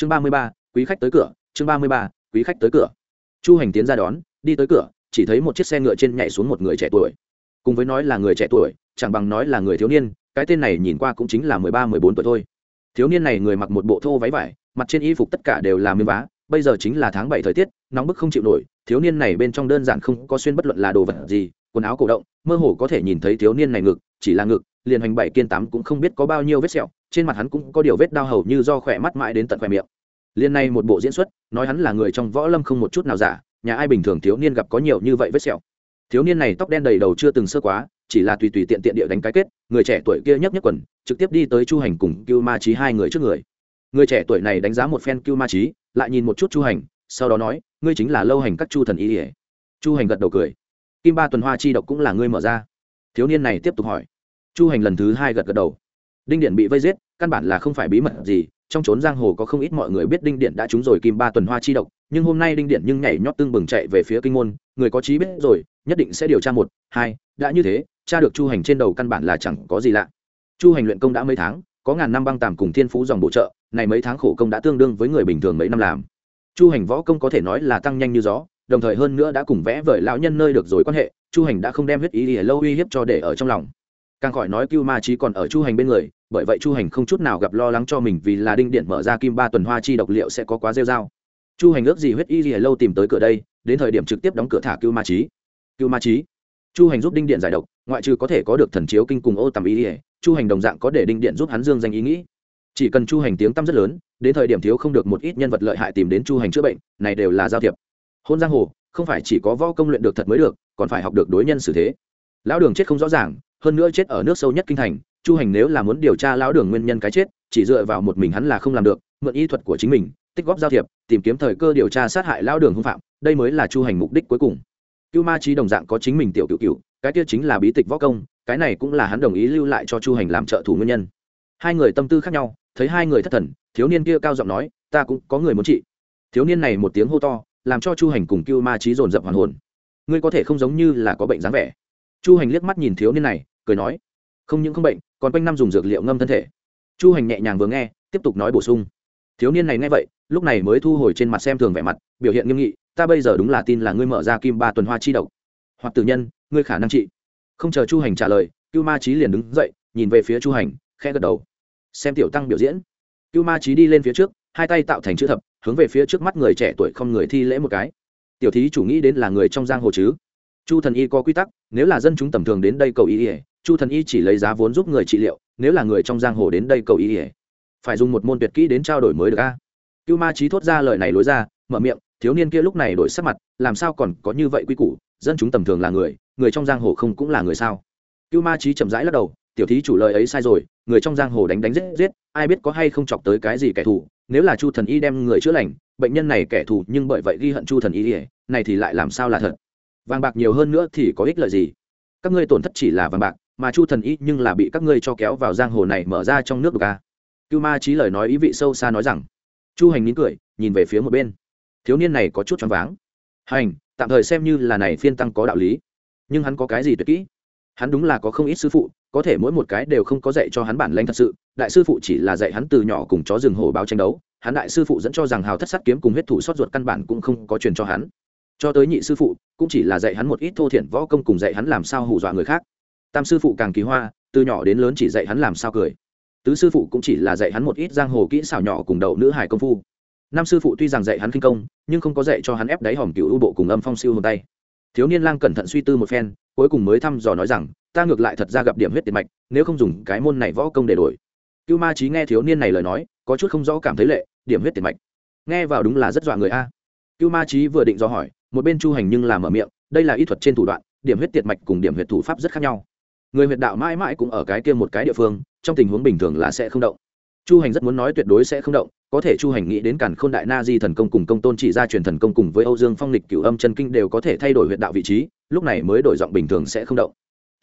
chương ba mươi ba, quý khách tới cửa, chương ba mươi ba, quý khách tới cửa. Chu hành tiến ra đón, đi tới cửa, chỉ thấy một chiếc xe ngựa trên nhảy xuống một người trẻ tuổi. Cùng với nói là người trẻ tuổi, chẳng bằng nói là người thiếu niên, cái tên này nhìn qua cũng chính là mười ba, mười bốn tuổi thôi. Thiếu niên này người mặc một bộ thô váy vải, mặt trên y phục tất cả đều là miếng vá, bây giờ chính là tháng bảy thời tiết, nóng bức không chịu nổi, thiếu niên này bên trong đơn giản không có xuyên bất luận là đồ vật gì, quần áo cổ động, mơ hồ có thể nhìn thấy thiếu niên này ngực, chỉ là ngực, liền hành bảy kiên tám cũng không biết có bao nhiêu vết sẹo trên mặt hắn cũng có điều vết đau hầu như do khỏe mắt mãi đến tận khỏe miệng. Liên này một bộ diễn xuất, nói hắn là người trong võ lâm không một chút nào giả, nhà ai bình thường thiếu niên gặp có nhiều như vậy vết sẹo. Thiếu niên này tóc đen đầy đầu chưa từng sơ quá, chỉ là tùy tùy tiện tiện địa đánh cái kết, người trẻ tuổi kia nhấc nhấc quần, trực tiếp đi tới chu hành cùng cưu ma trí hai người trước người. Người trẻ tuổi này đánh giá một phen cưu ma trí lại nhìn một chút chu hành, sau đó nói, ngươi chính là lâu hành các chu thần ý ỉa chu hành gật đầu cười. Kim ba tuần hoa chi độc cũng là ngươi mở ra. Thiếu niên này tiếp tục hỏi. Chu hành lần thứ hai gật gật đầu đinh điện bị vây giết, căn bản là không phải bí mật gì, trong trốn giang hồ có không ít mọi người biết đinh điện đã trúng rồi kim ba tuần hoa chi độc, nhưng hôm nay đinh điện nhưng nhảy nhót tương bừng chạy về phía kinh môn, người có trí biết rồi, nhất định sẽ điều tra một, hai, đã như thế cha được chu hành trên đầu căn bản là chẳng có gì lạ. Chu hành luyện công đã mấy tháng, có ngàn năm băng tàm cùng thiên phú dòng bổ trợ, này mấy tháng khổ công đã tương đương với người bình thường mấy năm làm. Chu hành võ công có thể nói là tăng nhanh như gió, đồng thời hơn nữa đã cùng vẽ vời lão nhân nơi được rồi quan hệ, chu hành đã không đem huyết ý ỉa lâu uy hiếp cho để ở trong lòng. Càng khỏi nói cưu ma trí còn ở chu hành bên người bởi vậy chu hành không chút nào gặp lo lắng cho mình vì là đinh điện mở ra kim ba tuần hoa chi độc liệu sẽ có quá rêu dao chu hành ước gì huyết y lìa lâu tìm tới cửa đây, đến thời điểm trực tiếp đóng cửa thả cưu ma trí cưu ma trí chu hành giúp đinh điện giải độc, ngoại trừ có thể có được thần chiếu kinh cùng ô tầm y ỉa chu hành đồng dạng có để đinh điện giúp hắn dương danh ý nghĩ. Chỉ cần chu hành tiếng tăm rất lớn, đến thời điểm thiếu không được một ít nhân vật lợi hại tìm đến chu hành chữa bệnh, này đều là giao thiệp. Hôn giang hồ, không phải chỉ có võ công luyện được thật mới được, còn phải học được đối nhân xử thế. Lão đường chết không rõ ràng, hơn nữa chết ở nước sâu nhất kinh thành chu hành nếu là muốn điều tra lão đường nguyên nhân cái chết, chỉ dựa vào một mình hắn là không làm được, mượn y thuật của chính mình, tích góp giao thiệp, tìm kiếm thời cơ điều tra sát hại lão đường hung phạm, đây mới là chu hành mục đích cuối cùng. Cưu ma trí đồng dạng có chính mình tiểu cựu cựu cái kia chính là bí tịch võ công, cái này cũng là hắn đồng ý lưu lại cho chu hành làm trợ thủ nguyên nhân. Hai người tâm tư khác nhau, thấy hai người thất thần, thiếu niên kia cao giọng nói, ta cũng có người muốn trị. Thiếu niên này một tiếng hô to, làm cho chu hành cùng cưu ma trí dồn dập hoàn hồn. Ngươi có thể không giống như là có bệnh dáng vẻ. Chu hành liếc mắt nhìn thiếu niên này, cười nói, không những không bệnh còn quanh năm dùng dược liệu ngâm thân thể. Chu hành nhẹ nhàng vừa nghe, tiếp tục nói bổ sung. Thiếu niên này nghe vậy, lúc này mới thu hồi trên mặt xem thường vẻ mặt, biểu hiện nghiêm nghị, ta bây giờ đúng là tin là ngươi mở ra kim ba tuần hoa chi độc. Hoặc tử nhân, ngươi khả năng trị. Không chờ chu hành trả lời, cưu ma trí liền đứng dậy, nhìn về phía chu hành khe gật đầu. Xem tiểu tăng biểu diễn. Cưu ma trí đi lên phía trước, hai tay tạo thành chữ thập, hướng về phía trước mắt người trẻ tuổi không người thi lễ một cái. Tiểu thí chủ nghĩ đến là người trong giang hồ chứ? Chu thần y có quy tắc, nếu là dân chúng tầm thường đến đây cầu y ỉa chu thần y chỉ lấy giá vốn giúp người trị liệu, nếu là người trong giang hồ đến đây cầu y ỉa phải dùng một môn tuyệt kỹ đến trao đổi mới được a. Cưu ma trí thốt ra lời này lối ra, mở miệng, thiếu niên kia lúc này đổi sắc mặt, làm sao còn có như vậy quy củ, dân chúng tầm thường là người người trong giang hồ không cũng là người sao? Cưu ma trí chậm rãi lắc đầu, tiểu thí chủ lời ấy sai rồi, người trong giang hồ đánh đánh giết giết, ai biết có hay không chọc tới cái gì kẻ thù, nếu là chu thần y đem người chữa lành, bệnh nhân này kẻ thù nhưng bởi vậy ghi hận chu thần y này thì lại làm sao là thật? Vàng bạc nhiều hơn nữa thì có ích lợi gì? Các ngươi tổn thất chỉ là vàng bạc mà chu thần y nhưng là bị các ngươi cho kéo vào giang hồ này mở ra trong nước đục ca cưu ma trí lời nói ý vị sâu xa nói rằng, chu hành nín cười, nhìn về phía một bên. Thiếu niên này có chút choáng váng. Hành, tạm thời xem như là này phiên tăng có đạo lý. Nhưng hắn có cái gì tuyệt kỹ? Hắn đúng là có không ít sư phụ, có thể mỗi một cái đều không có dạy cho hắn bản lanh thật sự. Đại sư phụ chỉ là dạy hắn từ nhỏ cùng chó rừng hổ báo tranh đấu. Hắn đại sư phụ dẫn cho rằng hào thất sát kiếm cùng huyết thủ xót ruột căn bản cũng không có truyền cho hắn. Cho tới nhị sư phụ, cũng chỉ là dạy hắn một ít thô thiển võ công cùng dạy hắn làm sao hù dọa người khác tam sư phụ càng kỳ hoa, từ nhỏ đến lớn chỉ dạy hắn làm sao cười. Tứ sư phụ cũng chỉ là dạy hắn một ít giang hồ kỹ xảo nhỏ cùng đậu nữ hải công phu. Năm sư phụ tuy rằng dạy hắn kinh công, nhưng không có dạy cho hắn ép đáy hòm cựu ưu bộ cùng âm phong siêu hồn tay. Thiếu niên lang cẩn thận suy tư một phen, cuối cùng mới thăm dò nói rằng, ta ngược lại thật ra gặp điểm huyết tiền mạch, nếu không dùng cái môn này võ công để đổi. Cưu ma trí nghe thiếu niên này lời nói, có chút không rõ cảm thấy lệ, điểm huyết tiền mạch. Nghe vào đúng là rất dọa người a. Cưu ma trí vừa định do hỏi, một bên chu hành nhưng làm ở miệng, đây là y thuật trên thủ đoạn, điểm huyết tiệt mạch cùng điểm huyết thủ pháp rất khác nhau người huyệt đạo mãi mãi cũng ở cái kia một cái địa phương, trong tình huống bình thường là sẽ không động. Chu hành rất muốn nói tuyệt đối sẽ không động, có thể chu hành nghĩ đến cản k h ô n đại na di thần công cùng công tôn chỉ ra truyền thần công cùng với âu dương phong lịch cửu âm chân kinh đều có thể thay đổi huyệt đạo vị trí, lúc này mới đổi giọng bình thường sẽ không động.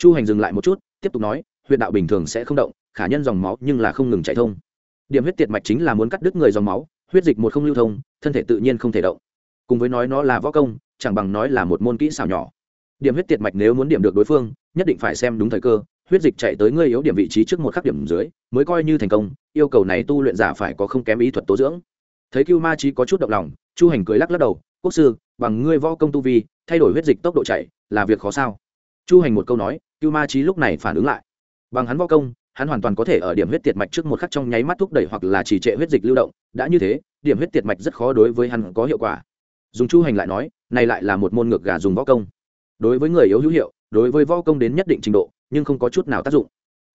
Chu hành dừng lại một chút, tiếp tục nói, huyệt đạo bình thường sẽ không động, khả nhân dòng máu nhưng là không ngừng chạy thông. Điểm huyết tiệt mạch chính là muốn cắt đứt người dòng máu, huyết dịch một không lưu thông, thân thể tự nhiên không thể động. Cùng với nói nó là võ công, chẳng bằng nói là một môn kỹ xảo nhỏ. Điểm huyết tiệt mạch nếu muốn điểm được đối phương nhất định phải xem đúng thời cơ, huyết dịch chạy tới ngươi yếu điểm vị trí trước một khắc điểm dưới, mới coi như thành công, yêu cầu này tu luyện giả phải có không kém ý thuật tố dưỡng. Thấy cưu ma trí có chút động lòng, chu hành cười lắc lắc đầu, quốc sư, bằng ngươi võ công tu vi, thay đổi huyết dịch tốc độ chạy, là việc khó sao? Chu hành một câu nói, cưu ma trí lúc này phản ứng lại. Bằng hắn võ công, hắn hoàn toàn có thể ở điểm huyết tiệt mạch trước một khắc trong nháy mắt thúc đẩy hoặc là chỉ trệ huyết dịch lưu động, đã như thế, điểm huyết tiệt mạch rất khó đối với hắn có hiệu quả. Dùng chu hành lại nói, này lại là một môn ngược gà dùng võ công. Đối với người yếu hữu hiệu đối với võ công đến nhất định trình độ, nhưng không có chút nào tác dụng.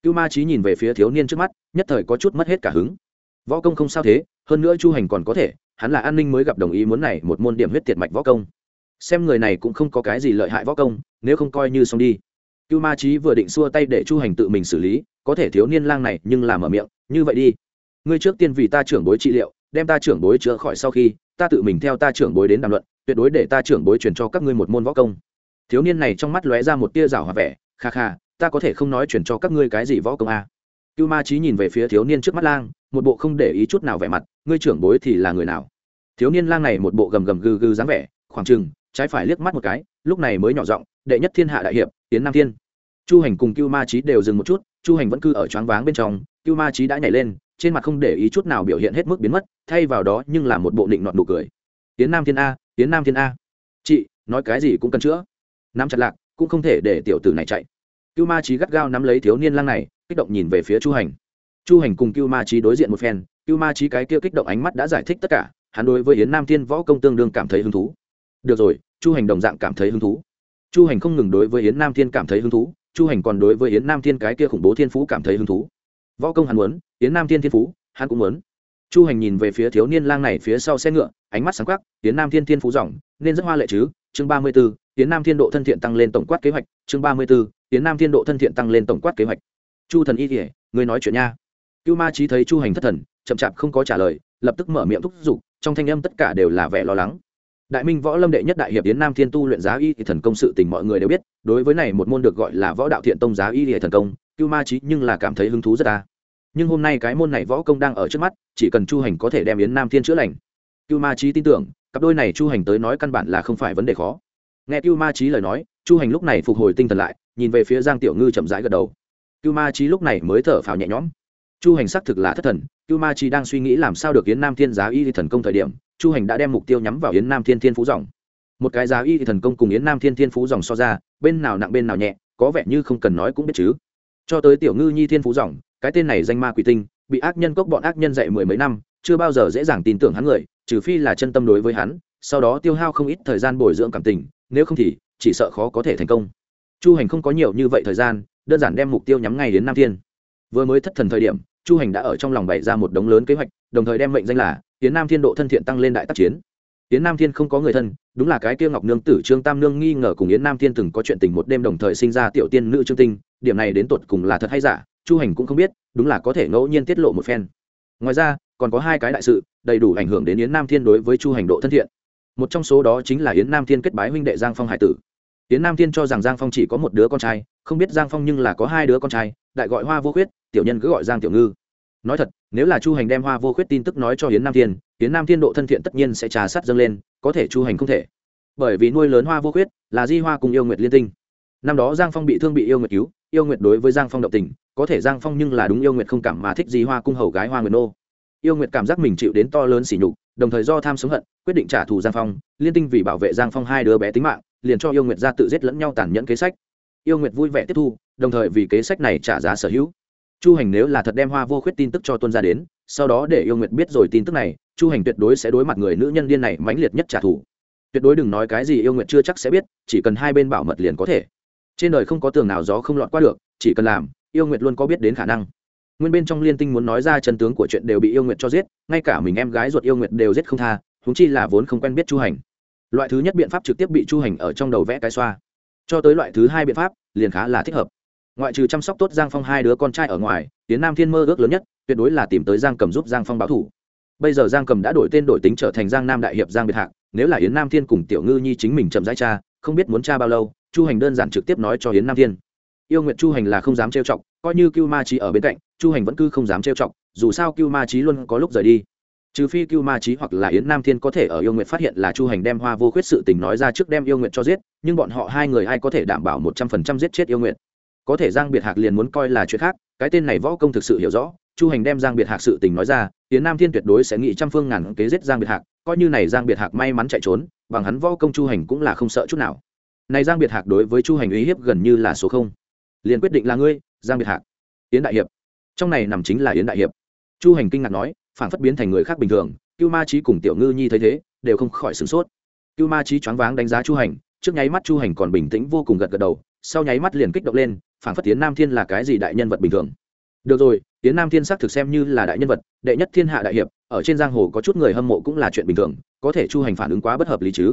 Cưu ma trí nhìn về phía thiếu niên trước mắt, nhất thời có chút mất hết cả hứng. Võ công không sao thế, hơn nữa chu hành còn có thể, hắn là an ninh mới gặp đồng ý muốn này một môn điểm huyết tiệt mạch võ công. Xem người này cũng không có cái gì lợi hại võ công, nếu không coi như xong đi. Cưu ma trí vừa định xua tay để chu hành tự mình xử lý, có thể thiếu niên lang này, nhưng làm ở miệng, như vậy đi. Ngươi trước tiên vì ta trưởng bối trị liệu, đem ta trưởng bối chữa khỏi sau khi, ta tự mình theo ta trưởng bối đến đàm luận, tuyệt đối để ta trưởng bối truyền cho các ngươi một môn võ công thiếu niên này trong mắt lóe ra một tia rào hòa vẻ, kha kha, ta có thể không nói chuyện cho các ngươi cái gì võ công a? À. cưu ma trí nhìn về phía thiếu niên trước mắt lang, một bộ không để ý chút nào vẻ mặt, ngươi trưởng bối thì là người nào? Thiếu niên lang này một bộ gầm gầm gừ gừ dáng vẻ, khoảng chừng, trái phải liếc mắt một cái, lúc này mới nhỏ giọng, đệ nhất thiên hạ đại hiệp tiến nam thiên. Chu hành cùng cưu ma trí đều dừng một chút, chu hành vẫn cứ ở choáng váng bên trong, cưu ma trí đã nhảy lên, trên mặt không để ý chút nào biểu hiện hết mức biến mất, thay vào đó nhưng là một bộ định nọt nụ cười. Tiến nam thiên a tiến nam thiên a. Chị, nói cái gì cũng cần chữa nắm chặt lạc, cũng không thể để tiểu tử này chạy. Cưu ma trí gắt gao nắm lấy thiếu niên lang này, kích động nhìn về phía chu hành. Chu hành cùng cưu ma trí đối diện một phen, cưu ma trí cái kia kích động ánh mắt đã giải thích tất cả, hắn đối với yến nam thiên võ công tương đương cảm thấy hứng thú. Được rồi, chu hành đồng dạng cảm thấy hứng thú. Chu hành không ngừng đối với yến nam thiên cảm thấy hứng thú, chu hành còn đối với yến nam thiên cái kia khủng bố thiên phú cảm thấy hứng thú. Võ công hắn muốn, yến nam thiên thiên phú, hắn cũng muốn. Chu hành nhìn về phía thiếu niên lang này phía sau xe ngựa, ánh mắt sáng quắc, yến nam thiên thiên phú dòng nên rất hoa lệ chứ? Chương ba mươi b ố Tiến nam thiên độ thân thiện tăng lên tổng quát kế hoạch, chương ba mươi b ố nam thiên độ thân thiện tăng lên tổng quát kế hoạch. Chu thần y kỉa người nói chuyện nha. Cưu ma trí thấy chu hành thất thần, chậm chạp không có trả lời, lập tức mở miệng thúc giục, trong thanh âm tất cả đều là vẻ lo lắng. Đại minh võ lâm đệ nhất đại hiệp Tiễn nam thiên tu luyện giá y thì thần công sự tình mọi người đều biết, đối với này một môn được gọi là võ đạo thiện tông giá y thì thần công, cưu ma trí nhưng là cảm thấy hứng thú rất ta nhưng hôm nay cái môn này võ công đang ở trước mắt, chỉ cần chu hành có thể đem yến nam thiên chữa lành. Cưu ma trí tin tưởng, cặp đôi này chu hành tới nói căn bản là không phải vấn đề khó nghe cưu ma trí lời nói, chu hành lúc này phục hồi tinh thần lại, nhìn về phía giang tiểu ngư chậm rãi gật đầu. Cưu ma trí lúc này mới thở phào nhẹ nhõm. Chu hành xác thực là thất thần, cưu ma trí đang suy nghĩ làm sao được yến nam thiên giá y thần công thời điểm, chu hành đã đem mục tiêu nhắm vào yến nam thiên thiên phú dòng. Một cái giá y thần công cùng yến nam thiên thiên phú dòng so ra, bên nào nặng bên nào nhẹ, có vẻ như không cần nói cũng biết chứ. Cho tới tiểu ngư nhi thiên phú dòng, cái tên này danh ma quỷ tinh, bị ác nhân cốc bọn ác nhân dạy mười mấy năm, chưa bao giờ dễ dàng tin tưởng hắn người, trừ phi là chân tâm đối với hắn, sau đó tiêu hao không ít thời gian bồi dưỡng cảm tình nếu không thì chỉ sợ khó có thể thành công. Chu hành không có nhiều như vậy thời gian, đơn giản đem mục tiêu nhắm ngay đến nam thiên. Vừa mới thất thần thời điểm, chu hành đã ở trong lòng bày ra một đống lớn kế hoạch, đồng thời đem mệnh danh là tiến nam thiên độ thân thiện tăng lên đại tác chiến. Tiến nam thiên không có người thân, đúng là cái kia ngọc nương tử, trương tam nương nghi ngờ cùng yến nam thiên từng có chuyện tình một đêm đồng thời sinh ra tiểu tiên nữ trương tinh, điểm này đến tột cùng là thật hay giả, chu hành cũng không biết, đúng là có thể ngẫu nhiên tiết lộ một phen. Ngoài ra, còn có hai cái đại sự, đầy đủ ảnh hưởng đến yến nam thiên đối với chu hành độ thân thiện một trong số đó chính là yến nam thiên kết bái huynh đệ giang phong hải tử. Yến nam thiên cho rằng giang phong chỉ có một đứa con trai, không biết giang phong nhưng là có hai đứa con trai, đại gọi hoa vô khuyết, tiểu nhân cứ gọi giang tiểu ngư. Nói thật, nếu là chu hành đem hoa vô khuyết tin tức nói cho Yến nam thiên, Yến nam thiên độ thân thiện tất nhiên sẽ trà sát dâng lên, có thể chu hành không thể. Bởi vì nuôi lớn hoa vô khuyết, là di hoa cùng yêu nguyệt liên tinh. Năm đó giang phong bị thương bị yêu nguyệt cứu, yêu nguyệt đối với giang phong động tình, có thể giang phong nhưng là đúng yêu nguyệt không cảm mà thích di hoa cung hầu gái hoa nguyệt nô yêu nguyệt cảm giác mình chịu đến to lớn sỉ nhục, đồng thời do tham sống hận, quyết định trả thù giang phong, liên tinh vì bảo vệ giang phong hai đứa bé tính mạng, liền cho yêu nguyệt ra tự giết lẫn nhau tàn nhẫn kế sách. Yêu nguyệt vui vẻ tiếp thu, đồng thời vì kế sách này trả giá sở hữu. Chu hành nếu là thật đem hoa vô khuyết tin tức cho tuân ra đến, sau đó để yêu nguyệt biết rồi tin tức này, chu hành tuyệt đối sẽ đối mặt người nữ nhân điên này mãnh liệt nhất trả thù. Tuyệt đối đừng nói cái gì yêu nguyệt chưa chắc sẽ biết, chỉ cần hai bên bảo mật liền có thể. Trên đời không có tường nào gió không lọt qua được, chỉ cần làm, yêu nguyệt luôn có biết đến khả năng nguyên bên trong liên tinh muốn nói ra chân tướng của chuyện đều bị yêu nguyệt cho giết, ngay cả mình em gái ruột yêu nguyệt đều giết không tha húng chi là vốn không quen biết chu hành. Loại thứ nhất biện pháp trực tiếp bị chu hành ở trong đầu vẽ cái xoa. Cho tới loại thứ hai biện pháp, liền khá là thích hợp. Ngoại trừ chăm sóc tốt giang phong hai đứa con trai ở ngoài, tiến nam thiên mơ ước lớn nhất, tuyệt đối là tìm tới giang cầm giúp giang phong báo thủ. Bây giờ giang cầm đã đổi tên đổi tính trở thành giang nam đại hiệp giang biệt hạc, nếu là yến nam thiên cùng tiểu ngư nhi chính mình chậm rãi cha không biết muốn cha bao lâu, chu hành đơn giản trực tiếp nói cho yến nam thiên. Yêu nguyện chu hành là không dám trêu chọc coi như cưu ma trí ở bên cạnh, chu hành vẫn cứ không dám trêu chọc, dù sao cưu ma trí luôn có lúc rời đi. Trừ phi cưu ma trí hoặc là yến nam thiên có thể ở yêu nguyện phát hiện là chu hành đem hoa vô khuyết sự tình nói ra trước đem yêu nguyện cho giết, nhưng bọn họ hai người ai có thể đảm bảo một trăm phần trăm giết chết yêu nguyện có thể giang biệt hạc liền muốn coi là chuyện khác, cái tên này võ công thực sự hiểu rõ, chu hành đem giang biệt hạc sự tình nói ra, Yến nam thiên tuyệt đối sẽ nghĩ trăm phương ngàn kế giết giang biệt hạc, coi như này giang biệt hạc may mắn chạy trốn, bằng hắn võ công chu hành cũng là không sợ chút nào. Này giang biệt hạc đối với chu hành uy hiếp gần như là số không liền quyết định là ngươi, giang biệt hạc. Yến đại hiệp. Trong này nằm chính là yến đại hiệp. Chu hành kinh ngạc nói, phản phất biến thành người khác bình thường, cưu ma trí cùng tiểu ngư nhi thấy thế, đều không khỏi sửng sốt. Cưu ma trí choáng váng đánh giá chu hành, trước nháy mắt chu hành còn bình tĩnh vô cùng gật gật đầu, sau nháy mắt liền kích động lên, phản phất tiến nam thiên là cái gì đại nhân vật bình thường. Được rồi tiến nam thiên xác thực xem như là đại nhân vật, đệ nhất thiên hạ đại hiệp, ở trên giang hồ có chút người hâm mộ cũng là chuyện bình thường, có thể chu hành phản ứng quá bất hợp lý chứ.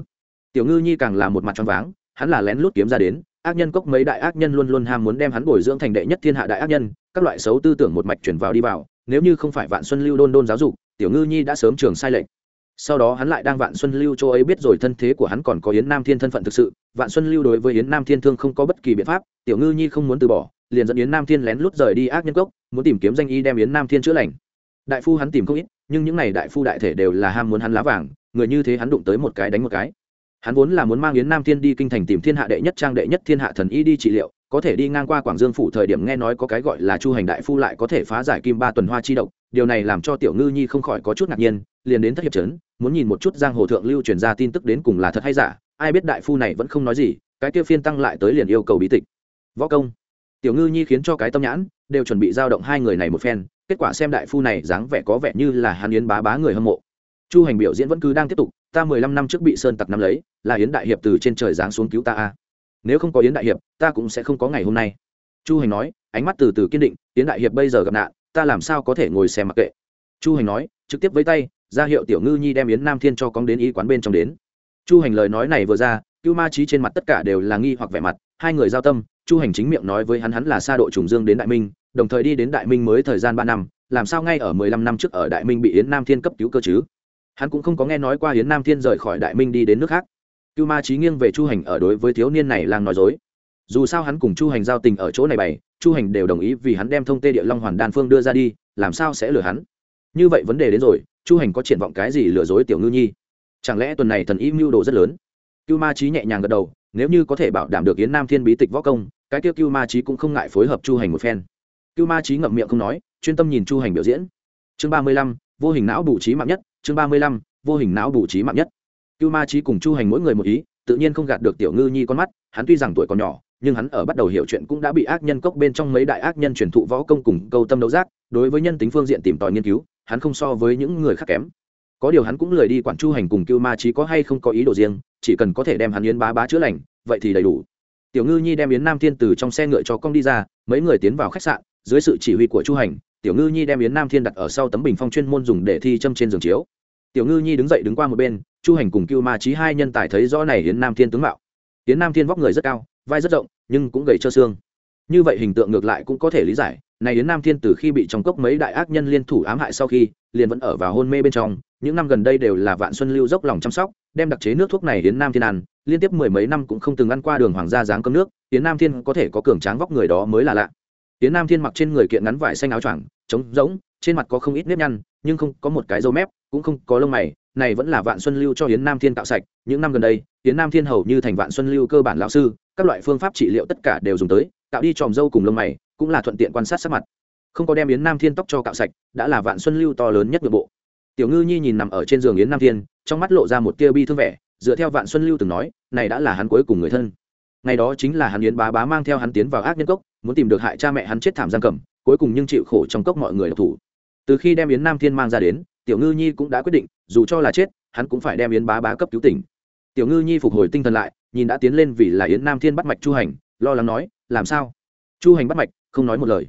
Tiểu ngư nhi càng là một mặt choáng váng, hắn là lén lút kiếm ra đến ác nhân cốc mấy đại ác nhân luôn luôn ham muốn đem hắn bồi dưỡng thành đệ nhất thiên hạ đại ác nhân, các loại xấu tư tưởng một mạch chuyển vào đi vào, nếu như không phải vạn xuân lưu đôn đôn giáo dục, tiểu ngư nhi đã sớm trường sai lệch. Sau đó hắn lại đang vạn xuân lưu châu ấy biết rồi thân thế của hắn còn có yến nam thiên thân phận thực sự, vạn xuân lưu đối với yến nam thiên thương không có bất kỳ biện pháp, tiểu ngư nhi không muốn từ bỏ, liền dẫn yến nam thiên lén lút rời đi ác nhân cốc, muốn tìm kiếm danh y đem yến nam thiên chữa lành. Đại phu hắn tìm không ít, nhưng những n à y đại phu đại thể đều là ham muốn hắn lá vàng, người như thế hắn đụng tới một cái đánh một cái hắn vốn là muốn mang yến nam thiên đi kinh thành tìm thiên hạ đệ nhất trang đệ nhất thiên hạ thần y đi trị liệu, có thể đi ngang qua quảng dương phủ thời điểm nghe nói có cái gọi là chu hành đại phu lại có thể phá giải kim ba tuần hoa chi độc, điều này làm cho tiểu ngư nhi không khỏi có chút ngạc nhiên, liền đến thất hiệp trấn, muốn nhìn một chút giang hồ thượng lưu truyền ra tin tức đến cùng là thật hay giả, ai biết đại phu này vẫn không nói gì, cái kia phiên tăng lại tới liền yêu cầu bí tịch. Võ công. Tiểu ngư nhi khiến cho cái tâm nhãn, đều chuẩn bị giao động hai người này một phen, kết quả xem đại phu này dáng vẻ có vẻ như là hắn yến bá bá người hâm mộ. Chu hành biểu diễn vẫn cứ đang tiếp tục ta mười lăm năm trước bị sơn tặc nắm lấy, là yến đại hiệp từ trên trời giáng xuống cứu ta a. Nếu không có yến đại hiệp, ta cũng sẽ không có ngày hôm nay. Chu hành nói, ánh mắt từ từ kiên định, yến đại hiệp bây giờ gặp nạn, ta làm sao có thể ngồi xem mặc kệ. Chu hành nói, trực tiếp với tay, ra hiệu tiểu ngư nhi đem yến nam thiên cho cóng đến y quán bên trong đến. Chu hành lời nói này vừa ra, cưu ma trí trên mặt tất cả đều là nghi hoặc vẻ mặt, hai người giao tâm, chu hành chính miệng nói với hắn hắn là xa độ trùng dương đến đại minh, đồng thời đi đến đại minh mới thời gian ba năm, làm sao ngay ở mười lăm năm trước ở đại minh bị yến nam thiên cấp cứu cơ chứ? Hắn cũng không có nghe nói qua yến nam thiên rời khỏi đại minh đi đến nước khác. Cưu ma trí nghiêng về chu hành ở đối với thiếu niên này lang nói dối. Dù sao hắn cùng chu hành giao tình ở chỗ này bày, chu hành đều đồng ý vì hắn đem thông tê địa long hoàn đan phương đưa ra đi, làm sao sẽ lừa hắn? Như vậy vấn đề đến rồi, chu hành có triển vọng cái gì lừa dối tiểu ngư nhi? Chẳng lẽ tuần này thần ý mưu đồ rất lớn? Cưu ma trí nhẹ nhàng gật đầu, nếu như có thể bảo đảm được yến nam thiên bí tịch võ công, cái tiêu cưu ma trí cũng không ngại phối hợp chu hành một phen. Cưu ma trí ngậm miệng không nói, chuyên tâm nhìn chu hành biểu diễn. Chương ba mươi lăm, vô hình não bù trí mạng nhất chương ba mươi lăm, vô hình não bù trí mạng nhất. Cưu ma trí cùng chu hành mỗi người một ý, tự nhiên không gạt được tiểu ngư nhi con mắt, hắn tuy rằng tuổi còn nhỏ, nhưng hắn ở bắt đầu hiểu chuyện cũng đã bị ác nhân cốc bên trong mấy đại ác nhân truyền thụ võ công cùng câu tâm đấu giác, đối với nhân tính phương diện tìm tòi nghiên cứu, hắn không so với những người khác kém. Có điều hắn cũng lười đi quản chu hành cùng cưu ma trí có hay không có ý đồ riêng, chỉ cần có thể đem hắn yến bá bá chữa lành, vậy thì đầy đủ. Tiểu ngư nhi đem yến nam thiên từ trong xe ngựa cho con đi ra, mấy người tiến vào khách sạn, dưới sự chỉ huy của chu hành, tiểu ngư nhi đem yến nam thiên đặt ở sau tấm bình phong chuyên môn dùng để thi châm trên giường chiếu tiểu ngư nhi đứng dậy đứng qua một bên, chu hành cùng cưu ma trí hai nhân tài thấy rõ này yến nam thiên tướng mạo. Yến nam thiên vóc người rất cao, vai rất rộng, nhưng cũng gầy trơ xương. Như vậy hình tượng ngược lại cũng có thể lý giải, này yến nam thiên từ khi bị trong cốc mấy đại ác nhân liên thủ ám hại sau khi, liền vẫn ở vào hôn mê bên trong, những năm gần đây đều là vạn xuân lưu dốc lòng chăm sóc, đem đặc chế nước thuốc này hiến nam thiên ăn, liên tiếp mười mấy năm cũng không từng ăn qua đường hoàng gia dáng cơm nước, yến nam thiên có thể có cường tráng vóc người đó mới là lạ. Yến nam thiên mặc trên người kiện ngắn vải xanh áo choàng, trống rỗng, trên mặt có không ít nếp nhăn, nhưng không có một cái râu mép cũng không có lông mày, này vẫn là vạn xuân lưu cho yến nam thiên tạo sạch, những năm gần đây, yến nam thiên hầu như thành vạn xuân lưu cơ bản lão sư, các loại phương pháp trị liệu tất cả đều dùng tới tạo đi tròm dâu cùng lông mày, cũng là thuận tiện quan sát sắc mặt. Không có đem yến nam thiên tóc cho cạo sạch, đã là vạn xuân lưu to lớn nhất nội bộ. Tiểu ngư nhi nhìn nằm ở trên giường yến nam thiên, trong mắt lộ ra một tia bi thương vẻ, dựa theo vạn xuân lưu từng nói, này đã là hắn cuối cùng người thân. Ngày đó chính là hắn yến bá bá mang theo hắn tiến vào ác nhân cốc, muốn tìm được hại cha mẹ hắn chết thảm giang cầm, cuối cùng nhưng chịu khổ trong cốc mọi người độc thủ. Từ khi đem yến nam thiên mang ra đến tiểu ngư nhi cũng đã quyết định, dù cho là chết, hắn cũng phải đem yến bá bá cấp cứu tỉnh. Tiểu ngư nhi phục hồi tinh thần lại, nhìn đã tiến lên vì là yến nam thiên bắt mạch chu hành, lo lắng nói, làm sao? Chu hành bắt mạch, không nói một lời.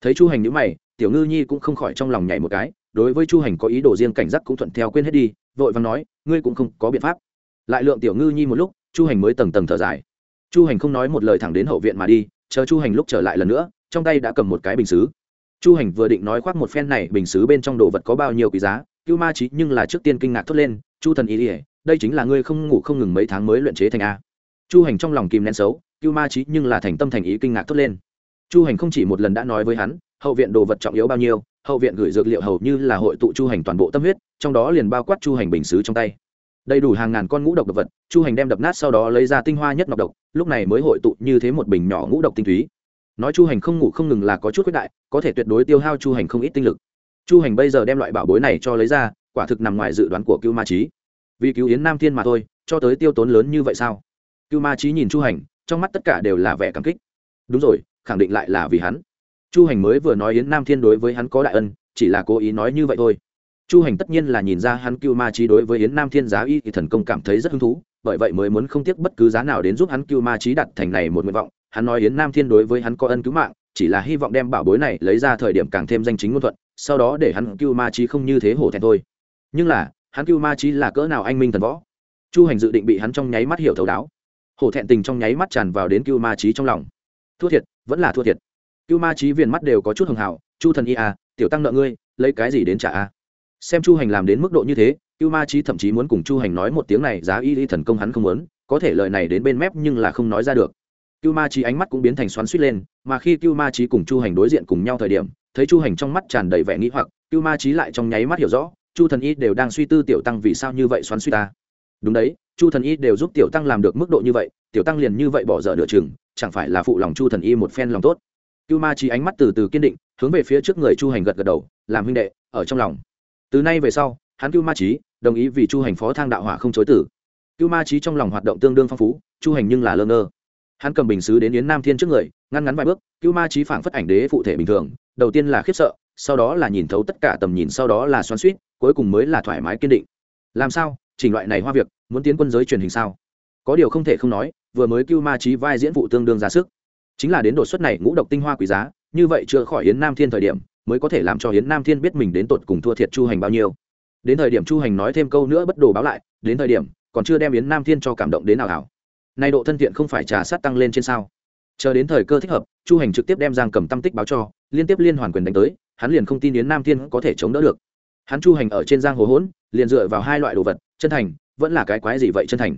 Thấy chu hành nhữ mày, tiểu ngư nhi cũng không khỏi trong lòng nhảy một cái, đối với chu hành có ý đồ riêng cảnh giác cũng thuận theo quên hết đi, vội vàng nói, ngươi cũng không có biện pháp. Lại lượng tiểu ngư nhi một lúc, chu hành mới tầng tầng thở dài. Chu hành không nói một lời thẳng đến hậu viện mà đi, chờ chu hành lúc trở lại lần nữa, trong tay đã cầm một cái bình xứ chu hành vừa định nói khoác một phen này, bình xứ bên trong đồ vật có bao nhiêu quý giá cưu ma trí nhưng là trước tiên kinh ngạc thốt lên, chu thần ý ỉa đây chính là ngươi không ngủ không ngừng mấy tháng mới luyện chế thành a. Chu hành trong lòng kìm nén xấu cưu ma trí nhưng là thành tâm thành ý kinh ngạc thốt lên. Chu hành không chỉ một lần đã nói với hắn, hậu viện đồ vật trọng yếu bao nhiêu, hậu viện gửi dược liệu hầu như là hội tụ chu hành toàn bộ tâm huyết, trong đó liền bao quát chu hành bình xứ trong tay. Đầy đủ hàng ngàn con ngũ độc độc vật, chu hành đem đập nát sau đó lấy ra tinh hoa nhất ngọc độc, lúc này mới hội tụ như thế một bình nhỏ ngũ độc tinh túy nói chu hành không ngủ không ngừng là có chút quyết đại, có thể tuyệt đối tiêu hao chu hành không ít tinh lực. Chu hành bây giờ đem loại bảo bối này cho lấy ra, quả thực nằm ngoài dự đoán của cưu ma trí vì cứu yến nam thiên mà thôi, cho tới tiêu tốn lớn như vậy sao? Cưu ma trí nhìn chu hành, trong mắt tất cả đều là vẻ cảm kích. Đúng rồi, khẳng định lại là vì hắn. Chu hành mới vừa nói yến nam thiên đối với hắn có đại ân, chỉ là cố ý nói như vậy thôi. Chu hành tất nhiên là nhìn ra hắn cưu ma trí đối với yến nam thiên giá y thì thần công cảm thấy rất hứng thú, bởi vậy mới muốn không tiếc bất cứ giá nào đến giúp hắn cưu ma trí đặt thành này một nguyện vọng hắn nói yến nam thiên đối với hắn có ân cứu mạng, chỉ là hy vọng đem bảo bối này lấy ra thời điểm càng thêm danh chính ngôn thuận, sau đó để hắn cưu ma trí không như thế hổ thẹn thôi. Nhưng là, hắn cưu ma trí là cỡ nào anh minh thần võ? Chu hành dự định bị hắn trong nháy mắt hiểu thấu đáo. Hổ thẹn tình trong nháy mắt tràn vào đến cưu ma trí trong lòng. Thua thiệt, vẫn là thua thiệt. Cưu ma trí viền mắt đều có chút hưng hào, chu thần y à tiểu tăng nợ ngươi, lấy cái gì đến trả a xem chu hành làm đến mức độ như thế cưu ma trí thậm chí muốn cùng chu hành nói một tiếng này, giá y y thần công hắn không muốn, có thể lời này đến bên mép nhưng là không nói ra được cưu ma trí ánh mắt cũng biến thành xoắn suýt lên, mà khi cưu ma trí cùng chu hành đối diện cùng nhau thời điểm, thấy chu hành trong mắt tràn đầy vẻ nghĩ hoặc, cưu ma trí lại trong nháy mắt hiểu rõ, chu thần y đều đang suy tư tiểu tăng vì sao như vậy xoắn xuýt ta. Đúng đấy, chu thần y đều giúp tiểu tăng làm được mức độ như vậy, tiểu tăng liền như vậy bỏ dở nửa chừng, chẳng phải là phụ lòng chu thần y một phen lòng tốt. Cưu ma trí ánh mắt từ từ kiên định, hướng về phía trước người chu hành gật gật đầu, làm huynh đệ, ở trong lòng. Từ nay về sau, hắn cưu ma trí đồng ý vì chu hành phó thang đạo hỏa không chối tử. Cưu ma trí trong lòng hoạt động tương đương phong phú, chu hành nhưng là lơ ngơ hắn cầm bình xứ đến yến nam thiên trước người, ngăn ngắn vài bước cưu ma trí phảng phất ảnh đế phụ thể bình thường, đầu tiên là khiếp sợ, sau đó là nhìn thấu tất cả tầm nhìn, sau đó là xoắn suýt cuối cùng mới là thoải mái kiên định. Làm sao? Trình loại này hoa việc, muốn tiến quân giới truyền hình sao? Có điều không thể không nói, vừa mới cưu ma trí vai diễn vụ tương đương ra sức. Chính là đến đột xuất này, ngũ độc tinh hoa quý giá, như vậy chưa khỏi yến nam thiên thời điểm, mới có thể làm cho yến nam thiên biết mình đến tột cùng thua thiệt chu hành bao nhiêu. Đến thời điểm chu hành nói thêm câu nữa bất đồ báo lại, đến thời điểm, còn chưa đem yến nam thiên cho cảm động đến nào hảo nay độ thân thiện không phải trà sát tăng lên trên sao. Chờ đến thời cơ thích hợp, chu hành trực tiếp đem giang cầm tâm tích báo cho, liên tiếp liên hoàn quyền đánh tới, hắn liền không tin yến nam thiên có thể chống đỡ được. Hắn chu hành ở trên giang hồ hỗn, liền dựa vào hai loại đồ vật, chân thành, vẫn là cái quái gì vậy chân thành.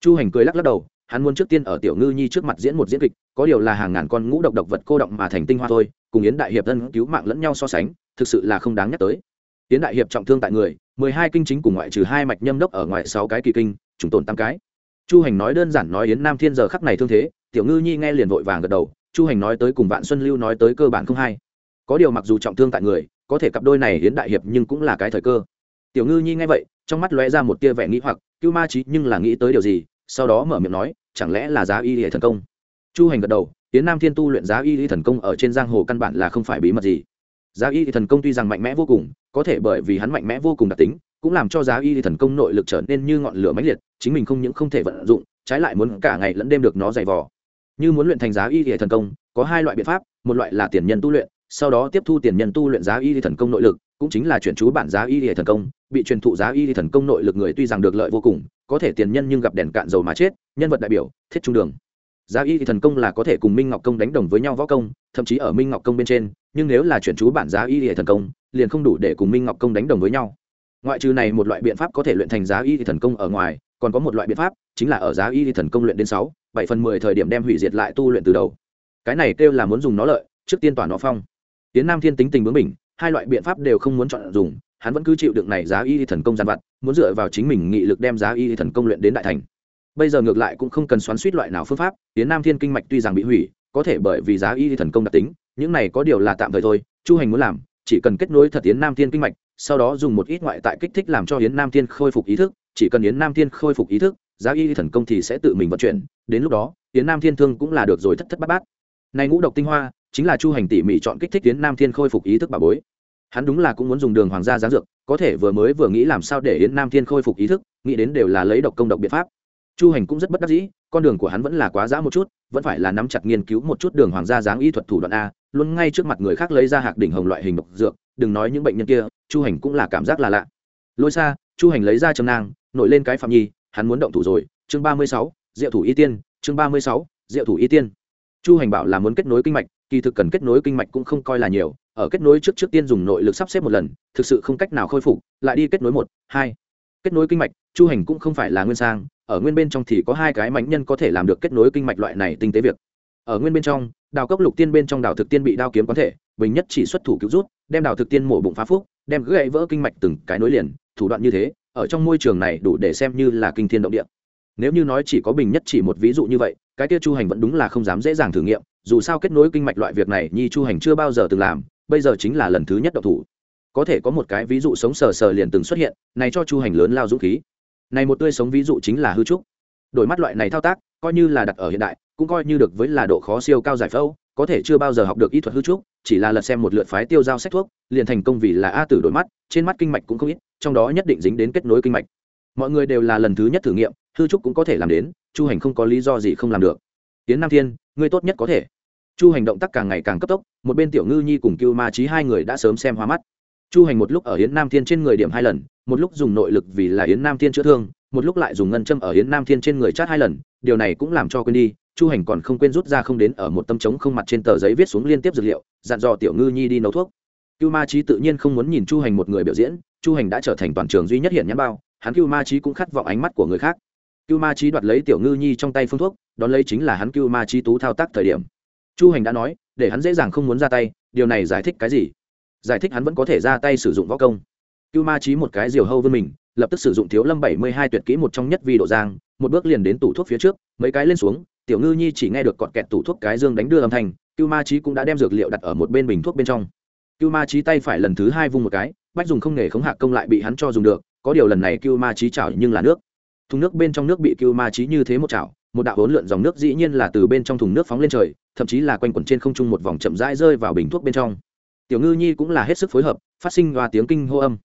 Chu hành cười lắc lắc đầu, hắn muốn trước tiên ở tiểu ngư nhi trước mặt diễn một diễn kịch, có điều là hàng ngàn con ngũ độc độc vật cô động mà thành tinh hoa thôi, cùng yến đại hiệp thân cứu mạng lẫn nhau so sánh, thực sự là không đáng nhắc tới. Yến đại hiệp trọng thương tại người, mười hai kinh chính cùng ngoại trừ hai mạch nhâm đốc ở ngoài sáu cái kỳ kinh trùng tồn tám cái chu hành nói đơn giản nói yến nam thiên giờ khắc này thương thế, tiểu ngư nhi nghe liền vội vàng gật đầu, chu hành nói tới cùng vạn xuân lưu nói tới cơ bản không hay. Có điều mặc dù trọng thương tại người, có thể cặp đôi này yến đại hiệp nhưng cũng là cái thời cơ. Tiểu ngư nhi nghe vậy, trong mắt lóe ra một tia vẻ nghĩ hoặc, cưu ma trí nhưng là nghĩ tới điều gì, sau đó mở miệng nói, chẳng lẽ là giá y hệ thần công? Chu hành gật đầu, Yến nam thiên tu luyện giá y y thần công ở trên giang hồ căn bản là không phải bí mật gì. Giá y y thần công tuy rằng mạnh mẽ vô cùng, có thể bởi vì hắn mạnh mẽ vô cùng đặc tính cũng làm cho giá y thần công nội lực trở nên như ngọn lửa mãnh liệt, chính mình không những không thể vận dụng, trái lại muốn cả ngày lẫn đêm được nó dày vò. Như muốn luyện thành giá y thần công, có hai loại biện pháp, một loại là tiền nhân tu luyện, sau đó tiếp thu tiền nhân tu luyện giá y thần công nội lực, cũng chính là chuyển chú bản giá y thần công, bị truyền thụ giá y y thần công nội lực người tuy rằng được lợi vô cùng, có thể tiền nhân nhưng gặp đèn cạn dầu mà chết, nhân vật đại biểu, thiết trung đường. Giá y thần công là có thể cùng minh ngọc công đánh đồng với nhau võ công, thậm chí ở minh ngọc công bên trên, nhưng nếu là chuyển chú bản giá y thần công, liền không đủ để cùng minh ngọc công đánh đồng với nhau ngoại trừ này một loại biện pháp có thể luyện thành giá y thần công ở ngoài, còn có một loại biện pháp chính là ở giá y thần công luyện đến sáu, bảy phần mười thời điểm đem hủy diệt lại tu luyện từ đầu. Cái này kêu là muốn dùng nó lợi, trước tiên tỏa nó phong. Tiến nam thiên tính tình bướng mình hai loại biện pháp đều không muốn chọn dùng, hắn vẫn cứ chịu đựng này giá y thần công gian vặt, muốn dựa vào chính mình nghị lực đem giá y thần công luyện đến đại thành. Bây giờ ngược lại cũng không cần xoắn suýt loại nào phương pháp, tiến nam thiên kinh mạch tuy rằng bị hủy, có thể bởi vì giá y thần công đặc tính, những này có điều là tạm thời thôi, chu hành muốn làm, chỉ cần kết nối thật tiến nam thiên kinh mạch sau đó dùng một ít ngoại tại kích thích làm cho yến nam thiên khôi phục ý thức, chỉ cần yến nam thiên khôi phục ý thức, giá y thần công thì sẽ tự mình vận chuyển, đến lúc đó, yến nam thiên thương cũng là được rồi thất thất bát bát. Này ngũ độc tinh hoa, chính là chu hành tỉ mỉ chọn kích thích yến nam thiên khôi phục ý thức bà bối. Hắn đúng là cũng muốn dùng đường hoàng gia giáng dược, có thể vừa mới vừa nghĩ làm sao để yến nam thiên khôi phục ý thức, nghĩ đến đều là lấy độc công độc biện pháp. Chu hành cũng rất bất đắc dĩ, con đường của hắn vẫn là quá giã một chút, vẫn phải là nắm chặt nghiên cứu một chút đường hoàng gia giáng y thuật thủ đoạn a luôn ngay trước mặt người khác lấy ra hạc đỉnh hồng loại hình độc dược, đừng nói những bệnh nhân kia, chu hành cũng là cảm giác là lạ. Lôi xa chu hành lấy ra châm nang, nổi lên cái phạm nhi, hắn muốn động thủ rồi, chương ba mươi sáu, diệu thủ y tiên, chương ba mươi sáu, diệu thủ y tiên. Chu hành bảo là muốn kết nối kinh mạch, kỳ thực cần kết nối kinh mạch cũng không coi là nhiều, ở kết nối trước trước tiên dùng nội lực sắp xếp một lần, thực sự không cách nào khôi phục, lại đi kết nối một, hai. Kết nối kinh mạch, chu hành cũng không phải là nguyên sang, ở nguyên bên trong thì có hai cái mạnh nhân có thể làm được kết nối kinh mạch loại này tinh tế việc ở nguyên bên trong, đào cốc lục tiên bên trong đào thực tiên bị đao kiếm quán thể, bình nhất chỉ xuất thủ cứu rút, đem đào thực tiên mổ bụng phá phúc, đem gãy vỡ kinh mạch từng cái nối liền, thủ đoạn như thế, ở trong môi trường này đủ để xem như là kinh thiên động địa. Nếu như nói chỉ có bình nhất chỉ một ví dụ như vậy, cái kia chu hành vẫn đúng là không dám dễ dàng thử nghiệm, dù sao kết nối kinh mạch loại việc này nhi chu hành chưa bao giờ từng làm, bây giờ chính là lần thứ nhất độc thủ. Có thể có một cái ví dụ sống sờ sờ liền từng xuất hiện, này cho chu hành lớn lao dũng khí. Này một tươi sống ví dụ chính là hư trúc. Đổi mắt loại này thao tác, coi như là đặt ở hiện đại cũng coi như được với là độ khó siêu cao giải phẫu, có thể chưa bao giờ học được y thuật hư trúc, chỉ là lật xem một lượt phái tiêu giao sách thuốc, liền thành công vì là a tử đổi mắt, trên mắt kinh mạch cũng không ít, trong đó nhất định dính đến kết nối kinh mạch. Mọi người đều là lần thứ nhất thử nghiệm, hư trúc cũng có thể làm đến, chu hành không có lý do gì không làm được. Tiến nam thiên, ngươi tốt nhất có thể. Chu hành động tác càng ngày càng cấp tốc, một bên tiểu ngư nhi cùng cưu ma trí hai người đã sớm xem hoa mắt. Chu hành một lúc ở hiến nam thiên trên người điểm hai lần, một lúc dùng nội lực vì là hiến nam thiên chữa thương, một lúc lại dùng ngân châm ở hiến nam thiên trên người chát hai lần, điều này cũng làm cho quên đi chu hành còn không quên rút ra không đến ở một tâm trống không mặt trên tờ giấy viết xuống liên tiếp dược liệu, dặn dò tiểu ngư nhi đi nấu thuốc. Cưu ma trí tự nhiên không muốn nhìn chu hành một người biểu diễn, chu hành đã trở thành toàn trường duy nhất hiện nhãn bao, hắn cưu ma trí cũng khát vọng ánh mắt của người khác. Cưu ma trí đoạt lấy tiểu ngư nhi trong tay phương thuốc, đón lấy chính là hắn cưu ma trí tú thao tác thời điểm. Chu hành đã nói, để hắn dễ dàng không muốn ra tay, điều này giải thích cái gì? Giải thích hắn vẫn có thể ra tay sử dụng võ công. Cưu ma trí một cái diều hâu vươn mình, lập tức sử dụng thiếu lâm bảy mươi hai tuyệt kỹ một trong nhất vi độ giang, một bước liền đến tủ thuốc phía trước, mấy cái lên xuống tiểu ngư nhi chỉ nghe được cọt kẹt tủ thuốc cái dương đánh đưa âm thanh, cưu ma trí cũng đã đem dược liệu đặt ở một bên bình thuốc bên trong. Cưu ma trí tay phải lần thứ hai vung một cái, bách dùng không nghề khống hạ công lại bị hắn cho dùng được, có điều lần này cưu ma trí chảo nhưng là nước. Thùng nước bên trong nước bị cưu ma trí như thế một chảo, một đạo hỗn lượn dòng nước dĩ nhiên là từ bên trong thùng nước phóng lên trời, thậm chí là quanh quẩn trên không trung một vòng chậm rãi rơi vào bình thuốc bên trong. Tiểu ngư nhi cũng là hết sức phối hợp, phát sinh loa tiếng kinh hô âm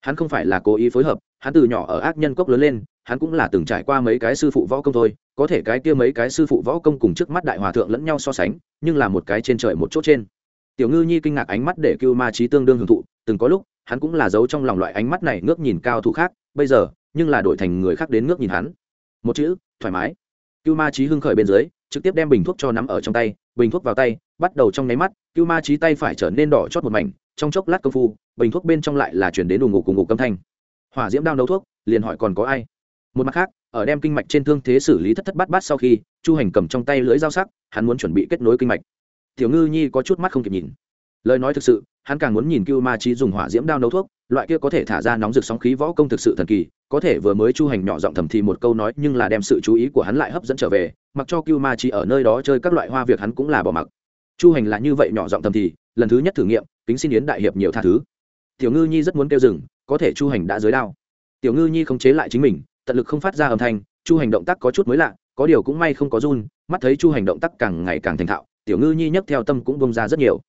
hắn không phải là cố ý phối hợp, hắn từ nhỏ ở ác nhân cốc lớn lên, hắn cũng là từng trải qua mấy cái sư phụ võ công thôi, có thể cái kia mấy cái sư phụ võ công cùng trước mắt đại hòa thượng lẫn nhau so sánh, nhưng là một cái trên trời một chỗ trên. Tiểu ngư nhi kinh ngạc ánh mắt để cưu ma trí tương đương hưởng thụ, từng có lúc, hắn cũng là giấu trong lòng loại ánh mắt này ngước nhìn cao thủ khác, bây giờ, nhưng là đổi thành người khác đến ngước nhìn hắn. Một chữ, thoải mái. Cưu ma trí hưng khởi bên dưới, trực tiếp đem bình thuốc cho nắm ở trong tay, bình thuốc vào tay, bắt đầu trong nháy mắt, cưu ma trí tay phải trở nên đỏ chót một mảnh trong chốc lát công phu, bình thuốc bên trong lại là chuyển đến đùng ngủ cùng ngủ câm thanh. Hỏa diễm đao nấu thuốc, liền hỏi còn có ai? Một mặt khác, ở đem kinh mạch trên thương thế xử lý thất thất bát bát sau khi, chu hành cầm trong tay lưỡi dao sắc, hắn muốn chuẩn bị kết nối kinh mạch. Tiểu ngư nhi có chút mắt không kịp nhìn. Lời nói thực sự, hắn càng muốn nhìn cưu ma trí dùng hỏa diễm đao nấu thuốc, loại kia có thể thả ra nóng rực sóng khí võ công thực sự thần kỳ, có thể vừa mới chu hành nhỏ giọng thầm thì một câu nói nhưng là đem sự chú ý của hắn lại hấp dẫn trở về, mặc cho cưu ma trí ở nơi đó chơi các loại hoa việc hắn cũng là bỏ mặc. Chu hành là như vậy nhỏ giọng thầm thì, lần thứ nhất thử nghiệm kính xin yến đại hiệp nhiều tha thứ. Tiểu ngư nhi rất muốn kêu dừng, có thể chu hành đã giới đao. Tiểu ngư nhi không chế lại chính mình, tận lực không phát ra âm thanh, chu hành động tác có chút mới lạ, có điều cũng may không có run, mắt thấy chu hành động tác càng ngày càng thành thạo, tiểu ngư nhi nhấc theo tâm cũng bông ra rất nhiều.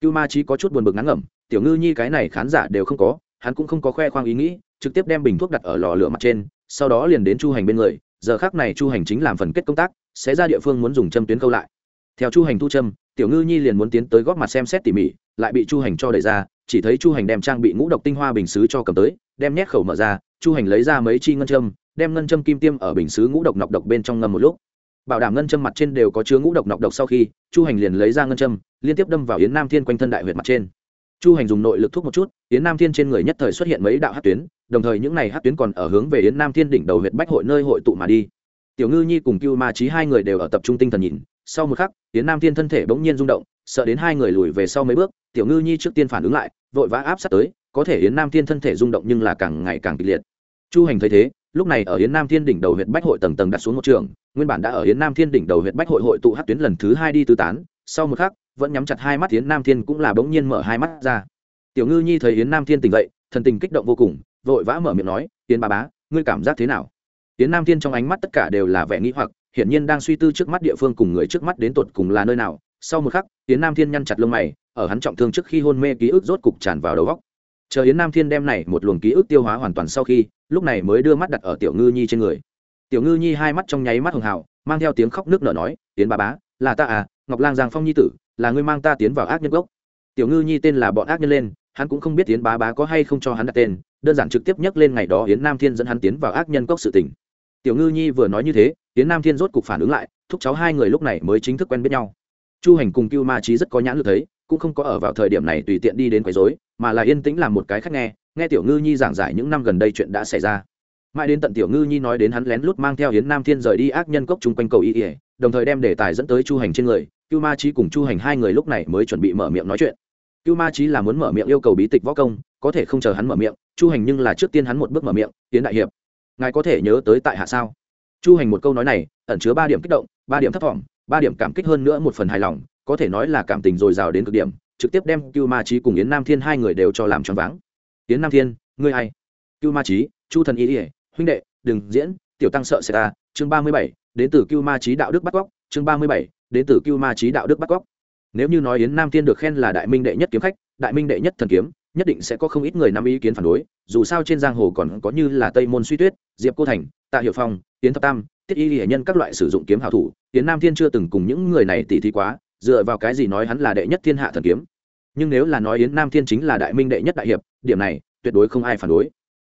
Cưu ma trí có chút buồn bực ngắn ngẩm, tiểu ngư nhi cái này khán giả đều không có, hắn cũng không có khoe khoang ý nghĩ, trực tiếp đem bình thuốc đặt ở lò lửa mặt trên, sau đó liền đến chu hành bên người, giờ khác này chu hành chính làm phần kết công tác, sẽ ra địa phương muốn dùng châm tuyến câu lại. Theo chu hành thu châm, tiểu ngư nhi liền muốn tiến tới góp mặt xem xét tỉ mỉ lại bị chu hành cho đẩy ra, chỉ thấy chu hành đem trang bị ngũ độc tinh hoa bình xứ cho cầm tới, đem nhét khẩu mở ra, chu hành lấy ra mấy chi ngân châm, đem ngân châm kim tiêm ở bình xứ ngũ độc nọc độc bên trong ngâm một lúc. Bảo đảm ngân châm mặt trên đều có chứa ngũ độc nọc độc sau khi, chu hành liền lấy ra ngân châm, liên tiếp đâm vào yến nam thiên quanh thân đại huyệt mặt trên. Chu hành dùng nội lực thuốc một chút, yến nam thiên trên người nhất thời xuất hiện mấy đạo hát tuyến, đồng thời những n à y hát tuyến còn ở hướng về yến nam thiên đỉnh đầu huyện bách hội nơi hội tụ mà đi. Tiểu ngư nhi cùng cưu ma trí hai người đều ở tập trung tinh thần nhìn sau một khắc, yến nam thiên thân thể bỗng nhiên rung động, sợ đến hai người lùi về sau mấy bước, tiểu ngư nhi trước tiên phản ứng lại, vội vã áp sát tới, có thể yến nam thiên thân thể rung động nhưng là càng ngày càng kịch liệt. Chu hành thấy thế, lúc này ở yến nam thiên đỉnh đầu huyện bách hội tầng tầng đặt xuống một trường, nguyên bản đã ở yến nam thiên đỉnh đầu huyện bách hội hội tụ hát tuyến lần thứ hai đi tứ tán, sau một khắc, vẫn nhắm chặt hai mắt yến nam thiên cũng là bỗng nhiên mở hai mắt ra. Tiểu ngư nhi thấy yến nam thiên tỉnh dậy, thần tình kích động vô cùng, vội vã mở miệng nói, yến ba bá, ngươi cảm giác thế nào? Yến nam thiên trong ánh mắt tất cả đều là vẻ nghĩ hoặc hiển nhiên đang suy tư trước mắt địa phương cùng người trước mắt đến tột cùng là nơi nào. Sau một khắc, yến nam thiên nhăn chặt lông mày, ở hắn trọng thương trước khi hôn mê ký ức rốt cục tràn vào đầu góc chờ yến nam thiên đem này một luồng ký ức tiêu hóa hoàn toàn sau khi, lúc này mới đưa mắt đặt ở tiểu ngư nhi trên người. Tiểu ngư nhi hai mắt trong nháy mắt hường hào, mang theo tiếng khóc nước nở nói, yến ba bá, là ta à ngọc lang giang phong nhi tử, là ngươi mang ta tiến vào ác nhân gốc. Tiểu ngư nhi tên là bọn ác nhân lên, hắn cũng không biết yến bá bá có hay không cho hắn đặt tên, đơn giản trực tiếp nhắc lên ngày đó yến nam thiên dẫn hắn tiến vào ác nhân cốc sự tình. Tiểu ngư nhi vừa nói như thế tiến nam thiên rốt cục phản ứng lại, thúc cháu hai người lúc này mới chính thức quen biết nhau. Chu hành cùng cưu ma trí rất có nhãn lực thấy, cũng không có ở vào thời điểm này tùy tiện đi đến quấy rối, mà là yên tĩnh làm một cái khách nghe nghe tiểu ngư nhi giảng giải những năm gần đây chuyện đã xảy ra. Mãi đến tận tiểu ngư nhi nói đến hắn lén lút mang theo hiến nam thiên rời đi ác nhân cốc chung quanh cầu y ỉa đồng thời đem đề tài dẫn tới chu hành trên người, cưu ma trí cùng chu hành hai người lúc này mới chuẩn bị mở miệng nói chuyện. Cưu ma trí là muốn mở miệng yêu cầu bí tịch võ công, có thể không chờ hắn mở miệng, chu hành nhưng là trước tiên hắn một bước mở miệng tiến đại hiệp, ngài có thể nhớ tới tại hạ sao? Chu hành một câu nói này, ẩn chứa ba điểm kích động, ba điểm thất vọng ba điểm cảm kích hơn nữa một phần hài lòng, có thể nói là cảm tình dồi dào đến cực điểm, trực tiếp đem cưu ma trí cùng yến nam thiên hai người đều cho làm choáng váng. Yến nam thiên, ngươi hay cưu ma trí chu thần Y ỉa huynh đệ, đừng diễn, tiểu tăng sợ sẽ ta. Chương ba mươi bảy, đến từ cưu ma trí đạo đức bắt cóc, chương ba mươi bảy, đến từ cưu ma trí đạo đức bắt cóc. Nếu như nói yến nam thiên được khen là đại minh đệ nhất kiếm khách, đại minh đệ nhất thần kiếm nhất định sẽ có không ít người nắm ý kiến phản đối, dù sao trên giang hồ còn có như là tây môn suy tuyết, diệp cô thành, tạ hiệu phong tiến thập tam, tiết y hệ nhân các loại sử dụng kiếm hảo thủ tiến nam thiên chưa từng cùng những người này tỉ thí quá, dựa vào cái gì nói hắn là đệ nhất thiên hạ thần kiếm. Nhưng nếu là nói yến nam thiên chính là đại minh đệ nhất đại hiệp, điểm này, tuyệt đối không ai phản đối.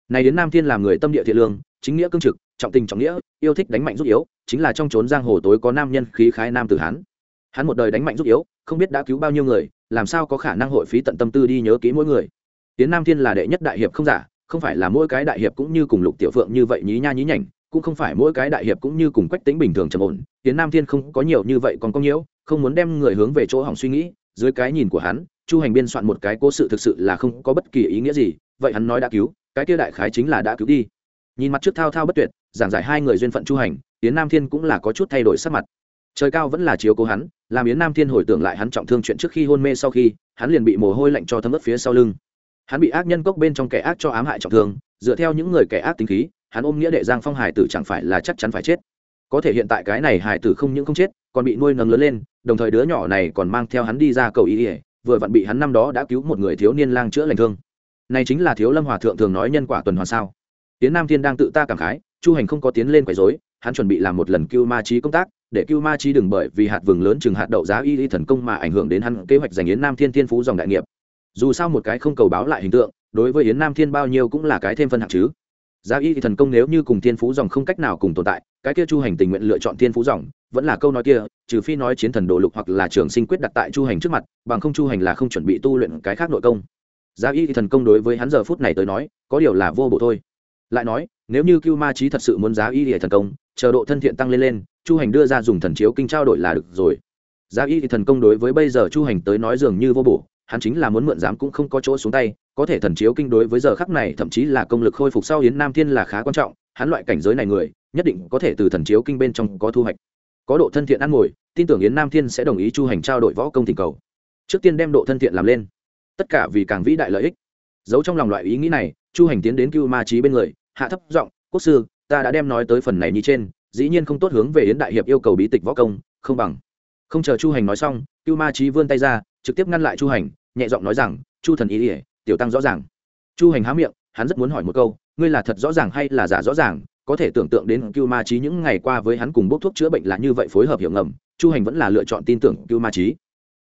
Này yến nam thiên làm người tâm địa thiện lương, chính nghĩa cương trực, trọng tình trọng nghĩa, yêu thích đánh mạnh rút yếu, chính là trong trốn giang hồ tối có nam nhân khí khái nam tử hán hắn một đời đánh mạnh rút yếu, không biết đã cứu bao nhiêu người, làm sao có khả năng hội phí tận tâm tư đi nhớ kỹ mỗi người tiến nam thiên là đệ nhất đại hiệp không giả, không phải là mỗi cái đại hiệp cũng như cùng lục tiểu phượng như vậy nhí nha nhí nhảnh, cũng không phải mỗi cái đại hiệp cũng như cùng quách tính bình thường trầm ổn. Tiến nam thiên không có nhiều như vậy còn có nhiễu không muốn đem người hướng về chỗ hỏng suy nghĩ, dưới cái nhìn của hắn, chu hành biên soạn một cái cố sự thực sự là không có bất kỳ ý nghĩa gì, vậy hắn nói đã cứu, cái kia đại khái chính là đã cứu đi. Nhìn mặt trước thao thao bất tuyệt, giảng giải hai người duyên phận chu hành, tiến nam thiên cũng là có chút thay đổi sắc mặt. Trời cao vẫn là chiếu cố hắn, làm yến nam thiên hồi tưởng lại hắn trọng thương chuyện trước khi hôn mê sau khi, hắn liền bị mồ hôi lạnh cho thấm ướt phía sau lưng hắn bị ác nhân cốc bên trong kẻ ác cho ám hại trọng thương, dựa theo những người kẻ ác tính khí, hắn ôm nghĩa đệ giang phong hải tử chẳng phải là chắc chắn phải chết. Có thể hiện tại cái này hải tử không những không chết, còn bị nuôi nấng lớn lên, đồng thời đứa nhỏ này còn mang theo hắn đi ra cầu ý ỉa vừa vặn bị hắn năm đó đã cứu một người thiếu niên lang chữa lành thương. Này chính là thiếu lâm hòa thượng thường nói nhân quả tuần hoàn sao? Tiến nam thiên đang tự ta cảm khái, chu hành không có tiến lên quấy dối hắn chuẩn bị làm một lần cưu ma trí công tác, để cưu ma trí đừng bởi vì hạt vừng lớn chừng hạt đậu giá y y thần công mà ảnh hưởng đến hắn kế hoạch giành yến nam thiên thiên phú dòng đại nghiệp dù sao một cái không cầu báo lại hình tượng, đối với yến nam thiên bao nhiêu cũng là cái thêm phân hạng chứ. Giá y thần công nếu như cùng thiên phú dòng không cách nào cùng tồn tại, cái kia chu hành tình nguyện lựa chọn thiên phú dòng, vẫn là câu nói kia, trừ phi nói chiến thần đồ lục hoặc là trường sinh quyết đặt tại chu hành trước mặt, bằng không chu hành là không chuẩn bị tu luyện cái khác nội công. Giá y thần công đối với hắn giờ phút này tới nói, có điều là vô bổ thôi. Lại nói, nếu như cưu ma trí thật sự muốn giá y thần công, chờ độ thân thiện tăng lên lên, chu hành đưa ra dùng thần chiếu kinh trao đổi là được rồi. Giá y thần công đối với bây giờ chu hành tới nói dường như vô bổ hắn chính là muốn mượn dám cũng không có chỗ xuống tay, có thể thần chiếu kinh đối với giờ khắc này, thậm chí là công lực khôi phục sau hiến nam thiên là khá quan trọng, hắn loại cảnh giới này người, nhất định có thể từ thần chiếu kinh bên trong có thu hoạch. Có độ thân thiện ăn ngồi, tin tưởng yến nam thiên sẽ đồng ý chu hành trao đổi võ công tình cầu. Trước tiên đem độ thân thiện làm lên. Tất cả vì càng vĩ đại lợi ích. Giấu trong lòng loại ý nghĩ này, chu hành tiến đến cưu ma trí bên người, hạ thấp giọng, quốc sư, ta đã đem nói tới phần này như trên, dĩ nhiên không tốt hướng về yến đại hiệp yêu cầu bí tịch võ công, không bằng. Không chờ chu hành nói xong, cưu ma trí vươn tay ra trực tiếp ngăn lại chu hành, nhẹ giọng nói rằng, chu thần ý ỉa tiểu tăng rõ ràng. Chu hành há miệng, hắn rất muốn hỏi một câu, ngươi là thật rõ ràng hay là giả rõ ràng? Có thể tưởng tượng đến cưu ma trí những ngày qua với hắn cùng bốc thuốc chữa bệnh là như vậy phối hợp hiểu ngầm, chu hành vẫn là lựa chọn tin tưởng cưu ma trí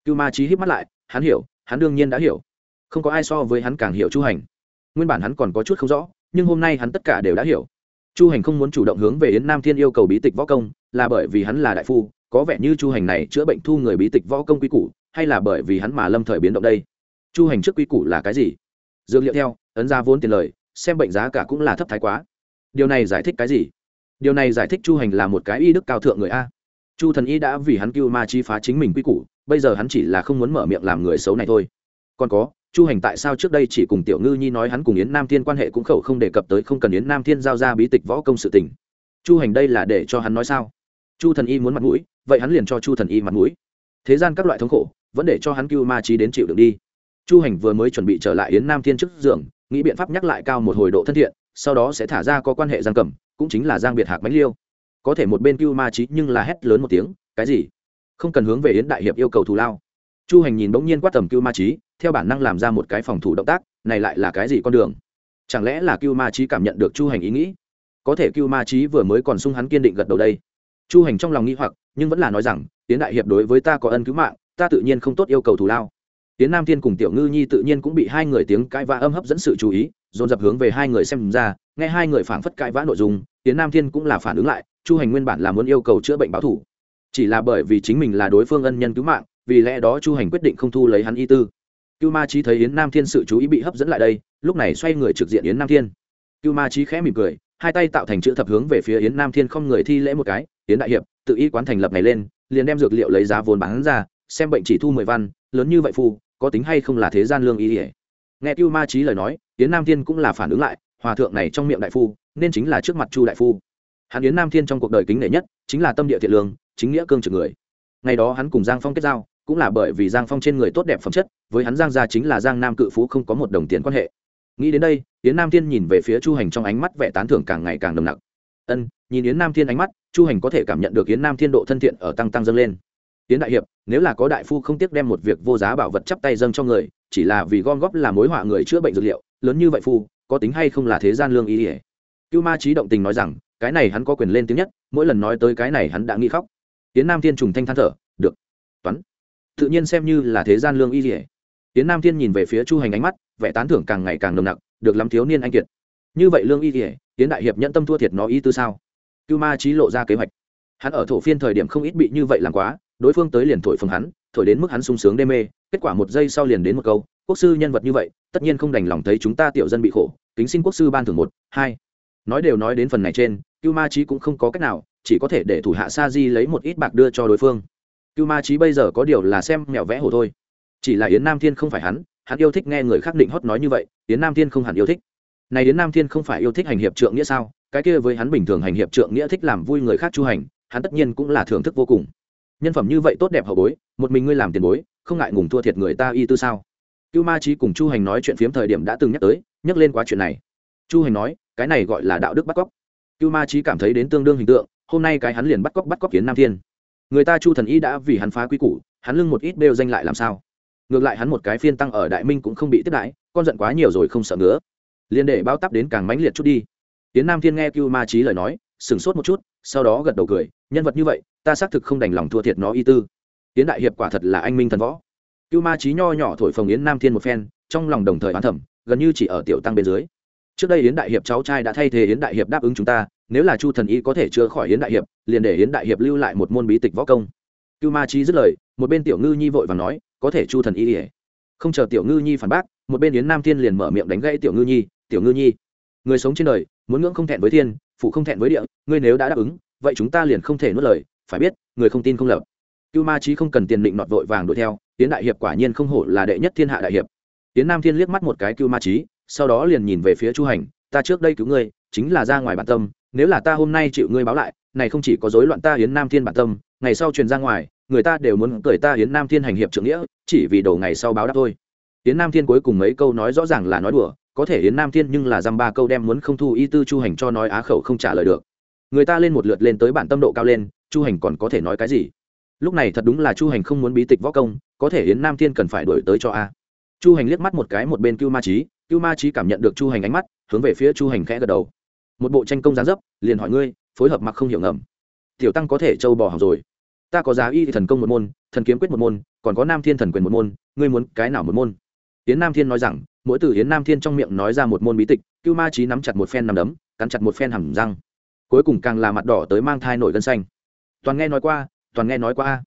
cưu ma trí hít mắt lại, hắn hiểu, hắn đương nhiên đã hiểu. Không có ai so với hắn càng hiểu chu hành. Nguyên bản hắn còn có chút không rõ, nhưng hôm nay hắn tất cả đều đã hiểu. Chu hành không muốn chủ động hướng về yến nam thiên yêu cầu bí tịch võ công, là bởi vì hắn là đại phu, có vẻ như chu hành này chữa bệnh thu người bí tịch võ công quy củ hay là bởi vì hắn mà lâm thời biến động đây? Chu hành trước quy củ là cái gì? Dược liệu theo, ấn ra vốn tiền lời, xem bệnh giá cả cũng là thấp thái quá. Điều này giải thích cái gì? Điều này giải thích chu hành là một cái y đức cao thượng người a. Chu thần y đã vì hắn cưu ma chi phá chính mình quy củ, bây giờ hắn chỉ là không muốn mở miệng làm người xấu này thôi. Còn có, chu hành tại sao trước đây chỉ cùng tiểu ngư nhi nói hắn cùng yến nam thiên quan hệ cũng khẩu không đề cập tới không cần yến nam thiên giao ra bí tịch võ công sự tình. Chu hành đây là để cho hắn nói sao? Chu thần y muốn mặt mũi, vậy hắn liền cho chu thần y mặt mũi. Thế gian các loại thống khổ vẫn để cho hắn cưu ma trí đến chịu đựng đi. Chu hành vừa mới chuẩn bị trở lại yến nam thiên trước giường, nghĩ biện pháp nhắc lại cao một hồi độ thân thiện, sau đó sẽ thả ra có quan hệ giang cầm, cũng chính là giang biệt hạc bánh liêu. Có thể một bên cưu ma trí nhưng là hét lớn một tiếng, cái gì? Không cần hướng về yến đại hiệp yêu cầu thù lao. Chu hành nhìn bỗng nhiên quát tầm cưu ma trí, theo bản năng làm ra một cái phòng thủ động tác, này lại là cái gì con đường? Chẳng lẽ là cưu ma trí cảm nhận được chu hành ý nghĩ? Có thể cưu ma trí vừa mới còn sung hắn kiên định gật đầu đây. Chu hành trong lòng nghĩ hoặc, nhưng vẫn là nói rằng tiến đại hiệp đối với ta có ân cứu mạng ta tự nhiên không tốt yêu cầu thù lao. Tiến nam thiên cùng tiểu ngư nhi tự nhiên cũng bị hai người tiếng cãi vã âm hấp dẫn sự chú ý, dồn dập hướng về hai người xem ra, nghe hai người phảng phất cãi vã nội dung, tiến nam thiên cũng là phản ứng lại, chu hành nguyên bản là muốn yêu cầu chữa bệnh báo thủ. Chỉ là bởi vì chính mình là đối phương ân nhân cứu mạng, vì lẽ đó chu hành quyết định không thu lấy hắn y tư. Cưu ma trí thấy yến nam thiên sự chú ý bị hấp dẫn lại đây, lúc này xoay người trực diện yến nam thiên. Cưu ma trí khẽ mỉm cười, hai tay tạo thành chữ thập hướng về phía yến nam thiên không người thi lễ một cái, yến đại hiệp, tự y quán thành lập này lên, liền đem dược liệu lấy giá vốn bán ra xem bệnh chỉ thu mười văn, lớn như vậy phu có tính hay không là thế gian lương y ỉa? Nghe cưu ma trí lời nói, yến nam thiên cũng là phản ứng lại, hòa thượng này trong miệng đại phu, nên chính là trước mặt chu đại phu. Hắn yến nam thiên trong cuộc đời kính nể nhất, chính là tâm địa thiện lương, chính nghĩa cương trực người. Ngày đó hắn cùng giang phong kết giao, cũng là bởi vì giang phong trên người tốt đẹp phẩm chất, với hắn giang gia chính là giang nam cự phú không có một đồng tiền quan hệ. Nghĩ đến đây, yến nam thiên nhìn về phía chu hành trong ánh mắt vẻ tán thưởng càng ngày càng nồng nặc. Ân, nhìn yến nam thiên ánh mắt, chu hành có thể cảm nhận được yến nam thiên độ thân thiện ở tăng tăng dâng lên. Tiến đại hiệp, nếu là có đại phu không tiếc đem một việc vô giá bảo vật chắp tay dâng cho người, chỉ là vì gom góp là mối họa người chữa bệnh dược liệu, lớn như vậy phu, có tính hay không là thế gian lương ý ỉa cưu ma trí động tình nói rằng, cái này hắn có quyền lên tiếng nhất, mỗi lần nói tới cái này hắn đã nghĩ khóc. Tiến nam thiên trùng thanh than thở, được, toán. Tự nhiên xem như là thế gian lương y ỉa tiến nam thiên nhìn về phía chu hành ánh mắt, vẻ tán thưởng càng ngày càng nồng nặc, được lắm, thiếu niên anh kiệt. Như vậy lương y ỉa tiến đại hiệp nhận tâm thua thiệt nó ý tư sao? Cưu ma trí lộ ra kế hoạch. Hắn ở thổ phiên thời điểm không ít bị như vậy làm quá đối phương tới liền thổi phồng hắn, thổi đến mức hắn sung sướng đê mê, kết quả một giây sau liền đến một câu, quốc sư nhân vật như vậy, tất nhiên không đành lòng thấy chúng ta tiểu dân bị khổ, kính xin quốc sư ban thưởng một, hai. Nói đều nói đến phần này trên, cưu ma trí cũng không có cách nào, chỉ có thể để thủ hạ sa di lấy một ít bạc đưa cho đối phương. Cưu ma trí bây giờ có điều là xem mẹo vẽ hồ thôi. Chỉ là yến nam thiên không phải hắn hắn yêu thích nghe người khác định hót nói như vậy, yến nam thiên không hẳn yêu thích. Này yến nam thiên không phải yêu thích hành hiệp trượng nghĩa sao? Cái kia với hắn bình thường hành hiệp trượng nghĩa thích làm vui người khác chu hành, hắn tất nhiên cũng là thưởng thức vô cùng nhân phẩm như vậy tốt đẹp hậu bối, một mình ngươi làm tiền bối, không ngại ngùng thua thiệt người ta y tư sao? Cưu ma trí cùng chu hành nói chuyện phiếm thời điểm đã từng nhắc tới, nhắc lên quá chuyện này. Chu hành nói, cái này gọi là đạo đức bắt cóc. Cưu ma trí cảm thấy đến tương đương hình tượng, hôm nay cái hắn liền bắt cóc bắt cóc kiến nam thiên. Người ta chu thần y đã vì hắn phá quy củ, hắn lưng một ít đều danh lại làm sao? Ngược lại hắn một cái phiên tăng ở đại minh cũng không bị tiếp đãi, con giận quá nhiều rồi không sợ nữa liền để bao tắp đến càng mãnh liệt chút đi. Tiến nam thiên nghe cưu ma trí lời nói, sửng sốt một chút, sau đó gật đầu cười, nhân vật như vậy ta xác thực không đành lòng thua thiệt nó y tư. Tiến đại hiệp quả thật là anh minh thần võ. Cưu ma trí nho nhỏ thổi phồng yến nam thiên một phen, trong lòng đồng thời oán thẩm gần như chỉ ở tiểu tăng bên dưới. Trước đây yến đại hiệp cháu trai đã thay thế yến đại hiệp đáp ứng chúng ta, nếu là chu thần y có thể chữa khỏi yến đại hiệp, liền để yến đại hiệp lưu lại một môn bí tịch võ công. Cưu ma trí dứt lời, một bên tiểu ngư nhi vội và nói, có thể chu thần y ỉa không chờ tiểu ngư nhi phản bác, một bên yến nam thiên liền mở miệng đánh gãy tiểu ngư nhi, tiểu ngư nhi, người sống trên đời, muốn ngưỡng không thẹn với thiên, phụ không thẹn với địa, ngươi nếu đã đáp ứng, vậy chúng ta liền không thể nuốt lời phải biết, người không tin không lập. Cưu ma trí không cần tiền định nọt vội vàng đuổi theo tiến đại hiệp quả nhiên không hổ là đệ nhất thiên hạ đại hiệp. Tiến nam thiên liếc mắt một cái cưu ma trí sau đó liền nhìn về phía chu hành, ta trước đây cứu ngươi, chính là ra ngoài bản tâm, nếu là ta hôm nay chịu ngươi báo lại, này không chỉ có rối loạn ta hiến nam thiên bản tâm, ngày sau truyền ra ngoài, người ta đều muốn cười ta hiến nam thiên hành hiệp trưởng nghĩa, chỉ vì đầu ngày sau báo đáp thôi. Hiến nam thiên cuối cùng mấy câu nói rõ ràng là nói đùa, có thể hiến nam thiên nhưng là dăm ba câu đem muốn không thu y tư chu hành cho nói á khẩu không trả lời được. Người ta lên một lượt lên tới bản tâm độ cao lên chu hành còn có thể nói cái gì? Lúc này thật đúng là chu hành không muốn bí tịch võ công, có thể Yến nam thiên cần phải đổi tới cho a. Chu hành liếc mắt một cái một bên cưu ma trí cưu ma trí cảm nhận được chu hành ánh mắt, hướng về phía chu hành khẽ gật đầu. Một bộ tranh công giá dấp, liền hỏi ngươi, phối hợp mặc không hiểu ngầm. Tiểu tăng có thể trâu bò học rồi. Ta có giá y thì thần công một môn, thần kiếm quyết một môn, còn có nam thiên thần quyền một môn, ngươi muốn cái nào một môn? Yến nam thiên nói rằng, mỗi từ yến nam thiên trong miệng nói ra một môn bí tịch, cưu ma trí nắm chặt một phen nằm đấm, cắn chặt một phen hầm răng. Cuối cùng càng là mặt đỏ tới mang thai nổi gân xanh toàn nghe nói qua, toàn nghe nói qua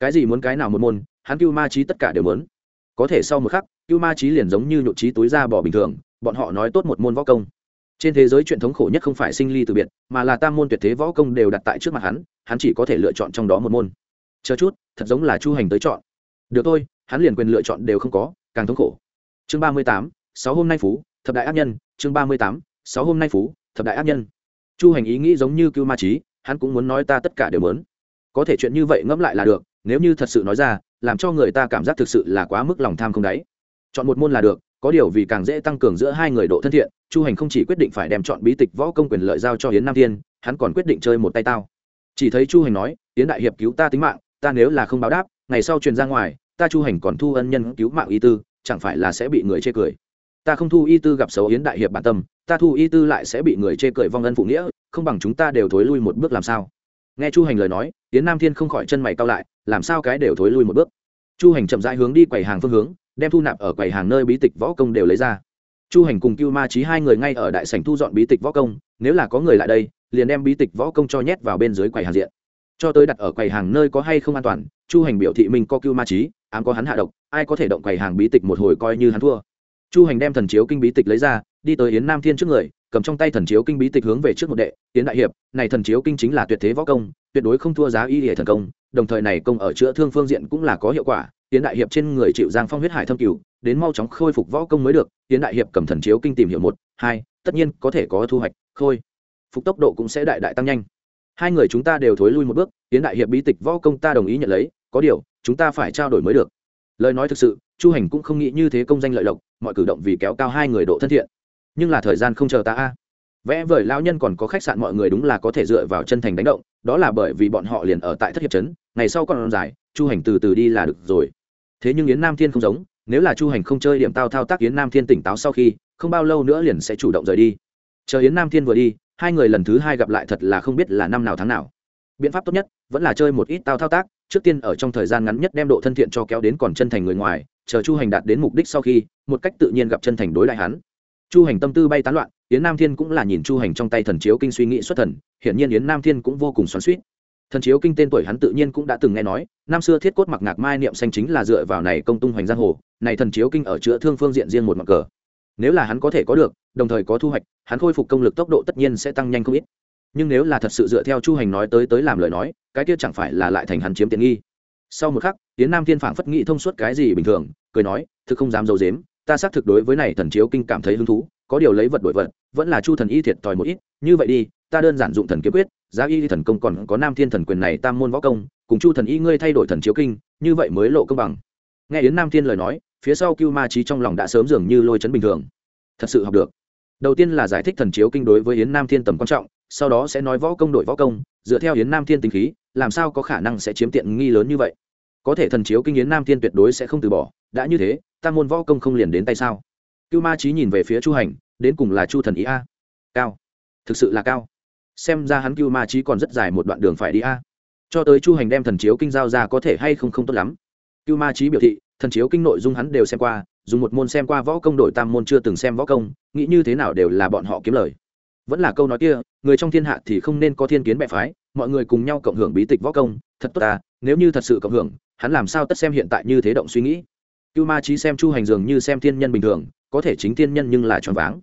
cái gì muốn cái nào một môn, hắn cưu ma trí tất cả đều muốn. Có thể sau một khắc, cưu ma trí liền giống như nhộn trí túi ra bỏ bình thường, bọn họ nói tốt một môn võ công. Trên thế giới truyền thống khổ nhất không phải sinh ly từ biệt, mà là tam môn tuyệt thế võ công đều đặt tại trước mặt hắn hắn chỉ có thể lựa chọn trong đó một môn. Chờ chút, thật giống là chu hành tới chọn. Được thôi, hắn liền quyền lựa chọn đều không có, càng thống khổ. Chương ba mươi tám, sáu hôm nay phú, thập đại ác nhân. Chương ba mươi tám, sáu hôm nay phú, thập đại ác nhân. Chu hành ý nghĩ giống như cưu ma trí hắn cũng muốn nói ta tất cả đều muốn. Có thể chuyện như vậy ngẫm lại là được, nếu như thật sự nói ra, làm cho người ta cảm giác thực sự là quá mức lòng tham không đáy. Chọn một môn là được, có điều vì càng dễ tăng cường giữa hai người độ thân thiện, chu hành không chỉ quyết định phải đem chọn bí tịch võ công quyền lợi giao cho hiến nam thiên, hắn còn quyết định chơi một tay tao. Chỉ thấy chu hành nói hiến đại hiệp cứu ta tính mạng, ta nếu là không báo đáp, ngày sau truyền ra ngoài, ta chu hành còn thu ân nhân cứu mạng y tư, chẳng phải là sẽ bị người chê cười. Ta không thu y tư gặp xấu hiến đại hiệp bản tâm, ta thu y tư lại sẽ bị người chê cười vong ân phụ nghĩa không bằng chúng ta đều thối lui một bước làm sao? Nghe chu hành lời nói tiến nam thiên không khỏi chân mày cao lại, làm sao cái đều thối lui một bước? Chu hành chậm rãi hướng đi quầy hàng phương hướng, đem thu nạp ở quầy hàng nơi bí tịch võ công đều lấy ra. Chu hành cùng cưu ma trí hai người ngay ở đại sảnh thu dọn bí tịch võ công, nếu là có người lại đây, liền đem bí tịch võ công cho nhét vào bên dưới quầy hàng diện. Cho tới đặt ở quầy hàng nơi có hay không an toàn, chu hành biểu thị mình có cưu ma trí ám có hắn hạ độc, ai có thể động quầy hàng bí tịch một hồi coi như hắn thua. Chu hành đem thần chiếu kinh bí tịch lấy ra, đi tới yến nam thiên trước người cầm trong tay thần chiếu kinh bí tịch hướng về trước một đệ, tiến đại hiệp, này thần chiếu kinh chính là tuyệt thế võ công, tuyệt đối không thua giá y hệ thần công, đồng thời này công ở chữa thương phương diện cũng là có hiệu quả, tiến đại hiệp trên người chịu giang phong huyết hải thâm cửu, đến mau chóng khôi phục võ công mới được, tiến đại hiệp cầm thần chiếu kinh tìm hiểu một, hai, tất nhiên có thể có thu hoạch, khôi, phục tốc độ cũng sẽ đại đại tăng nhanh. Hai người chúng ta đều thối lui một bước, tiến đại hiệp bí tịch võ công ta đồng ý nhận lấy, có điều, chúng ta phải trao đổi mới được. Lời nói thực sự, chu hành cũng không nghĩ như thế công danh lợi lộc, mọi cử động vì kéo cao hai người độ thân thiện nhưng là thời gian không chờ ta a. Vẽ vời lão nhân còn có khách sạn mọi người đúng là có thể dựa vào chân thành đánh động, đó là bởi vì bọn họ liền ở tại thất hiệp trấn, ngày sau còn dài, chu hành từ từ đi là được rồi. Thế nhưng yến nam thiên không giống, nếu là chu hành không chơi điểm tao thao tác yến nam thiên tỉnh táo sau khi, không bao lâu nữa liền sẽ chủ động rời đi. Chờ yến nam thiên vừa đi, hai người lần thứ hai gặp lại thật là không biết là năm nào tháng nào. Biện pháp tốt nhất, vẫn là chơi một ít tao thao tác, trước tiên ở trong thời gian ngắn nhất đem độ thân thiện cho kéo đến còn chân thành người ngoài, chờ chu hành đạt đến mục đích sau khi, một cách tự nhiên gặp chân thành đối lại hắn chu hành tâm tư bay tán loạn, yến nam thiên cũng là nhìn chu hành trong tay thần chiếu kinh suy nghĩ xuất thần, hiển nhiên yến nam thiên cũng vô cùng xoắn suýt thần chiếu kinh tên tuổi hắn tự nhiên cũng đã từng nghe nói, năm xưa thiết cốt mặc ngạc mai niệm xanh chính là dựa vào này công tung hoành giang hồ, này thần chiếu kinh ở chữa thương phương diện riêng một mặt cờ. Nếu là hắn có thể có được, đồng thời có thu hoạch, hắn khôi phục công lực tốc độ tất nhiên sẽ tăng nhanh không ít. Nhưng nếu là thật sự dựa theo chu hành nói tới tới làm lời nói, cái kia chẳng phải là lại thành hắn chiếm tiện nghi. Sau một khắc tiến nam thiên phảng phất nghĩ thông suốt cái gì bình thường, cười nói, thực không dám d i ấ u dếm ta xác thực đối với này thần chiếu kinh cảm thấy hứng thú, có điều lấy vật đổi vật, vẫn là chu thần y thiệt thòi một ít, như vậy đi, ta đơn giản dụng thần kiếm quyết, giá y thần công còn có nam thiên thần quyền này tam môn võ công, cùng chu thần y ngươi thay đổi thần chiếu kinh, như vậy mới lộ công bằng. Nghe yến nam thiên lời nói, phía sau cưu ma trí trong lòng đã sớm dường như lôi chấn bình thường. Thật sự học được. Đầu tiên là giải thích thần chiếu kinh đối với yến nam thiên tầm quan trọng, sau đó sẽ nói võ công đổi võ công, dựa theo yến nam thiên tính khí, làm sao có khả năng sẽ chiếm tiện nghi lớn như vậy. Có thể thần chiếu kinh yến nam thiên tuyệt đối sẽ không từ bỏ, đã như thế tam môn võ công không liền đến tay sao? Cưu ma trí nhìn về phía chu hành, đến cùng là chu thần ý a? Cao. Thực sự là cao. Xem ra hắn cưu ma trí còn rất dài một đoạn đường phải đi a. Cho tới chu hành đem thần chiếu kinh giao ra có thể hay không không tốt lắm. Cưu ma trí biểu thị, thần chiếu kinh nội dung hắn đều xem qua, dùng một môn xem qua võ công đổi tam môn chưa từng xem võ công, nghĩ như thế nào đều là bọn họ kiếm lời. Vẫn là câu nói kia, người trong thiên hạ thì không nên có thiên kiến bệ phái, mọi người cùng nhau cộng hưởng bí tịch võ công, thật tốt ta, nếu như thật sự cộng hưởng, hắn làm sao tất xem hiện tại như thế động suy nghĩ? Cưu ma trí xem chu hành dường như xem thiên nhân bình thường, có thể chính thiên nhân nhưng là choáng váng.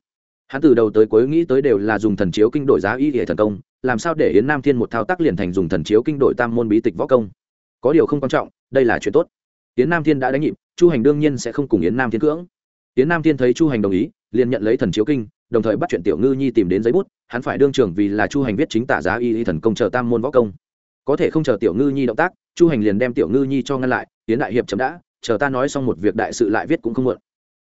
Hắn từ đầu tới cuối nghĩ tới đều là dùng thần chiếu kinh đổi giá y hệ thần công, làm sao để yến nam thiên một thao tác liền thành dùng thần chiếu kinh đổi tam môn bí tịch võ công? Có điều không quan trọng, đây là chuyện tốt. Yến nam thiên đã đánh nhịp, chu hành đương nhiên sẽ không cùng yến nam thiên cưỡng. Yến nam thiên thấy chu hành đồng ý, liền nhận lấy thần chiếu kinh, đồng thời bắt chuyện tiểu ngư nhi tìm đến giấy bút, hắn phải đương trường vì là chu hành viết chính tả giá y y thần công chờ tam môn võ công. Có thể không chờ tiểu ngư nhi động tác, chu hành liền đem tiểu ngư nhi cho ngăn lại tiến đại hiệp chấm đã chờ ta nói xong một việc đại sự lại viết cũng không muộn.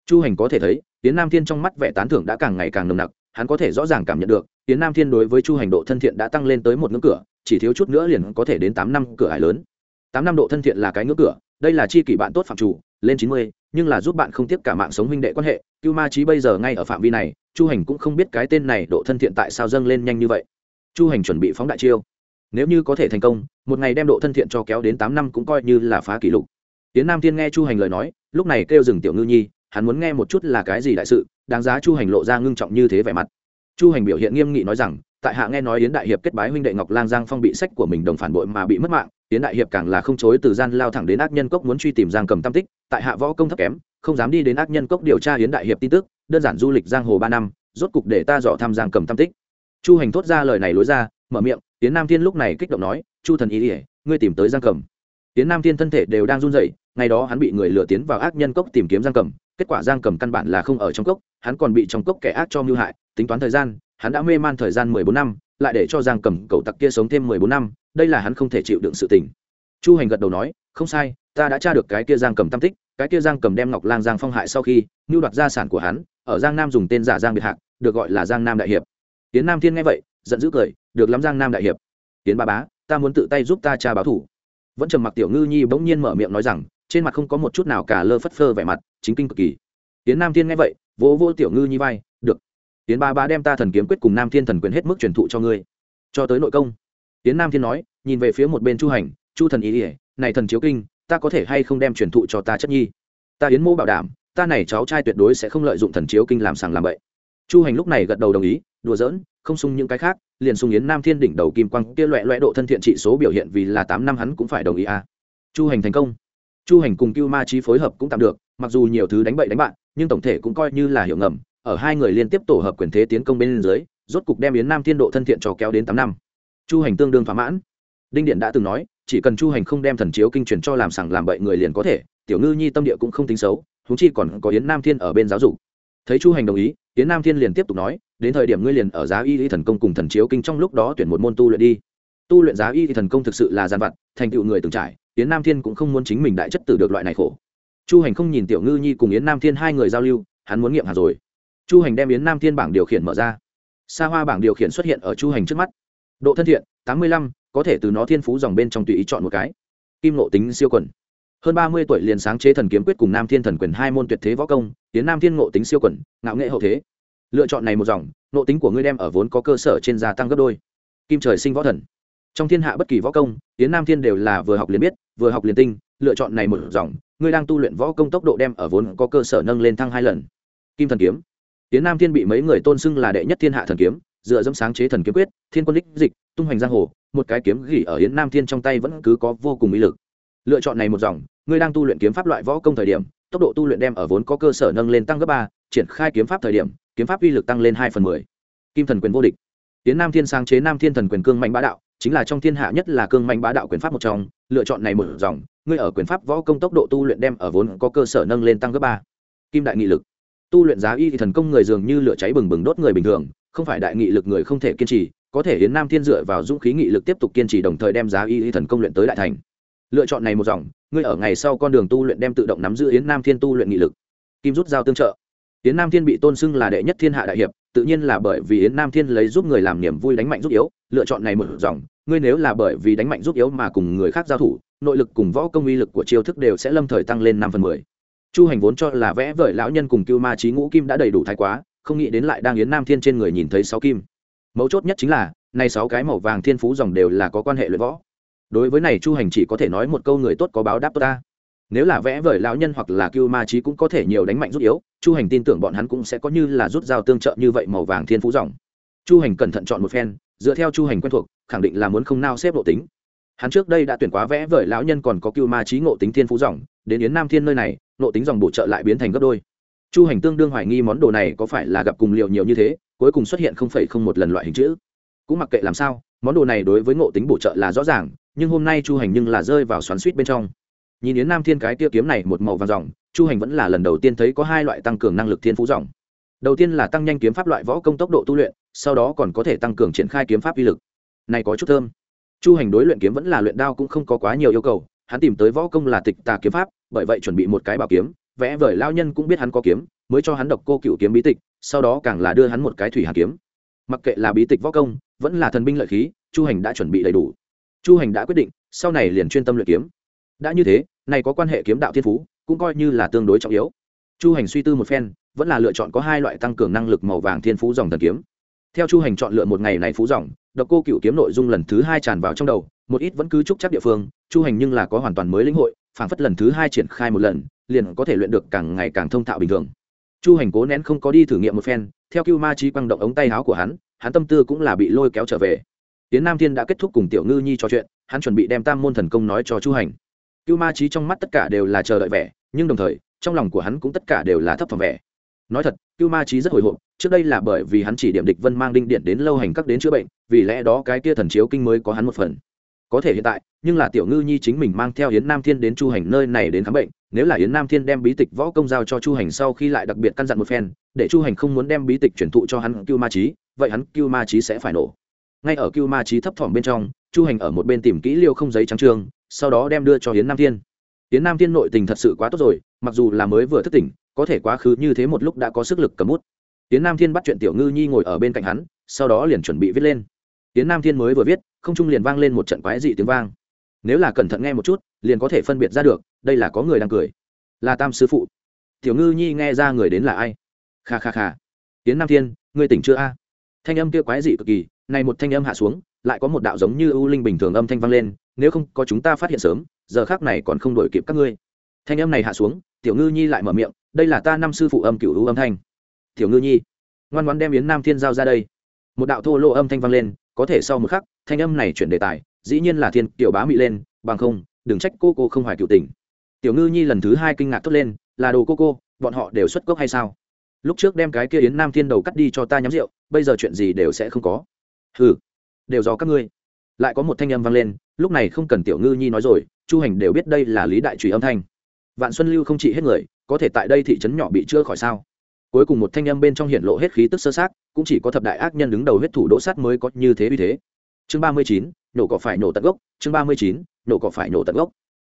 Chu hành có thể thấy tiến nam thiên trong mắt vẻ tán thưởng đã càng ngày càng nồng nặc, hắn có thể rõ ràng cảm nhận được tiến nam thiên đối với chu hành độ thân thiện đã tăng lên tới một ngưỡng cửa, chỉ thiếu chút nữa liền có thể đến tám năm cửa hải lớn. Tám năm độ thân thiện là cái ngưỡng cửa, đây là chi kỷ bạn tốt phạm chủ, lên chín mươi, nhưng là giúp bạn không tiếp cả mạng sống huynh đệ quan hệ, cưu ma trí bây giờ ngay ở phạm vi này, chu hành cũng không biết cái tên này độ thân thiện tại sao dâng lên nhanh như vậy. Chu hành chuẩn bị phóng đại chiêu. Nếu như có thể thành công, một ngày đem độ thân thiện cho kéo đến tám năm cũng coi như là phá kỷ lục tiến nam thiên nghe chu hành lời nói, lúc này kêu dừng tiểu ngư nhi, hắn muốn nghe một chút là cái gì đại sự, đáng giá chu hành lộ ra ngưng trọng như thế vẻ mặt. Chu hành biểu hiện nghiêm nghị nói rằng, tại hạ nghe nói yến đại hiệp kết bái huynh đệ ngọc lang giang phong bị sách của mình đồng phản bội mà bị mất mạng, yến đại hiệp càng là không chối từ gian lao thẳng đến ác nhân cốc muốn truy tìm giang cầm tam tích, tại hạ võ công thấp kém, không dám đi đến ác nhân cốc điều tra yến đại hiệp tin tức, đơn giản du lịch giang hồ ba năm, rốt cục để ta dò thăm giang cầm tam tích. Chu hành thốt ra lời này lối ra, mở miệng, yến nam thiên lúc này kích động nói, chu thần ý ỉa ngươi tìm tới giang cầm. Tiến nam thiên thân thể đều đang run rẩy, ngày đó hắn bị người lừa tiến vào ác nhân cốc tìm kiếm giang cầm, kết quả giang cầm căn bản là không ở trong cốc, hắn còn bị trong cốc kẻ ác cho mưu hại, tính toán thời gian, hắn đã mê man thời gian mười bốn năm, lại để cho giang cầm cậu tặc kia sống thêm mười bốn năm, đây là hắn không thể chịu đựng sự tình. Chu hành gật đầu nói, không sai, ta đã tra được cái kia giang cầm tam tích, cái kia giang cầm đem ngọc lang giang phong hại sau khi, mưu đoạt gia sản của hắn, ở giang nam dùng tên giả giang biệt hạc, được gọi là giang nam đại hiệp. Tiến nam thiên nghe vậy, giận dữ cười, được lắm giang nam đại hiệp. Tiến ba bá, ta muốn tự tay giúp ta cha báo thủ vẫn trầm mặc tiểu ngư nhi bỗng nhiên mở miệng nói rằng, trên mặt không có một chút nào cả lơ phất phơ vẻ mặt, chính kinh cực kỳ. Tiến nam thiên nghe vậy, vỗ vỗ tiểu ngư nhi vai, được. Tiến ba ba đem ta thần kiếm quyết cùng nam thiên thần quyền hết mức truyền thụ cho ngươi. Cho tới nội công. Tiến nam thiên nói, nhìn về phía một bên chu hành, chu thần ý ỉa này thần chiếu kinh, ta có thể hay không đem truyền thụ cho ta chất nhi? Ta yến mô bảo đảm, ta này cháu trai tuyệt đối sẽ không lợi dụng thần chiếu kinh làm sàng làm bậy. Chu hành lúc này gật đầu đồng ý, đùa giỡn, không sung những cái khác liền sung yến nam thiên đỉnh đầu kim quang kia loẹ loẹ độ thân thiện trị số biểu hiện vì là tám năm hắn cũng phải đồng ý à. chu hành thành công. Chu hành cùng cưu ma trí phối hợp cũng tạm được, mặc dù nhiều thứ đánh bậy đánh bạn, nhưng tổng thể cũng coi như là hiệu ngầm, ở hai người liên tiếp tổ hợp quyền thế tiến công bên dưới, rốt cục đem yến nam thiên độ thân thiện cho kéo đến tám năm. Chu hành tương đương thỏa mãn. Đinh điện đã từng nói, chỉ cần chu hành không đem thần chiếu kinh truyền cho làm sằng làm bậy người liền có thể, tiểu ngư nhi tâm địa cũng không tính xấu thú chi còn có yến nam thiên ở bên giáo dục. Thấy chu hành đồng ý yến nam thiên liền tiếp tục nói, đến thời điểm ngươi liền ở giá y y thần công cùng thần chiếu kinh trong lúc đó tuyển một môn tu luyện đi. Tu luyện giá y y thần công thực sự là gian vặt, thành tựu người từng trải, yến nam thiên cũng không muốn chính mình đại chất tử được loại này khổ. Chu hành không nhìn tiểu ngư nhi cùng yến nam thiên hai người giao lưu, hắn muốn nghiệm hà rồi. Chu hành đem yến nam thiên bảng điều khiển mở ra. Sa hoa bảng điều khiển xuất hiện ở chu hành trước mắt. Độ thân thiện, tám mươi lăm, có thể từ nó thiên phú dòng bên trong tùy ý chọn một cái. Kim nộ tính siêu quần hơn ba mươi tuổi liền sáng chế thần kiếm quyết cùng nam thiên thần quyền hai môn tuyệt thế võ công, tiến nam thiên ngộ tính siêu quẩn, ngạo nghệ hậu thế. Lựa chọn này một dòng nộ tính của ngươi đem ở vốn có cơ sở trên gia tăng gấp đôi. Kim trời sinh võ thần. Trong thiên hạ bất kỳ võ công, tiến nam thiên đều là vừa học liền biết, vừa học liền tinh, lựa chọn này một dòng, ngươi đang tu luyện võ công tốc độ đem ở vốn có cơ sở nâng lên thăng hai lần. Kim thần kiếm. Tiến nam thiên bị mấy người tôn xưng là đệ nhất thiên hạ thần kiếm, dựa dẫm sáng chế thần kiếm quyết, thiên quân đích dịch, tung hoành giang hồ, một cái kiếm gỉ ở yến nam thiên trong tay vẫn cứ có vô cùng ý lực lựa chọn này một dòng, ngươi đang tu luyện kiếm pháp loại võ công thời điểm, tốc độ tu luyện đem ở vốn có cơ sở nâng lên tăng gấp ba, triển khai kiếm pháp thời điểm, kiếm pháp uy lực tăng lên hai phần mười. Kim thần quyền vô địch. Tiến nam thiên sáng chế nam thiên thần quyền cương mạnh bá đạo, chính là trong thiên hạ nhất là cương mạnh bá đạo quyền pháp một trong, lựa chọn này một dòng, ngươi ở quyền pháp võ công tốc độ tu luyện đem ở vốn có cơ sở nâng lên tăng gấp ba. Kim đại nghị lực. Tu luyện giá y thì thần công người dường như lửa cháy bừng bừng đốt người bình thường, không phải đại nghị lực người không thể kiên trì, có thể hiến nam thiên dựa vào dũng khí nghị lực tiếp tục kiên trì đồng thời đem giá y thần công luyện tới đại thành lựa chọn này một dòng, ngươi ở ngày sau con đường tu luyện đem tự động nắm giữ yến nam thiên tu luyện nghị lực. Kim rút giao tương trợ. Yến nam thiên bị tôn xưng là đệ nhất thiên hạ đại hiệp, tự nhiên là bởi vì yến nam thiên lấy giúp người làm niềm vui đánh mạnh giúp yếu. Lựa chọn này một dòng, ngươi nếu là bởi vì đánh mạnh giúp yếu mà cùng người khác giao thủ, nội lực cùng võ công uy lực của chiêu thức đều sẽ lâm thời tăng lên năm phần mười. Chu hành vốn cho là vẽ vời lão nhân cùng cưu ma trí ngũ kim đã đầy đủ thái quá, không nghĩ đến lại đang yến nam thiên trên người nhìn thấy sáu kim. Mấu chốt nhất chính là, này sáu cái màu vàng thiên phú dòng đều là có quan hệ luyện võ đối với này chu hành chỉ có thể nói một câu người tốt có báo đáp tốt ta. Nếu là vẽ vời lão nhân hoặc là cưu ma trí cũng có thể nhiều đánh mạnh rút yếu, chu hành tin tưởng bọn hắn cũng sẽ có như là rút dao tương trợ như vậy màu vàng thiên phú dòng. Chu hành cẩn thận chọn một phen, dựa theo chu hành quen thuộc, khẳng định là muốn không nao xếp độ tính. Hắn trước đây đã tuyển quá vẽ vời lão nhân còn có cưu ma trí ngộ tính thiên phú dòng, đến yến nam thiên nơi này, ngộ tính dòng bổ trợ lại biến thành gấp đôi. Chu hành tương đương hoài nghi món đồ này có phải là gặp cùng liệu nhiều như thế, cuối cùng xuất hiện không phải không một lần loại hình chữ. Cũng mặc kệ làm sao, món đồ này đối với ngộ tính bổ trợ là rõ ràng nhưng hôm nay chu hành nhưng là rơi vào xoắn suýt bên trong. Nhìn yến nam thiên cái tia kiếm này một màu vàng dòng chu hành vẫn là lần đầu tiên thấy có hai loại tăng cường năng lực thiên phú dòng đầu tiên là tăng nhanh kiếm pháp loại võ công tốc độ tu luyện, sau đó còn có thể tăng cường triển khai kiếm pháp uy lực. Này có chút thơm. Chu hành đối luyện kiếm vẫn là luyện đao cũng không có quá nhiều yêu cầu, hắn tìm tới võ công là tịch tà kiếm pháp, bởi vậy chuẩn bị một cái bảo kiếm, vẽ vời lao nhân cũng biết hắn có kiếm, mới cho hắn độc cô cựu kiếm bí tịch, sau đó càng là đưa hắn một cái thủy hàn kiếm. Mặc kệ là bí tịch võ công, vẫn là thần binh lợi khí, chu hành đã chuẩn bị đầy đủ chu hành đã quyết định, sau này liền chuyên tâm luyện kiếm. Đã như thế, này có quan hệ kiếm đạo thiên phú, cũng coi như là tương đối trọng yếu. Chu hành suy tư một phen, vẫn là lựa chọn có hai loại tăng cường năng lực màu vàng thiên phú dòng thần kiếm. Theo chu hành chọn lựa một ngày này phú dòng, độc cô cựu kiếm nội dung lần thứ hai tràn vào trong đầu, một ít vẫn cứ trúc chắc địa phương, chu hành nhưng là có hoàn toàn mới lĩnh hội, phảng phất lần thứ hai triển khai một lần, liền có thể luyện được càng ngày càng thông thạo bình thường. Chu hành cố nén không có đi thử nghiệm một phen, theo cưu ma trí quăng động ống tay áo của hắn hắn tâm tư cũng là bị lôi kéo trở về tiến nam thiên đã kết thúc cùng tiểu ngư nhi trò chuyện, hắn chuẩn bị đem tam môn thần công nói cho chu hành. Cưu ma trí trong mắt tất cả đều là chờ đợi vẻ, nhưng đồng thời, trong lòng của hắn cũng tất cả đều là thấp phẩm vẻ. Nói thật, cưu ma trí rất hồi hộp, trước đây là bởi vì hắn chỉ điểm địch vân mang đinh điện đến lâu hành các đến chữa bệnh, vì lẽ đó cái kia thần chiếu kinh mới có hắn một phần. Có thể hiện tại, nhưng là tiểu ngư nhi chính mình mang theo yến nam thiên đến chu hành nơi này đến khám bệnh, nếu là yến nam thiên đem bí tịch võ công giao cho chu hành sau khi lại đặc biệt căn dặn một phen, để chu hành không muốn đem bí tịch chuyển thụ cho hắn cưu ma trí vậy hắn cưu ma trí sẽ phải nổ ngay ở cưu ma trí thấp thỏm bên trong, chu hành ở một bên tìm kỹ liêu không giấy trắng trương, sau đó đem đưa cho yến nam thiên. Yến nam thiên nội tình thật sự quá tốt rồi, mặc dù là mới vừa thức tỉnh, có thể quá khứ như thế một lúc đã có sức lực cầm bút. Yến nam thiên bắt chuyện tiểu ngư nhi ngồi ở bên cạnh hắn, sau đó liền chuẩn bị viết lên. Yến nam thiên mới vừa viết, không trung liền vang lên một trận quái dị tiếng vang. Nếu là cẩn thận nghe một chút, liền có thể phân biệt ra được, đây là có người đang cười. Là tam sư phụ. Tiểu ngư nhi nghe ra người đến là ai? Kha kha kha. Tiến nam thiên, ngươi tỉnh chưa a? Thanh âm kia quái dị cực kỳ này một thanh âm hạ xuống, lại có một đạo giống như ưu linh bình thường âm thanh vang lên, nếu không có chúng ta phát hiện sớm, giờ khác này còn không đổi kịp các ngươi. Thanh âm này hạ xuống, tiểu ngư nhi lại mở miệng, đây là ta năm sư phụ âm cựu ưu âm thanh. Tiểu ngư nhi, ngoan ngoan đem yến nam thiên giao ra đây. Một đạo thô lỗ âm thanh vang lên, có thể sau một khắc, thanh âm này chuyển đề tài, dĩ nhiên là thiên tiểu bá mị lên, bằng không, đừng trách cô cô không hoài cựu tình. Tiểu ngư nhi lần thứ hai kinh ngạc thốt lên, là đồ cô cô, bọn họ đều xuất cốc hay sao? Lúc trước đem cái kia yến nam thiên đầu cắt đi cho ta nhắm rượu, bây giờ chuyện gì đều sẽ không có hừ, đều do các ngươi. Lại có một thanh âm vang lên, lúc này không cần tiểu ngư nhi nói rồi, chu hành đều biết đây là lý đại trùy âm thanh. Vạn xuân lưu không trị hết người, có thể tại đây thị trấn nhỏ bị chữa khỏi sao? Cuối cùng một thanh âm bên trong hiện lộ hết khí tức sơ sát cũng chỉ có thập đại ác nhân đứng đầu huyết thủ đỗ sát mới có như thế uy thế. Chương ba mươi chín, nổ cỏ phải nổ tận gốc. Chương ba mươi chín, nổ cỏ phải nổ tận gốc.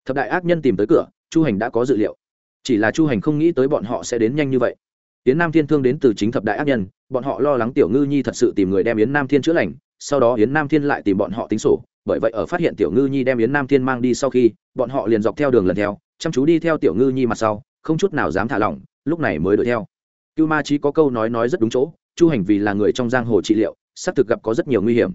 Thập đại ác nhân tìm tới cửa, chu hành đã có dự liệu. Chỉ là chu hành không nghĩ tới bọn họ sẽ đến nhanh như vậy yến nam thiên thương đến từ chính thập đại ác nhân, bọn họ lo lắng tiểu ngư nhi thật sự tìm người đem yến nam thiên chữa lành, sau đó yến nam thiên lại tìm bọn họ tính sổ, bởi vậy ở phát hiện tiểu ngư nhi đem yến nam thiên mang đi sau khi, bọn họ liền dọc theo đường lần theo, chăm chú đi theo tiểu ngư nhi mặt sau, không chút nào dám thả lỏng, lúc này mới đuổi theo. Cưu ma trí có câu nói nói rất đúng chỗ, chu hành vì là người trong giang hồ trị liệu sắp thực gặp có rất nhiều nguy hiểm.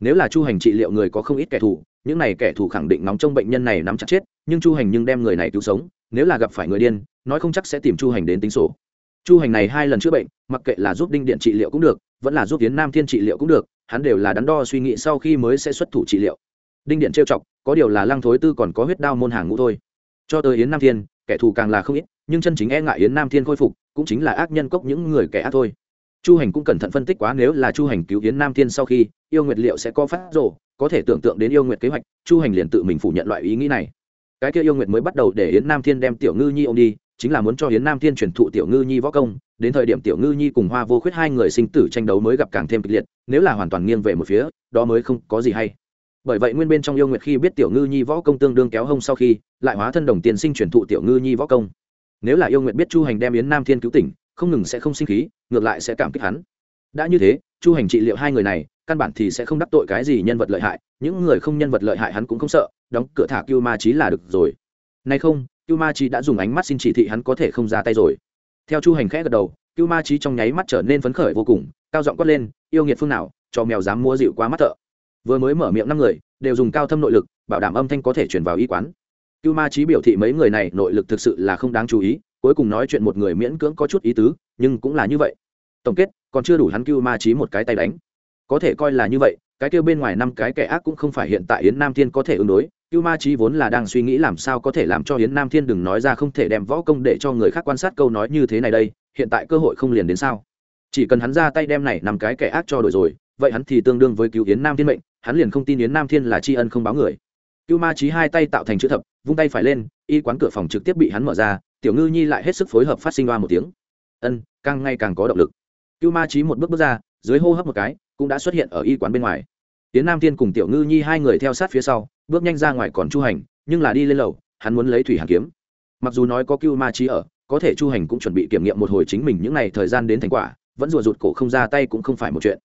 Nếu là chu hành trị liệu người có không ít kẻ thù, những này kẻ thù khẳng định nóng trong bệnh nhân này nắm chặt chết, nhưng chu hành nhưng đem người này cứu sống, nếu là gặp phải người điên, nói không chắc sẽ tìm chu hành đến tính sổ chu hành này hai lần chữa bệnh, mặc kệ là giúp đinh điện trị liệu cũng được, vẫn là giúp tiến nam thiên trị liệu cũng được, hắn đều là đắn đo suy nghĩ sau khi mới sẽ xuất thủ trị liệu. Đinh điện trêu chọc, có điều là lăng thối tư còn có huyết đao môn hàng ngũ thôi. Cho tới yến nam thiên, kẻ thù càng là không ít, nhưng chân chính e ngại yến nam thiên khôi phục, cũng chính là ác nhân cốc những người kẻ ác thôi. Chu hành cũng cẩn thận phân tích quá, nếu là chu hành cứu yến nam thiên sau khi, yêu nguyệt liệu sẽ có phát rộ có thể tưởng tượng đến yêu nguyệt kế hoạch, chu hành liền tự mình phủ nhận loại ý nghĩ này. Cái kia yêu nguyệt mới bắt đầu để yến nam thiên đem tiểu ngư nhi ô m đi chính là muốn cho yến nam thiên truyền thụ tiểu ngư nhi võ công, đến thời điểm tiểu ngư nhi cùng hoa vô khuyết hai người sinh tử tranh đấu mới gặp càng thêm kịch liệt, nếu là hoàn toàn nghiêng về một phía, đó mới không có gì hay. Bởi vậy nguyên bên trong yêu nguyệt khi biết tiểu ngư nhi võ công tương đương kéo hông sau khi, lại hóa thân đồng tiền sinh truyền thụ tiểu ngư nhi võ công. Nếu là yêu nguyệt biết chu hành đem yến nam thiên cứu tỉnh, không ngừng sẽ không sinh khí, ngược lại sẽ cảm kích hắn. Đã như thế, chu hành trị liệu hai người này, căn bản thì sẽ không đắc tội cái gì nhân vật lợi hại, những người không nhân vật lợi hại hắn cũng không sợ, đóng cửa thả cưu ma trí là được rồi. Nay không cưu ma trí đã dùng ánh mắt xin chỉ thị hắn có thể không ra tay rồi. Theo chu hành khẽ gật đầu cưu ma trí trong nháy mắt trở nên phấn khởi vô cùng, cao giọng quát lên, yêu nghiệt phương nào, cho mèo dám mua dịu quá mắt thợ. Vừa mới mở miệng năm người, đều dùng cao thâm nội lực, bảo đảm âm thanh có thể chuyển vào y quán. Cưu ma trí biểu thị mấy người này nội lực thực sự là không đáng chú ý, cuối cùng nói chuyện một người miễn cưỡng có chút ý tứ, nhưng cũng là như vậy. Tổng kết, còn chưa đủ hắn cưu ma trí một cái tay đánh. Có thể coi là như vậy, cái kêu bên ngoài năm cái kẻ ác cũng không phải hiện tại yến nam thiên có thể ứng đối cưu ma trí vốn là đang suy nghĩ làm sao có thể làm cho yến nam thiên đừng nói ra không thể đem võ công để cho người khác quan sát câu nói như thế này đây, hiện tại cơ hội không liền đến sao? Chỉ cần hắn ra tay đem này nằm cái kẻ ác cho đổi rồi, vậy hắn thì tương đương với cứu yến nam thiên mệnh, hắn liền không tin yến nam thiên là tri ân không báo người. Cưu ma trí hai tay tạo thành chữ thập, vung tay phải lên, y quán cửa phòng trực tiếp bị hắn mở ra, tiểu ngư nhi lại hết sức phối hợp phát sinh oa một tiếng. Ân, càng ngày càng có động lực. Cưu ma trí một bước bước ra, dưới hô hấp một cái, cũng đã xuất hiện ở y quán bên ngoài tiến nam thiên cùng tiểu ngư nhi hai người theo sát phía sau, bước nhanh ra ngoài còn chu hành, nhưng là đi lên lầu, hắn muốn lấy thủy hàn kiếm. Mặc dù nói có cưu ma trí ở, có thể chu hành cũng chuẩn bị kiểm nghiệm một hồi chính mình những ngày thời gian đến thành quả, vẫn rùa rụt cổ không ra tay cũng không phải một chuyện.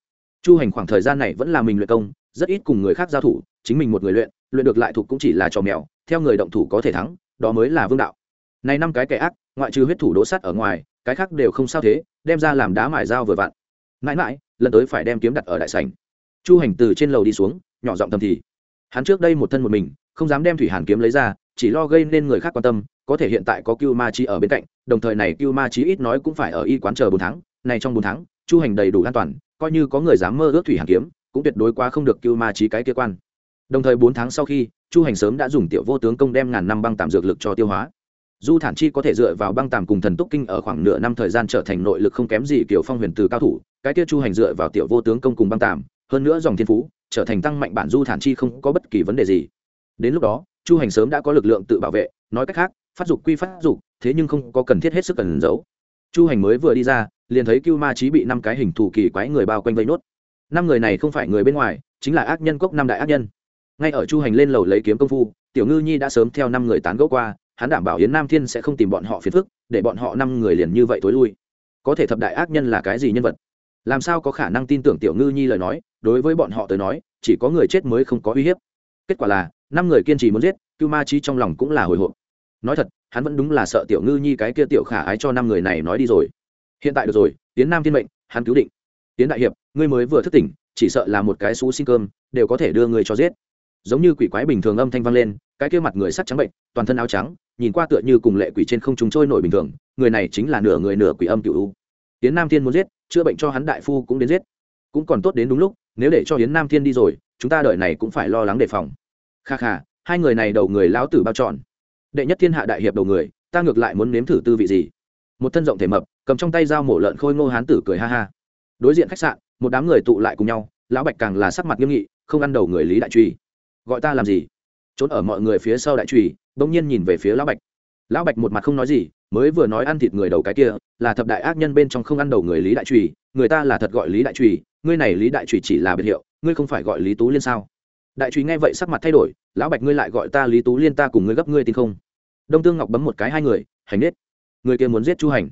Chu hành khoảng thời gian này vẫn là mình luyện công, rất ít cùng người khác giao thủ, chính mình một người luyện luyện được lại thuộc cũng chỉ là trò mèo, theo người động thủ có thể thắng, đó mới là vương đạo. Này năm cái kẻ ác, ngoại trừ huyết thủ đỗ sắt ở ngoài, cái khác đều không sao thế, đem ra làm đá mài dao vừa vặn. Mãi mãi, lần tới phải đem kiếm đặt ở đại sảnh chu hành từ trên lầu đi xuống, nhỏ giọng thầm thì. Hắn trước đây một thân một mình, không dám đem thủy hàn kiếm lấy ra, chỉ lo gây nên người khác quan tâm, có thể hiện tại có cưu ma chi ở bên cạnh, đồng thời này cưu ma chi ít nói cũng phải ở y quán chờ bốn tháng, này trong bốn tháng, chu hành đầy đủ an toàn, coi như có người dám mơ ước thủy hàn kiếm, cũng tuyệt đối quá không được cưu ma chi cái kia quan. Đồng thời bốn tháng sau khi, chu hành sớm đã dùng tiểu vô tướng công đem ngàn năm băng tạm dược lực cho tiêu hóa. Du thản chi có thể dựa vào băng tàm cùng thần túc kinh ở khoảng nửa năm thời gian trở thành nội lực không kém gì kiểu phong huyền từ cao thủ, cái kia chu hành dựa vào tiểu vô tướng công cùng băng tàm hơn nữa dòng thiên phú trở thành tăng mạnh bản du thản chi không có bất kỳ vấn đề gì. Đến lúc đó, chu hành sớm đã có lực lượng tự bảo vệ, nói cách khác, phát dục quy phát dục, thế nhưng không có cần thiết hết sức cần giấu. Chu hành mới vừa đi ra, liền thấy cưu ma trí bị năm cái hình thù kỳ quái người bao quanh vây nốt. Năm người này không phải người bên ngoài, chính là ác nhân cốc năm đại ác nhân. Ngay ở chu hành lên lầu lấy kiếm công phu, tiểu ngư nhi đã sớm theo năm người tán gẫu qua, hắn đảm bảo yến nam thiên sẽ không tìm bọn họ phiền phức, để bọn họ năm người liền như vậy tối lui. Có thể thập đại ác nhân là cái gì nhân vật? Làm sao có khả năng tin tưởng tiểu ngư nhi lời nói? Đối với bọn họ tới nói, chỉ có người chết mới không có uy hiếp. Kết quả là, năm người kiên trì muốn giết, cưu ma trí trong lòng cũng là hồi hộp. Nói thật, hắn vẫn đúng là sợ tiểu ngư nhi cái kia tiểu khả ái cho năm người này nói đi rồi. Hiện tại được rồi, tiến nam thiên mệnh, hắn cứu định. Tiến đại hiệp, ngươi mới vừa thức tỉnh, chỉ sợ là một cái xú xin cơm, đều có thể đưa người cho giết. Giống như quỷ quái bình thường âm thanh vang lên, cái kia mặt người sắc trắng bệnh, toàn thân áo trắng, nhìn qua tựa như cùng lệ quỷ trên không chúng trôi nổi bình thường, người này chính là nửa người nửa quỷ âm cựu Yến tiến nam thiên muốn giết, chữa bệnh cho hắn đại phu cũng đến giết. Cũng còn tốt đến đúng lúc, nếu để cho Yến nam thiên đi rồi, chúng ta đợi này cũng phải lo lắng đề phòng. Kha kha, hai người này đầu người lão tử bao trọn. Đệ nhất thiên hạ đại hiệp đầu người, ta ngược lại muốn nếm thử tư vị gì. Một thân rộng thể mập, cầm trong tay dao mổ lợn khôi ngô hán tử cười ha ha. Đối diện khách sạn, một đám người tụ lại cùng nhau, lão bạch càng là sắc mặt nghiêm nghị, không ăn đầu người lý đại truy. Gọi ta làm gì? Trốn ở mọi người phía sau đại truy, bỗng nhiên nhìn về phía lão bạch lão bạch một mặt không nói gì mới vừa nói ăn thịt người đầu cái kia là thập đại ác nhân bên trong không ăn đầu người lý đại trùy người ta là thật gọi lý đại trùy ngươi này lý đại trùy chỉ là biệt hiệu ngươi không phải gọi lý tú liên sao? Đại trùy nghe vậy sắc mặt thay đổi lão bạch ngươi lại gọi ta lý tú liên ta cùng ngươi gấp ngươi tin không? Đông tương ngọc bấm một cái hai người hành nết. Người kia muốn giết chu hành.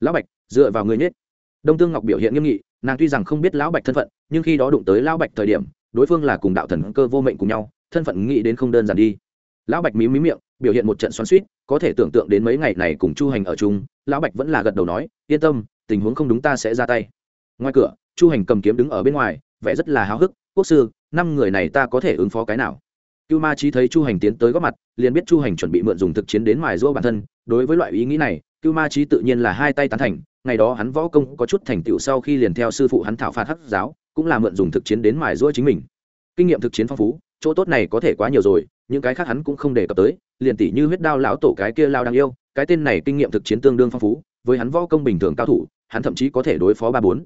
Lão bạch dựa vào người Nết, đông tương ngọc biểu hiện nghiêm nghị nàng tuy rằng không biết lão bạch thân phận nhưng khi đó đụng tới lão bạch thời điểm đối phương là cùng đạo thần cơ vô mệnh cùng nhau thân phận nghĩ đến không đơn giản đi. Lão bạch mí mí miệng biểu hiện một trận xoắn suýt, có thể tưởng tượng đến mấy ngày này cùng chu hành ở chung, lão bạch vẫn là gật đầu nói, yên tâm, tình huống không đúng ta sẽ ra tay. Ngoài cửa, chu hành cầm kiếm đứng ở bên ngoài, vẻ rất là háo hức, quốc sư, năm người này ta có thể ứng phó cái nào? Cưu ma trí thấy chu hành tiến tới góp mặt, liền biết chu hành chuẩn bị mượn dùng thực chiến đến mài giũa bản thân, đối với loại ý nghĩ này, cưu ma trí tự nhiên là hai tay tán thành, ngày đó hắn võ công có chút thành tựu sau khi liền theo sư phụ hắn thảo phạt hắc giáo, cũng là mượn dùng thực chiến đến mài giũa chính mình. Kinh nghiệm thực chiến phong phú, chỗ tốt này có thể quá nhiều rồi những cái khác hắn cũng không đề cập tới, liền tỷ như huyết đao lão tổ cái kia lao đang yêu, cái tên này kinh nghiệm thực chiến tương đương phong phú, với hắn võ công bình thường cao thủ, hắn thậm chí có thể đối phó ba bốn.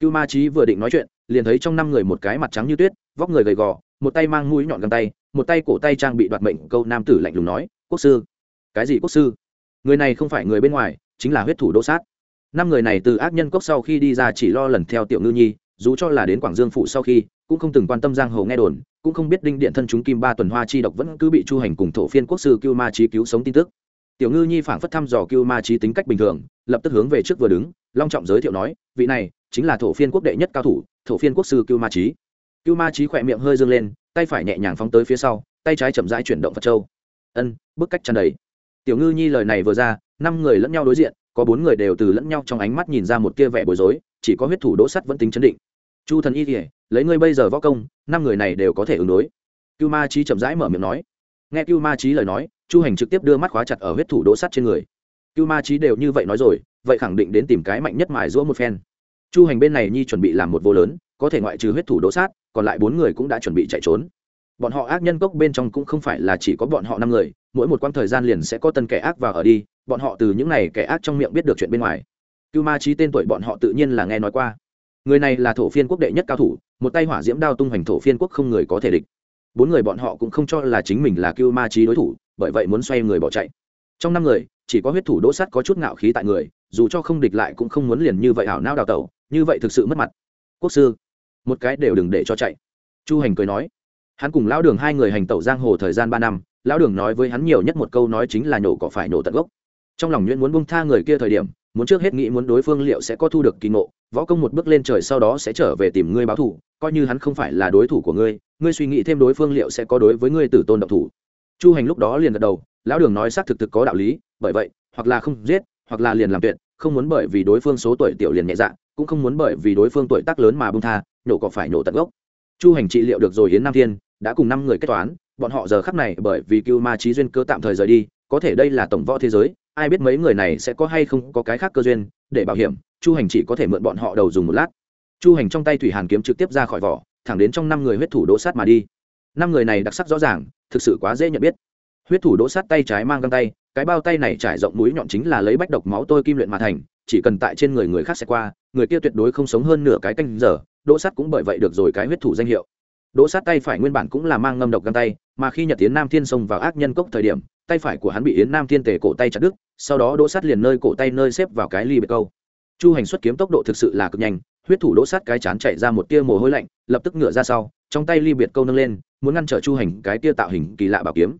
Cưu ma trí vừa định nói chuyện, liền thấy trong năm người một cái mặt trắng như tuyết, vóc người gầy gò, một tay mang mũi nhọn găng tay, một tay cổ tay trang bị đoạt mệnh, câu nam tử lạnh lùng nói, quốc sư. Cái gì quốc sư? Người này không phải người bên ngoài, chính là huyết thủ đỗ sát. Năm người này từ ác nhân cốc sau khi đi ra chỉ lo lần theo tiểu ngư nhi, dù cho là đến quảng dương phụ sau khi cũng không từng quan tâm giang hồ nghe đồn, cũng không biết đinh điện thân chúng kim ba tuần hoa chi độc vẫn cứ bị chu hành cùng thổ phiên quốc sư cưu ma trí cứu sống tin tức. Tiểu ngư nhi phảng phất thăm dò cưu ma trí tính cách bình thường, lập tức hướng về trước vừa đứng, long trọng giới thiệu nói, vị này chính là thổ phiên quốc đệ nhất cao thủ, thổ phiên quốc sư cưu ma trí cưu ma trí khỏe miệng hơi dâng lên, tay phải nhẹ nhàng phóng tới phía sau, tay trái chậm rãi chuyển động phật châu. Ân, bức cách chăn đầy. Tiểu ngư nhi lời này vừa ra, năm người lẫn nhau đối diện, có bốn người đều từ lẫn nhau trong ánh mắt nhìn ra một tia vẻ bối rối, chỉ có huyết thủ đỗ sắt vẫn tính chấn định chu thần y kỉa lấy ngươi bây giờ võ công, năm người này đều có thể ứng đối. Cưu ma trí chậm rãi mở miệng nói. Nghe cưu ma trí lời nói, chu hành trực tiếp đưa mắt khóa chặt ở huyết thủ đỗ sắt trên người. Cưu ma trí đều như vậy nói rồi, vậy khẳng định đến tìm cái mạnh nhất mài giũa một phen. Chu hành bên này nhi chuẩn bị làm một vô lớn, có thể ngoại trừ huyết thủ đỗ sát còn lại bốn người cũng đã chuẩn bị chạy trốn. Bọn họ ác nhân cốc bên trong cũng không phải là chỉ có bọn họ năm người, mỗi một quãng thời gian liền sẽ có tân kẻ ác vào ở đi, bọn họ từ những n à y kẻ ác trong miệng biết được chuyện bên ngoài. Cưu ma trí tên tuổi bọn họ tự nhiên là nghe nói qua người này là thổ phiên quốc đệ nhất cao thủ, một tay hỏa diễm đao tung hoành thổ phiên quốc không người có thể địch. Bốn người bọn họ cũng không cho là chính mình là cưu ma trí đối thủ, bởi vậy muốn xoay người bỏ chạy. Trong năm người, chỉ có huyết thủ đỗ sắt có chút ngạo khí tại người, dù cho không địch lại cũng không muốn liền như vậy hảo nao đào tẩu, như vậy thực sự mất mặt. Quốc sư, một cái đều đừng để cho chạy. Chu hành cười nói, hắn cùng lão đường hai người hành tẩu giang hồ thời gian ba năm, lão đường nói với hắn nhiều nhất một câu nói chính là nhổ cỏ phải nổ tận gốc. Trong lòng nhuyễn muốn bung tha người kia thời điểm muốn trước hết nghĩ muốn đối phương liệu sẽ có thu được kỳ ngộ, võ công một bước lên trời sau đó sẽ trở về tìm ngươi báo thủ coi như hắn không phải là đối thủ của ngươi ngươi suy nghĩ thêm đối phương liệu sẽ có đối với ngươi tử tôn động thủ. Chu hành lúc đó liền gật đầu, lão đường nói xác thực thực có đạo lý, bởi vậy, hoặc là không giết, hoặc là liền làm tuyệt, không muốn bởi vì đối phương số tuổi tiểu liền nhẹ dạ cũng không muốn bởi vì đối phương tuổi tác lớn mà bung tha, nhổ cỏ phải nhổ tận gốc. Chu hành trị liệu được rồi hiến nam thiên, đã cùng năm người kết toán, bọn họ giờ khắc này bởi vì cưu ma trí duyên cơ tạm thời rời đi, có thể đây là tổng võ thế giới ai biết mấy người này sẽ có hay không có cái khác cơ duyên, để bảo hiểm, chu hành chỉ có thể mượn bọn họ đầu dùng một lát. Chu hành trong tay thủy hàn kiếm trực tiếp ra khỏi vỏ, thẳng đến trong năm người huyết thủ đỗ sát mà đi. Năm người này đặc sắc rõ ràng, thực sự quá dễ nhận biết. Huyết thủ đỗ sát tay trái mang găng tay, cái bao tay này trải rộng mũi nhọn chính là lấy bách độc máu tôi kim luyện mà thành, chỉ cần tại trên người người khác sẽ qua, người kia tuyệt đối không sống hơn nửa cái canh giờ, đỗ sát cũng bởi vậy được rồi cái huyết thủ danh hiệu. Đỗ sát tay phải nguyên bản cũng là mang ngâm độc găng tay, mà khi nhật tiến nam thiên Sông vào ác nhân cốc thời điểm tay phải của hắn bị yến nam thiên tề cổ tay chặt đứt, sau đó đỗ sát liền nơi cổ tay nơi xếp vào cái ly bệt câu. Chu hành xuất kiếm tốc độ thực sự là cực nhanh, huyết thủ đỗ sát cái chán chạy ra một tia mồ hôi lạnh, lập tức ngựa ra sau, trong tay ly biệt câu nâng lên, muốn ngăn trở chu hành cái tia tạo hình kỳ lạ bảo kiếm.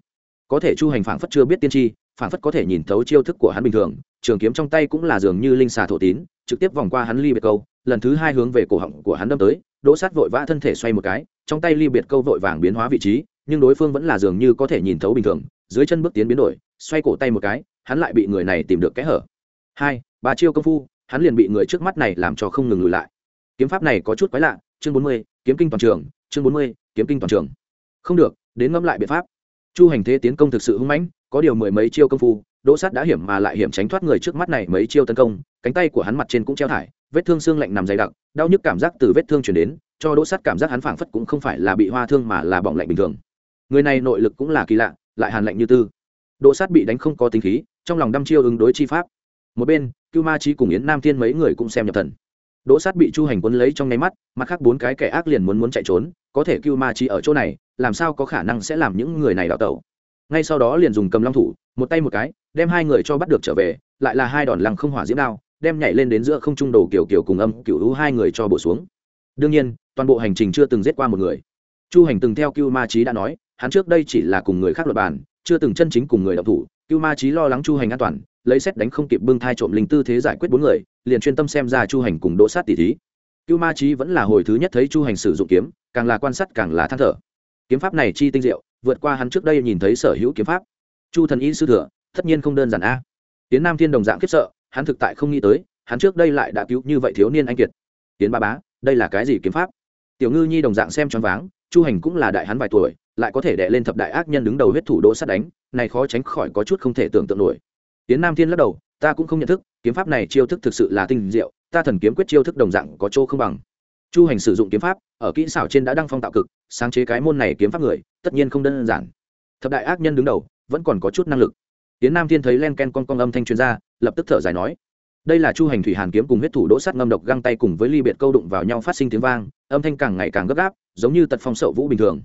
Có thể chu hành phảng phất chưa biết tiên tri, phảng phất có thể nhìn thấu chiêu thức của hắn bình thường, trường kiếm trong tay cũng là dường như linh xà thổ tín, trực tiếp vòng qua hắn ly biệt câu, lần thứ hai hướng về cổ họng của hắn đâm tới, đỗ sát vội vã thân thể xoay một cái, trong tay ly biệt câu vội vàng biến hóa vị trí, nhưng đối phương vẫn là dường như có thể nhìn thấu bình thường dưới chân bước tiến biến đổi, xoay cổ tay một cái, hắn lại bị người này tìm được kẽ hở. Hai, ba chiêu công phu, hắn liền bị người trước mắt này làm cho không ngừng lùi lại. Kiếm pháp này có chút quái lạ, chương bốn mươi, kiếm kinh toàn trường, chương bốn mươi, kiếm kinh toàn trường. Không được, đến ngẫm lại biện pháp. Chu hành thế tiến công thực sự hung mãnh, có điều mười mấy chiêu công phu, đỗ sát đã hiểm mà lại hiểm tránh thoát người trước mắt này mấy chiêu tấn công, cánh tay của hắn mặt trên cũng treo thải, vết thương xương lạnh nằm dày đặc, đau nhức cảm giác từ vết thương chuyển đến, cho đỗ sát cảm giác hắn phảng phất cũng không phải là bị hoa thương mà là bỏng lạnh bình thường. Người này nội lực cũng là kỳ lạ lại hàn lạnh như tư. Đỗ sát bị đánh không có tính khí, trong lòng đăm chiêu ứng đối chi pháp. Một bên, cưu ma trí cùng yến nam thiên mấy người cũng xem nhập thần. Đỗ sát bị chu hành quân lấy trong nháy mắt, mặt khác bốn cái kẻ ác liền muốn muốn chạy trốn, có thể cưu ma trí ở chỗ này, làm sao có khả năng sẽ làm những người này đào tẩu? Ngay sau đó liền dùng cầm long thủ, một tay một cái, đem hai người cho bắt được trở về, lại là hai đòn lăng không hỏa diễm đao, đem nhảy lên đến giữa không trung đồ kiểu kiểu cùng âm kiểu hữu hai người cho bổ xuống. Đương nhiên, toàn bộ hành trình chưa từng giết qua một người. Chu hành từng theo cưu ma trí đã nói hắn trước đây chỉ là cùng người khác luật bàn, chưa từng chân chính cùng người đọc thủ, cưu ma trí lo lắng chu hành an toàn, lấy xét đánh không kịp bưng thai trộm linh tư thế giải quyết bốn người, liền chuyên tâm xem ra chu hành cùng đỗ sát tỷ thí. Cưu ma trí vẫn là hồi thứ nhất thấy chu hành sử dụng kiếm, càng là quan sát càng là than thở. Kiếm pháp này chi tinh diệu, vượt qua hắn trước đây nhìn thấy sở hữu kiếm pháp. Chu thần y sư thừa, tất nhiên không đơn giản a. Tiến nam thiên đồng dạng khiếp sợ, hắn thực tại không nghĩ tới, hắn trước đây lại đã cứu như vậy thiếu niên anh kiệt. Tiến ba bá, đây là cái gì kiếm pháp? Tiểu ngư nhi đồng dạng xem choáng váng, chu hành cũng là đại hắn vài tuổi lại có thể đè lên thập đại ác nhân đứng đầu huyết thủ đỗ sát đánh, này khó tránh khỏi có chút không thể tưởng tượng nổi. Tiến nam thiên lắc đầu, ta cũng không nhận thức, kiếm pháp này chiêu thức thực sự là tinh diệu, ta thần kiếm quyết chiêu thức đồng dạng có chỗ không bằng. Chu hành sử dụng kiếm pháp, ở kỹ xảo trên đã đăng phong tạo cực, sáng chế cái môn này kiếm pháp người, tất nhiên không đơn giản. Thập đại ác nhân đứng đầu, vẫn còn có chút năng lực. Tiến nam thiên thấy len ken con con âm thanh chuyên gia lập tức thở dài nói, đây là chu hành thủy hàn kiếm cùng huyết thủ đỗ sắt ngâm độc găng tay cùng với ly biệt câu đụng vào nhau phát sinh tiếng vang, âm thanh càng ngày càng gấp gáp, giống như tật phong sậu vũ bình thường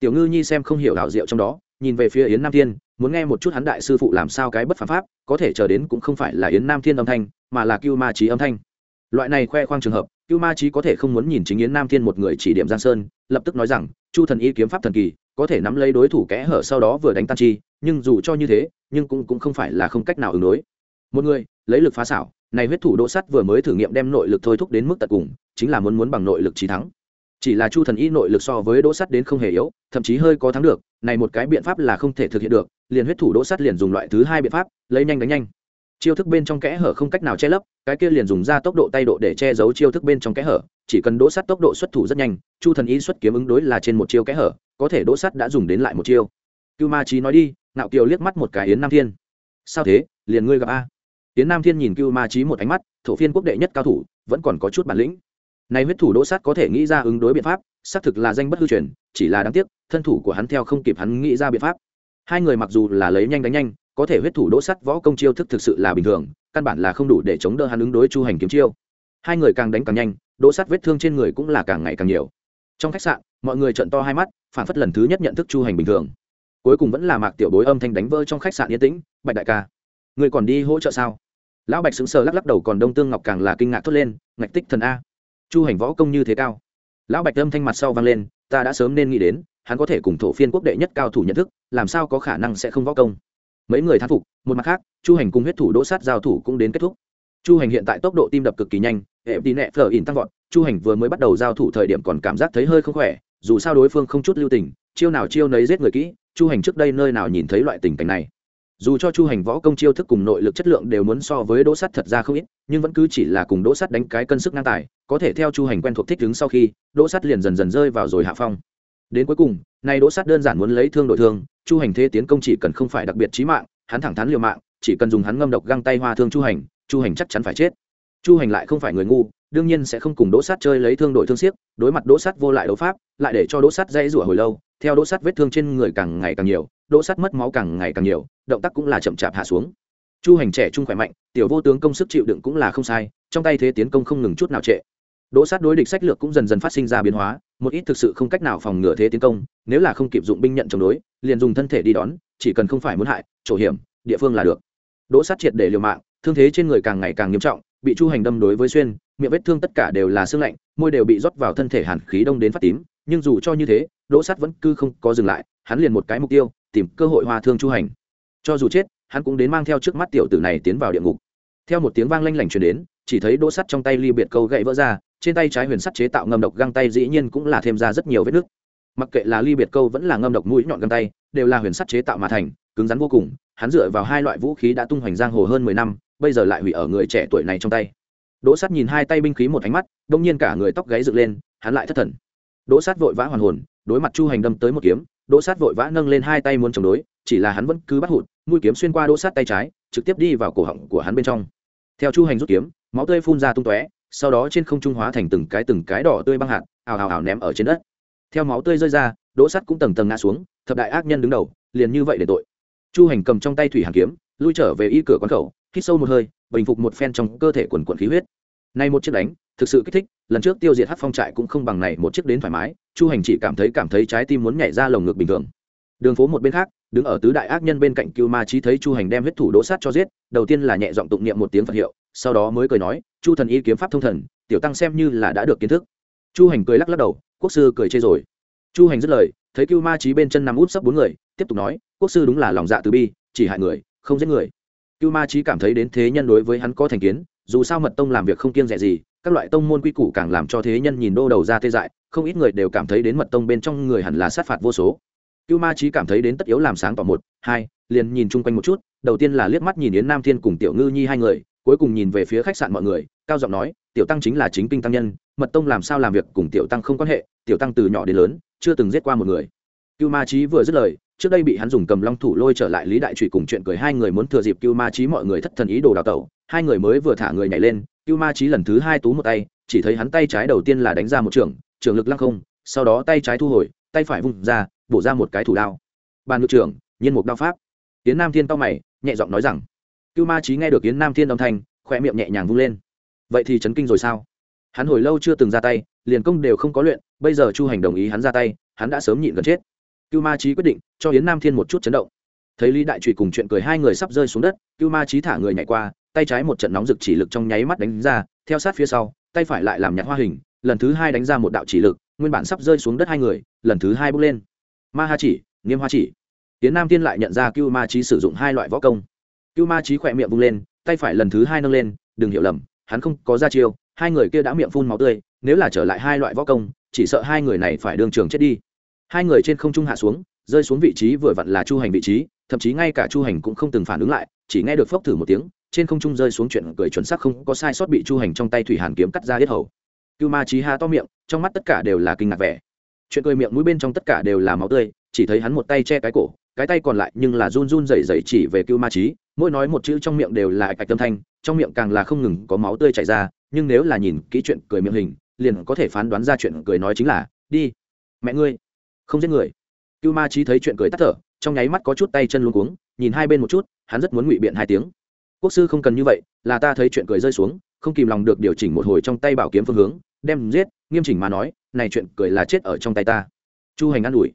tiểu ngư nhi xem không hiểu đạo diệu trong đó, nhìn về phía yến nam thiên, muốn nghe một chút hắn đại sư phụ làm sao cái bất phạm pháp, có thể chờ đến cũng không phải là yến nam thiên âm thanh, mà là cưu ma trí âm thanh. Loại này khoe khoang trường hợp, cưu ma trí có thể không muốn nhìn chính yến nam thiên một người chỉ điểm giang sơn, lập tức nói rằng, chu thần y kiếm pháp thần kỳ, có thể nắm lấy đối thủ kẽ hở sau đó vừa đánh tan chi, nhưng dù cho như thế, nhưng cũng cũng không phải là không cách nào ứng đối. Một người, lấy lực phá xảo, này huyết thủ đỗ sắt vừa mới thử nghiệm đem nội lực thôi thúc đến mức tận cùng, chính là muốn muốn bằng nội lực trí thắng. Chỉ là chu thần y nội lực so với đỗ sắt đến không hề yếu thậm chí hơi có thắng được, này một cái biện pháp là không thể thực hiện được, liền huyết thủ đỗ sắt liền dùng loại thứ hai biện pháp, lấy nhanh đánh nhanh. Chiêu thức bên trong kẽ hở không cách nào che lấp, cái kia liền dùng ra tốc độ tay độ để che giấu chiêu thức bên trong kẽ hở, chỉ cần đỗ sắt tốc độ xuất thủ rất nhanh, chu thần y xuất kiếm ứng đối là trên một chiêu kẽ hở, có thể đỗ sắt đã dùng đến lại một chiêu. Cưu ma trí nói đi nạo kiều liếc mắt một cái yến nam thiên. Sao thế, liền ngươi gặp a. Yến nam thiên nhìn cưu ma trí một ánh mắt, thổ phiên quốc đệ nhất cao thủ, vẫn còn có chút bản lĩnh. Này huyết thủ đỗ sắt có thể nghĩ ra ứng đối biện pháp, xác thực là danh bất hư truyền, chỉ là đáng tiếc thân thủ của hắn theo không kịp hắn nghĩ ra biện pháp. Hai người mặc dù là lấy nhanh đánh nhanh, có thể huyết thủ đỗ sắt võ công chiêu thức thực sự là bình thường, căn bản là không đủ để chống đỡ hắn ứng đối chu hành kiếm chiêu. Hai người càng đánh càng nhanh, đỗ sắt vết thương trên người cũng là càng ngày càng nhiều. Trong khách sạn, mọi người trận to hai mắt, phản phất lần thứ nhất nhận thức chu hành bình thường. Cuối cùng vẫn là mạc tiểu bối âm thanh đánh vỡ trong khách sạn yên tĩnh, bạch đại ca, người còn đi hỗ trợ sao? Lão bạch sững sờ lắc lắc đầu còn đông tương ngọc càng là kinh ngạc thốt lên, ngạch tích thần a, chu hành võ công như thế cao. Lão bạch âm thanh mặt sau vang lên, ta đã sớm nên nghĩ đến hắn có thể cùng thổ phiên quốc đệ nhất cao thủ nhận thức, làm sao có khả năng sẽ không võ công? Mấy người thán phục, một mặt khác, chu hành cùng huyết thủ đỗ sát giao thủ cũng đến kết thúc. Chu hành hiện tại tốc độ tim đập cực kỳ nhanh, hệ đi nẹ phở ỉn tăng vọt, chu hành vừa mới bắt đầu giao thủ thời điểm còn cảm giác thấy hơi không khỏe, dù sao đối phương không chút lưu tình, chiêu nào chiêu nấy giết người kỹ, chu hành trước đây nơi nào nhìn thấy loại tình cảnh này. Dù cho chu hành võ công chiêu thức cùng nội lực chất lượng đều muốn so với đỗ sắt thật ra không ít, nhưng vẫn cứ chỉ là cùng đỗ sắt đánh cái cân sức ngang tài, có thể theo chu hành quen thuộc thích ứng sau khi, đỗ sắt liền dần dần rơi vào rồi hạ phong đến cuối cùng, nay đỗ sát đơn giản muốn lấy thương đội thương, chu hành thế tiến công chỉ cần không phải đặc biệt trí mạng, hắn thẳng thắn liều mạng, chỉ cần dùng hắn ngâm độc găng tay hoa thương chu hành chu hành chắc chắn phải chết. Chu hành lại không phải người ngu, đương nhiên sẽ không cùng đỗ sát chơi lấy thương đội thương siếc, đối mặt đỗ sát vô lại đấu pháp, lại để cho đỗ sát dây rủa hồi lâu, theo đỗ sát vết thương trên người càng ngày càng nhiều, đỗ sát mất máu càng ngày càng nhiều, động tác cũng là chậm chạp hạ xuống. Chu hành trẻ trung khỏe mạnh, tiểu vô tướng công sức chịu đựng cũng là không sai, trong tay thế tiến công không ngừng chút nào trệ đỗ sát đối địch sách lược cũng dần dần phát sinh ra biến hóa, một ít thực sự không cách nào phòng ngừa thế tiến công, nếu là không kịp dụng binh nhận chống đối, liền dùng thân thể đi đón, chỉ cần không phải muốn hại, chỗ hiểm, địa phương là được. Đỗ sát triệt để liều mạng, thương thế trên người càng ngày càng nghiêm trọng, bị chu hành đâm đối với xuyên, miệng vết thương tất cả đều là xương lạnh, môi đều bị rót vào thân thể hàn khí đông đến phát tím, nhưng dù cho như thế, đỗ sát vẫn cứ không có dừng lại, hắn liền một cái mục tiêu, tìm cơ hội hòa thương chu hành. Cho dù chết, hắn cũng đến mang theo trước mắt tiểu tử này tiến vào địa ngục. Theo một tiếng vang lanh lảnh truyền đến, chỉ thấy đỗ sắt trong tay ly biệt câu gậy vỡ ra trên tay trái huyền sắt chế tạo ngâm độc găng tay dĩ nhiên cũng là thêm ra rất nhiều vết nứt mặc kệ là ly biệt câu vẫn là ngâm độc mũi nhọn găng tay, đều là huyền sắt chế tạo mà thành, cứng rắn vô cùng, hắn dựa vào hai loại vũ khí đã tung hoành giang hồ hơn mười năm, bây giờ lại hủy ở người trẻ tuổi này trong tay. Đỗ sắt nhìn hai tay binh khí một ánh mắt, đông nhiên cả người tóc gáy dựng lên, hắn lại thất thần. Đỗ sát vội vã hoàn hồn, đối mặt chu hành đâm tới một kiếm, đỗ sát vội vã nâng lên hai tay muốn chống đối, chỉ là hắn vẫn cứ bắt hụt, mũi kiếm xuyên qua đỗ sát tay trái, trực tiếp đi vào cổ họng của hắn bên trong. Theo chu hành rút kiếm, máu tươi phun ra tung tóe sau đó trên không trung hóa thành từng cái từng cái đỏ tươi băng hạt, ào ào ào ném ở trên đất. Theo máu tươi rơi ra, đỗ sắt cũng tầng tầng ngã xuống, thập đại ác nhân đứng đầu, liền như vậy để tội. Chu hành cầm trong tay thủy hàn kiếm, lui trở về y cửa quán khẩu, hít sâu một hơi, bình phục một phen trong cơ thể quần quần khí huyết. Nay một chiếc đánh, thực sự kích thích, lần trước tiêu diệt hát phong trại cũng không bằng này một chiếc đến thoải mái, chu hành chỉ cảm thấy cảm thấy trái tim muốn nhảy ra lồng ngực bình thường. Đường phố một bên khác, đứng ở tứ đại ác nhân bên cạnh cưu ma trí thấy chu hành đem huyết thủ đỗ sát cho giết, đầu tiên là nhẹ giọng tụng niệm một tiếng phật hiệu sau đó mới cười nói, chu thần y kiếm pháp thông thần, tiểu tăng xem như là đã được kiến thức. Chu hành cười lắc lắc đầu, quốc sư cười chê rồi. Chu hành dứt lời, thấy cưu ma trí bên chân nằm út sấp bốn người, tiếp tục nói, quốc sư đúng là lòng dạ từ bi, chỉ hại người, không giết người. Cưu ma trí cảm thấy đến thế nhân đối với hắn có thành kiến, dù sao mật tông làm việc không kiêng rẻ gì, các loại tông môn quy củ càng làm cho thế nhân nhìn đô đầu ra tê dại, không ít người đều cảm thấy đến mật tông bên trong người hẳn là sát phạt vô số. Cưu ma trí cảm thấy đến tất yếu làm sáng tỏ một, hai, liền nhìn chung quanh một chút, đầu tiên là liếc mắt nhìn yến nam thiên cùng tiểu ngư nhi hai người cuối cùng nhìn về phía khách sạn mọi người, cao giọng nói, tiểu tăng chính là chính kinh tăng nhân, mật tông làm sao làm việc cùng tiểu tăng không quan hệ, tiểu tăng từ nhỏ đến lớn, chưa từng giết qua một người. Cưu ma trí vừa dứt lời, trước đây bị hắn dùng cầm long thủ lôi trở lại lý đại trụy cùng chuyện cười hai người muốn thừa dịp cưu ma trí mọi người thất thần ý đồ đào tẩu, hai người mới vừa thả người nhảy lên, cưu ma trí lần thứ hai tú một tay, chỉ thấy hắn tay trái đầu tiên là đánh ra một trường trường lực lăng không, sau đó tay trái thu hồi, tay phải vung ra, bổ ra một cái thủ đao. Bàn ngự trưởng, nhiên mục đao pháp. Tiến nam thiên to mày, nhẹ giọng nói rằng cưu ma trí nghe được yến nam thiên âm thanh khoe miệng nhẹ nhàng vung lên. Vậy thì chấn kinh rồi sao? Hắn hồi lâu chưa từng ra tay, liền công đều không có luyện, bây giờ chu hành đồng ý hắn ra tay, hắn đã sớm nhịn gần chết. Cưu ma trí quyết định cho yến nam thiên một chút chấn động. Thấy lý đại trụy cùng chuyện cười hai người sắp rơi xuống đất, cưu ma trí thả người nhảy qua, tay trái một trận nóng rực chỉ lực trong nháy mắt đánh ra, theo sát phía sau, tay phải lại làm nhặt hoa hình, lần thứ hai đánh ra một đạo chỉ lực, nguyên bản sắp rơi xuống đất hai người, lần thứ hai bước lên. Ma ha chỉ, nghiêm hoa chỉ. Tiến nam tiên lại nhận ra cưu ma trí sử dụng hai loại võ công cưu ma trí khỏe miệng vung lên, tay phải lần thứ hai nâng lên, đừng hiểu lầm, hắn không có ra chiêu, hai người kia đã miệng phun máu tươi, nếu là trở lại hai loại võ công, chỉ sợ hai người này phải đương trường chết đi. Hai người trên không trung hạ xuống, rơi xuống vị trí vừa vặn là chu hành vị trí, thậm chí ngay cả chu hành cũng không từng phản ứng lại, chỉ nghe được phốc thử một tiếng, trên không trung rơi xuống chuyện cười chuẩn xác không có sai sót bị chu hành trong tay thủy hàn kiếm cắt ra hết hầu. Cưu ma trí ha to miệng, trong mắt tất cả đều là kinh ngạc vẻ. Chuyện cười miệng mũi bên trong tất cả đều là máu tươi, chỉ thấy hắn một tay che cái cổ cái tay còn lại nhưng là run run rẩy rẩy chỉ về cưu ma trí mỗi nói một chữ trong miệng đều là ạch ạch tâm thanh, trong miệng càng là không ngừng có máu tươi chảy ra, nhưng nếu là nhìn kỹ chuyện cười miệng hình, liền có thể phán đoán ra chuyện cười nói chính là, đi, mẹ ngươi, không giết người. Cưu ma trí thấy chuyện cười tắt thở, trong nháy mắt có chút tay chân luống cuống, nhìn hai bên một chút, hắn rất muốn ngụy biện hai tiếng. Quốc sư không cần như vậy, là ta thấy chuyện cười rơi xuống, không kìm lòng được điều chỉnh một hồi trong tay bảo kiếm phương hướng, đem giết, nghiêm chỉnh mà nói, này chuyện cười là chết ở trong tay ta. Chu hành ăn ủi.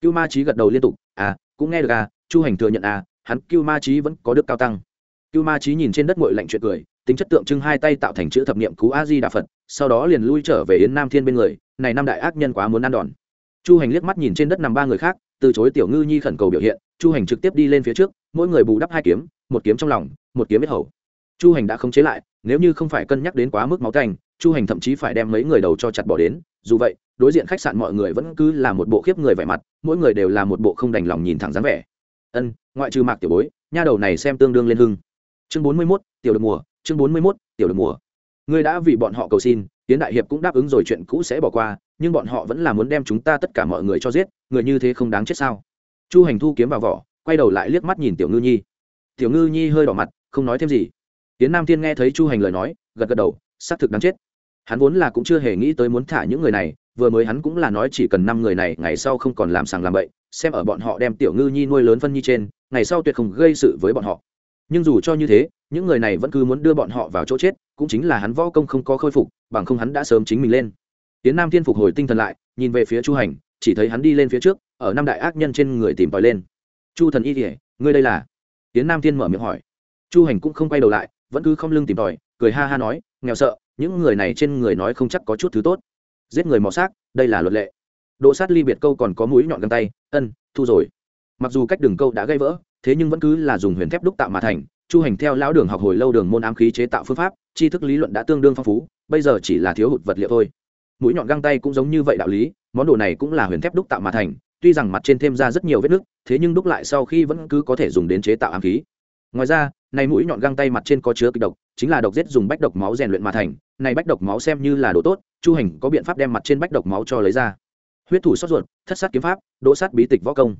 Cưu ma trí gật đầu liên tục à cũng nghe được à chu hành thừa nhận à hắn cưu ma trí vẫn có đức cao tăng. Cưu ma trí nhìn trên đất ngội lạnh chuyện cười, tính chất tượng trưng hai tay tạo thành chữ thập niệm cú a di đà phật, sau đó liền lui trở về yến nam thiên bên người, này năm đại ác nhân quá muốn ăn đòn. Chu hành liếc mắt nhìn trên đất nằm ba người khác, từ chối tiểu ngư nhi khẩn cầu biểu hiện, chu hành trực tiếp đi lên phía trước, mỗi người bù đắp hai kiếm, một kiếm trong lòng, một kiếm biết hầu. Chu hành đã không chế lại, nếu như không phải cân nhắc đến quá mức máu canh chu hành thậm chí phải đem mấy người đầu cho chặt bỏ đến, dù vậy, đối diện khách sạn mọi người vẫn cứ là một bộ khiếp người vẻ mặt, mỗi người đều là một bộ không đành lòng nhìn thẳng dáng vẻ. Ân, ngoại trừ mạc tiểu bối, nha đầu này xem tương đương lên hưng. Chương bốn mươi mốt, tiểu được mùa, chương bốn mươi mốt, tiểu được mùa. Ngươi đã vì bọn họ cầu xin tiến đại hiệp cũng đáp ứng rồi chuyện cũ sẽ bỏ qua, nhưng bọn họ vẫn là muốn đem chúng ta tất cả mọi người cho giết, người như thế không đáng chết sao? Chu hành thu kiếm vào vỏ, quay đầu lại liếc mắt nhìn tiểu ngư nhi. Tiểu ngư nhi hơi đỏ mặt, không nói thêm gì. Tiến nam thiên nghe thấy chu hành lời nói, gật gật đầu xác thực đáng chết. Hắn vốn là cũng chưa hề nghĩ tới muốn thả những người này, vừa mới hắn cũng là nói chỉ cần năm người này ngày sau không còn làm sàng làm bậy, xem ở bọn họ đem tiểu ngư nhi nuôi lớn phân nhi trên, ngày sau tuyệt không gây sự với bọn họ. Nhưng dù cho như thế, những người này vẫn cứ muốn đưa bọn họ vào chỗ chết, cũng chính là hắn võ công không có khôi phục, bằng không hắn đã sớm chính mình lên. Tiến nam thiên phục hồi tinh thần lại, nhìn về phía chu hành, chỉ thấy hắn đi lên phía trước, ở năm đại ác nhân trên người tìm tòi lên. Chu thần y kỉa ngươi đây là? Tiến nam thiên mở miệng hỏi. Chu hành cũng không quay đầu lại, vẫn cứ không lưng tìm tòi, cười ha ha nói nghèo sợ, những người này trên người nói không chắc có chút thứ tốt. Giết người mò xác, đây là luật lệ. Độ sát ly biệt câu còn có mũi nhọn găng tay, ân, thu rồi. Mặc dù cách đường câu đã gây vỡ, thế nhưng vẫn cứ là dùng huyền thép đúc tạo mà thành, chu hành theo lão đường học hồi lâu đường môn ám khí chế tạo phương pháp, tri thức lý luận đã tương đương phong phú, bây giờ chỉ là thiếu hụt vật liệu thôi. Mũi nhọn găng tay cũng giống như vậy đạo lý, món đồ này cũng là huyền thép đúc tạo mà thành, tuy rằng mặt trên thêm ra rất nhiều vết nứt, thế nhưng đúc lại sau khi vẫn cứ có thể dùng đến chế tạo ám khí. Ngoài ra này mũi nhọn găng tay mặt trên có chứa kịch độc, chính là độc giết dùng bách độc máu rèn luyện mà thành. Này bách độc máu xem như là đồ tốt, chu hành có biện pháp đem mặt trên bách độc máu cho lấy ra. Huyết thủ sót ruột, thất sát kiếm pháp, đỗ sát bí tịch võ công.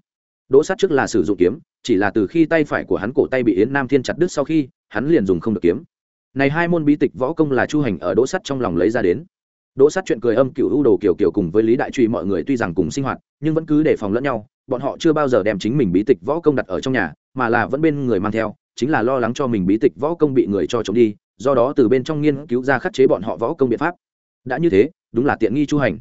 Đỗ sát trước là sử dụng kiếm, chỉ là từ khi tay phải của hắn cổ tay bị yến nam thiên chặt đứt sau khi, hắn liền dùng không được kiếm. Này hai môn bí tịch võ công là chu hành ở đỗ sắt trong lòng lấy ra đến. Đỗ sắt chuyện cười âm cựu ưu đồ kiểu kiểu cùng với lý đại truy mọi người tuy rằng cùng sinh hoạt, nhưng vẫn cứ đề phòng lẫn nhau. Bọn họ chưa bao giờ đem chính mình bí tịch võ công đặt ở trong nhà, mà là vẫn bên người mang theo chính là lo lắng cho mình bí tịch võ công bị người cho trộm đi, do đó từ bên trong nghiên cứu ra khắc chế bọn họ võ công biện pháp. Đã như thế, đúng là tiện nghi chu hành.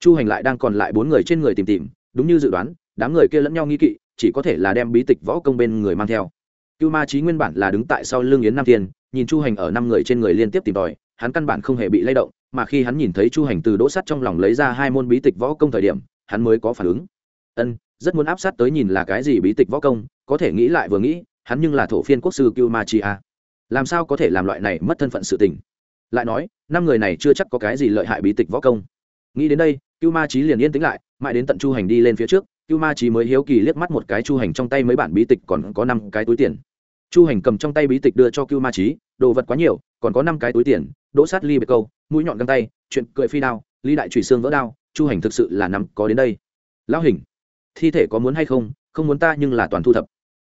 Chu hành lại đang còn lại bốn người trên người tìm tìm, đúng như dự đoán, đám người kia lẫn nhau nghi kỵ, chỉ có thể là đem bí tịch võ công bên người mang theo. Cưu ma trí nguyên bản là đứng tại sau lưng yến nam thiên, nhìn chu hành ở năm người trên người liên tiếp tìm tòi, hắn căn bản không hề bị lay động, mà khi hắn nhìn thấy chu hành từ đỗ sắt trong lòng lấy ra hai môn bí tịch võ công thời điểm, hắn mới có phản ứng. Ân, rất muốn áp sát tới nhìn là cái gì bí tịch võ công, có thể nghĩ lại vừa nghĩ hắn nhưng là thổ phiên quốc sư cưu ma chi a làm sao có thể làm loại này mất thân phận sự tình? Lại nói năm người này chưa chắc có cái gì lợi hại bí tịch võ công. Nghĩ đến đây cưu ma Chí liền yên tĩnh lại mãi đến tận chu hành đi lên phía trước cưu ma Chí mới hiếu kỳ liếc mắt một cái chu hành trong tay mấy bản bí tịch còn có năm cái túi tiền. Chu hành cầm trong tay bí tịch đưa cho cưu ma Chí, đồ vật quá nhiều còn có năm cái túi tiền đỗ sát ly bệt câu mũi nhọn găng tay chuyện cười phi đao ly đại chủy xương vỡ đao chu hành thực sự là nằm có đến đây. Lão hình thi thể có muốn hay không? Không muốn ta nhưng là toàn thu thập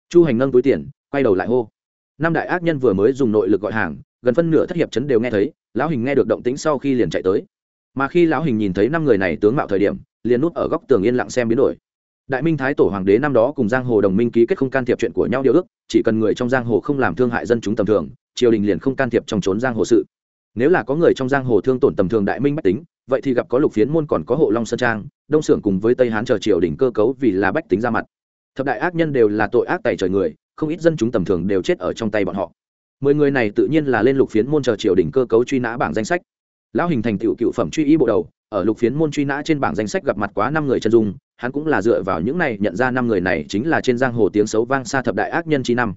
chu hành nâng túi tiền, quay đầu lại hô. Năm đại ác nhân vừa mới dùng nội lực gọi hàng, gần phân nửa thất hiệp chấn đều nghe thấy, lão hình nghe được động tính sau khi liền chạy tới. Mà khi lão hình nhìn thấy năm người này tướng mạo thời điểm, liền nút ở góc tường yên lặng xem biến đổi. Đại minh thái tổ hoàng đế năm đó cùng giang hồ đồng minh ký kết không can thiệp chuyện của nhau điều ước, chỉ cần người trong giang hồ không làm thương hại dân chúng tầm thường, triều đình liền không can thiệp trong trốn giang hồ sự. Nếu là có người trong giang hồ thương tổn tầm thường đại minh bách tính, vậy thì gặp có lục phiến môn còn có hộ long sơn trang, đông xưởng cùng với tây hán chờ triều đình cơ cấu vì là bách tính ra mặt thập đại ác nhân đều là tội ác tại trời người, không ít dân chúng tầm thường đều chết ở trong tay bọn họ. Mười người này tự nhiên là lên lục phiến môn chờ triều đình cơ cấu truy nã bảng danh sách. Lão hình thành tựu cựu phẩm truy ý bộ đầu, ở lục phiến môn truy nã trên bảng danh sách gặp mặt quá năm người chân dung, hắn cũng là dựa vào những này nhận ra năm người này chính là trên giang hồ tiếng xấu vang xa thập đại ác nhân chi năm.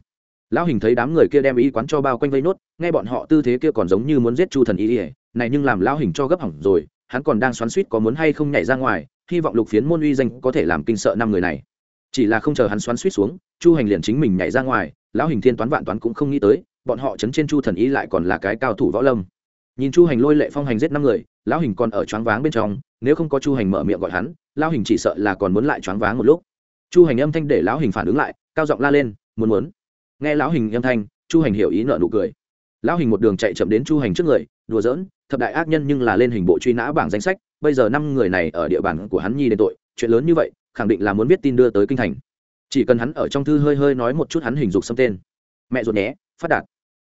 Lão hình thấy đám người kia đem ý quán cho bao quanh vây nốt, nghe bọn họ tư thế kia còn giống như muốn giết chu thần ý ỉa này nhưng làm lão hình cho gấp hỏng rồi, hắn còn đang xoắn suýt có muốn hay không nhảy ra ngoài, hy vọng lục phiến môn uy danh có thể làm kinh sợ năm người này chỉ là không chờ hắn xoắn suýt xuống, chu hành liền chính mình nhảy ra ngoài, lão hình thiên toán vạn toán cũng không nghĩ tới, bọn họ chấn trên chu thần ý lại còn là cái cao thủ võ lâm. Nhìn chu hành lôi lệ phong hành giết năm người, lão hình còn ở choáng váng bên trong, nếu không có chu hành mở miệng gọi hắn, lão hình chỉ sợ là còn muốn lại choáng váng một lúc. Chu hành âm thanh để lão hình phản ứng lại, cao giọng la lên, muốn muốn. Nghe lão hình âm thanh, chu hành hiểu ý nợ nụ cười. Lão hình một đường chạy chậm đến chu hành trước người, đùa giỡn, thập đại ác nhân nhưng là lên hình bộ truy nã bảng danh sách, bây giờ năm người này ở địa bàn của hắn nhi đến tội, chuyện lớn như vậy khẳng định là muốn biết tin đưa tới kinh thành. Chỉ cần hắn ở trong thư hơi hơi nói một chút hắn hình dục xâm tên. Mẹ ruột nhé, phát đạt.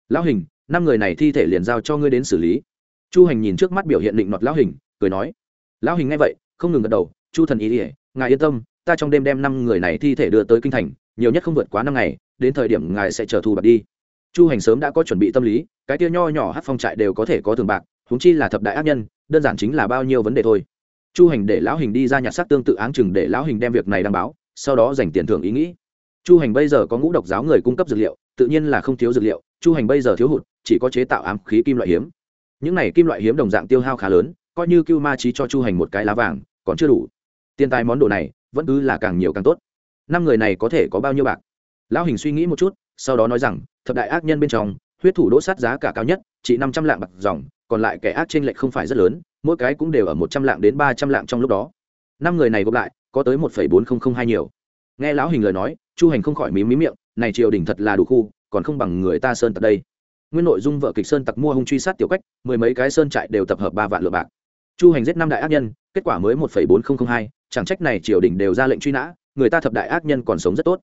Lão hình, năm người này thi thể liền giao cho ngươi đến xử lý. Chu hành nhìn trước mắt biểu hiện định nọt lão hình, cười nói. Lão hình nghe vậy, không ngừng gật đầu, chu thần ý ỉa ngài yên tâm, ta trong đêm đem năm người này thi thể đưa tới kinh thành, nhiều nhất không vượt quá năm ngày, đến thời điểm ngài sẽ chờ thu bạc đi. Chu hành sớm đã có chuẩn bị tâm lý, cái tia nho nhỏ hát phong trại đều có thể có thường bạc húng chi là thập đại ác nhân, đơn giản chính là bao nhiêu vấn đề thôi chu hành để lão hình đi ra nhặt xác tương tự áng chừng để lão hình đem việc này đăng báo, sau đó dành tiền thưởng ý nghĩ. Chu hành bây giờ có ngũ độc giáo người cung cấp dược liệu, tự nhiên là không thiếu dược liệu, chu hành bây giờ thiếu hụt, chỉ có chế tạo ám khí kim loại hiếm. Những này kim loại hiếm đồng dạng tiêu hao khá lớn, coi như cưu ma trí cho chu hành một cái lá vàng, còn chưa đủ. Tiền tài món đồ này, vẫn cứ là càng nhiều càng tốt. Năm người này có thể có bao nhiêu bạc? Lão hình suy nghĩ một chút, sau đó nói rằng, thập đại ác nhân bên trong, huyết thủ đỗ sát giá cả cao nhất, chỉ năm trăm lạng bạc dòng, còn lại kẻ ác trên lệch không phải rất lớn mỗi cái cũng đều ở một trăm lạng đến ba trăm lạng trong lúc đó. Năm người này gộp lại, có tới một bốn nghìn hai nhiều. Nghe lão hình lời nói, chu hành không khỏi mí mí miệng, này triều đình thật là đủ khu, còn không bằng người ta sơn tặc đây. Nguyên nội dung vợ kịch sơn tặc mua hung truy sát tiểu cách, mười mấy cái sơn trại đều tập hợp ba vạn lượng bạc. Chu hành giết năm đại ác nhân, kết quả mới một bốn nghìn hai, chẳng trách này triều đình đều ra lệnh truy nã, người ta thập đại ác nhân còn sống rất tốt.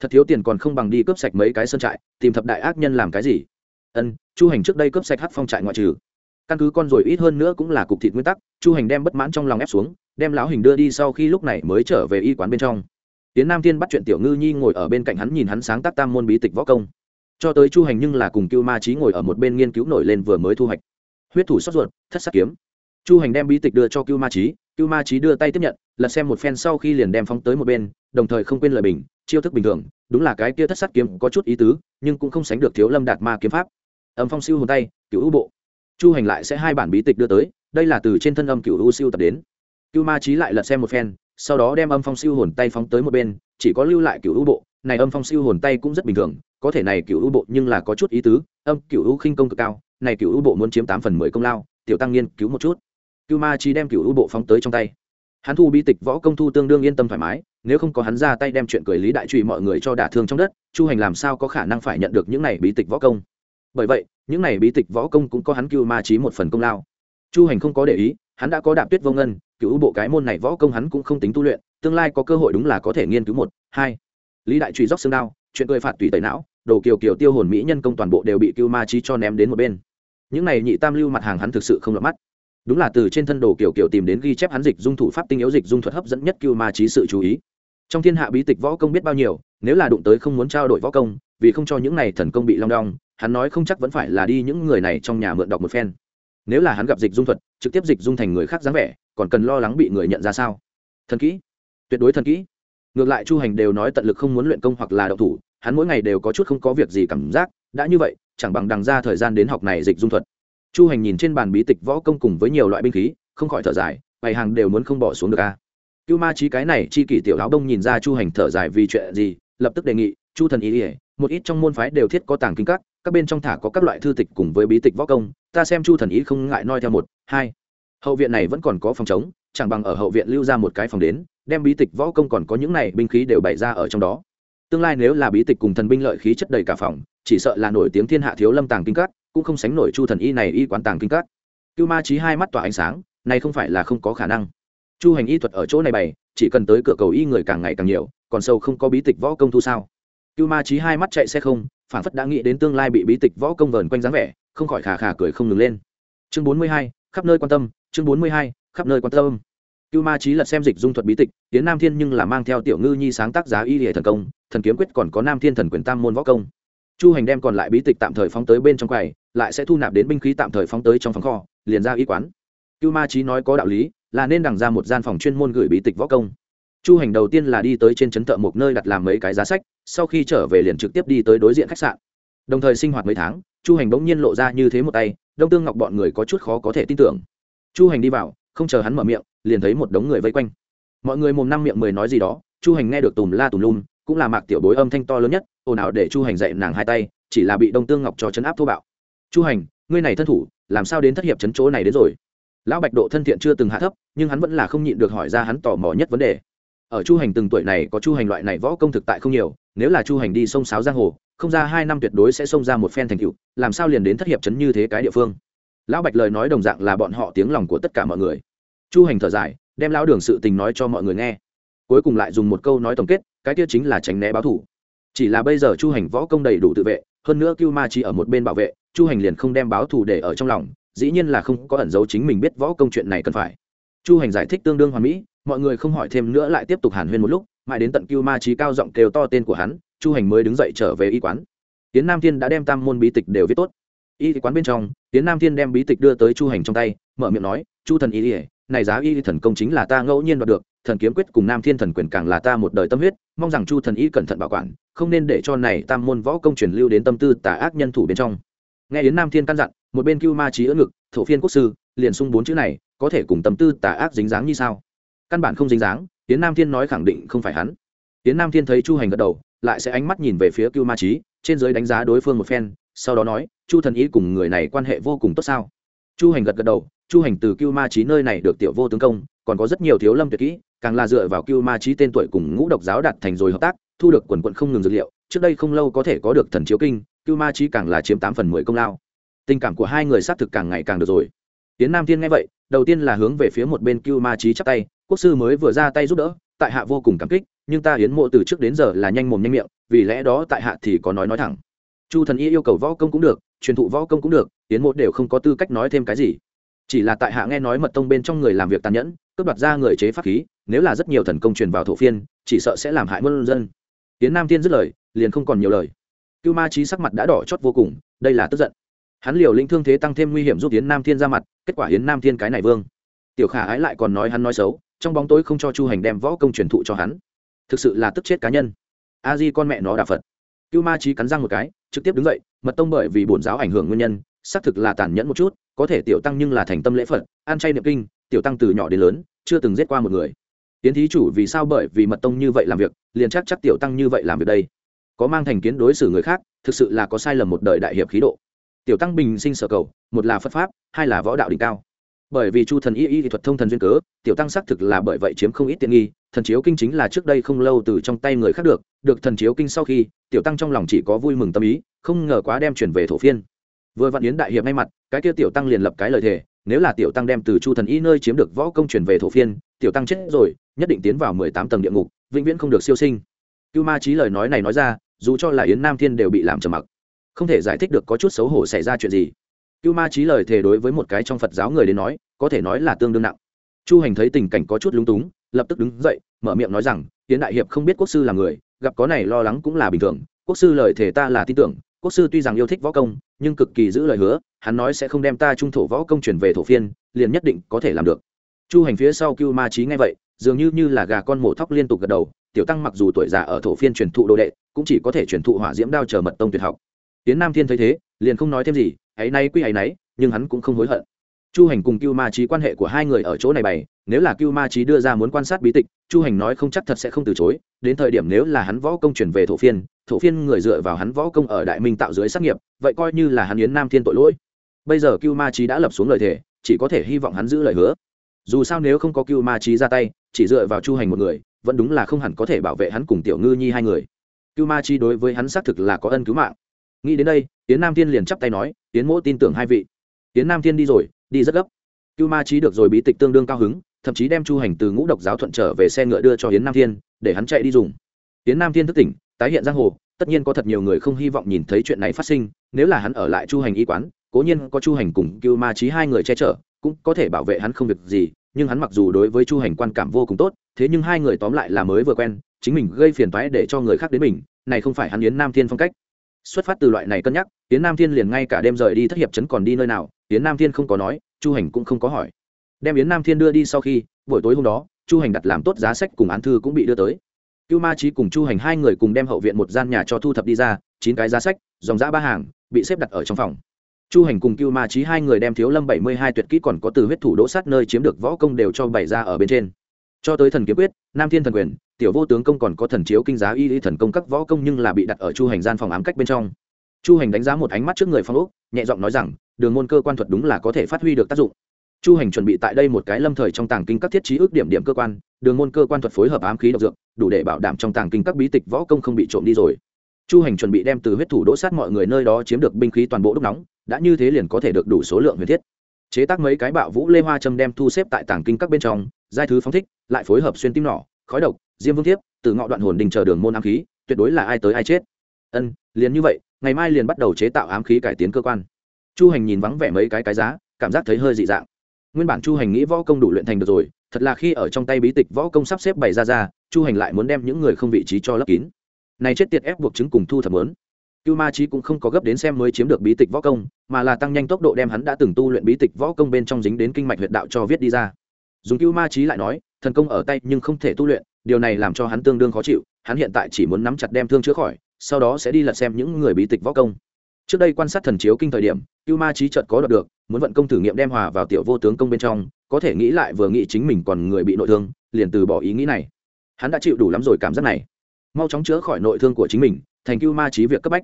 Thật thiếu tiền còn không bằng đi cướp sạch mấy cái sơn trại, tìm thập đại ác nhân làm cái gì? Ân, chu hành trước đây cướp sạch hát phong trại ngoại trừ căn cứ con rồi ít hơn nữa cũng là cục thịt nguyên tắc, chu hành đem bất mãn trong lòng ép xuống, đem lão hình đưa đi sau khi lúc này mới trở về y quán bên trong. Tiến nam thiên bắt chuyện tiểu ngư nhi ngồi ở bên cạnh hắn nhìn hắn sáng tác tam môn bí tịch võ công. Cho tới chu hành nhưng là cùng cưu ma trí ngồi ở một bên nghiên cứu nổi lên vừa mới thu hoạch. Huyết thủ sót ruột, thất sắc kiếm. Chu hành đem bí tịch đưa cho cưu ma trí cưu ma trí đưa tay tiếp nhận, lật xem một phen sau khi liền đem phóng tới một bên, đồng thời không quên lời bình, chiêu thức bình thường, đúng là cái kia thất sắc kiếm có chút ý tứ, nhưng cũng không sánh được thiếu lâm đạt ma kiếm pháp. Âm phong siêu hồn tay, cựu ưu bộ chu hành lại sẽ hai bản bí tịch đưa tới, đây là từ trên thân âm cựu u siêu tập đến. Cựu ma trí lại lật xem một phen, sau đó đem âm phong siêu hồn tay phóng tới một bên, chỉ có lưu lại cựu u bộ, này âm phong siêu hồn tay cũng rất bình thường, có thể này cựu u bộ nhưng là có chút ý tứ, âm cựu u khinh công cực cao, này cựu u bộ muốn chiếm tám phần mười công lao, tiểu tăng nghiên cứu một chút. Cựu ma trí đem cựu u bộ phóng tới trong tay. Hắn thu bi tịch võ công thu tương đương yên tâm thoải mái, nếu không có hắn ra tay đem chuyện cười lý đại trụy mọi người cho đả thương trong đất, chu hành làm sao có khả năng phải nhận được những này bí tịch võ công? Bởi vậy những này bí tịch võ công cũng có hắn cưu ma trí một phần công lao. Chu hành không có để ý, hắn đã có đạp tuyết vô ngân, cựu bộ cái môn này võ công hắn cũng không tính tu luyện, tương lai có cơ hội đúng là có thể nghiên cứu một, hai. Lý đại truy dốc xương đao, chuyện cười phạt tùy tẩy não, đồ kiều kiều tiêu hồn mỹ nhân công toàn bộ đều bị cưu ma trí cho ném đến một bên. Những này nhị tam lưu mặt hàng hắn thực sự không lọt mắt. Đúng là từ trên thân đồ kiều kiều tìm đến ghi chép hắn dịch dung thủ pháp tinh yếu dịch dung thuật hấp dẫn nhất cưu ma trí sự chú ý. Trong thiên hạ bí tịch võ công biết bao nhiêu nếu là đụng tới không muốn trao đổi võ công, vì không cho những này thần công bị long đong, hắn nói không chắc vẫn phải là đi những người này trong nhà mượn đọc một phen. Nếu là hắn gặp dịch dung thuật, trực tiếp dịch dung thành người khác dáng vẻ, còn cần lo lắng bị người nhận ra sao? Thần kỹ? Tuyệt đối thần kỹ. Ngược lại chu hành đều nói tận lực không muốn luyện công hoặc là đậu thủ, hắn mỗi ngày đều có chút không có việc gì cảm giác, đã như vậy, chẳng bằng đằng ra thời gian đến học này dịch dung thuật. Chu hành nhìn trên bàn bí tịch võ công cùng với nhiều loại binh khí, không khỏi thở dài, bày hàng đều muốn không bỏ xuống được a cưu ma trí cái này chi kỷ tiểu áo đông nhìn ra chu hành thở dài vì chuyện gì lập tức đề nghị, chu thần ý ỉa một ít trong môn phái đều thiết có tàng kinh các các bên trong thả có các loại thư tịch cùng với bí tịch võ công, ta xem chu thần ý không ngại noi theo một, hai. Hậu viện này vẫn còn có phòng chống chẳng bằng ở hậu viện lưu ra một cái phòng đến, đem bí tịch võ công còn có những này binh khí đều bày ra ở trong đó. Tương lai nếu là bí tịch cùng thần binh lợi khí chất đầy cả phòng, chỉ sợ là nổi tiếng thiên hạ thiếu lâm tàng kinh các, cũng không sánh nổi chu thần y này y quán tàng kinh các. Cưu ma trí hai mắt tỏa ánh sáng, này không phải là không có khả năng. Chu hành y thuật ở chỗ này bày, chỉ cần tới cửa cầu y người càng ngày càng nhiều còn sâu không có bí tịch võ công thu sao? Cưu ma trí hai mắt chạy xe không phản phất đã nghĩ đến tương lai bị bí tịch võ công vờn quanh dáng vẻ, không khỏi khà khà cười không ngừng lên. Chương bốn mươi hai, khắp nơi quan tâm, chương bốn mươi hai, khắp nơi quan tâm. Cưu ma trí lật xem dịch dung thuật bí tịch tiến nam thiên nhưng là mang theo tiểu ngư nhi sáng tác giá y hệ thần công, thần kiếm quyết còn có nam thiên thần quyền tam môn võ công. Chu hành đem còn lại bí tịch tạm thời phóng tới bên trong quầy, lại sẽ thu nạp đến binh khí tạm thời phóng tới trong phòng kho, liền ra y quán. Cưu ma trí nói có đạo lý, là nên đằng ra một gian phòng chuyên môn gửi bí tịch võ công chu hành đầu tiên là đi tới trên trấn thợ một nơi đặt làm mấy cái giá sách, sau khi trở về liền trực tiếp đi tới đối diện khách sạn. Đồng thời sinh hoạt mấy tháng, chu hành bỗng nhiên lộ ra như thế một tay, đông tương ngọc bọn người có chút khó có thể tin tưởng. Chu hành đi vào, không chờ hắn mở miệng, liền thấy một đống người vây quanh. Mọi người mồm năm miệng mười nói gì đó, chu hành nghe được tùm la tùm lum, cũng là mạc tiểu bối âm thanh to lớn nhất, ồn ào để chu hành dạy nàng hai tay, chỉ là bị đông tương ngọc cho chấn áp thô bạo. Chu hành, ngươi này thân thủ, làm sao đến thất hiệp chấn chỗ này đến rồi? Lão bạch độ thân thiện chưa từng hạ thấp, nhưng hắn vẫn là không nhịn được hỏi ra hắn tò mò nhất vấn đề ở chu hành từng tuổi này có chu hành loại này võ công thực tại không nhiều, nếu là chu hành đi sông sáo giang hồ, không ra hai năm tuyệt đối sẽ xông ra một phen thành cựu làm sao liền đến thất hiệp chấn như thế cái địa phương? Lão bạch lời nói đồng dạng là bọn họ tiếng lòng của tất cả mọi người. Chu hành thở dài, đem lão đường sự tình nói cho mọi người nghe. Cuối cùng lại dùng một câu nói tổng kết, cái kia chính là tránh né báo thủ. Chỉ là bây giờ chu hành võ công đầy đủ tự vệ, hơn nữa cưu ma chỉ ở một bên bảo vệ, chu hành liền không đem báo thù để ở trong lòng, dĩ nhiên là không có ẩn giấu chính mình biết võ công chuyện này cần phải. Chu hành giải thích tương đương hoàn mỹ mọi người không hỏi thêm nữa lại tiếp tục hàn huyên một lúc, mãi đến tận cưu ma trí cao giọng kêu to tên của hắn, chu hành mới đứng dậy trở về y quán. Tiến nam thiên đã đem tam môn bí tịch đều viết tốt. Y quán bên trong, tiến nam thiên đem bí tịch đưa tới chu hành trong tay, mở miệng nói, chu thần y ỉa này giá y thần công chính là ta ngẫu nhiên đoạt được, thần kiếm quyết cùng nam thiên thần quyền càng là ta một đời tâm huyết, mong rằng chu thần y cẩn thận bảo quản, không nên để cho này tam môn võ công truyền lưu đến tâm tư tà ác nhân thủ bên trong. Nghe yến nam thiên căn dặn, một bên cưu ma trí ưỡn ngực, thổ phiên quốc sư, liền sung bốn chữ này, có thể cùng tâm tư tà ác dính dáng như sao? Căn bản không dính dáng tiến nam thiên nói khẳng định không phải hắn. Tiến nam thiên thấy chu hành gật đầu, lại sẽ ánh mắt nhìn về phía cưu ma trí trên giới đánh giá đối phương một phen, sau đó nói, chu thần ý cùng người này quan hệ vô cùng tốt sao? Chu hành gật gật đầu, chu hành từ cưu ma trí nơi này được tiểu vô tướng công, còn có rất nhiều thiếu lâm tuyệt kỹ, càng là dựa vào cưu ma trí tên tuổi cùng ngũ độc giáo đạt thành rồi hợp tác, thu được quần quận không ngừng dược liệu, trước đây không lâu có thể có được thần chiếu kinh, cưu ma trí càng là chiếm tám phần mười công lao. Tình cảm của hai người xác thực càng ngày càng được rồi. Tiến nam thiên nghe vậy, đầu tiên là hướng về phía một bên cưu ma trí chắp tay quốc sư mới vừa ra tay giúp đỡ, tại hạ vô cùng cảm kích, nhưng ta hiến mộ từ trước đến giờ là nhanh mồm nhanh miệng, vì lẽ đó tại hạ thì có nói nói thẳng. Chu thần y yêu cầu võ công cũng được, truyền thụ võ công cũng được, hiến mộ đều không có tư cách nói thêm cái gì. Chỉ là tại hạ nghe nói mật tông bên trong người làm việc tàn nhẫn, cướp đoạt ra người chế pháp khí, nếu là rất nhiều thần công truyền vào thổ phiên, chỉ sợ sẽ làm hại muôn dân. Tiến nam thiên dứt lời, liền không còn nhiều lời. Cưu ma trí sắc mặt đã đỏ chót vô cùng, đây là tức giận. Hắn liều lĩnh thương thế tăng thêm nguy hiểm giúp tiến nam thiên ra mặt, kết quả hiến nam thiên cái này vương. Tiểu khả ái lại còn nói hắn nói xấu trong bóng tối không cho chu hành đem võ công truyền thụ cho hắn. Thực sự là tức chết cá nhân. A di con mẹ nó đà phật. Cưu ma trí cắn răng một cái, trực tiếp đứng dậy, mật tông bởi vì bổn giáo ảnh hưởng nguyên nhân, xác thực là tàn nhẫn một chút, có thể tiểu tăng nhưng là thành tâm lễ phật, ăn chay niệm kinh, tiểu tăng từ nhỏ đến lớn, chưa từng giết qua một người. Tiến thí chủ vì sao bởi vì mật tông như vậy làm việc, liền chắc chắc tiểu tăng như vậy làm việc đây. Có mang thành kiến đối xử người khác, thực sự là có sai lầm một đời đại hiệp khí độ. Tiểu tăng bình sinh sở cầu, một là phật pháp, hai là võ đạo đỉnh cao bởi vì chu thần y y thuật thông thần duyên cớ, tiểu tăng xác thực là bởi vậy chiếm không ít tiện nghi, thần chiếu kinh chính là trước đây không lâu từ trong tay người khác được được thần chiếu kinh sau khi, tiểu tăng trong lòng chỉ có vui mừng tâm ý, không ngờ quá đem chuyển về thổ phiên. Vừa vạn yến đại hiệp ngay mặt, cái kia tiểu tăng liền lập cái lời thề, nếu là tiểu tăng đem từ chu thần y nơi chiếm được võ công chuyển về thổ phiên, tiểu tăng chết rồi, nhất định tiến vào mười tám tầng địa ngục, vĩnh viễn không được siêu sinh. Cưu ma trí lời nói này nói ra, dù cho là yến nam thiên đều bị làm trầm mặc, không thể giải thích được có chút xấu hổ xảy ra chuyện gì cưu ma trí lời thề đối với một cái trong phật giáo người đến nói, có thể nói là tương đương nặng. Chu hành thấy tình cảnh có chút lúng túng, lập tức đứng dậy, mở miệng nói rằng tiến đại hiệp không biết quốc sư là người, gặp có này lo lắng cũng là bình thường. Quốc sư lời thề ta là tin tưởng, quốc sư tuy rằng yêu thích võ công, nhưng cực kỳ giữ lời hứa, hắn nói sẽ không đem ta trung thổ võ công chuyển về thổ phiên, liền nhất định có thể làm được. Chu hành phía sau cưu ma trí nghe vậy, dường như như là gà con mổ thóc liên tục gật đầu, tiểu tăng mặc dù tuổi già ở thổ phiên truyền thụ đồ đệ, cũng chỉ có thể truyền thụ hỏa diễm đao chờ mật tông tuyệt học. Tiến nam thiên thấy thế, liền không nói thêm gì ấy nay quy ấy nấy nhưng hắn cũng không hối hận. Chu hành cùng cưu ma trí quan hệ của hai người ở chỗ này bày, nếu là cưu ma trí đưa ra muốn quan sát bí tịch, chu hành nói không chắc thật sẽ không từ chối, đến thời điểm nếu là hắn võ công chuyển về thổ phiên thổ phiên người dựa vào hắn võ công ở đại minh tạo dưới sát nghiệp, vậy coi như là hắn yến nam thiên tội lỗi. Bây giờ cưu ma trí đã lập xuống lời thề, chỉ có thể hy vọng hắn giữ lời hứa. Dù sao nếu không có cưu ma trí ra tay, chỉ dựa vào chu hành một người, vẫn đúng là không hẳn có thể bảo vệ hắn cùng tiểu ngư nhi hai người. Cưu ma trí đối với hắn xác thực là có ân cứu mạng nghĩ đến đây tiến nam thiên liền chắp tay nói tiến mỗ tin tưởng hai vị. Tiến nam thiên đi rồi, đi rất gấp. Cưu ma trí được rồi bí tịch tương đương cao hứng, thậm chí đem chu hành từ ngũ độc giáo thuận trở về xe ngựa đưa cho hiến nam thiên, để hắn chạy đi dùng. Hiến nam thiên thức tỉnh, tái hiện giang hồ, tất nhiên có thật nhiều người không hy vọng nhìn thấy chuyện này phát sinh, nếu là hắn ở lại chu hành y quán, cố nhiên có chu hành cùng cưu ma trí hai người che chở, cũng có thể bảo vệ hắn không việc gì, nhưng hắn mặc dù đối với chu hành quan cảm vô cùng tốt, thế nhưng hai người tóm lại là mới vừa quen, chính mình gây phiền toái để cho người khác đến mình, này không phải hắn yến nam thiên phong cách xuất phát từ loại này cân nhắc, yến nam thiên liền ngay cả đêm rời đi thất hiệp trấn còn đi nơi nào, yến nam thiên không có nói, chu hành cũng không có hỏi. Đem yến nam thiên đưa đi sau khi, buổi tối hôm đó, chu hành đặt làm tốt giá sách cùng án thư cũng bị đưa tới. Cưu ma trí cùng chu hành hai người cùng đem hậu viện một gian nhà cho thu thập đi ra, chín cái giá sách, dòng giã ba hàng, bị xếp đặt ở trong phòng. Chu hành cùng cưu ma trí hai người đem thiếu lâm bảy mươi hai tuyệt kỹ còn có từ huyết thủ đỗ sát nơi chiếm được võ công đều cho bày ra ở bên trên. Cho tới thần kiếm quyết, nam thiên thần quyền tiểu vô tướng công còn có thần chiếu kinh giá y y thần công các võ công nhưng là bị đặt ở chu hành gian phòng ám cách bên trong. Chu hành đánh giá một ánh mắt trước người phong úc nhẹ giọng nói rằng, đường môn cơ quan thuật đúng là có thể phát huy được tác dụng. Chu hành chuẩn bị tại đây một cái lâm thời trong tàng kinh các thiết trí ước điểm điểm cơ quan, đường môn cơ quan thuật phối hợp ám khí độc dược, đủ để bảo đảm trong tàng kinh các bí tịch võ công không bị trộm đi rồi. Chu hành chuẩn bị đem từ huyết thủ đỗ sát mọi người nơi đó chiếm được binh khí toàn bộ đúc nóng, đã như thế liền có thể được đủ số lượng huyền thiết. Chế tác mấy cái bạo vũ lê hoa châm đem thu xếp tại tàng kinh các bên trong, giai thứ phóng thích, lại phối hợp xuyên tim nỏ, khói độc diêm vương thiếp từ ngọ đoạn hồn đình chờ đường môn ám khí, tuyệt đối là ai tới ai chết. Ân, liền như vậy, ngày mai liền bắt đầu chế tạo ám khí cải tiến cơ quan. Chu hành nhìn vắng vẻ mấy cái cái giá, cảm giác thấy hơi dị dạng. Nguyên bản chu hành nghĩ võ công đủ luyện thành được rồi, thật là khi ở trong tay bí tịch võ công sắp xếp bày ra ra, chu hành lại muốn đem những người không vị trí cho lấp kín. Này chết tiệt ép buộc chứng cùng thu thập lớn. Cưu ma trí cũng không có gấp đến xem mới chiếm được bí tịch võ công, mà là tăng nhanh tốc độ đem hắn đã từng tu luyện bí tịch võ công bên trong dính đến kinh mạch huyệt đạo cho viết đi ra. Dùng cưu ma trí lại nói, thần công ở tay nhưng không thể tu luyện điều này làm cho hắn tương đương khó chịu, hắn hiện tại chỉ muốn nắm chặt đem thương chữa khỏi, sau đó sẽ đi lật xem những người bí tịch võ công. Trước đây quan sát thần chiếu kinh thời điểm, cưu ma trí chợt có đọc được, muốn vận công thử nghiệm đem hòa vào tiểu vô tướng công bên trong, có thể nghĩ lại vừa nghĩ chính mình còn người bị nội thương, liền từ bỏ ý nghĩ này. Hắn đã chịu đủ lắm rồi cảm giác này. Mau chóng chữa khỏi nội thương của chính mình, thành cưu ma trí việc cấp bách.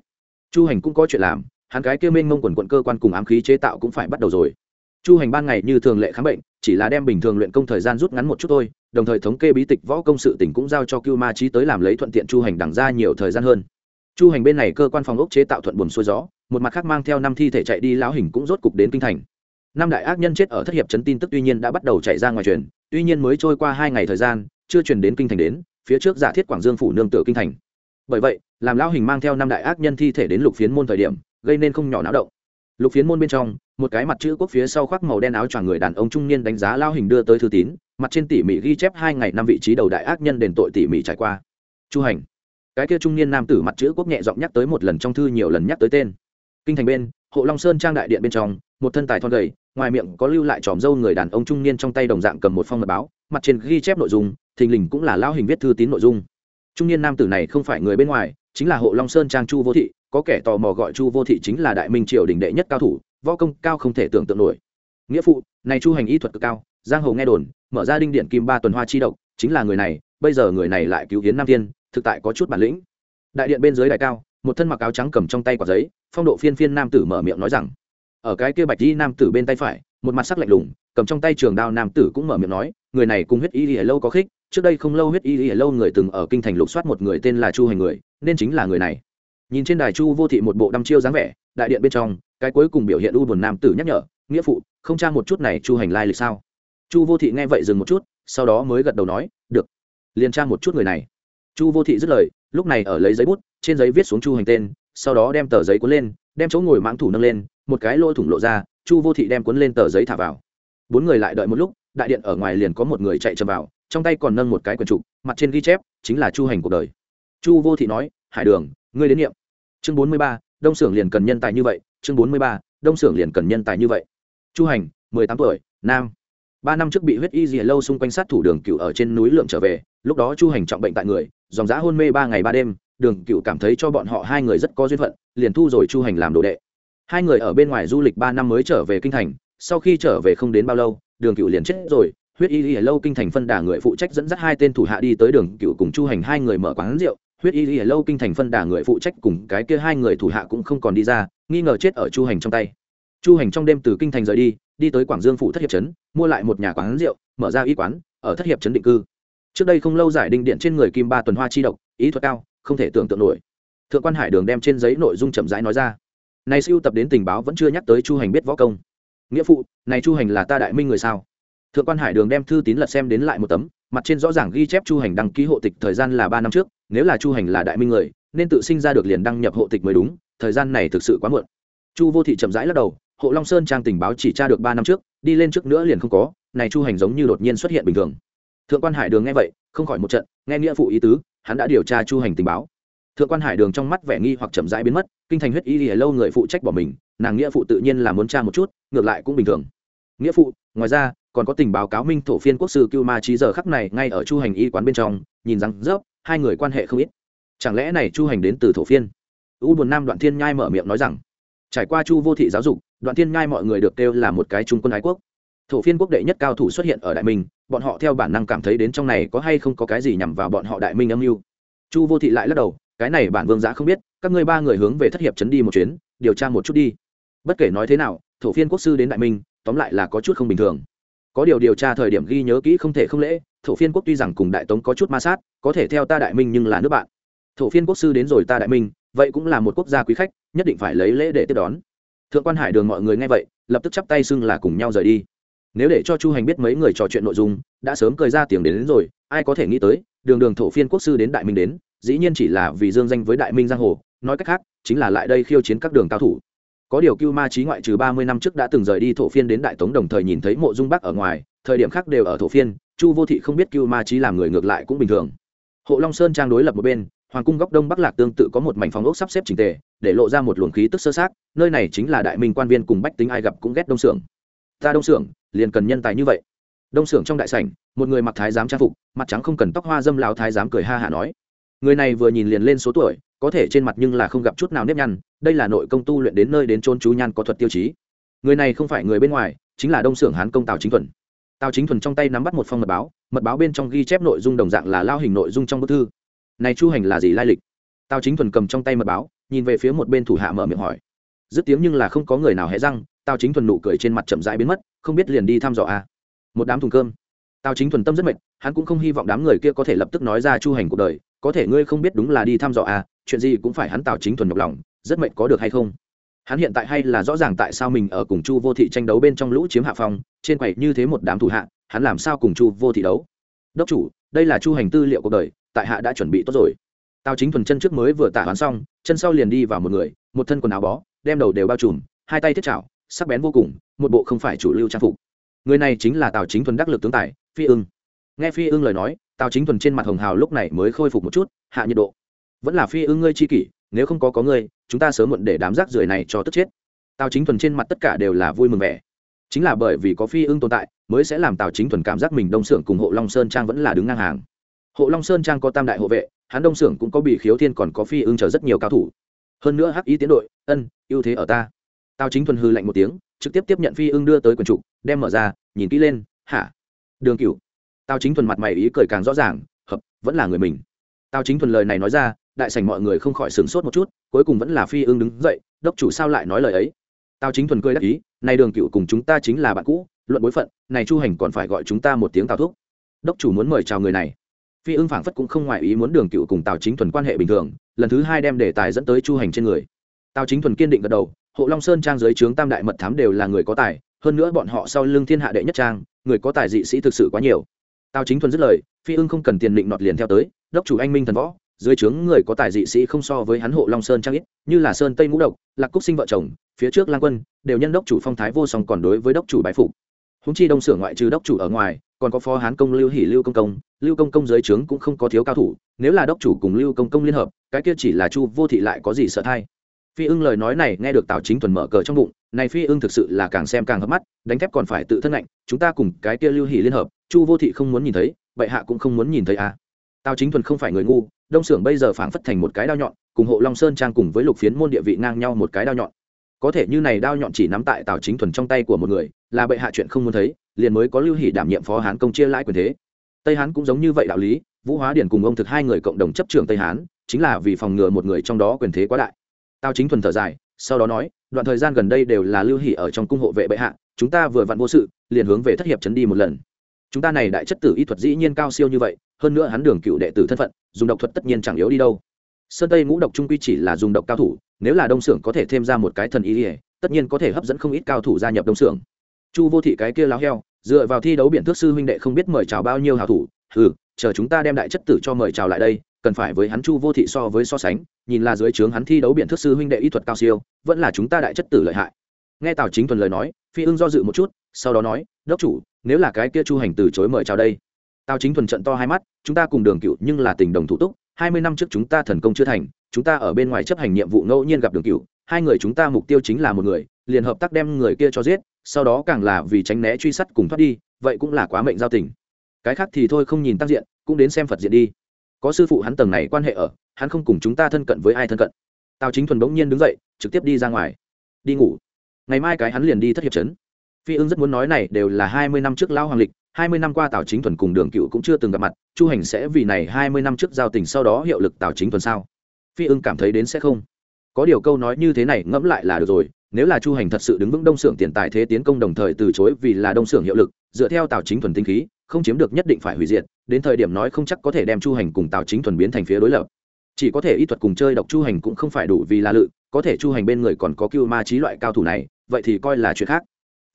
Chu hành cũng có chuyện làm, hắn cái kêu mênh mông quần quận cơ quan cùng ám khí chế tạo cũng phải bắt đầu rồi chu hành ban ngày như thường lệ khám bệnh, chỉ là đem bình thường luyện công thời gian rút ngắn một chút thôi, đồng thời thống kê bí tịch võ công sự tỉnh cũng giao cho cưu ma trí tới làm lấy thuận tiện chu hành đằng ra nhiều thời gian hơn. Chu hành bên này cơ quan phòng ốc chế tạo thuận buồn xuôi gió, một mặt khác mang theo năm thi thể chạy đi lão hình cũng rốt cục đến kinh thành. Năm đại ác nhân chết ở thất hiệp trấn tin tức tuy nhiên đã bắt đầu chạy ra ngoài truyền, tuy nhiên mới trôi qua hai ngày thời gian, chưa truyền đến kinh thành đến, phía trước giả thiết quảng dương phủ nương tựa kinh thành. Bởi vậy, làm lão hình mang theo năm đại ác nhân thi thể đến lục phiến môn thời điểm, gây nên không nhỏ náo động lục phiến môn bên trong, một cái mặt chữ quốc phía sau khoác màu đen áo choàng người đàn ông trung niên đánh giá lao hình đưa tới thư tín, mặt trên tỉ mỉ ghi chép hai ngày năm vị trí đầu đại ác nhân đền tội tỉ mỉ trải qua. Chu hành. Cái kia trung niên nam tử mặt chữ quốc nhẹ giọng nhắc tới một lần trong thư nhiều lần nhắc tới tên. Kinh thành bên, hộ long sơn trang đại điện bên trong, một thân tài thon gầy, ngoài miệng có lưu lại tròm dâu người đàn ông trung niên trong tay đồng dạng cầm một phong mật báo, mặt trên ghi chép nội dung, thình lình cũng là lao hình viết thư tín nội dung. Trung niên nam tử này không phải người bên ngoài, chính là hộ long sơn trang chu vô thị có kẻ tò mò gọi chu vô thị chính là đại minh triều đình đệ nhất cao thủ, võ công cao không thể tưởng tượng nổi. Nghĩa phụ, này chu hành y thuật cực cao, giang hồ nghe đồn, mở ra đinh điện kim ba tuần hoa chi độc, chính là người này, bây giờ người này lại cứu hiến nam thiên, thực tại có chút bản lĩnh. Đại điện bên dưới đại cao, một thân mặc áo trắng cầm trong tay quả giấy, phong độ phiên phiên nam tử mở miệng nói rằng, ở cái kia bạch y nam tử bên tay phải, một mặt sắc lạnh lùng, cầm trong tay trường đao nam tử cũng mở miệng nói, người này cùng huyết y lìa lâu có khích, trước đây không lâu huyết y lìa lâu người từng ở kinh thành lục soát một người tên là chu hành người, nên chính là người này nhìn trên đài chu vô thị một bộ đăm chiêu dáng vẻ, đại điện bên trong, cái cuối cùng biểu hiện u buồn nam tử nhắc nhở, nghĩa phụ, không tra một chút này chu hành lai lịch sao? Chu vô thị nghe vậy dừng một chút, sau đó mới gật đầu nói, được, liền tra một chút người này. Chu vô thị dứt lời, lúc này ở lấy giấy bút, trên giấy viết xuống chu hành tên, sau đó đem tờ giấy cuốn lên, đem chỗ ngồi mãng thủ nâng lên, một cái lỗ thủng lộ ra, chu vô thị đem cuốn lên tờ giấy thả vào. Bốn người lại đợi một lúc, đại điện ở ngoài liền có một người chạy chầm vào, trong tay còn nâng một cái quần trục, mặt trên ghi chép, chính là chu hành cuộc đời. Chu vô thị nói, hải đường, ngươi đến nghiệm chương bốn mươi ba, đông xưởng liền cần nhân tài như vậy, chương bốn mươi ba, đông xưởng liền cần nhân tài như vậy. Chu hành, mười tám tuổi, nam. Ba năm trước bị huyết y dì lâu xung quanh sát thủ đường cựu ở trên núi lượng trở về, lúc đó chu hành trọng bệnh tại người, dòng dã hôn mê ba ngày ba đêm, đường cựu cảm thấy cho bọn họ hai người rất có duyên phận, liền thu rồi chu hành làm đồ đệ. Hai người ở bên ngoài du lịch ba năm mới trở về kinh thành, sau khi trở về không đến bao lâu, đường cựu liền chết rồi, huyết y y lâu kinh thành phân đà người phụ trách dẫn dắt hai tên thủ hạ đi tới đường cựu cùng chu hành hai người mở quán rượu huyết y lìa lâu kinh thành phân đà người phụ trách cùng cái kia hai người thủ hạ cũng không còn đi ra, nghi ngờ chết ở chu hành trong tay. Chu hành trong đêm từ kinh thành rời đi đi tới quảng dương phủ thất hiệp trấn, mua lại một nhà quán rượu, mở ra y quán, ở thất hiệp trấn định cư. Trước đây không lâu giải đinh điện trên người kim ba tuần hoa chi độc, ý thuật cao, không thể tưởng tượng nổi. Thượng quan hải đường đem trên giấy nội dung chậm rãi nói ra. Này siêu tập đến tình báo vẫn chưa nhắc tới chu hành biết võ công. Nghĩa phụ, này chu hành là ta đại minh người sao? Thượng quan hải đường đem thư tín lật xem đến lại một tấm, mặt trên rõ ràng ghi chép chu hành đăng ký hộ tịch thời gian là ba năm trước nếu là chu hành là đại minh người, nên tự sinh ra được liền đăng nhập hộ tịch mới đúng, thời gian này thực sự quá muộn. Chu vô thị chậm rãi lắc đầu, hộ long sơn trang tình báo chỉ tra được ba năm trước, đi lên trước nữa liền không có, này chu hành giống như đột nhiên xuất hiện bình thường. Thượng quan hải đường nghe vậy, không khỏi một trận, nghe nghĩa phụ ý tứ, hắn đã điều tra chu hành tình báo. Thượng quan hải đường trong mắt vẻ nghi hoặc chậm rãi biến mất, kinh thành huyết y lìa lâu người phụ trách bỏ mình, nàng nghĩa phụ tự nhiên là muốn tra một chút, ngược lại cũng bình thường. Nghĩa phụ, ngoài ra, còn có tình báo cáo minh thổ phiên quốc sư cưu ma trí giờ khắc này ngay ở chu hành y quán bên trong, nhìn rằng, rớp hai người quan hệ không ít. Chẳng lẽ này chu hành đến từ thổ phiên? U buồn nam đoạn thiên nhai mở miệng nói rằng, trải qua chu vô thị giáo dục, đoạn thiên nhai mọi người được kêu là một cái trung quân ái quốc. Thổ phiên quốc đệ nhất cao thủ xuất hiện ở đại minh, bọn họ theo bản năng cảm thấy đến trong này có hay không có cái gì nhằm vào bọn họ đại minh âm mưu. Chu vô thị lại lắc đầu, cái này bản vương giã không biết, các ngươi ba người hướng về thất hiệp chấn đi một chuyến, điều tra một chút đi. Bất kể nói thế nào, thổ phiên quốc sư đến đại minh, tóm lại là có chút không bình thường. Có điều điều tra thời điểm ghi nhớ kỹ không thể không lễ thổ phiên quốc tuy rằng cùng đại tống có chút ma sát có thể theo ta đại minh nhưng là nước bạn. Thổ phiên quốc sư đến rồi ta đại minh vậy cũng là một quốc gia quý khách nhất định phải lấy lễ để tiếp đón. Thượng quan hải đường mọi người nghe vậy lập tức chắp tay xưng là cùng nhau rời đi. Nếu để cho chu hành biết mấy người trò chuyện nội dung đã sớm cười ra tiếng đến, đến rồi ai có thể nghĩ tới đường đường thổ phiên quốc sư đến đại minh đến dĩ nhiên chỉ là vì dương danh với đại minh giang hồ nói cách khác chính là lại đây khiêu chiến các đường cao thủ. Có điều cưu ma trí ngoại trừ ba mươi năm trước đã từng rời đi thổ phiên đến đại tống đồng thời nhìn thấy mộ dung bắc ở ngoài thời điểm khác đều ở thổ phiên chu vô thị không biết cưu ma trí làm người ngược lại cũng bình thường hộ long sơn trang đối lập một bên hoàng cung góc đông bắc lạc tương tự có một mảnh phòng ốc sắp xếp trình tề để lộ ra một luồng khí tức sơ sát nơi này chính là đại minh quan viên cùng bách tính ai gặp cũng ghét đông xưởng ta đông xưởng liền cần nhân tài như vậy đông xưởng trong đại sảnh một người mặc thái giám trang phục mặt trắng không cần tóc hoa dâm lao thái giám cười ha hả nói người này vừa nhìn liền lên số tuổi có thể trên mặt nhưng là không gặp chút nào nếp nhăn đây là nội công tu luyện đến nơi đến trôn chú nhan có thuật tiêu chí người này không phải người bên ngoài chính là đông xưởng hán công tào chính thuần tào chính thuần trong tay nắm bắt một phong mật báo mật báo bên trong ghi chép nội dung đồng dạng là lao hình nội dung trong bức thư. Này chu hành là gì lai lịch? Tào chính thuần cầm trong tay mật báo, nhìn về phía một bên thủ hạ mở miệng hỏi. Dứt tiếng nhưng là không có người nào hé răng, tào chính thuần nụ cười trên mặt chậm rãi biến mất, không biết liền đi thăm dò a. À. một đám thùng cơm. Tào chính thuần tâm rất mệt, hắn cũng không hy vọng đám người kia có thể lập tức nói ra chu hành cuộc đời, có thể ngươi không biết đúng là đi thăm dò à chuyện gì cũng phải hắn tào chính thuần nhọc lòng, rất mệt có được hay không? Hắn hiện tại hay là rõ ràng tại sao mình ở cùng chu vô thị tranh đấu bên trong lũ chiếm hạ phong, trên quầy như thế một đám thủ hạ, hắn làm sao cùng chu vô thị đấu? Đốc chủ, đây là chu hành tư liệu cuộc đời, tại hạ đã chuẩn bị tốt rồi. Tào chính thuần chân trước mới vừa tả hoán xong, chân sau liền đi vào một người, một thân quần áo bó, đem đầu đều bao trùm, hai tay thiết chảo, sắc bén vô cùng, một bộ không phải chủ lưu trang phục. Người này chính là tào chính thuần đắc lực tướng tài, phi ưng. Nghe phi ưng lời nói, tào chính thuần trên mặt hồng hào lúc này mới khôi phục một chút, hạ nhiệt độ. Vẫn là phi ưng ngươi chi kỷ, nếu không có có ngươi chúng ta sớm muộn để đám rác rưởi này cho tức chết. Tào chính thuần trên mặt tất cả đều là vui mừng vẻ. Chính là bởi vì có phi ưng tồn tại, mới sẽ làm tào chính thuần cảm giác mình đông xưởng cùng hộ long sơn trang vẫn là đứng ngang hàng. Hộ long sơn trang có tam đại hộ vệ, hắn đông xưởng cũng có bị khiếu thiên còn có phi ưng chờ rất nhiều cao thủ. Hơn nữa hắc ý tiến đội, ân, ưu thế ở ta. Tào chính thuần hư lạnh một tiếng, trực tiếp tiếp nhận phi ưng đưa tới quần trục đem mở ra, nhìn kỹ lên, hả? Đường cửu? Tào chính thuần mặt mày ý cười càng rõ ràng, hợp, vẫn là người mình. Tào chính thuần lời này nói ra, đại sảnh mọi người không khỏi sửng sốt một chút cuối cùng vẫn là phi ương đứng dậy, đốc chủ sao lại nói lời ấy? Tào chính thuần cười đắc ý, này đường cựu cùng chúng ta chính là bạn cũ, luận bối phận, này chu hành còn phải gọi chúng ta một tiếng tào thúc. Đốc chủ muốn mời chào người này. Phi ưng phảng phất cũng không ngoại ý muốn đường cựu cùng tào chính thuần quan hệ bình thường, lần thứ hai đem đề tài dẫn tới chu hành trên người. Tào chính thuần kiên định gật đầu, hộ long sơn trang dưới trướng tam đại mật thám đều là người có tài, hơn nữa bọn họ sau lưng thiên hạ đệ nhất trang, người có tài dị sĩ thực sự quá nhiều. Tào chính thuần dứt lời, phi ưng không cần tiền định nọt liền theo tới, đốc chủ anh minh thần võ dưới trướng người có tài dị sĩ không so với hắn hộ long sơn trang ít, như là sơn tây ngũ độc, lạc cúc sinh vợ chồng, phía trước lang quân, đều nhân đốc chủ phong thái vô song còn đối với đốc chủ bái phục. Húng chi đông Sửa ngoại trừ đốc chủ ở ngoài, còn có phó hán công lưu hỷ lưu công công, lưu công công dưới trướng cũng không có thiếu cao thủ, nếu là đốc chủ cùng lưu công công liên hợp, cái kia chỉ là chu vô thị lại có gì sợ thay. Phi ưng lời nói này nghe được tào chính thuần mở cờ trong bụng, này phi ưng thực sự là càng xem càng hấp mắt, đánh thép còn phải tự thân lạnh chúng ta cùng cái kia lưu hỷ liên hợp, chu vô thị không muốn nhìn thấy, bệ hạ cũng không muốn nhìn thấy à tào chính thuần không phải người ngu, đông xưởng bây giờ phảng phất thành một cái đao nhọn, cùng hộ long sơn trang cùng với lục phiến môn địa vị ngang nhau một cái đao nhọn. Có thể như này đao nhọn chỉ nắm tại tào chính thuần trong tay của một người, là bệ hạ chuyện không muốn thấy, liền mới có lưu hỷ đảm nhiệm phó hán công chia lãi quyền thế. Tây hán cũng giống như vậy đạo lý, vũ hóa điển cùng ông thực hai người cộng đồng chấp trưởng tây hán, chính là vì phòng ngừa một người trong đó quyền thế quá đại. Tào chính thuần thở dài, sau đó nói, đoạn thời gian gần đây đều là lưu hỷ ở trong cung hộ vệ bệ hạ, chúng ta vừa vặn vô sự, liền hướng về thất hiệp trấn đi một lần chúng ta này đại chất tử y thuật dĩ nhiên cao siêu như vậy, hơn nữa hắn đường cựu đệ tử thân phận, dùng độc thuật tất nhiên chẳng yếu đi đâu. Sơn tây ngũ độc trung quy chỉ là dùng độc cao thủ, nếu là đông xưởng có thể thêm ra một cái thần y ỉa tất nhiên có thể hấp dẫn không ít cao thủ gia nhập đông xưởng chu vô thị cái kia láo heo, dựa vào thi đấu biện thước sư huynh đệ không biết mời chào bao nhiêu hảo thủ ừ chờ chúng ta đem đại chất tử cho mời chào lại đây, cần phải với hắn chu vô thị so với so sánh, nhìn là dưới trướng hắn thi đấu biện thước sư huynh đệ y thuật cao siêu, vẫn là chúng ta đại chất tử lợi hại. Nghe tào chính thuần lời nói, phi ưng do dự một chút, sau đó nói, đốc chủ nếu là cái kia chu hành từ chối mời chào đây. Tào chính thuần trận to hai mắt, chúng ta cùng đường cựu nhưng là tình đồng thủ túc, hai mươi năm trước chúng ta thần công chưa thành, chúng ta ở bên ngoài chấp hành nhiệm vụ ngẫu nhiên gặp đường cựu, hai người chúng ta mục tiêu chính là một người, liền hợp tác đem người kia cho giết, sau đó càng là vì tránh né truy sát cùng thoát đi, vậy cũng là quá mệnh giao tình. Cái khác thì thôi không nhìn tác diện, cũng đến xem phật diện đi. Có sư phụ hắn tầng này quan hệ ở, hắn không cùng chúng ta thân cận với ai thân cận. Tào chính thuần bỗng nhiên đứng dậy, trực tiếp đi ra ngoài. Đi ngủ. Ngày mai cái hắn liền đi thất hiệp trấn phi ưng rất muốn nói này đều là hai mươi năm trước lao hoàng lịch, hai mươi năm qua tào chính thuần cùng đường cựu cũng chưa từng gặp mặt, chu hành sẽ vì này hai mươi năm trước giao tình sau đó hiệu lực tào chính thuần sao? Phi ưng cảm thấy đến sẽ không. Có điều câu nói như thế này ngẫm lại là được rồi, nếu là chu hành thật sự đứng vững đông xưởng tiền tài thế tiến công đồng thời từ chối vì là đông xưởng hiệu lực, dựa theo tào chính thuần tinh khí, không chiếm được nhất định phải hủy diệt, đến thời điểm nói không chắc có thể đem chu hành cùng tào chính thuần biến thành phía đối lập. Chỉ có thể y thuật cùng chơi độc chu hành cũng không phải đủ vì là lự, có thể chu hành bên người còn có cưu ma trí loại cao thủ này, vậy thì coi là chuyện khác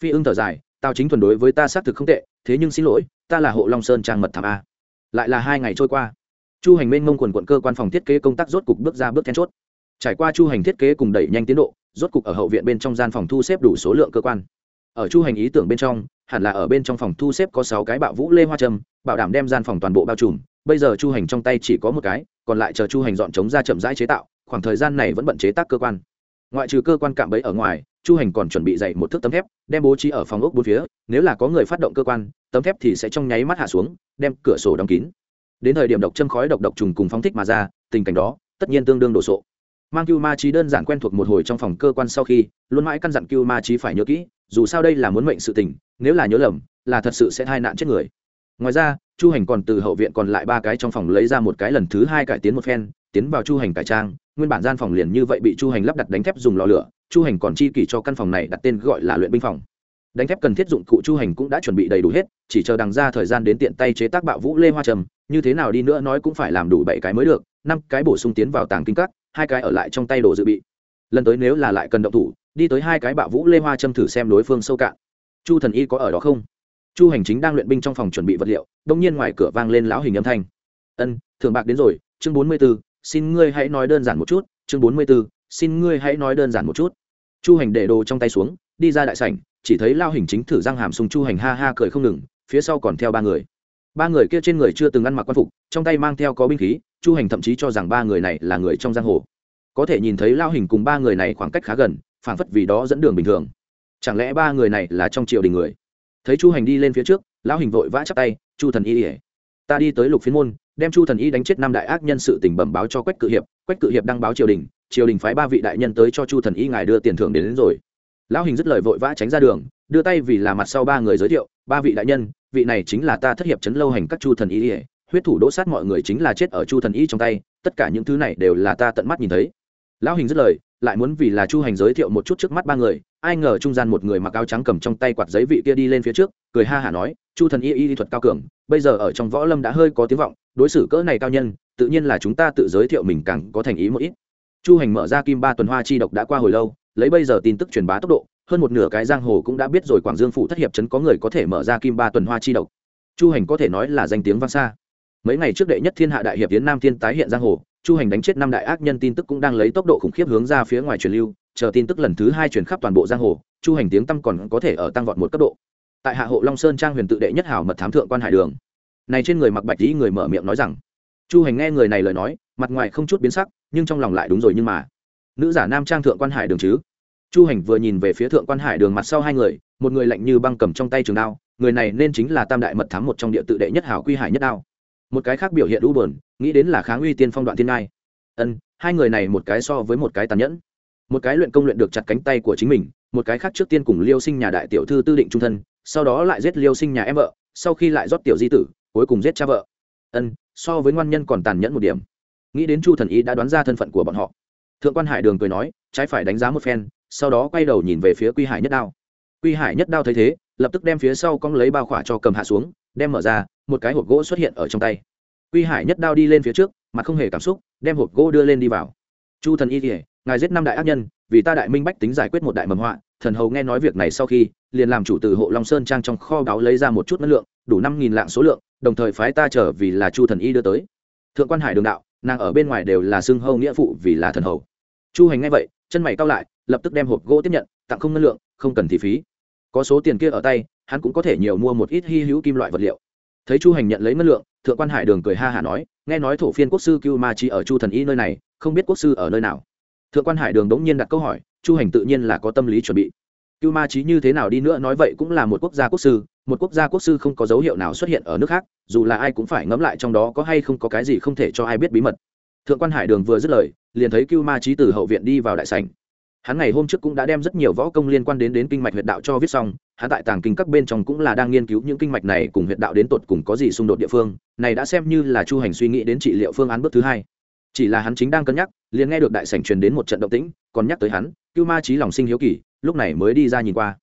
phi ưng thở dài, tào chính thuần đối với ta xác thực không tệ, thế nhưng xin lỗi, ta là hộ long sơn trang mật thảm a. Lại là hai ngày trôi qua. Chu hành bên mông quần quận cơ quan phòng thiết kế công tác rốt cục bước ra bước then chốt. Trải qua chu hành thiết kế cùng đẩy nhanh tiến độ, rốt cục ở hậu viện bên trong gian phòng thu xếp đủ số lượng cơ quan. Ở chu hành ý tưởng bên trong, hẳn là ở bên trong phòng thu xếp có sáu cái bạo vũ lê hoa trâm bảo đảm đem gian phòng toàn bộ bao trùm. Bây giờ chu hành trong tay chỉ có một cái, còn lại chờ chu hành dọn chống ra chậm rãi chế tạo, khoảng thời gian này vẫn bận chế tác cơ quan. Ngoại trừ cơ quan cạm bẫy ở ngoài chu hành còn chuẩn bị dạy một thước tấm thép, đem bố trí ở phòng ốc bốn phía, nếu là có người phát động cơ quan, tấm thép thì sẽ trong nháy mắt hạ xuống, đem cửa sổ đóng kín. Đến thời điểm độc châm khói độc độc trùng cùng phóng thích mà ra, tình cảnh đó tất nhiên tương đương đồ sộ. Mang cưu ma trí đơn giản quen thuộc một hồi trong phòng cơ quan sau khi, luôn mãi căn dặn cưu ma trí phải nhớ kỹ, dù sao đây là muốn mệnh sự tình, nếu là nhớ lầm, là thật sự sẽ hai nạn chết người. Ngoài ra, chu hành còn từ hậu viện còn lại ba cái trong phòng lấy ra một cái lần thứ hai cải tiến một phen, tiến vào chu hành cải trang, nguyên bản gian phòng liền như vậy bị chu hành lắp đặt đánh thép dùng lò lửa chu hành còn chi kỷ cho căn phòng này đặt tên gọi là luyện binh phòng. Đánh thép cần thiết dụng cụ chu hành cũng đã chuẩn bị đầy đủ hết, chỉ chờ đằng ra thời gian đến tiện tay chế tác bạo vũ lê hoa trầm, như thế nào đi nữa nói cũng phải làm đủ bảy cái mới được, năm cái bổ sung tiến vào tàng kinh các, hai cái ở lại trong tay đồ dự bị. Lần tới nếu là lại cần động thủ, đi tới hai cái bạo vũ lê hoa châm thử xem đối phương sâu cạn. Chu thần y có ở đó không? Chu hành chính đang luyện binh trong phòng chuẩn bị vật liệu, đông nhiên ngoài cửa vang lên lão hình âm thanh. Ân thường bạc đến rồi, chương bốn mươi b ố xin ngươi hãy nói đơn giản một chút, chương bốn mươi b ố xin ngươi hãy nói đơn giản một chút. Chu hành để đồ trong tay xuống, đi ra đại sảnh, chỉ thấy lao hình chính thử răng hàm sùng chu hành ha ha cười không ngừng, phía sau còn theo ba người. Ba người kia trên người chưa từng ăn mặc q u a n phục, trong tay mang theo có binh khí, chu hành thậm chí cho rằng ba người này là người trong giang hồ. Có thể nhìn thấy lao hình cùng ba người này khoảng cách khá gần phản phất vì đó dẫn đường bình thường. Chẳng lẽ ba người này là trong triều đình người? Thấy chu hành đi lên phía trước lão hình vội vã chắp tay, chu thần y ỉa ta đi tới lục phiên môn, đem chu thần y đánh chết năm đại ác nhân sự tình bẩm báo cho quách cự hiệp, quách cự hiệp đăng báo triều đình triều đình phái ba vị đại nhân tới cho chu thần y ngài đưa tiền thưởng đến, đến rồi. Lão hình dứt lời vội vã tránh ra đường đưa tay vì là mặt sau ba người giới thiệu ba vị đại nhân vị này chính là ta thất hiệp chấn lâu hành các chu thần y ỉa huyết thủ đỗ sát mọi người chính là chết ở chu thần y trong tay tất cả những thứ này đều là ta tận mắt nhìn thấy. Lão hình dứt lời lại muốn vì là chu hành giới thiệu một chút trước mắt ba người ai ngờ trung gian một người mặc áo trắng cầm trong tay quạt giấy vị kia đi lên phía trước cười ha hả nói chu thần y y thuật cao cường bây giờ ở trong võ lâm đã hơi có tiếng vọng đối xử cỡ này cao nhân tự nhiên là chúng ta tự giới thiệu mình càng có thành ý một ít chu hành mở ra kim ba tuần hoa chi độc đã qua hồi lâu, lấy bây giờ tin tức truyền bá tốc độ, hơn một nửa cái giang hồ cũng đã biết rồi quảng dương phụ thất hiệp chấn có người có thể mở ra kim ba tuần hoa chi độc. Chu hành có thể nói là danh tiếng vang xa. Mấy ngày trước đệ nhất thiên hạ đại hiệp tiến nam thiên tái hiện giang hồ, chu hành đánh chết năm đại ác nhân tin tức cũng đang lấy tốc độ khủng khiếp hướng ra phía ngoài truyền lưu, chờ tin tức lần thứ hai truyền khắp toàn bộ giang hồ, chu hành tiếng tăm còn có thể ở tăng vọt một cấp độ. Tại hạ hộ long sơn trang huyền tự đệ nhất hảo mật thám thượng quan hải đường. Này trên người mặc bạch dĩ người mở miệng nói rằng, chu hành nghe người này lời nói, mặt ngoài không chút biến sắc nhưng trong lòng lại đúng rồi nhưng mà. Nữ giả nam trang thượng quan hải đường chứ? Chu hành vừa nhìn về phía thượng quan hải đường mặt sau hai người, một người lạnh như băng cầm trong tay trường đao, người này nên chính là tam đại mật thám một trong địa tự đệ nhất hảo quy hải nhất đao. Một cái khác biểu hiện u buồn, nghĩ đến là kháng uy tiên phong đoạn thiên ngai. Ân, hai người này một cái so với một cái tàn nhẫn. Một cái luyện công luyện được chặt cánh tay của chính mình, một cái khác trước tiên cùng liêu sinh nhà đại tiểu thư tư định trung thân, sau đó lại giết liêu sinh nhà em vợ, sau khi lại rót tiểu di tử, cuối cùng giết cha vợ. Ân, so với ngoan nhân còn tàn nhẫn một điểm nghĩ đến chu thần ý đã đoán ra thân phận của bọn họ, thượng quan hải đường cười nói, trái phải đánh giá một phen, sau đó quay đầu nhìn về phía quy hải nhất đao. Quy hải nhất đao thấy thế, lập tức đem phía sau cong lấy bao khỏa cho cầm hạ xuống, đem mở ra, một cái hộp gỗ xuất hiện ở trong tay. Quy hải nhất đao đi lên phía trước mà không hề cảm xúc, đem hộp gỗ đưa lên đi vào. Chu thần y kể ngài giết năm đại ác nhân, vì ta đại minh bách tính giải quyết một đại mầm họa, thần hầu nghe nói việc này sau khi, liền làm chủ từ hộ long sơn trang trong kho báu lấy ra một chút năng lượng, đủ năm nghìn lạng số lượng, đồng thời phái ta trở vì là chu thần y đưa tới. Thượng quan hải đường đạo nàng ở bên ngoài đều là xưng hâu nghĩa phụ vì là thần hầu. Chu hành nghe vậy, chân mày cao lại, lập tức đem hộp gỗ tiếp nhận, tặng không ngân lượng, không cần thị phí. Có số tiền kia ở tay, hắn cũng có thể nhiều mua một ít hy hữu kim loại vật liệu. Thấy chu hành nhận lấy ngân lượng, thượng quan hải đường cười ha hả nói, nghe nói thổ phiên quốc sư cưu ma chi ở chu thần y nơi này, không biết quốc sư ở nơi nào. Thượng quan hải đường đống nhiên đặt câu hỏi, chu hành tự nhiên là có tâm lý chuẩn bị. Cưu ma Chi như thế nào đi nữa nói vậy cũng là một quốc gia quốc sư một quốc gia quốc sư không có dấu hiệu nào xuất hiện ở nước khác, dù là ai cũng phải ngẫm lại trong đó có hay không có cái gì không thể cho ai biết bí mật. Thượng quan hải đường vừa dứt lời, liền thấy cưu ma trí từ hậu viện đi vào đại sảnh. Hắn ngày hôm trước cũng đã đem rất nhiều võ công liên quan đến đến kinh mạch huyệt đạo cho viết xong, hắn tại tàng kinh các bên trong cũng là đang nghiên cứu những kinh mạch này cùng huyệt đạo đến tột cùng có gì xung đột địa phương, này đã xem như là chu hành suy nghĩ đến trị liệu phương án bước thứ hai. Chỉ là hắn chính đang cân nhắc, liền nghe được đại sảnh truyền đến một trận động tĩnh, còn nhắc tới hắn, cưu ma trí lòng sinh hiếu kỳ, lúc này mới đi ra nhìn qua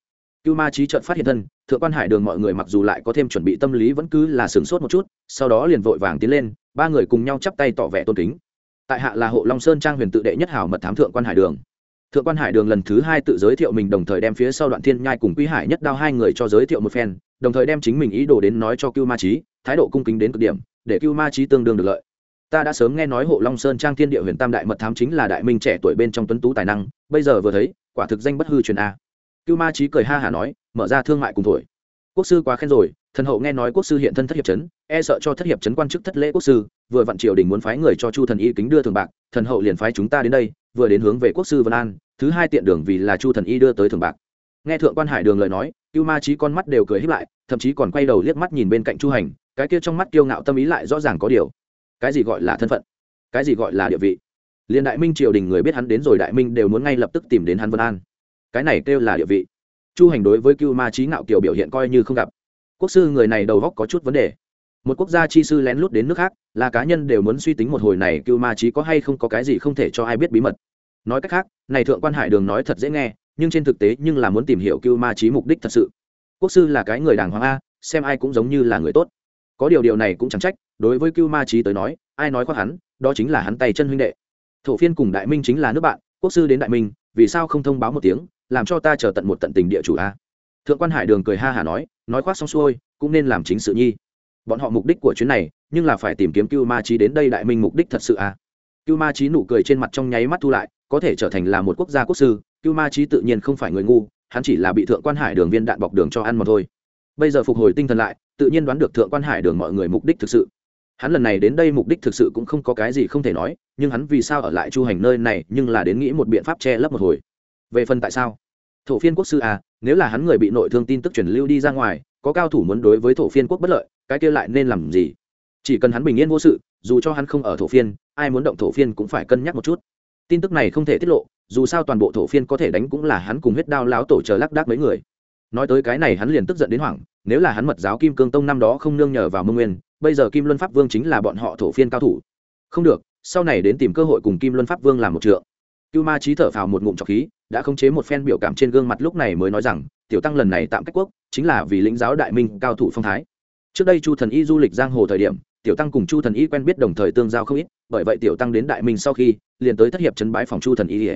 cưu ma trí trợn phát hiện thân, thượng quan hải đường mọi người mặc dù lại có thêm chuẩn bị tâm lý vẫn cứ là sửng sốt một chút, sau đó liền vội vàng tiến lên, ba người cùng nhau chắp tay tỏ vẻ tôn kính. Tại hạ là hộ long sơn trang huyền tự đệ nhất hảo mật thám thượng quan hải đường. Thượng quan hải đường lần thứ hai tự giới thiệu mình, đồng thời đem phía sau đoạn thiên nhai cùng quý hải nhất đao hai người cho giới thiệu một phen, đồng thời đem chính mình ý đồ đến nói cho cưu ma trí thái độ cung kính đến cực điểm, để cưu ma trí tương đương được lợi. Ta đã sớm nghe nói hộ long sơn trang thiên địa huyền tam đại mật thám chính là đại minh trẻ tuổi bên trong tuấn tú tài năng, bây giờ vừa thấy, quả thực danh bất hư truyền a cưu ma trí cười ha hả nói mở ra thương mại cùng thổi. Quốc sư quá khen rồi thần hậu nghe nói quốc sư hiện thân thất hiệp chấn, e sợ cho thất hiệp chấn quan chức thất lễ quốc sư vừa vặn triều đình muốn phái người cho chu thần y kính đưa thường bạc thần hậu liền phái chúng ta đến đây vừa đến hướng về quốc sư vân an thứ hai tiện đường vì là chu thần y đưa tới thường bạc. Nghe thượng quan hải đường lời nói cưu ma trí con mắt đều cười híp lại thậm chí còn quay đầu liếc mắt nhìn bên cạnh chu hành cái kia trong mắt kiêu ngạo tâm ý lại rõ ràng có điều. Cái gì gọi là thân phận? Cái gì gọi là địa vị? Liền đại minh triều đình người biết hắn đến rồi đại minh đều muốn ngay lập tức tìm đến hắn vân an cái này kêu là địa vị. Chu hành đối với cưu ma trí ngạo kiều biểu hiện coi như không gặp. Quốc sư người này đầu góc có chút vấn đề. Một quốc gia chi sư lén lút đến nước khác, là cá nhân đều muốn suy tính một hồi này cưu ma trí có hay không có cái gì không thể cho ai biết bí mật. Nói cách khác, này thượng quan hải đường nói thật dễ nghe, nhưng trên thực tế nhưng là muốn tìm hiểu cưu ma trí mục đích thật sự. Quốc sư là cái người đàng hoàng a, xem ai cũng giống như là người tốt. Có điều điều này cũng chẳng trách, đối với cưu ma trí tới nói, ai nói khoác hắn, đó chính là hắn tay chân huynh đệ. Thổ phiên cùng đại minh chính là nước bạn, quốc sư đến đại minh, vì sao không thông báo một tiếng làm cho ta chờ tận một tận tình địa chủ a. Thượng quan hải đường cười ha hả nói nói khoác xong xuôi, cũng nên làm chính sự nhi. Bọn họ mục đích của chuyến này, nhưng là phải tìm kiếm cưu ma trí đến đây đại minh mục đích thật sự a. Cưu ma trí nụ cười trên mặt trong nháy mắt thu lại, có thể trở thành là một quốc gia quốc sư, cưu ma trí tự nhiên không phải người ngu, hắn chỉ là bị thượng quan hải đường viên đạn bọc đường cho ăn mà thôi. Bây giờ phục hồi tinh thần lại, tự nhiên đoán được thượng quan hải đường mọi người mục đích thực sự. Hắn lần này đến đây mục đích thực sự cũng không có cái gì không thể nói, nhưng hắn vì sao ở lại chu hành nơi này, nhưng là đến nghĩ một biện pháp che lấp một hồi về phần tại sao? Thổ phiên quốc sư à nếu là hắn người bị nội thương tin tức truyền lưu đi ra ngoài, có cao thủ muốn đối với thổ phiên quốc bất lợi, cái kia lại nên làm gì? Chỉ cần hắn bình yên vô sự, dù cho hắn không ở thổ phiên, ai muốn động thổ phiên cũng phải cân nhắc một chút. Tin tức này không thể tiết lộ, dù sao toàn bộ thổ phiên có thể đánh cũng là hắn cùng huyết đao láo tổ chờ lác đác mấy người. Nói tới cái này hắn liền tức giận đến hoảng, nếu là hắn mật giáo kim cương tông năm đó không nương nhờ vào mông nguyên, bây giờ kim luân pháp vương chính là bọn họ thổ phiên cao thủ. Không được, sau này đến tìm cơ hội cùng kim luân pháp vương làm một trượng. Cưu ma trí thở phào một ngụm trọc khí đã khống chế một phen biểu cảm trên gương mặt lúc này mới nói rằng, tiểu tăng lần này tạm cách quốc, chính là vì lĩnh giáo đại minh cao thủ phong thái. Trước đây chu thần y du lịch giang hồ thời điểm, tiểu tăng cùng chu thần y quen biết đồng thời tương giao không ít, bởi vậy tiểu tăng đến đại minh sau khi, liền tới thất hiệp chấn bái phòng chu thần y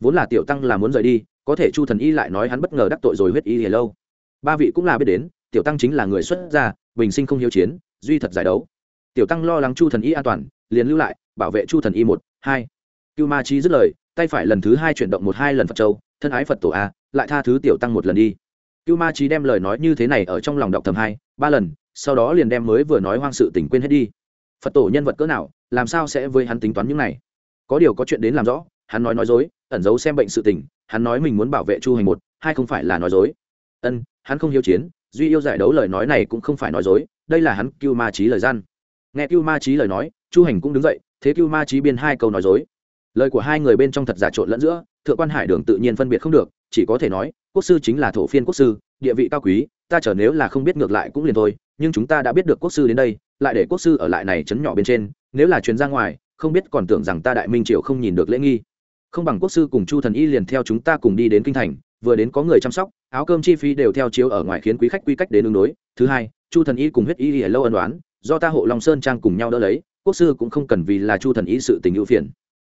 vốn là tiểu tăng là muốn rời đi, có thể chu thần y lại nói hắn bất ngờ đắc tội rồi huyết y hề lâu. Ba vị cũng là biết đến, tiểu tăng chính là người xuất gia, bình sinh không hiếu chiến, duy thật giải đấu. Tiểu tăng lo lắng chu thần y an toàn, liền lưu lại, bảo vệ chu thần y một, hai. Cưu ma chi dứt lời tay phải lần thứ hai chuyển động một hai lần phật châu, thân ái phật tổ a, lại tha thứ tiểu tăng một lần đi. Cưu ma trí đem lời nói như thế này ở trong lòng đọc thầm hai, ba lần, sau đó liền đem mới vừa nói hoang sự tình quên hết đi. Phật tổ nhân vật cỡ nào, làm sao sẽ với hắn tính toán những này? Có điều có chuyện đến làm rõ, hắn nói nói dối, ẩn giấu xem bệnh sự tình, hắn nói mình muốn bảo vệ chu hành một, hai không phải là nói dối. Ân, hắn không hiếu chiến, duy yêu giải đấu lời nói này cũng không phải nói dối, đây là hắn cưu ma trí lời gian. Nghe cưu ma trí lời nói, chu hành cũng đứng dậy, thế cưu ma trí biên hai câu nói dối lời của hai người bên trong thật giả trộn lẫn giữa, thượng quan hải đường tự nhiên phân biệt không được, chỉ có thể nói, quốc sư chính là thổ phiên quốc sư, địa vị cao quý, ta chờ nếu là không biết ngược lại cũng liền thôi, nhưng chúng ta đã biết được quốc sư đến đây, lại để quốc sư ở lại này chấn nhỏ bên trên, nếu là chuyến ra ngoài, không biết còn tưởng rằng ta đại minh triều không nhìn được lễ nghi. Không bằng quốc sư cùng chu thần y liền theo chúng ta cùng đi đến kinh thành, vừa đến có người chăm sóc, áo cơm chi phí đều theo chiếu ở ngoài khiến quý khách quy cách đến ứng đối. Thứ hai, chu thần y cùng huyết y ở lâu ân đoán do ta hộ long sơn trang cùng nhau đỡ lấy, quốc sư cũng không cần vì là chu thần y sự tình ưu phiền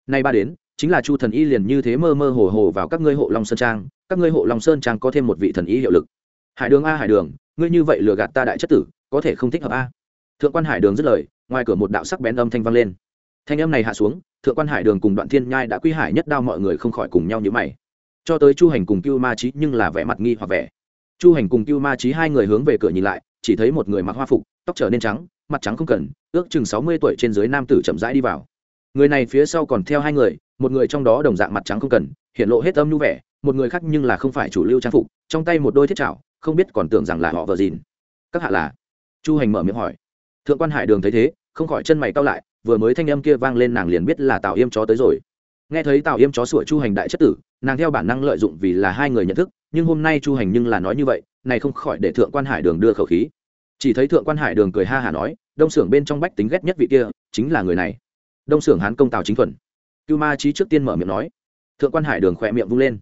nay ba đến, chính là chu thần y liền như thế mơ mơ hồ hồ vào các ngươi hộ long sơn trang, các ngươi hộ long sơn trang có thêm một vị thần y hiệu lực. Hải đường a, hải đường, ngươi như vậy lừa gạt ta đại chất tử, có thể không thích hợp a? Thượng quan hải đường dứt lời, ngoài cửa một đạo sắc bén âm thanh vang lên. Thanh âm này hạ xuống, thượng quan hải đường cùng đoạn thiên nhai đã quy hải nhất đao mọi người không khỏi cùng nhau như mày. Cho tới chu hành cùng cưu ma trí nhưng là vẻ mặt nghi hoặc vẻ. Chu hành cùng cưu ma trí hai người hướng về cửa nhìn lại, chỉ thấy một người mặc hoa phục, tóc trở nên trắng, mặt trắng không cần, ước chừng sáu mươi tuổi trên dưới nam tử chậm rãi đi vào người này phía sau còn theo hai người, một người trong đó đồng dạng mặt trắng không cần, hiện lộ hết âm nhu vẻ, một người khác nhưng là không phải chủ lưu trang phục, trong tay một đôi thiết trảo, không biết còn tưởng rằng là họ vợ dìn. Các hạ là? Chu hành mở miệng hỏi. Thượng quan hải đường thấy thế, không khỏi chân mày cao lại, vừa mới thanh âm kia vang lên nàng liền biết là tào yêm chó tới rồi. Nghe thấy tào yêm chó sủa chu hành đại chất tử, nàng theo bản năng lợi dụng vì là hai người nhận thức, nhưng hôm nay chu hành nhưng là nói như vậy, này không khỏi để thượng quan hải đường đưa khẩu khí. Chỉ thấy thượng quan hải đường cười ha hả nói, đông xưởng bên trong bách tính ghét nhất vị kia, chính là người này đông xưởng hán công tào chính thuần. Cưu ma trí trước tiên mở miệng nói. Thượng quan hải đường khỏe miệng vung lên.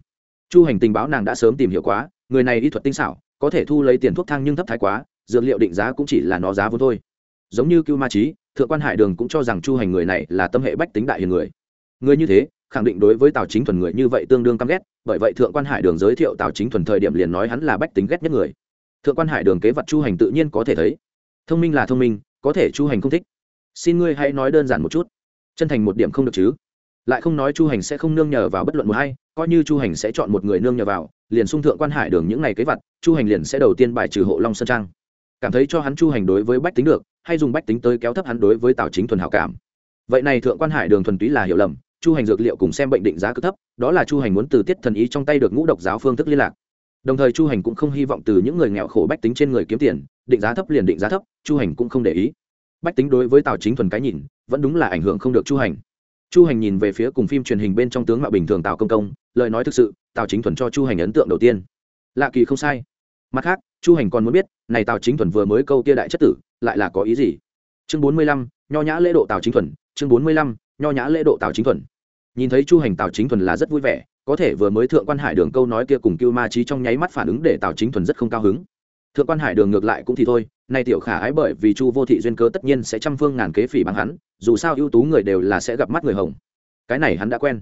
Chu hành tình báo nàng đã sớm tìm hiểu quá, người này y thuật tinh xảo, có thể thu lấy tiền thuốc thang nhưng thấp thái quá, dược liệu định giá cũng chỉ là nó giá vốn thôi. Giống như cưu ma trí thượng quan hải đường cũng cho rằng chu hành người này là tâm hệ bách tính đại hiền người. Người như thế, khẳng định đối với tào chính thuần người như vậy tương đương căm ghét, bởi vậy thượng quan hải đường giới thiệu tào chính thuần thời điểm liền nói hắn là bách tính ghét nhất người. Thượng quan hải đường kế vật chu hành tự nhiên có thể thấy. Thông minh là thông minh, có thể chu hành không thích. Xin ngươi hãy nói đơn giản một chút chân thành một điểm không được chứ? Lại không nói chu hành sẽ không nương nhờ vào bất luận một hay coi như chu hành sẽ chọn một người nương nhờ vào, liền sung thượng quan hải đường những ngày kế vật chu hành liền sẽ đầu tiên bài trừ hộ long sơn trang. Cảm thấy cho hắn chu hành đối với bách tính được, hay dùng bách tính tới kéo thấp hắn đối với tào chính thuần hảo cảm. Vậy này thượng quan hải đường thuần túy là hiểu lầm, chu hành dược liệu cùng xem bệnh định giá cực thấp, đó là chu hành muốn từ tiết thần ý trong tay được ngũ độc giáo phương thức liên lạc. Đồng thời chu hành cũng không hy vọng từ những người nghèo khổ bách tính trên người kiếm tiền, định giá thấp liền định giá thấp, chu hành cũng không để ý bách tính đối với tào chính thuần cái nhìn, vẫn đúng là ảnh hưởng không được chu hành. Chu hành nhìn về phía cùng phim truyền hình bên trong tướng mạo bình thường tào công công, lời nói thực sự, tào chính thuần cho chu hành ấn tượng đầu tiên. Lạ kỳ không sai. Mặt khác, chu hành còn muốn biết, này tào chính thuần vừa mới câu tia đại chất tử, lại là có ý gì? Chương bốn mươi lăm, nho nhã lễ độ tào chính thuần, chương bốn mươi lăm, nho nhã lễ độ tào chính thuần. Nhìn thấy chu hành tào chính thuần là rất vui vẻ, có thể vừa mới thượng quan hải đường câu nói kia cùng cưu ma trí trong nháy mắt phản ứng để tào chính thuần rất không cao hứng thượng quan hải đường ngược lại cũng thì thôi, nay tiểu khả ái bởi vì chu vô thị duyên cớ tất nhiên sẽ trăm phương ngàn kế phỉ bằng hắn, dù sao ưu tú người đều là sẽ gặp mắt người hồng. Cái này hắn đã quen.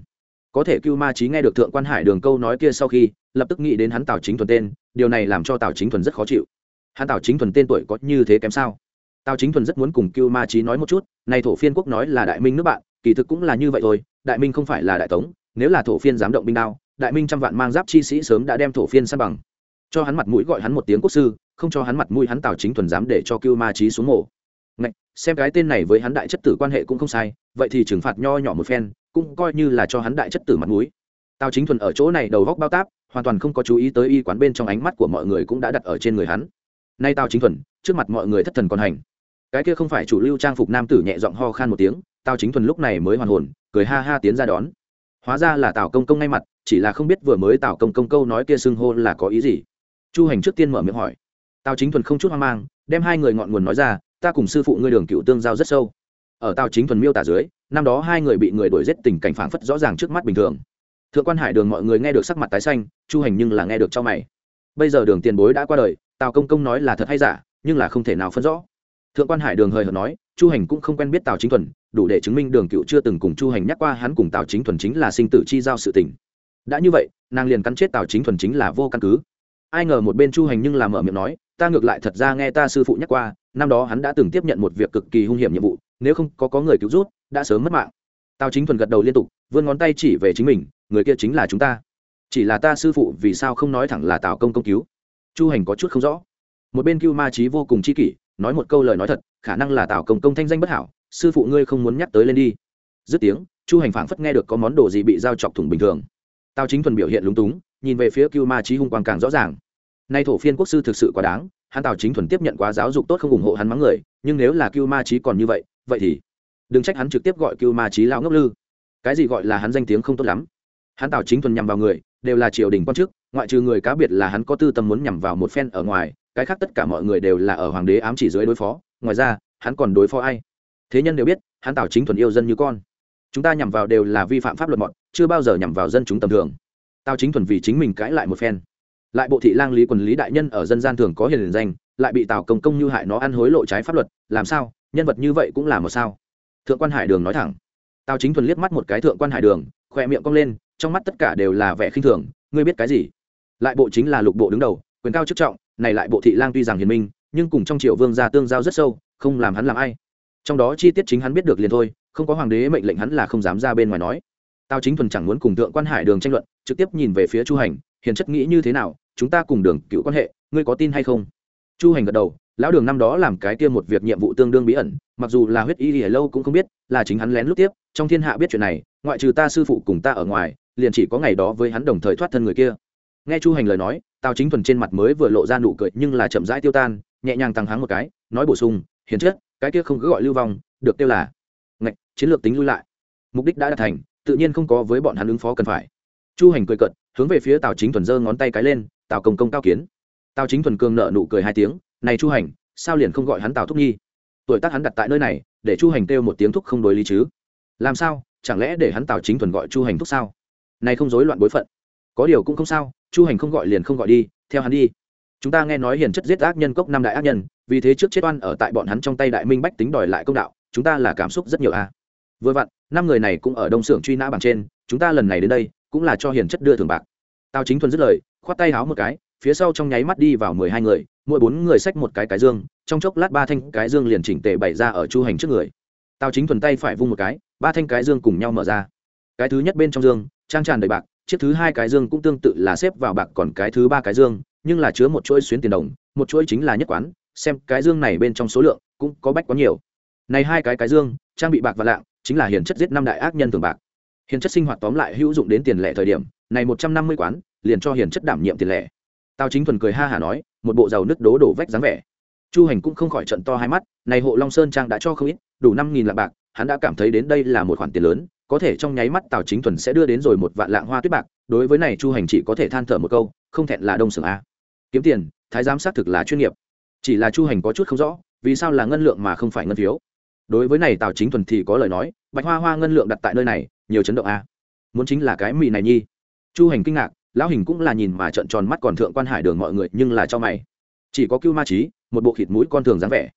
Có thể cưu ma trí nghe được thượng quan hải đường câu nói kia sau khi, lập tức nghĩ đến hắn tào chính thuần tên, điều này làm cho tào chính thuần rất khó chịu. Hắn tào chính thuần tên tuổi có như thế kém sao? Tào chính thuần rất muốn cùng cưu ma trí nói một chút này thổ phiên quốc nói là đại minh nước bạn, kỳ thực cũng là như vậy thôi, đại minh không phải là đại tống, nếu là thổ phiên dám động binh đao, đại minh trăm vạn mang giáp chi sĩ sớm đã đem thổ phiên săn bằng. Cho hắn mặt mũi gọi hắn một tiếng quốc sư không cho hắn mặt mũi hắn tào chính thuần dám để cho cưu ma trí xuống mổ Ngạch, xem cái tên này với hắn đại chất tử quan hệ cũng không sai vậy thì trừng phạt nho nhỏ một phen cũng coi như là cho hắn đại chất tử mặt mũi. Tào chính thuần ở chỗ này đầu góc bao táp hoàn toàn không có chú ý tới y quán bên trong ánh mắt của mọi người cũng đã đặt ở trên người hắn. Nay tào chính thuần trước mặt mọi người thất thần còn hành. Cái kia không phải chủ lưu trang phục nam tử nhẹ giọng ho khan một tiếng tào chính thuần lúc này mới hoàn hồn cười ha ha tiến ra đón. Hóa ra là tào công công ngay mặt chỉ là không biết vừa mới tào công công câu nói kia xưng hô là có ý gì. Chu hành trước tiên mở miệng hỏi tào chính thuần không chút hoang mang, đem hai người ngọn nguồn nói ra, ta cùng sư phụ ngươi đường cựu tương giao rất sâu. Ở tào chính thuần miêu tả dưới, năm đó hai người bị người đuổi giết tình cảnh phảng phất rõ ràng trước mắt bình thường. Thượng quan hải đường mọi người nghe được sắc mặt tái xanh, chu hành nhưng là nghe được cho mày. Bây giờ đường tiền bối đã qua đời, tào công công nói là thật hay giả, nhưng là không thể nào phân rõ. Thượng quan hải đường hời hợt nói, chu hành cũng không quen biết tào chính thuần, đủ để chứng minh đường cựu chưa từng cùng chu hành nhắc qua hắn cùng tào chính thuần chính là sinh tử chi giao sự tình. Đã như vậy, nàng liền cắn chết tào chính thuần chính là vô căn cứ. Ai ngờ một bên chu hành nhưng làm mở miệng nói ta ngược lại thật ra nghe ta sư phụ nhắc qua, năm đó hắn đã từng tiếp nhận một việc cực kỳ hung hiểm nhiệm vụ, nếu không có có người cứu rút đã sớm mất mạng. Tào chính thuần gật đầu liên tục, vươn ngón tay chỉ về chính mình, người kia chính là chúng ta. Chỉ là ta sư phụ vì sao không nói thẳng là tào công công cứu? Chu hành có chút không rõ. Một bên cưu ma trí vô cùng chi kỷ, nói một câu lời nói thật, khả năng là tào công công thanh danh bất hảo, sư phụ ngươi không muốn nhắc tới lên đi. Dứt tiếng, chu hành phảng phất nghe được có món đồ gì bị dao chọc thủng bình thường. Tào chính thuần biểu hiện lúng túng, nhìn về phía cưu ma trí hung quang càng rõ ràng nay thổ phiên quốc sư thực sự quá đáng, hắn tào chính thuần tiếp nhận quá giáo dục tốt không ủng hộ hắn mắng người, nhưng nếu là cưu ma trí còn như vậy vậy thì đừng trách hắn trực tiếp gọi cưu ma trí lao ngốc lư. Cái gì gọi là hắn danh tiếng không tốt lắm? Hắn tào chính thuần nhằm vào người, đều là triều đình quan chức, ngoại trừ người cá biệt là hắn có tư tâm muốn nhằm vào một phen ở ngoài, cái khác tất cả mọi người đều là ở hoàng đế ám chỉ dưới đối phó, ngoài ra, hắn còn đối phó ai? Thế nhân đều biết, hắn tào chính thuần yêu dân như con. Chúng ta nhằm vào đều là vi phạm pháp luật mọn chưa bao giờ nhằm vào dân chúng tầm thường. Tào chính thuần vì chính mình cãi lại một phen lại bộ thị lang lý quần lý đại nhân ở dân gian thường có hiền danh, lại bị tào công công như hại nó ăn hối lộ trái pháp luật, làm sao? Nhân vật như vậy cũng là một sao? Thượng quan hải đường nói thẳng. Tào chính thuần liếc mắt một cái thượng quan hải đường khoe miệng cong lên, trong mắt tất cả đều là vẻ khinh thường. Ngươi biết cái gì? Lại bộ chính là lục bộ đứng đầu, quyền cao chức trọng, này lại bộ thị lang tuy rằng hiền minh, nhưng cùng trong triều vương gia tương giao rất sâu, không làm hắn làm ai. Trong đó chi tiết chính hắn biết được liền thôi, không có hoàng đế mệnh lệnh hắn là không dám ra bên ngoài nói. Tào chính thuần chẳng muốn cùng thượng quan hải đường tranh luận, trực tiếp nhìn về phía chu hành, hiền chất nghĩ như thế nào chúng ta cùng đường cựu quan hệ, ngươi có tin hay không? Chu hành gật đầu, lão đường năm đó làm cái kia một việc nhiệm vụ tương đương bí ẩn, mặc dù là huyết y lìa lâu cũng không biết, là chính hắn lén lúc tiếp, trong thiên hạ biết chuyện này, ngoại trừ ta sư phụ cùng ta ở ngoài, liền chỉ có ngày đó với hắn đồng thời thoát thân người kia. Nghe chu hành lời nói, tào chính thuần trên mặt mới vừa lộ ra nụ cười, nhưng là chậm rãi tiêu tan, nhẹ nhàng tăng háng một cái, nói bổ sung, hiền chất cái kia không cứ gọi lưu vong, được tiêu là ngạch, chiến lược tính lui lại. Mục đích đã đạt thành, tự nhiên không có với bọn hắn ứng phó cần phải. Chu hành cười cận hướng về phía tào chính thuần giơ ngón tay cái lên, tào công công cao kiến. Tào chính thuần cường nợ nụ cười hai tiếng, này chu hành, sao liền không gọi hắn tào thúc nhi? Tuổi tác hắn đặt tại nơi này, để chu hành kêu một tiếng thúc không đối lý chứ. Làm sao, chẳng lẽ để hắn tào chính thuần gọi chu hành thúc sao? Này không rối loạn bối phận. Có điều cũng không sao, chu hành không gọi liền không gọi đi, theo hắn đi. Chúng ta nghe nói hiền chất giết ác nhân cốc năm đại ác nhân, vì thế trước chết oan ở tại bọn hắn trong tay đại minh bách tính đòi lại công đạo, chúng ta là cảm xúc rất nhiều a. À. vừa vặn, năm người này cũng ở đông xưởng truy nã bằng trên, chúng ta lần này đến đây cũng là cho hiền chất đưa thường bạc. Tào chính thuần dứt lời, khoát tay háo một cái, phía sau trong nháy mắt đi vào mười hai người, mỗi bốn người xách một cái cái dương, trong chốc lát ba thanh cái dương liền chỉnh tề bày ra ở chu hành trước người. Tào chính thuần tay phải vung một cái, ba thanh cái dương cùng nhau mở ra. Cái thứ nhất bên trong dương, trang tràn đầy bạc, chiếc thứ hai cái dương cũng tương tự là xếp vào bạc còn cái thứ ba cái dương, nhưng là chứa một chuỗi xuyến tiền đồng, một chuỗi chính là nhất quán, xem cái dương này bên trong số lượng cũng có bách quá nhiều. Này hai cái cái dương, trang bị bạc và lạng, chính là hiền chất giết năm đại ác nhân thường bạc hiền chất sinh hoạt tóm lại hữu dụng đến tiền lẻ thời điểm, này một trăm năm mươi quán, liền cho hiền chất đảm nhiệm tiền lẻ. Tào chính thuần cười ha hả nói, một bộ giàu nứt đố đổ vách dáng vẻ. Chu hành cũng không khỏi trận to hai mắt, này hộ long sơn trang đã cho không ít, đủ năm nghìn lạng bạc, hắn đã cảm thấy đến đây là một khoản tiền lớn, có thể trong nháy mắt tào chính thuần sẽ đưa đến rồi một vạn lạng hoa tuyết bạc, đối với này chu hành chỉ có thể than thở một câu, không thẹn là đông sưởng a. Kiếm tiền, thái giám xác thực là chuyên nghiệp. Chỉ là chu hành có chút không rõ, vì sao là ngân lượng mà không phải ngân phiếu. Đối với này tào chính thuần thì có lời nói, bạch hoa hoa ngân lượng đặt tại nơi này nhiều chấn động a. Muốn chính là cái mì này nhi. Chu hành kinh ngạc, lão hình cũng là nhìn mà trợn tròn mắt còn thượng quan hải đường mọi người, nhưng là cho mày. Chỉ có cưu ma trí một bộ thịt mũi con thường dáng vẻ.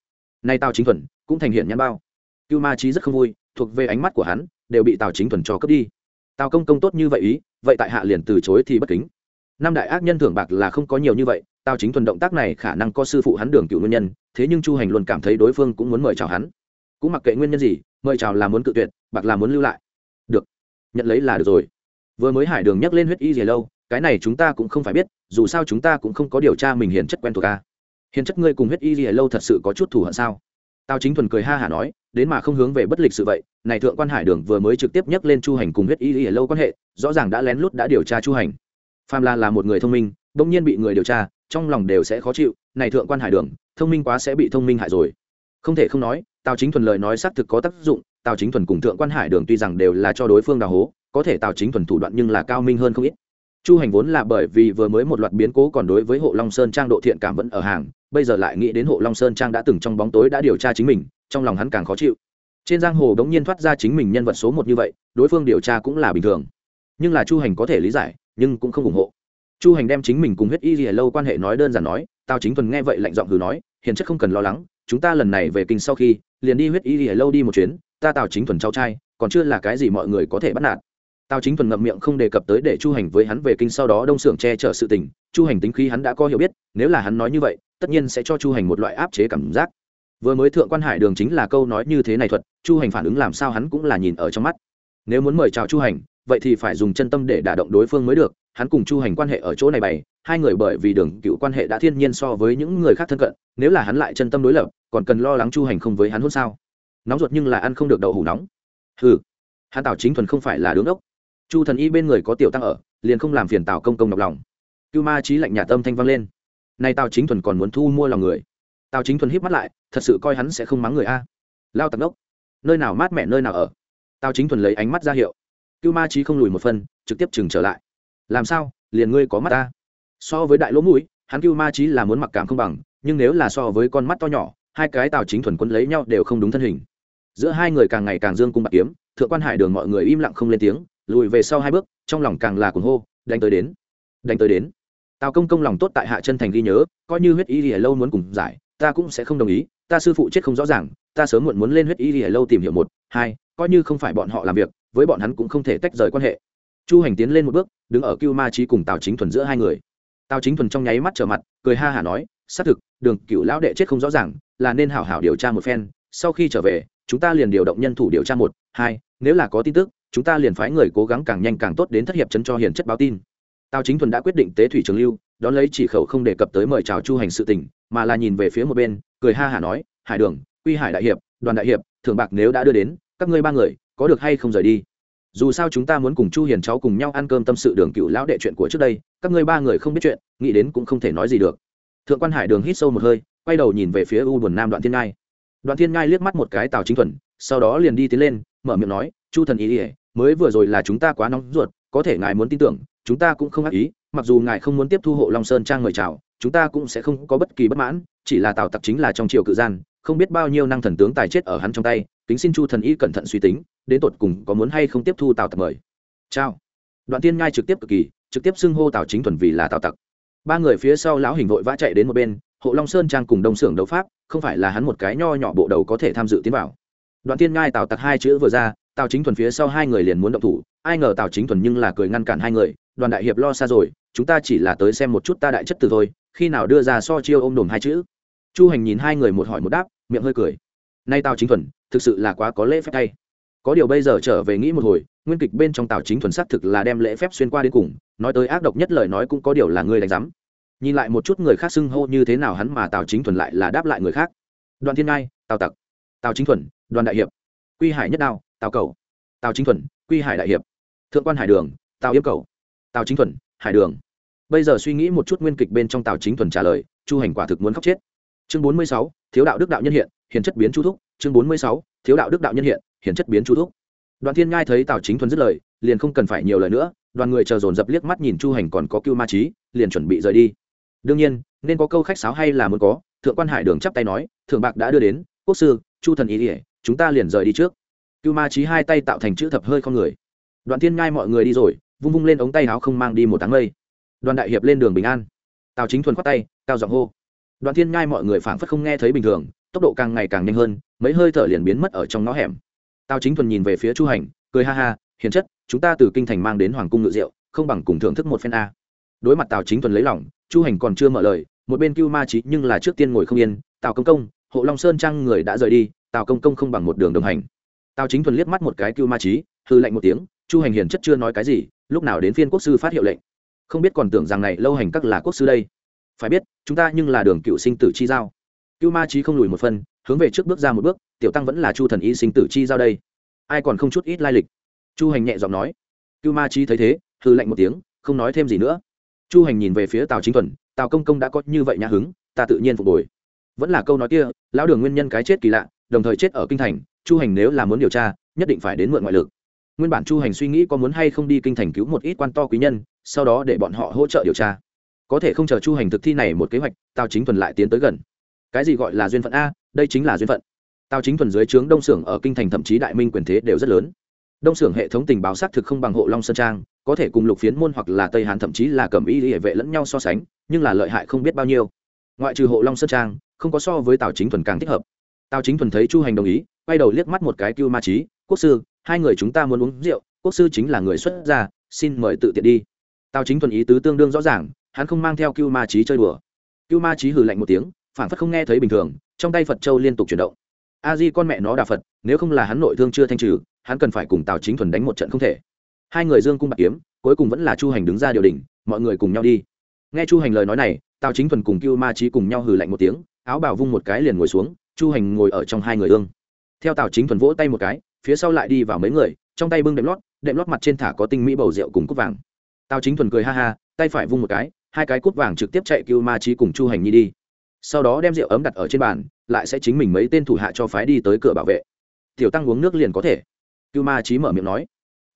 Nay tào chính thuần cũng thành hiện nhãn bao. Cưu ma trí rất không vui, thuộc về ánh mắt của hắn, đều bị tào chính thuần cho cướp đi. Tào công công tốt như vậy ý, vậy tại hạ liền từ chối thì bất kính. Năm đại ác nhân thưởng bạc là không có nhiều như vậy, tào chính thuần động tác này khả năng có sư phụ hắn đường cựu nguyên nhân, thế nhưng chu hành luôn cảm thấy đối phương cũng muốn mời chào hắn. Cũng mặc kệ nguyên nhân gì, mời chào là muốn cự tuyệt, bạc là muốn lưu lại được. Nhận lấy là được rồi. Vừa mới hải đường nhắc lên huyết y gì lâu, cái này chúng ta cũng không phải biết, dù sao chúng ta cũng không có điều tra mình hiền chất quen thuộc ca hiền chất ngươi cùng huyết y gì lâu thật sự có chút thủ hận sao? Tao chính thuần cười ha hả nói, đến mà không hướng về bất lịch sự vậy, này thượng quan hải đường vừa mới trực tiếp nhắc lên chu hành cùng huyết y gì lâu quan hệ, rõ ràng đã lén lút đã điều tra chu hành. Pham la là một người thông minh, bỗng nhiên bị người điều tra, trong lòng đều sẽ khó chịu, này thượng quan hải đường, thông minh quá sẽ bị thông minh hại rồi. Không thể không nói, tào chính thuần lời nói xác thực có tác dụng tào chính thuần cùng thượng quan hải đường tuy rằng đều là cho đối phương đào hố, có thể tào chính thuần thủ đoạn nhưng là cao minh hơn không ít. Chu hành vốn là bởi vì vừa mới một loạt biến cố còn đối với hộ long sơn trang độ thiện cảm vẫn ở hàng, bây giờ lại nghĩ đến hộ long sơn trang đã từng trong bóng tối đã điều tra chính mình, trong lòng hắn càng khó chịu. Trên giang hồ đống nhiên thoát ra chính mình nhân vật số một như vậy, đối phương điều tra cũng là bình thường. Nhưng là chu hành có thể lý giải, nhưng cũng không ủng hộ. Chu hành đem chính mình cùng huyết y lìa lâu quan hệ nói đơn giản nói tao chính thuần nghe vậy lạnh giọng hừ nói, hiền chất không cần lo lắng, chúng ta lần này về kinh sau khi, liền đi huyết y lìa lâu đi một chuyến ta tào chính thuần cháu trai, còn chưa là cái gì mọi người có thể bắt nạt. Tào chính thuần ngậm miệng không đề cập tới để chu hành với hắn về kinh sau đó đông xưởng che chở sự tình, chu hành tính khí hắn đã có hiểu biết, nếu là hắn nói như vậy, tất nhiên sẽ cho chu hành một loại áp chế cảm giác. Vừa mới thượng quan hải đường chính là câu nói như thế này thuật, chu hành phản ứng làm sao hắn cũng là nhìn ở trong mắt. Nếu muốn mời chào chu hành, vậy thì phải dùng chân tâm để đả động đối phương mới được, hắn cùng chu hành quan hệ ở chỗ này bày, hai người bởi vì đường cựu quan hệ đã thiên nhiên so với những người khác thân cận, nếu là hắn lại chân tâm đối lập, còn cần lo lắng chu hành không với hắn hôn sao? Nóng ruột nhưng là ăn không được đậu hủ nóng. Ừ hắn tào chính thuần không phải là đứng đốc. Chu thần y bên người có tiểu tăng ở, liền không làm phiền tào công công nhọc lòng. Cưu ma trí lạnh nhà tâm thanh vang lên. Nay tào chính thuần còn muốn thu mua lòng người. Tào chính thuần híp mắt lại, thật sự coi hắn sẽ không mắng người a. Lao tặc đốc, nơi nào mát mẻ nơi nào ở? Tào chính thuần lấy ánh mắt ra hiệu. Cưu ma trí không lùi một phân trực tiếp chừng trở lại. Làm sao, liền ngươi có mắt ta? So với đại lỗ mũi, hắn cưu ma trí là muốn mặc cảm không bằng, nhưng nếu là so với con mắt to nhỏ, hai cái tào chính thuần quân lấy nhau đều không đúng thân hình giữa hai người càng ngày càng dương cung bạc kiếm, thượng quan hải đường mọi người im lặng không lên tiếng, lùi về sau hai bước, trong lòng càng là cuồng hô, đánh tới đến, đánh tới đến. Tào công công lòng tốt tại hạ chân thành ghi nhớ, coi như huyết y thì lâu muốn cùng giải, ta cũng sẽ không đồng ý, ta sư phụ chết không rõ ràng, ta sớm muộn muốn lên huyết y thì lâu tìm hiểu một, hai, coi như không phải bọn họ làm việc, với bọn hắn cũng không thể tách rời quan hệ. Chu hành tiến lên một bước, đứng ở cưu ma trí cùng tào chính thuần giữa hai người. Tào chính thuần trong nháy mắt trở mặt, cười ha hả nói, xác thực, đường cựu lão đệ chết không rõ ràng, là nên hảo hảo điều tra một phen, sau khi trở về chúng ta liền điều động nhân thủ điều tra một, hai, nếu là có tin tức, chúng ta liền phái người cố gắng càng nhanh càng tốt đến thất hiệp chấn cho hiền chất báo tin. Tào chính thuần đã quyết định tế thủy trường lưu, đón lấy chỉ khẩu không đề cập tới mời chào chu hành sự tình, mà là nhìn về phía một bên, cười ha hả nói, hải đường, quy hải đại hiệp, đoàn đại hiệp, thượng bạc nếu đã đưa đến, các ngươi ba người, có được hay không rời đi? Dù sao chúng ta muốn cùng chu hiền cháu cùng nhau ăn cơm tâm sự đường cựu lão đệ chuyện của trước đây, các ngươi ba người không biết chuyện, nghĩ đến cũng không thể nói gì được. Thượng quan hải đường hít sâu một hơi, quay đầu nhìn về phía u buồn nam đoạn thiên ngai. Đoàn thiên ngai liếc mắt một cái tào chính thuần, sau đó liền đi tiến lên, mở miệng nói, chu thần ý ỉa mới vừa rồi là chúng ta quá nóng ruột, có thể ngài muốn tin tưởng, chúng ta cũng không ác ý, mặc dù ngài không muốn tiếp thu hộ long sơn trang mời chào, chúng ta cũng sẽ không có bất kỳ bất mãn, chỉ là tào tặc chính là trong triều cự gian, không biết bao nhiêu năng thần tướng tài chết ở hắn trong tay, kính xin chu thần y cẩn thận suy tính, đến tột cùng có muốn hay không tiếp thu tào tặc mời. Chào. Đoạn tiên ngai trực tiếp cực kỳ, trực tiếp xưng hô tào chính thuần vì là tào tặc. Ba người phía sau lão hình vội vã chạy đến một bên hộ long sơn trang cùng đông xưởng đấu pháp, không phải là hắn một cái nho nhỏ bộ đầu có thể tham dự tiến vào. Đoạn tiên ngai tào tặc hai chữ vừa ra, tào chính thuần phía sau hai người liền muốn động thủ, ai ngờ tào chính thuần nhưng là cười ngăn cản hai người, đoàn đại hiệp lo xa rồi, chúng ta chỉ là tới xem một chút ta đại chất từ thôi, khi nào đưa ra so chiêu ôm đồm hai chữ? Chu hành nhìn hai người một hỏi một đáp, miệng hơi cười. Nay tào chính thuần, thực sự là quá có lễ phép tay có điều bây giờ trở về nghĩ một hồi, nguyên kịch bên trong tào chính thuần xác thực là đem lễ phép xuyên qua đến cùng, nói tới ác độc nhất lời nói cũng có điều là ngươi đánh giám nhìn lại một chút người khác xưng hô như thế nào hắn mà tào chính thuần lại là đáp lại người khác. Đoàn thiên ngai, tào tặc. Tào chính thuần, đoàn đại hiệp. Quy hải nhất đao, tào cầu. Tào chính thuần, quy hải đại hiệp. Thượng quan hải đường, tào yếm cầu. Tào chính thuần, hải đường. Bây giờ suy nghĩ một chút nguyên kịch bên trong tào chính thuần trả lời, chu hành quả thực muốn khóc chết. Chương bốn mươi sáu, thiếu đạo đức đạo nhân hiện, hiền chất biến chu thúc. Chương bốn mươi sáu, thiếu đạo đức đạo nhân hiện, hiền chất biến chu thúc. Đoàn thiên ngai thấy tào chính thuần dứt lời, liền không cần phải nhiều lời nữa, đoàn người chờ dồn dập liếc mắt nhìn chu hành còn có cưu ma trí liền chuẩn bị rời đi đương nhiên, nên có câu khách sáo hay là muốn có, thượng quan hải đường chắp tay nói, thượng bạc đã đưa đến, quốc sư, chu thần ý ỉa chúng ta liền rời đi trước. Cưu ma trí hai tay tạo thành chữ thập hơi không người. Đoạn thiên ngai mọi người đi rồi, vung vung lên ống tay áo không mang đi một tháng mây. Đoàn đại hiệp lên đường bình an. Tào chính thuần khoát tay, cao giọng hô. Đoàn thiên ngai mọi người phảng phất không nghe thấy bình thường, tốc độ càng ngày càng nhanh hơn, mấy hơi thở liền biến mất ở trong ngõ hẻm. Tào chính thuần nhìn về phía chu hành, cười ha ha, hiền chất, chúng ta từ kinh thành mang đến hoàng cung ngự rượu không bằng cùng thưởng thức một phen a. Đối mặt tào chính thuần lấy lòng chu hành còn chưa mở lời, một bên cưu ma trí nhưng là trước tiên ngồi không yên, tào công công, hộ long sơn trăng người đã rời đi, tào công công không bằng một đường đồng hành. Tào chính thuần liếc mắt một cái cưu ma trí hư lạnh một tiếng, chu hành hiền chất chưa nói cái gì, lúc nào đến phiên quốc sư phát hiệu lệnh. Không biết còn tưởng rằng này lâu hành các là quốc sư đây. Phải biết, chúng ta nhưng là đường cựu sinh tử chi giao. Cưu ma trí không lùi một phân hướng về trước bước ra một bước, tiểu tăng vẫn là chu thần y sinh tử chi giao đây. Ai còn không chút ít lai lịch? Chu hành nhẹ giọng nói. Cưu ma trí thấy thế hư lạnh một tiếng, không nói thêm gì nữa chu hành nhìn về phía tào chính thuần, tào công công đã có như vậy nhã hứng, ta tự nhiên phục hồi. Vẫn là câu nói kia, lão đường nguyên nhân cái chết kỳ lạ, đồng thời chết ở kinh thành, chu hành nếu là muốn điều tra, nhất định phải đến mượn ngoại lực. Nguyên bản chu hành suy nghĩ có muốn hay không đi kinh thành cứu một ít quan to quý nhân, sau đó để bọn họ hỗ trợ điều tra. Có thể không chờ chu hành thực thi này một kế hoạch, tào chính thuần lại tiến tới gần. Cái gì gọi là duyên phận a, đây chính là duyên phận. Tào chính thuần dưới trướng đông xưởng ở kinh thành thậm chí đại minh quyền thế đều rất lớn. Đông xưởng hệ thống tình báo xác thực không bằng hộ long sơn trang có thể cùng lục phiến môn hoặc là tây hàn thậm chí là cẩm y hệ vệ lẫn nhau so sánh, nhưng là lợi hại không biết bao nhiêu. Ngoại trừ hộ long sơn trang, không có so với tào chính thuần càng thích hợp. Tào chính thuần thấy chu hành đồng ý, quay đầu liếc mắt một cái cưu ma trí quốc sư, hai người chúng ta muốn uống rượu, quốc sư chính là người xuất gia, xin mời tự tiện đi. Tào chính thuần ý tứ tương đương rõ ràng, hắn không mang theo cưu ma trí chơi đùa. Cưu ma trí hừ lạnh một tiếng phản phất không nghe thấy bình thường, trong tay phật châu liên tục chuyển động. A di con mẹ nó đà phật, nếu không là hắn nội thương chưa thanh trừ, hắn cần phải cùng tào chính thuần đánh một trận không thể hai người dương cung bạc kiếm, cuối cùng vẫn là chu hành đứng ra điều đình mọi người cùng nhau đi. Nghe chu hành lời nói này, tào chính thuần cùng cưu ma trí cùng nhau hừ lạnh một tiếng, áo bảo vung một cái liền ngồi xuống, chu hành ngồi ở trong hai người ương. Theo tào chính thuần vỗ tay một cái, phía sau lại đi vào mấy người, trong tay bưng đệm lót đệm lót mặt trên thả có tinh mỹ bầu rượu cùng cúp vàng. Tào chính thuần cười ha ha, tay phải vung một cái, hai cái cúp vàng trực tiếp chạy cưu ma trí cùng chu hành nhi đi. Sau đó đem rượu ấm đặt ở trên bàn, lại sẽ chính mình mấy tên thủ hạ cho phái đi tới cửa bảo vệ. Tiểu tăng uống nước liền có thể. Cưu ma trí mở miệng nói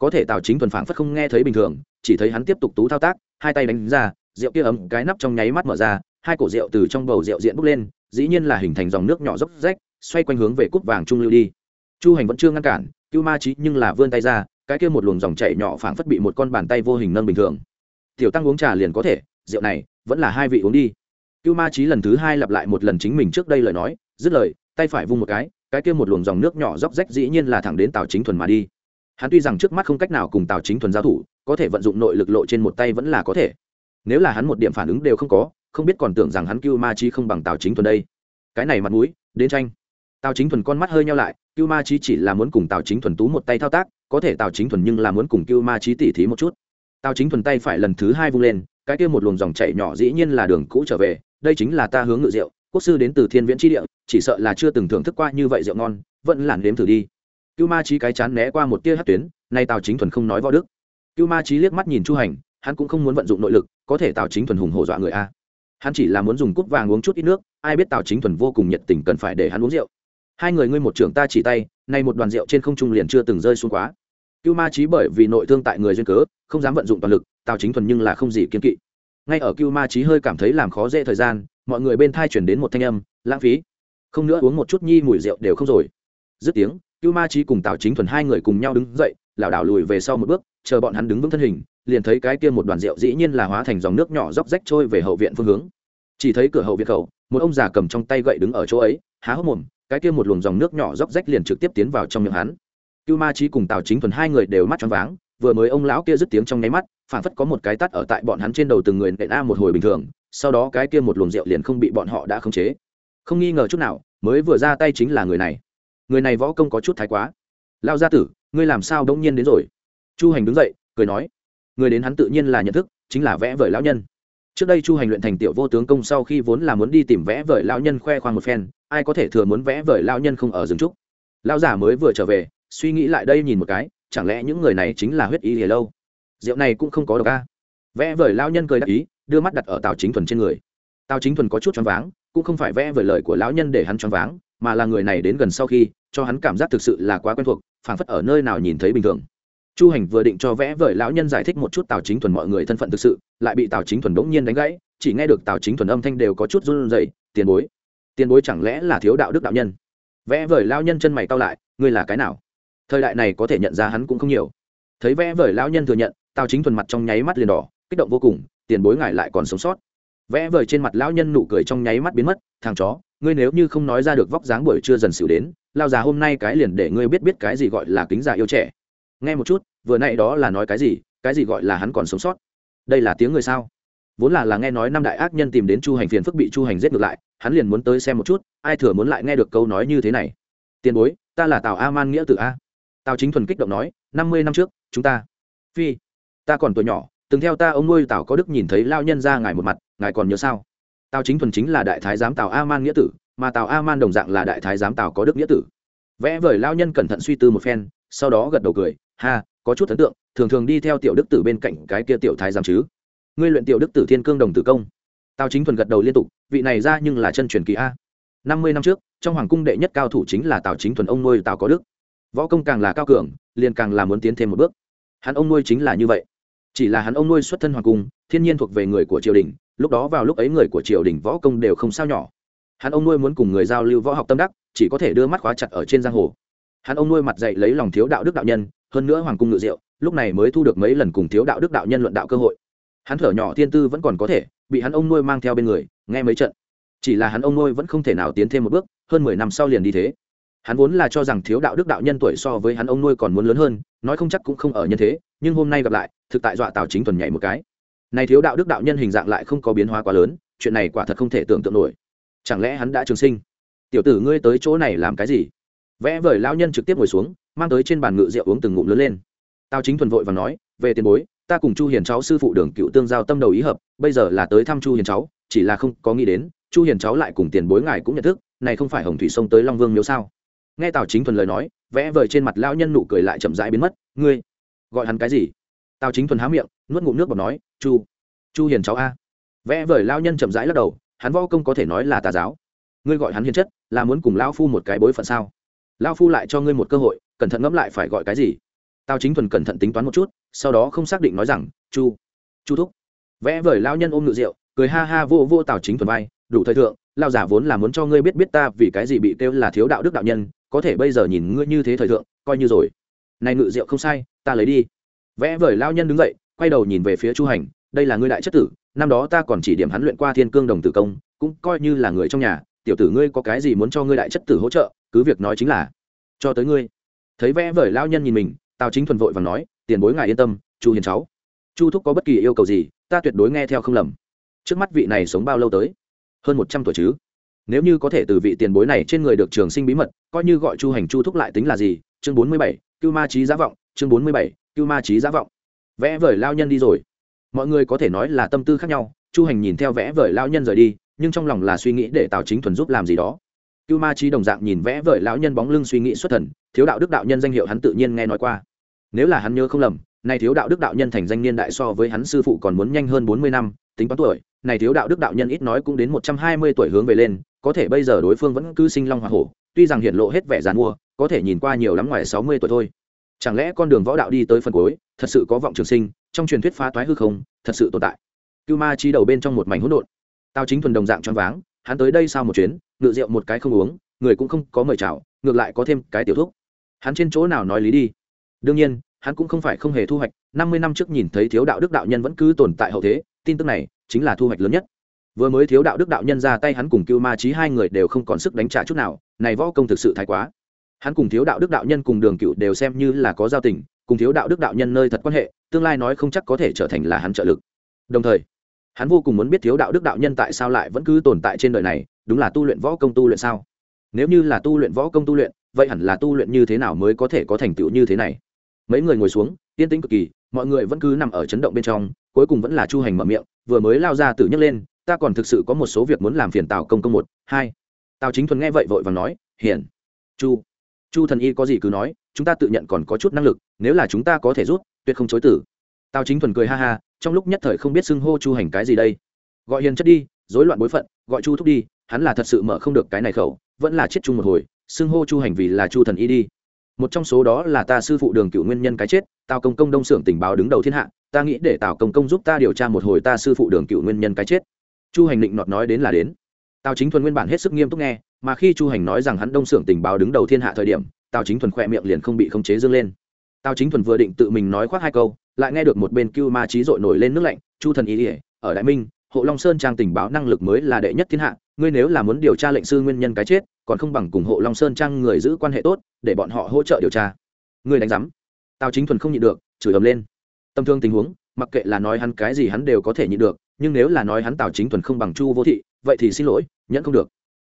có thể tào chính thuần phảng phất không nghe thấy bình thường, chỉ thấy hắn tiếp tục tú thao tác, hai tay đánh ra, rượu kia ấm cái nắp trong nháy mắt mở ra, hai cổ rượu từ trong bầu rượu diện bốc lên, dĩ nhiên là hình thành dòng nước nhỏ dốc rách, xoay quanh hướng về cúp vàng trung lưu đi. Chu hành vẫn chưa ngăn cản, cưu ma trí nhưng là vươn tay ra, cái kia một luồng dòng chảy nhỏ phảng phất bị một con bàn tay vô hình nâng bình thường. Tiểu tăng uống trà liền có thể, rượu này, vẫn là hai vị uống đi. Cưu ma trí lần thứ hai lặp lại một lần chính mình trước đây lời nói, dứt lời, tay phải vung một cái cái kia một luồng dòng nước nhỏ róc rách dĩ nhiên là thẳng đến tào chính thuần mà đi hắn tuy rằng trước mắt không cách nào cùng tào chính thuần giao thủ, có thể vận dụng nội lực lộ trên một tay vẫn là có thể. Nếu là hắn một điểm phản ứng đều không có, không biết còn tưởng rằng hắn cưu ma chi không bằng tào chính thuần đây. Cái này mặt mũi, đến tranh. Tào chính thuần con mắt hơi nhau lại, cưu ma chi chỉ là muốn cùng tào chính thuần tú một tay thao tác, có thể tào chính thuần nhưng là muốn cùng cưu ma chi tỉ thí một chút. Tào chính thuần tay phải lần thứ hai vung lên, cái kia một luồng dòng chảy nhỏ dĩ nhiên là đường cũ trở về, đây chính là ta hướng ngự rượu, quốc sư đến từ thiên viễn tri địa, chỉ sợ là chưa từng thưởng thức qua như vậy rượu ngon, vẫn làn đếm thử đi cưu ma trí cái chán né qua một tia hát tuyến, nay tào chính thuần không nói võ đức. Cưu ma trí liếc mắt nhìn chu hành, hắn cũng không muốn vận dụng nội lực, có thể tào chính thuần hùng hổ dọa người a. Hắn chỉ là muốn dùng cúp vàng uống chút ít nước, ai biết tào chính thuần vô cùng nhiệt tình cần phải để hắn uống rượu. Hai người ngươi một trưởng ta chỉ tay, nay một đoàn rượu trên không trung liền chưa từng rơi xuống quá. Cưu ma trí bởi vì nội thương tại người duyên cớ, không dám vận dụng toàn lực, tào chính thuần nhưng là không gì kiên kỵ. Ngay ở cưu ma trí hơi cảm thấy làm khó dễ thời gian, mọi người bên thai chuyển đến một thanh âm, lãng phí, không nữa uống một chút nhi mùi rượu đều không rồi. Dứt tiếng cưu ma trí cùng tào chính thuần hai người cùng nhau đứng dậy, lảo đảo lùi về sau một bước, chờ bọn hắn đứng vững thân hình, liền thấy cái kia một đoàn rượu dĩ nhiên là hóa thành dòng nước nhỏ róc rách trôi về hậu viện phương hướng. Chỉ thấy cửa hậu viện khẩu, một ông già cầm trong tay gậy đứng ở chỗ ấy, há hốc mồm, cái kia một luồng dòng nước nhỏ róc rách liền trực tiếp tiến vào trong miệng hắn. Cưu ma trí cùng tào chính thuần hai người đều mắt choáng váng, vừa mới ông lão kia dứt tiếng trong nháy mắt phản phất có một cái tắt ở tại bọn hắn trên đầu từng người nện a một hồi bình thường, sau đó cái kia một luồng rượu liền không bị bọn họ đã khống chế. Không nghi ngờ chút nào, mới vừa ra tay chính là người này người này võ công có chút thái quá. Lao gia tử, ngươi làm sao đông nhiên đến rồi? Chu hành đứng dậy, cười nói, người đến hắn tự nhiên là nhận thức, chính là vẽ vời lão nhân. Trước đây chu hành luyện thành tiểu vô tướng công sau khi vốn là muốn đi tìm vẽ vời lão nhân khoe khoang một phen, ai có thể thừa muốn vẽ vời lão nhân không ở rừng trúc? Lão giả mới vừa trở về, suy nghĩ lại đây nhìn một cái, chẳng lẽ những người này chính là huyết y hề lâu? Rượu này cũng không có độc ca vẽ vời lão nhân cười đắc ý, đưa mắt đặt ở tào chính thuần trên người. Tào chính thuần có chút choáng váng, cũng không phải vẽ vời lời của lão nhân để hắn choáng váng mà là người này đến gần sau khi, cho hắn cảm giác thực sự là quá quen thuộc, phảng phất ở nơi nào nhìn thấy bình thường. Chu hành vừa định cho vẽ vời lão nhân giải thích một chút tào chính thuần mọi người thân phận thực sự, lại bị tào chính thuần đống nhiên đánh gãy, chỉ nghe được tào chính thuần âm thanh đều có chút run rẩy, tiền bối tiền bối chẳng lẽ là thiếu đạo đức đạo nhân? Vẽ vời lão nhân chân mày cau lại, ngươi là cái nào? Thời đại này có thể nhận ra hắn cũng không nhiều. Thấy vẽ vời lão nhân thừa nhận, tào chính thuần mặt trong nháy mắt liền đỏ, kích động vô cùng, tiền bối ngài lại còn sống sót. Vẽ vời trên mặt lão nhân nụ cười trong nháy mắt biến mất, thằng chó ngươi nếu như không nói ra được vóc dáng buổi trưa dần xỉu đến, lao già hôm nay cái liền để ngươi biết biết cái gì gọi là kính già yêu trẻ. Nghe một chút, vừa nãy đó là nói cái gì cái gì gọi là hắn còn sống sót. Đây là tiếng người sao? Vốn là là nghe nói năm đại ác nhân tìm đến chu hành phiền phức bị chu hành giết ngược lại, hắn liền muốn tới xem một chút, ai thừa muốn lại nghe được câu nói như thế này. Tiền bối, ta là tào a man nghĩa tự a. Tào chính thuần kích động nói, năm mươi năm trước, chúng ta, phi, ta còn tuổi nhỏ, từng theo ta ông nuôi tào có đức nhìn thấy lao nhân ra ngài một mặt, ngài còn nhớ sao? Tào chính thuần chính là đại thái giám tào a man nghĩa tử, mà tào a man đồng dạng là đại thái giám tào có đức nghĩa tử. Vẽ vời lao nhân cẩn thận suy tư một phen, sau đó gật đầu cười, ha, có chút ấn tượng, thường thường đi theo tiểu đức tử bên cạnh cái kia tiểu thái giám chứ? Ngươi luyện tiểu đức tử thiên cương đồng tử công. Tào chính thuần gật đầu liên tục, vị này ra nhưng là chân truyền kỳ a. Năm mươi năm trước, trong hoàng cung đệ nhất cao thủ chính là tào chính thuần ông nuôi tào có đức. Võ công càng là cao cường, liền càng là muốn tiến thêm một bước. Hắn ông nuôi chính là như vậy. Chỉ là hắn ông nuôi xuất thân hoàng cung, thiên nhiên thuộc về người của triều đình lúc đó vào lúc ấy người của triều đình võ công đều không sao nhỏ. Hắn ông nuôi muốn cùng người giao lưu võ học tâm đắc, chỉ có thể đưa mắt khóa chặt ở trên giang hồ. Hắn ông nuôi mặt dạy lấy lòng thiếu đạo đức đạo nhân, hơn nữa hoàng cung ngự diệu, lúc này mới thu được mấy lần cùng thiếu đạo đức đạo nhân luận đạo cơ hội. Hắn thở nhỏ thiên tư vẫn còn có thể, bị hắn ông nuôi mang theo bên người, nghe mấy trận. Chỉ là hắn ông nuôi vẫn không thể nào tiến thêm một bước, hơn mười năm sau liền đi thế. Hắn vốn là cho rằng thiếu đạo đức đạo nhân tuổi so với hắn ông nuôi còn muốn lớn hơn, nói không chắc cũng không ở nhân thế, nhưng hôm nay gặp lại, thực tại dọa tào chính thuần nhảy một cái này thiếu đạo đức đạo nhân hình dạng lại không có biến hóa quá lớn, chuyện này quả thật không thể tưởng tượng nổi. Chẳng lẽ hắn đã trường sinh? Tiểu tử ngươi tới chỗ này làm cái gì? Vẽ vời lao nhân trực tiếp ngồi xuống, mang tới trên bàn ngự rượu uống từng ngụm lớn lên. Tào chính thuần vội và nói, về tiền bối, ta cùng chu hiền cháu sư phụ đường cựu tương giao tâm đầu ý hợp, bây giờ là tới thăm chu hiền cháu, chỉ là không có nghĩ đến, chu hiền cháu lại cùng tiền bối ngài cũng nhận thức, này không phải hồng thủy sông tới long vương miếu sao? Nghe tào chính thuần lời nói, vẽ vời trên mặt lao nhân nụ cười lại chậm rãi biến mất, ngươi, gọi hắn cái gì? Tào chính thuần há miệng, nuốt ngụm nước bọt nói chu. Chu hiền cháu a. Vẽ vời lao nhân chậm rãi lắc đầu, hắn võ công có thể nói là tà giáo. Ngươi gọi hắn hiền chất, là muốn cùng lao phu một cái bối phận sao? Lao phu lại cho ngươi một cơ hội, cẩn thận ngẫm lại phải gọi cái gì? Tao chính thuần cẩn thận tính toán một chút, sau đó không xác định nói rằng, chu chu thúc. Vẽ vời lao nhân ôm ngự rượu, cười ha ha vô vô tào chính thuần vai, đủ thời thượng lao giả vốn là muốn cho ngươi biết biết ta vì cái gì bị kêu là thiếu đạo đức đạo nhân, có thể bây giờ nhìn ngươi như thế thời thượng, coi như rồi. Này ngự rượu không sai, ta lấy đi. Vẽ vời lao nhân đứng dậy quay đầu nhìn về phía chu hành, đây là ngươi đại chất tử, năm đó ta còn chỉ điểm hắn luyện qua thiên cương đồng tử công, cũng coi như là người trong nhà, tiểu tử ngươi có cái gì muốn cho ngươi đại chất tử hỗ trợ, cứ việc nói chính là, cho tới ngươi. Thấy vẽ vời lao nhân nhìn mình, tào chính thuần vội và nói, tiền bối ngài yên tâm, chu hiền cháu, chu thúc có bất kỳ yêu cầu gì, ta tuyệt đối nghe theo không lầm. Trước mắt vị này sống bao lâu tới? Hơn một trăm tuổi chứ? Nếu như có thể từ vị tiền bối này trên người được trường sinh bí mật, coi như gọi chu hành chu thúc lại tính là gì? Chương bốn mươi bảy, cưu ma trí giá vọng, chương bốn mươi bảy, cưu ma trí giá vọng vẽ vời lao nhân đi rồi. Mọi người có thể nói là tâm tư khác nhau, chu hành nhìn theo vẽ vời lao nhân rời đi, nhưng trong lòng là suy nghĩ để tào chính thuần giúp làm gì đó. Cưu ma trí đồng dạng nhìn vẽ vời lão nhân bóng lưng suy nghĩ xuất thần, thiếu đạo đức đạo nhân danh hiệu hắn tự nhiên nghe nói qua. Nếu là hắn nhớ không lầm này thiếu đạo đức đạo nhân thành danh niên đại so với hắn sư phụ còn muốn nhanh hơn bốn mươi năm, tính toán tuổi, này thiếu đạo đức đạo nhân ít nói cũng đến một trăm hai mươi tuổi hướng về lên, có thể bây giờ đối phương vẫn cứ sinh long hoa hổ, tuy rằng hiện lộ hết vẻ giàn mua, có thể nhìn qua nhiều lắm ngoài sáu mươi tuổi thôi chẳng lẽ con đường võ đạo đi tới phần cuối, thật sự có vọng trường sinh, trong truyền thuyết phá toái hư không, thật sự tồn tại? Cưu ma chi đầu bên trong một mảnh hỗn độn. Tao chính thuần đồng dạng choáng váng, hắn tới đây sau một chuyến, ngự rượu một cái không uống, người cũng không có mời chào, ngược lại có thêm cái tiểu thuốc hắn trên chỗ nào nói lý đi? Đương nhiên, hắn cũng không phải không hề thu hoạch, năm mươi năm trước nhìn thấy thiếu đạo đức đạo nhân vẫn cứ tồn tại hậu thế, tin tức này chính là thu hoạch lớn nhất. Vừa mới thiếu đạo đức đạo nhân ra tay hắn cùng cưu ma trí hai người đều không còn sức đánh trả chút nào, này võ công thực sự thái quá hắn cùng thiếu đạo đức đạo nhân cùng đường cựu đều xem như là có giao tình, cùng thiếu đạo đức đạo nhân nơi thật quan hệ, tương lai nói không chắc có thể trở thành là hắn trợ lực. Đồng thời, hắn vô cùng muốn biết thiếu đạo đức đạo nhân tại sao lại vẫn cứ tồn tại trên đời này, đúng là tu luyện võ công tu luyện sao? Nếu như là tu luyện võ công tu luyện, vậy hẳn là tu luyện như thế nào mới có thể có thành tựu như thế này? Mấy người ngồi xuống, yên tĩnh cực kỳ, mọi người vẫn cứ nằm ở chấn động bên trong, cuối cùng vẫn là chu hành mở miệng, vừa mới lao ra tự nhấc lên, ta còn thực sự có một số việc muốn làm phiền tào công công một, hai. Tào chính thuần nghe vậy vội và nói hiển chu chu thần y có gì cứ nói, chúng ta tự nhận còn có chút năng lực, nếu là chúng ta có thể rút, tuyệt không chối tử. Tào chính thuần cười ha ha, trong lúc nhất thời không biết xưng hô chu hành cái gì đây. Gọi hiền chất đi dối loạn bối phận, gọi chu thúc đi, hắn là thật sự mở không được cái này khẩu, vẫn là chết chung một hồi, xưng hô chu hành vì là chu thần y đi. Một trong số đó là ta sư phụ đường cựu nguyên nhân cái chết, tào công công đông xưởng tình báo đứng đầu thiên hạ, ta nghĩ để tào công công giúp ta điều tra một hồi ta sư phụ đường cựu nguyên nhân cái chết. Chu hành định nọt nói đến là đến. Tào chính thuần nguyên bản hết sức nghiêm túc nghe mà khi chu hành nói rằng hắn đông xưởng tình báo đứng đầu thiên hạ thời điểm, tào chính thuần khỏe miệng liền không bị khống chế dương lên. tào chính thuần vừa định tự mình nói khoác hai câu, lại nghe được một bên cưu ma trí dội nổi lên nước lạnh, chu thần ý ỉa ở đại minh, hộ long sơn trang tình báo năng lực mới là đệ nhất thiên hạ, ngươi nếu là muốn điều tra lệnh sư nguyên nhân cái chết, còn không bằng cùng hộ long sơn trang người giữ quan hệ tốt, để bọn họ hỗ trợ điều tra. ngươi đánh giám. tào chính thuần không nhịn được, chửi ầm lên. tâm thương tình huống, mặc kệ là nói hắn cái gì hắn đều có thể nhịn được, nhưng nếu là nói hắn tào chính thuần không bằng chu vô thị, vậy thì xin lỗi, nhẫn không được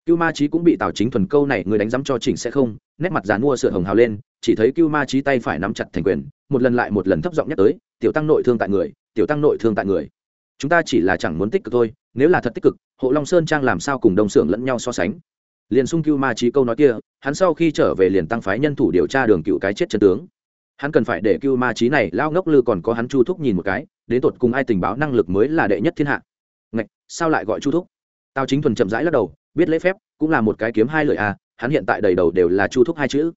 cưu ma trí cũng bị tào chính thuần câu này người đánh giám cho chỉnh sẽ không nét mặt dàn mua sửa hồng hào lên chỉ thấy cưu ma trí tay phải nắm chặt thành quyền một lần lại một lần thấp giọng nhắc tới tiểu tăng nội thương tại người tiểu tăng nội thương tại người. Chúng ta chỉ là chẳng muốn tích cực thôi nếu là thật tích cực hộ long sơn trang làm sao cùng đồng xưởng lẫn nhau so sánh? Liền sung cưu ma trí câu nói kia hắn sau khi trở về liền tăng phái nhân thủ điều tra đường cựu cái chết chân tướng. Hắn cần phải để cưu ma trí này lao ngốc lư còn có hắn chu thúc nhìn một cái đến tột cùng ai tình báo năng lực mới là đệ nhất thiên hạ? Ngạch, sao lại gọi chu thúc? Tao chính thuần chậm rãi lắc đầu, biết lễ phép, cũng là một cái kiếm hai lời a à, hắn hiện tại đầy đầu đều là chu thúc hai chữ.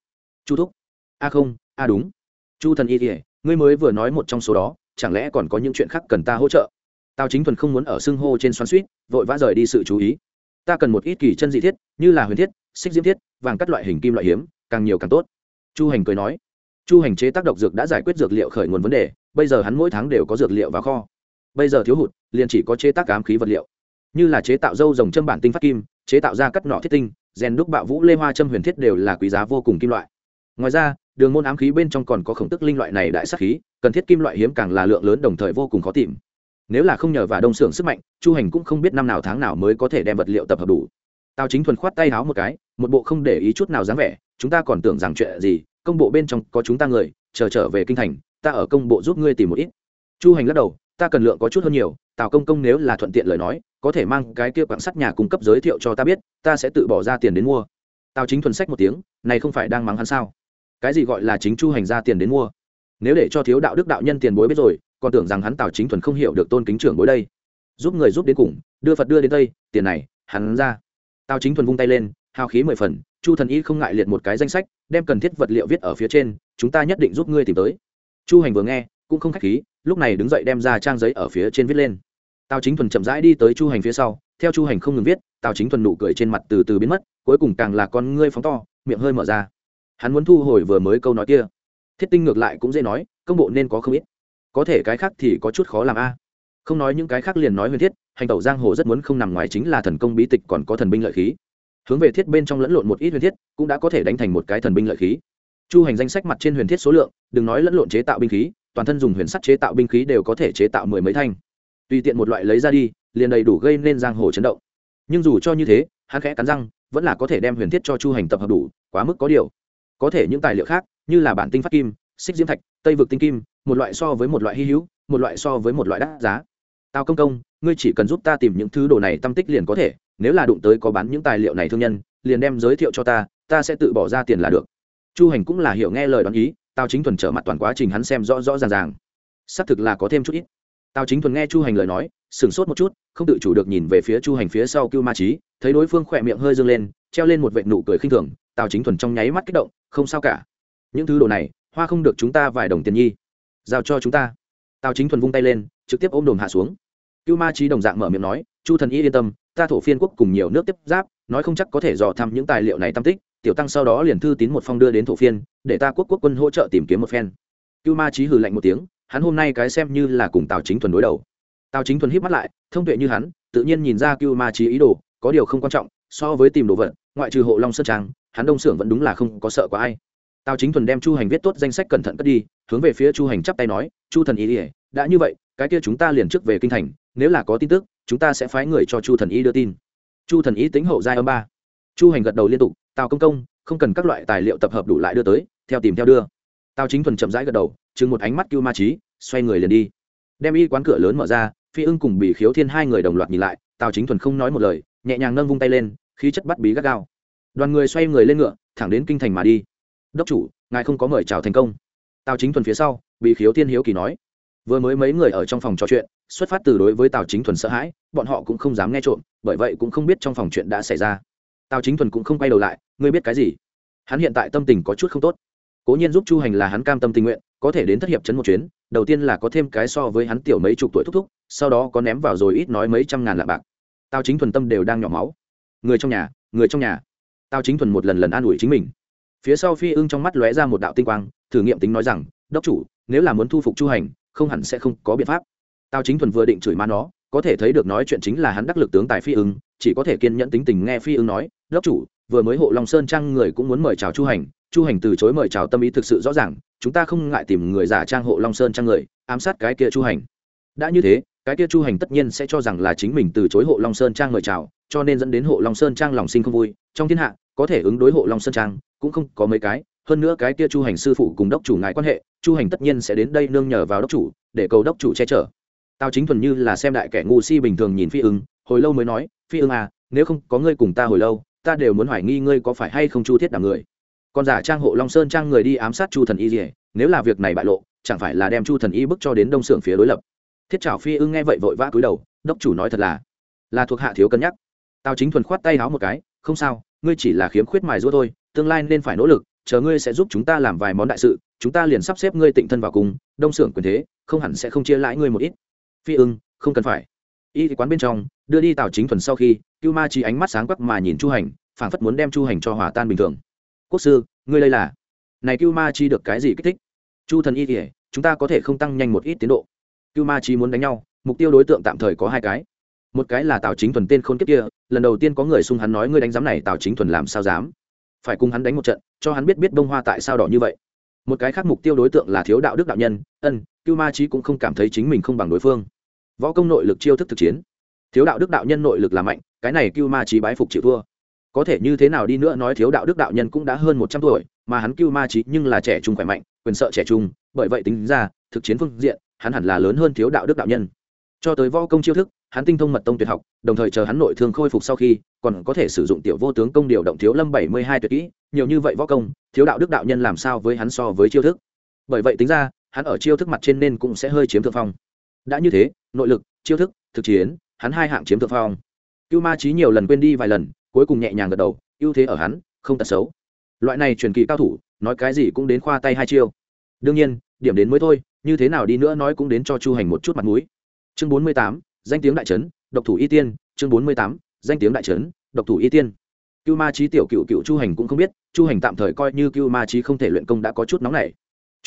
Chu thúc? A không a đúng. Chu thần y kỉa ngươi mới vừa nói một trong số đó, chẳng lẽ còn có những chuyện khác cần ta hỗ trợ? Tao chính thuần không muốn ở xưng hô trên xoắn suýt vội vã rời đi sự chú ý. Ta cần một ít kỳ chân dị thiết, như là huyền thiết, xích diễm thiết, vàng các loại hình kim loại hiếm, càng nhiều càng tốt. Chu hành cười nói. Chu hành chế tác độc dược đã giải quyết dược liệu khởi nguồn vấn đề, bây giờ hắn mỗi tháng đều có dược liệu vào kho. Bây giờ thiếu hụt, liền chỉ có chế tác ám khí vật liệu như là chế tạo dâu rồng châm bản tinh phát kim, chế tạo ra cắt nọ thiết tinh, rèn đúc bạo vũ lê hoa châm huyền thiết đều là quý giá vô cùng kim loại. Ngoài ra, đường môn ám khí bên trong còn có khổng tức linh loại này đại sắc khí, cần thiết kim loại hiếm càng là lượng lớn đồng thời vô cùng khó tìm. Nếu là không nhờ vào đông xưởng sức mạnh, chu hành cũng không biết năm nào tháng nào mới có thể đem vật liệu tập hợp đủ. Tào chính thuần khoát tay háo một cái, một bộ không để ý chút nào dáng vẻ, chúng ta còn tưởng rằng chuyện gì, công bộ bên trong có chúng ta người, chờ trở về kinh thành, ta ở công bộ giúp ngươi tìm một ít. Chu hành lắc đầu, ta cần lượng có chút hơn nhiều, tào công công nếu là thuận tiện lời nói có thể mang cái kia quảng sắt nhà cung cấp giới thiệu cho ta biết, ta sẽ tự bỏ ra tiền đến mua. Tào chính thuần sách một tiếng, này không phải đang mắng hắn sao? Cái gì gọi là chính chu hành ra tiền đến mua? Nếu để cho thiếu đạo đức đạo nhân tiền bối biết rồi, còn tưởng rằng hắn tào chính thuần không hiểu được tôn kính trưởng bối đây. Giúp người giúp đến cùng, đưa phật đưa đến tây tiền này, hắn ra. Tào chính thuần vung tay lên, hào khí mười phần, chu thần y không ngại liệt một cái danh sách, đem cần thiết vật liệu viết ở phía trên, chúng ta nhất định giúp ngươi tìm tới. Chu hành vừa nghe, cũng không k h á c h khí, lúc này đứng dậy đem ra trang giấy ở phía trên viết lên tào chính thuần chậm rãi đi tới chu hành phía sau, theo chu hành không ngừng viết, tào chính thuần nụ cười trên mặt từ từ biến mất, cuối cùng càng là con ngươi phóng to, miệng hơi mở ra. Hắn muốn thu hồi vừa mới câu nói kia. Thiết tinh ngược lại cũng dễ nói, công bộ nên có không ít. Có thể cái khác thì có chút khó làm a. Không nói những cái khác liền nói huyền thiết, hành tẩu giang hồ rất muốn không nằm ngoài chính là thần công bí tịch còn có thần binh lợi khí. Hướng về thiết bên trong lẫn lộn một ít huyền thiết, cũng đã có thể đánh thành một cái thần binh lợi khí. Chu hành danh sách mặt trên huyền thiết số lượng, đừng nói lẫn lộn chế tạo binh khí, toàn thân dùng huyền sắt chế tạo binh khí đều có thể chế tạo mười mấy thanh tùy tiện một loại lấy ra đi, liền đầy đủ gây nên giang hồ chấn động. Nhưng dù cho như thế, hắn khẽ cắn răng, vẫn là có thể đem huyền thiết cho chu hành tập hợp đủ, quá mức có điều. Có thể những tài liệu khác, như là bản tinh phát kim, xích diễm thạch, tây vực tinh kim, một loại so với một loại hy hữu, một loại so với một loại đắt giá. Tao công công, ngươi chỉ cần giúp ta tìm những thứ đồ này tâm tích liền có thể, nếu là đụng tới có bán những tài liệu này thương nhân, liền đem giới thiệu cho ta ta sẽ tự bỏ ra tiền là được. Chu hành cũng là hiểu nghe lời đoán ý tao chính thuần trở mặt toàn quá trình hắn xem rõ rõ ràng ràng. Xác thực là có thêm chút ít tào chính thuần nghe chu hành lời nói, sửng sốt một chút, không tự chủ được nhìn về phía chu hành phía sau cưu ma trí thấy đối phương khỏe miệng hơi dâng lên, treo lên một vệ nụ cười khinh thường, tào chính thuần trong nháy mắt kích động, không sao cả. Những thứ đồ này, hoa không được chúng ta vài đồng tiền nhi. Giao cho chúng ta. Tào chính thuần vung tay lên, trực tiếp ôm đồm hạ xuống. Cưu ma trí đồng dạng mở miệng nói, chu thần y yên tâm, ta thổ phiên quốc cùng nhiều nước tiếp giáp, nói không chắc có thể dò thăm những tài liệu này tam tích, tiểu tăng sau đó liền thư tín một phong đưa đến thổ phiên, để ta quốc quốc quân hỗ trợ tìm kiếm một phen. Cưu ma trí hừ lạnh một tiếng hắn hôm nay cái xem như là cùng tào chính thuần đối đầu. Tào chính thuần hít mắt lại, thông tuệ như hắn, tự nhiên nhìn ra cưu ma trí ý đồ, có điều không quan trọng, so với tìm đồ vật, ngoại trừ hộ long sơn trang, hắn đông xưởng vẫn đúng là không có sợ có ai. Tào chính thuần đem chu hành viết tốt danh sách cẩn thận cất đi, hướng về phía chu hành chắp tay nói, chu thần ý ỉa đã như vậy, cái kia chúng ta liền trước về kinh thành, nếu là có tin tức, chúng ta sẽ phái người cho chu thần ý đưa tin. Chu thần ý tính hậu giai âm ba. Chu hành gật đầu liên tục, tào công công, không cần các loại tài liệu tập hợp đủ lại đưa tới, theo tìm theo đưa tào chính thuần chậm rãi gật đầu chừng một ánh mắt cưu ma trí xoay người liền đi. Đem y quán cửa lớn mở ra, phi ưng cùng bị khiếu thiên hai người đồng loạt nhìn lại, tào chính thuần không nói một lời, nhẹ nhàng nâng vung tay lên, khí chất bắt bí gắt gao. Đoàn người xoay người lên ngựa, thẳng đến kinh thành mà đi. Đốc chủ, ngài không có mời chào thành công. Tào chính thuần phía sau bị khiếu thiên hiếu kỳ nói. Vừa mới mấy người ở trong phòng trò chuyện, xuất phát từ đối với tào chính thuần sợ hãi, bọn họ cũng không dám nghe trộm, bởi vậy cũng không biết trong phòng chuyện đã xảy ra. Tào chính thuần cũng không quay đầu lại, ngươi biết cái gì? Hắn hiện tại tâm tình có chút không tốt cố nhiên giúp chu hành là hắn cam tâm tình nguyện, có thể đến thất hiệp chấn một chuyến, đầu tiên là có thêm cái so với hắn tiểu mấy chục tuổi thúc thúc, sau đó có ném vào rồi ít nói mấy trăm ngàn lạ bạc. Tao chính thuần tâm đều đang nhỏ máu. Người trong nhà, người trong nhà. Tao chính thuần một lần lần an ủi chính mình. Phía sau phi ưng trong mắt lóe ra một đạo tinh quang, thử nghiệm tính nói rằng, đốc chủ, nếu là muốn thu phục chu hành, không hẳn sẽ không có biện pháp. Tao chính thuần vừa định chửi má nó, có thể thấy được nói chuyện chính là hắn đắc lực tướng tài phi ưng, chỉ có thể kiên nhẫn tính tình nghe phi ưng nói, đốc chủ, vừa mới hộ long sơn trang người cũng muốn mời chào chu hành chu hành từ chối mời chào tâm ý thực sự rõ ràng, chúng ta không ngại tìm người giả trang hộ long sơn trang người, ám sát cái kia chu hành. Đã như thế, cái kia chu hành tất nhiên sẽ cho rằng là chính mình từ chối hộ long sơn trang mời chào, cho nên dẫn đến hộ long sơn trang lòng sinh không vui. Trong thiên hạ, có thể ứng đối hộ long sơn trang cũng không có mấy cái, hơn nữa cái kia chu hành sư phụ cùng đốc chủ ngại quan hệ, chu hành tất nhiên sẽ đến đây nương nhờ vào đốc chủ, để cầu đốc chủ che chở. Tao chính thuần như là xem đại kẻ ngu si bình thường nhìn phi ưng, hồi lâu mới nói, phi ưng à nếu không có ngươi cùng ta hồi lâu, ta đều muốn hoài nghi ngươi có phải hay không chu thiết đảm người còn giả trang hộ long sơn trang người đi ám sát chu thần y gì nếu là việc này bại lộ, chẳng phải là đem chu thần y bức cho đến đông xưởng phía đối lập. Thiết trào phi ưng nghe vậy vội vã cúi đầu, đốc chủ nói thật là là thuộc hạ thiếu cân nhắc. Tào chính thuần khoát tay háo một cái, không sao, ngươi chỉ là khiếm khuyết mài rũa thôi, tương lai nên phải nỗ lực, chờ ngươi sẽ giúp chúng ta làm vài món đại sự, chúng ta liền sắp xếp ngươi tịnh thân vào cùng, đông xưởng quyền thế, không hẳn sẽ không chia lãi ngươi một ít. Phi ưng, không cần phải. Y quán bên trong, đưa đi tào chính thuần sau khi, cưu ma chỉ ánh mắt sáng quắc mà nhìn chu hành, phảng phất muốn đem chu hành cho hòa tan bình thường quốc sư, ngươi đây là. Này cưu ma chi được cái gì kích thích? Chu thần y kể chúng ta có thể không tăng nhanh một ít tiến độ. Cưu ma chi muốn đánh nhau, mục tiêu đối tượng tạm thời có hai cái. Một cái là tào chính thuần tên khôn kiếp kia, lần đầu tiên có người xung hắn nói ngươi đánh giám này tào chính thuần làm sao dám? Phải cùng hắn đánh một trận, cho hắn biết biết bông hoa tại sao đỏ như vậy. Một cái khác mục tiêu đối tượng là thiếu đạo đức đạo nhân, ân, cưu ma trí cũng không cảm thấy chính mình không bằng đối phương. Võ công nội lực chiêu thức thực chiến. Thiếu đạo đức đạo nhân nội lực là mạnh, cái này cưu ma trí bái phục chịu thua có thể như thế nào đi nữa nói thiếu đạo đức đạo nhân cũng đã hơn một trăm tuổi, mà hắn cưu ma trí nhưng là trẻ trung khỏe mạnh, quyền sợ trẻ trung, bởi vậy tính ra, thực chiến phương diện, hắn hẳn là lớn hơn thiếu đạo đức đạo nhân. Cho tới võ công chiêu thức, hắn tinh thông mật tông tuyệt học, đồng thời chờ hắn nội thương khôi phục sau khi, còn có thể sử dụng tiểu vô tướng công điều động thiếu lâm bảy mươi hai tuyệt kỹ, nhiều như vậy võ công, thiếu đạo đức đạo nhân làm sao với hắn so với chiêu thức? Bởi vậy tính ra, hắn ở chiêu thức mặt trên nên cũng sẽ hơi chiếm thượng phong. Đã như thế, nội lực, chiêu thức, thực chiến, hắn hai hạng chiếm thượng phong. Cưu ma trí nhiều lần quên đi vài lần cuối cùng nhẹ nhàng gật đầu, ưu thế ở hắn, không tật xấu. Loại này truyền kỳ cao thủ, nói cái gì cũng đến khoa tay hai chiêu. Đương nhiên, điểm đến mới thôi, như thế nào đi nữa nói cũng đến cho chu hành một chút mặt mũi. Chương bốn mươi tám, danh tiếng đại trấn, độc thủ y tiên, chương bốn mươi tám, danh tiếng đại trấn, độc thủ y tiên. Cưu ma trí tiểu cựu cựu chu hành cũng không biết, chu hành tạm thời coi như cưu ma trí không thể luyện công đã có chút nóng này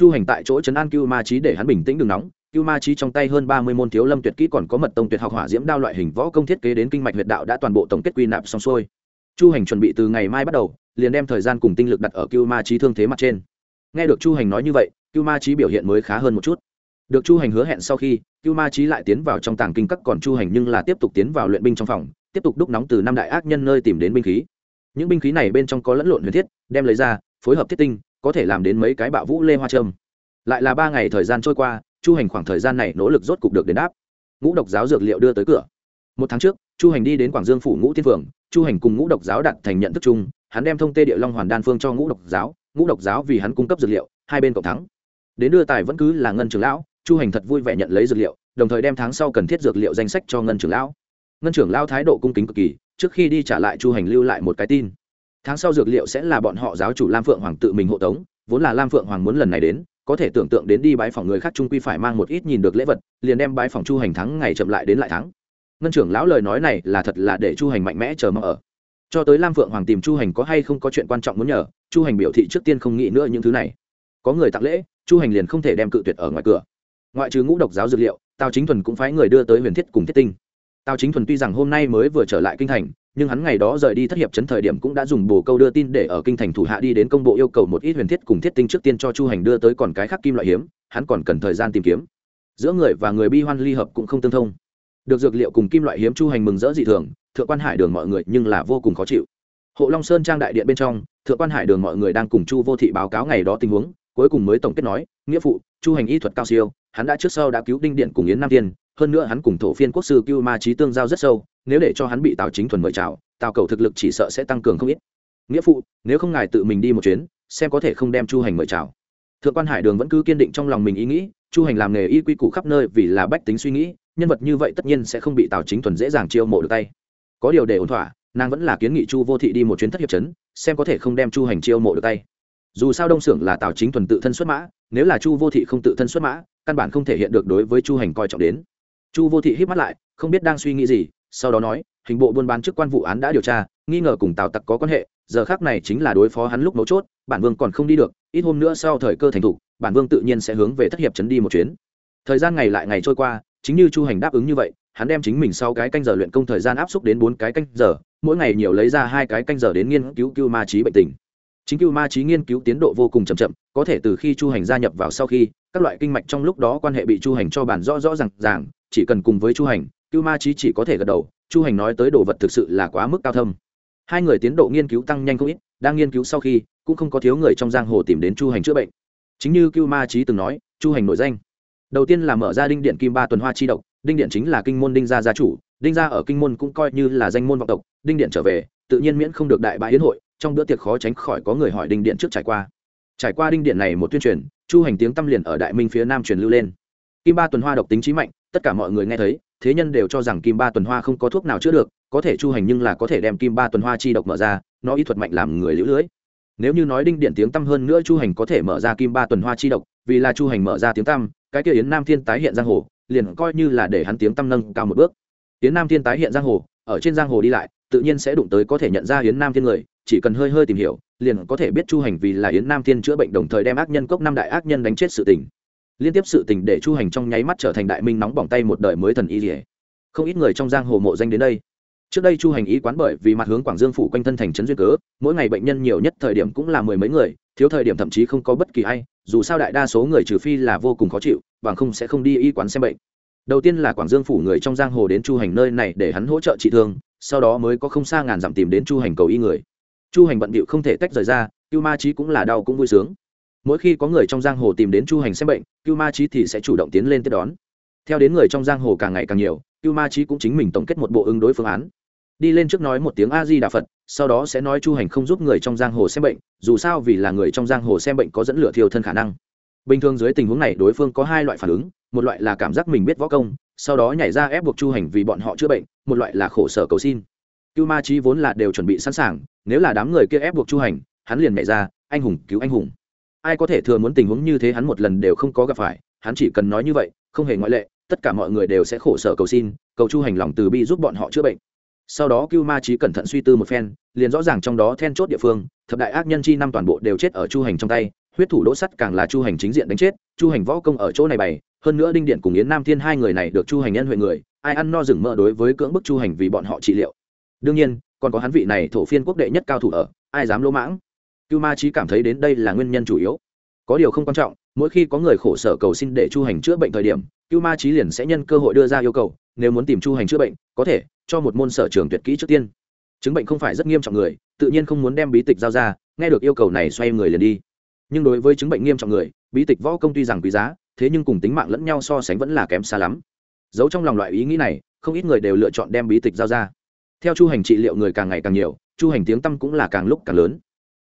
chu hành tại chỗ trấn an cưu ma trí để hắn bình tĩnh đừng nóng cưu ma trí trong tay hơn ba mươi môn thiếu lâm tuyệt kỹ còn có mật tông tuyệt học hỏa diễm đao loại hình võ công thiết kế đến kinh mạch huyệt đạo đã toàn bộ tổng kết quy nạp xong xuôi. Chu hành chuẩn bị từ ngày mai bắt đầu, liền đem thời gian cùng tinh lực đặt ở cưu ma trí thương thế mặt trên. Nghe được chu hành nói như vậy, cưu ma trí biểu hiện mới khá hơn một chút. Được chu hành hứa hẹn sau khi, cưu ma trí lại tiến vào trong tàng kinh các còn chu hành nhưng là tiếp tục tiến vào luyện binh trong phòng, tiếp tục đúc nóng từ năm đại ác nhân nơi tìm đến binh khí. Những binh khí này bên trong có lẫn lộn huyền thiết, đem lấy ra, phối hợp thiết tinh, có thể làm đến mấy cái bạo vũ lê hoa trâm. Lại là ba ngày thời gian trôi qua chu hành khoảng thời gian này nỗ lực rốt cục được đền đáp. Ngũ độc giáo dược liệu đưa tới cửa. Một tháng trước, chu hành đi đến quảng dương phủ ngũ tiên phường. Chu hành cùng ngũ độc giáo đặt thành nhận thức chung, hắn đem thông tê địa long hoàn đan phương cho ngũ độc giáo. Ngũ độc giáo vì hắn cung cấp dược liệu, hai bên cộng thắng. Đến đưa tài vẫn cứ là ngân trường lão, chu hành thật vui vẻ nhận lấy dược liệu, đồng thời đem tháng sau cần thiết dược liệu danh sách cho ngân trưởng lão. Ngân trưởng lão thái độ cung kính cực kỳ, trước khi đi trả lại chu hành lưu lại một cái tin. Tháng sau dược liệu sẽ là bọn họ giáo chủ lam phượng hoàng tự mình hộ tống, vốn là lam phượng hoàng muốn lần này đến có thể tưởng tượng đến đi bãi phòng người khác trung quy phải mang một ít nhìn được lễ vật, liền đem bãi phòng chu hành thắng ngày chậm lại đến lại thắng. Ngân trưởng lão lời nói này là thật là để chu hành mạnh mẽ chờ mong ở. Cho tới lam phượng hoàng tìm chu hành có hay không có chuyện quan trọng muốn nhờ, chu hành biểu thị trước tiên không nghĩ nữa những thứ này. Có người tặng lễ, chu hành liền không thể đem cự tuyệt ở ngoài cửa. Ngoại trừ ngũ độc giáo dược liệu, tào chính thuần cũng phái người đưa tới huyền thiết cùng thiết tinh. Tào chính thuần tuy rằng hôm nay mới vừa trở lại kinh thành nhưng hắn ngày đó rời đi thất hiệp chấn thời điểm cũng đã dùng bồ câu đưa tin để ở kinh thành thủ hạ đi đến công bộ yêu cầu một ít huyền thiết cùng thiết tinh trước tiên cho chu hành đưa tới còn cái khác kim loại hiếm, hắn còn cần thời gian tìm kiếm. Giữa người và người bi hoan ly hợp cũng không tương thông. Được dược liệu cùng kim loại hiếm chu hành mừng rỡ dị thường, thượng quan hải đường mọi người nhưng là vô cùng khó chịu. Hộ long sơn trang đại điện bên trong, thượng quan hải đường mọi người đang cùng chu vô thị báo cáo ngày đó tình huống, cuối cùng mới tổng kết nói, nghĩa phụ, chu hành y thuật cao siêu, hắn đã trước sau đã cứu đinh điện cùng yến nam tiên, hơn nữa hắn cùng thổ phiên quốc sư cưu ma trí tương giao rất sâu nếu để cho hắn bị tào chính thuần mời chào, tào cầu thực lực chỉ sợ sẽ tăng cường không ít. Nghĩa phụ, nếu không ngài tự mình đi một chuyến, xem có thể không đem chu hành mời chào. Thượng quan hải đường vẫn cứ kiên định trong lòng mình ý nghĩ, chu hành làm nghề y quy củ khắp nơi vì là bách tính suy nghĩ, nhân vật như vậy tất nhiên sẽ không bị tào chính thuần dễ dàng chiêu mộ được tay. Có điều để ổn thỏa, nàng vẫn là kiến nghị chu vô thị đi một chuyến thất hiệp chấn xem có thể không đem chu hành chiêu mộ được tay. Dù sao đông xưởng là tào chính thuần tự thân xuất mã, nếu là chu vô thị không tự thân xuất mã, căn bản không thể hiện được đối với chu hành coi trọng đến. Chu vô thị hít mắt lại, không biết đang suy nghĩ gì sau đó nói, hình bộ buôn bán chức quan vụ án đã điều tra, nghi ngờ cùng tào tặc có quan hệ, giờ khác này chính là đối phó hắn lúc mấu chốt, bản vương còn không đi được, ít hôm nữa sau thời cơ thành thục, bản vương tự nhiên sẽ hướng về thất hiệp trấn đi một chuyến. Thời gian ngày lại ngày trôi qua, chính như chu hành đáp ứng như vậy, hắn đem chính mình sau cái canh giờ luyện công thời gian áp suất đến bốn cái canh giờ, mỗi ngày nhiều lấy ra hai cái canh giờ đến nghiên cứu cưu ma trí bệnh tình. Chính cưu ma trí nghiên cứu tiến độ vô cùng chậm chậm, có thể từ khi chu hành gia nhập vào sau khi, các loại kinh mạch trong lúc đó quan hệ bị chu hành cho bản rõ rõ r à n g ràng, chỉ cần cùng với chu hành cưu ma trí chỉ có thể gật đầu, chu hành nói tới đồ vật thực sự là quá mức cao thâm. Hai người tiến độ nghiên cứu tăng nhanh không ít, đang nghiên cứu sau khi, cũng không có thiếu người trong giang hồ tìm đến chu hành chữa bệnh. Chính như cưu ma trí từng nói, chu hành nổi danh. Đầu tiên là mở ra đinh điện kim ba tuần hoa chi độc, đinh điện chính là kinh môn đinh gia gia chủ, đinh gia ở kinh môn cũng coi như là danh môn vọng tộc, đinh điện trở về, tự nhiên miễn không được đại bãi hiến hội, trong bữa tiệc khó tránh khỏi có người hỏi đinh điện trước trải qua. Trải qua đinh điện này một tuyên truyền, chu hành tiếng tâm liền ở đại minh phía nam truyền lưu lên. Kim ba tuần hoa độc tính trí mạnh tất cả mọi người nghe thấy, thế nhân đều cho rằng kim ba tuần hoa không có thuốc nào chữa được, có thể chu hành nhưng là có thể đem kim ba tuần hoa chi độc mở ra, nó y thuật mạnh làm người lũ lưới. Nếu như nói đinh điện tiếng tăm hơn nữa chu hành có thể mở ra kim ba tuần hoa chi độc, vì là chu hành mở ra tiếng tăm, cái kia yến nam thiên tái hiện giang hồ, liền coi như là để hắn tiếng tăm nâng cao một bước. Yến nam thiên tái hiện giang hồ, ở trên giang hồ đi lại, tự nhiên sẽ đụng tới có thể nhận ra yến nam thiên người, chỉ cần hơi hơi tìm hiểu, liền có thể biết chu hành vì là yến nam thiên chữa bệnh đồng thời đem ác nhân cốc năm đại ác nhân đánh chết sự tình liên tiếp sự tình để chu hành trong nháy mắt trở thành đại minh nóng bỏng tay một đời mới thần y dỉa không ít người trong giang hồ mộ danh đến đây. Trước đây chu hành ý quán bởi vì mặt hướng quảng dương phủ quanh thân thành trấn duyên cớ, mỗi ngày bệnh nhân nhiều nhất thời điểm cũng là mười mấy người, thiếu thời điểm thậm chí không có bất kỳ ai, dù sao đại đa số người trừ phi là vô cùng khó chịu, bằng không sẽ không đi y quán xem bệnh. Đầu tiên là quảng dương phủ người trong giang hồ đến chu hành nơi này để hắn hỗ trợ trị thương, sau đó mới có không xa ngàn dặm tìm đến chu hành cầu y người. Chu hành bận bịu không thể tách rời ra, cưu ma trí cũng là đau cũng vui sướng mỗi khi có người trong giang hồ tìm đến chu hành xem bệnh, cưu ma trí thì sẽ chủ động tiến lên tiếp đón. Theo đến người trong giang hồ càng ngày càng nhiều, cưu ma trí cũng chính mình tổng kết một bộ ứng đối phương án. Đi lên trước nói một tiếng a di đà phật, sau đó sẽ nói chu hành không giúp người trong giang hồ xem bệnh, dù sao vì là người trong giang hồ xem bệnh có dẫn lửa thiêu thân khả năng. Bình thường dưới tình huống này đối phương có hai loại phản ứng, một loại là cảm giác mình biết võ công, sau đó nhảy ra ép buộc chu hành vì bọn họ chữa bệnh, một loại là khổ sở cầu xin. Cưu ma trí vốn là đều chuẩn bị sẵn sàng, nếu là đám người kia ép buộc chu hành, hắn liền nhảy ra, anh hùng, cứu anh hùng ai có thể thừa muốn tình huống như thế hắn một lần đều không có gặp phải, hắn chỉ cần nói như vậy, không hề ngoại lệ, tất cả mọi người đều sẽ khổ sở cầu xin, cầu chu hành lòng từ bi giúp bọn họ chữa bệnh. Sau đó cưu ma trí cẩn thận suy tư một phen, liền rõ ràng trong đó then chốt địa phương, thập đại ác nhân chi năm toàn bộ đều chết ở chu hành trong tay, huyết thủ đỗ sắt càng là chu hành chính diện đánh chết, chu hành võ công ở chỗ này bày, hơn nữa đinh điện cùng yến nam thiên hai người này được chu hành nhân huệ người, ai ăn no rừng mỡ đối với cưỡng bức chu hành vì bọn họ trị liệu. Đương nhiên, còn có hắn vị này thổ phiên quốc đệ nhất cao thủ ở, ai dám lỗ mãng? Cưu ma trí cảm thấy đến đây là nguyên nhân chủ yếu. Có điều không quan trọng, mỗi khi có người khổ sở cầu xin để chu hành chữa bệnh thời điểm, cưu ma trí liền sẽ nhân cơ hội đưa ra yêu cầu, nếu muốn tìm chu hành chữa bệnh, có thể cho một môn sở trường tuyệt kỹ trước tiên. Chứng bệnh không phải rất nghiêm trọng người, tự nhiên không muốn đem bí tịch giao ra, nghe được yêu cầu này xoay người liền đi. Nhưng đối với chứng bệnh nghiêm trọng người, bí tịch võ công tuy rằng quý giá, thế nhưng cùng tính mạng lẫn nhau so sánh vẫn là kém xa lắm. Giấu trong lòng loại ý nghĩ này, không ít người đều lựa chọn đem bí tịch giao ra. Theo chu hành trị liệu người càng ngày càng nhiều, chu hành tiếng tăm cũng là càng lúc càng lớn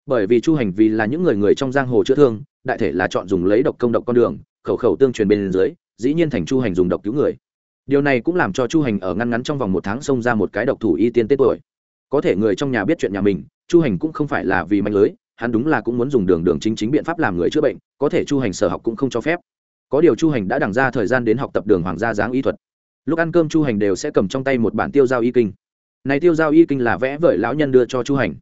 bởi vì chu hành vì là những người người trong giang hồ chữa thương, đại thể là chọn dùng lấy độc công độc con đường, khẩu khẩu tương truyền bên dưới, dĩ nhiên thành chu hành dùng độc cứu người. Điều này cũng làm cho chu hành ở ngăn ngắn trong vòng một tháng xông ra một cái độc thủ y tiên tết tuổi. Có thể người trong nhà biết chuyện nhà mình, chu hành cũng không phải là vì mạnh lưới, hắn đúng là cũng muốn dùng đường đường chính chính biện pháp làm người chữa bệnh, có thể chu hành sở học cũng không cho phép. Có điều chu hành đã đằng ra thời gian đến học tập đường hoàng gia giáng y thuật. Lúc ăn cơm chu hành đều sẽ cầm trong tay một bản tiêu giao y kinh. Này tiêu giao y kinh là vẽ vợi lão nhân đưa cho chu hành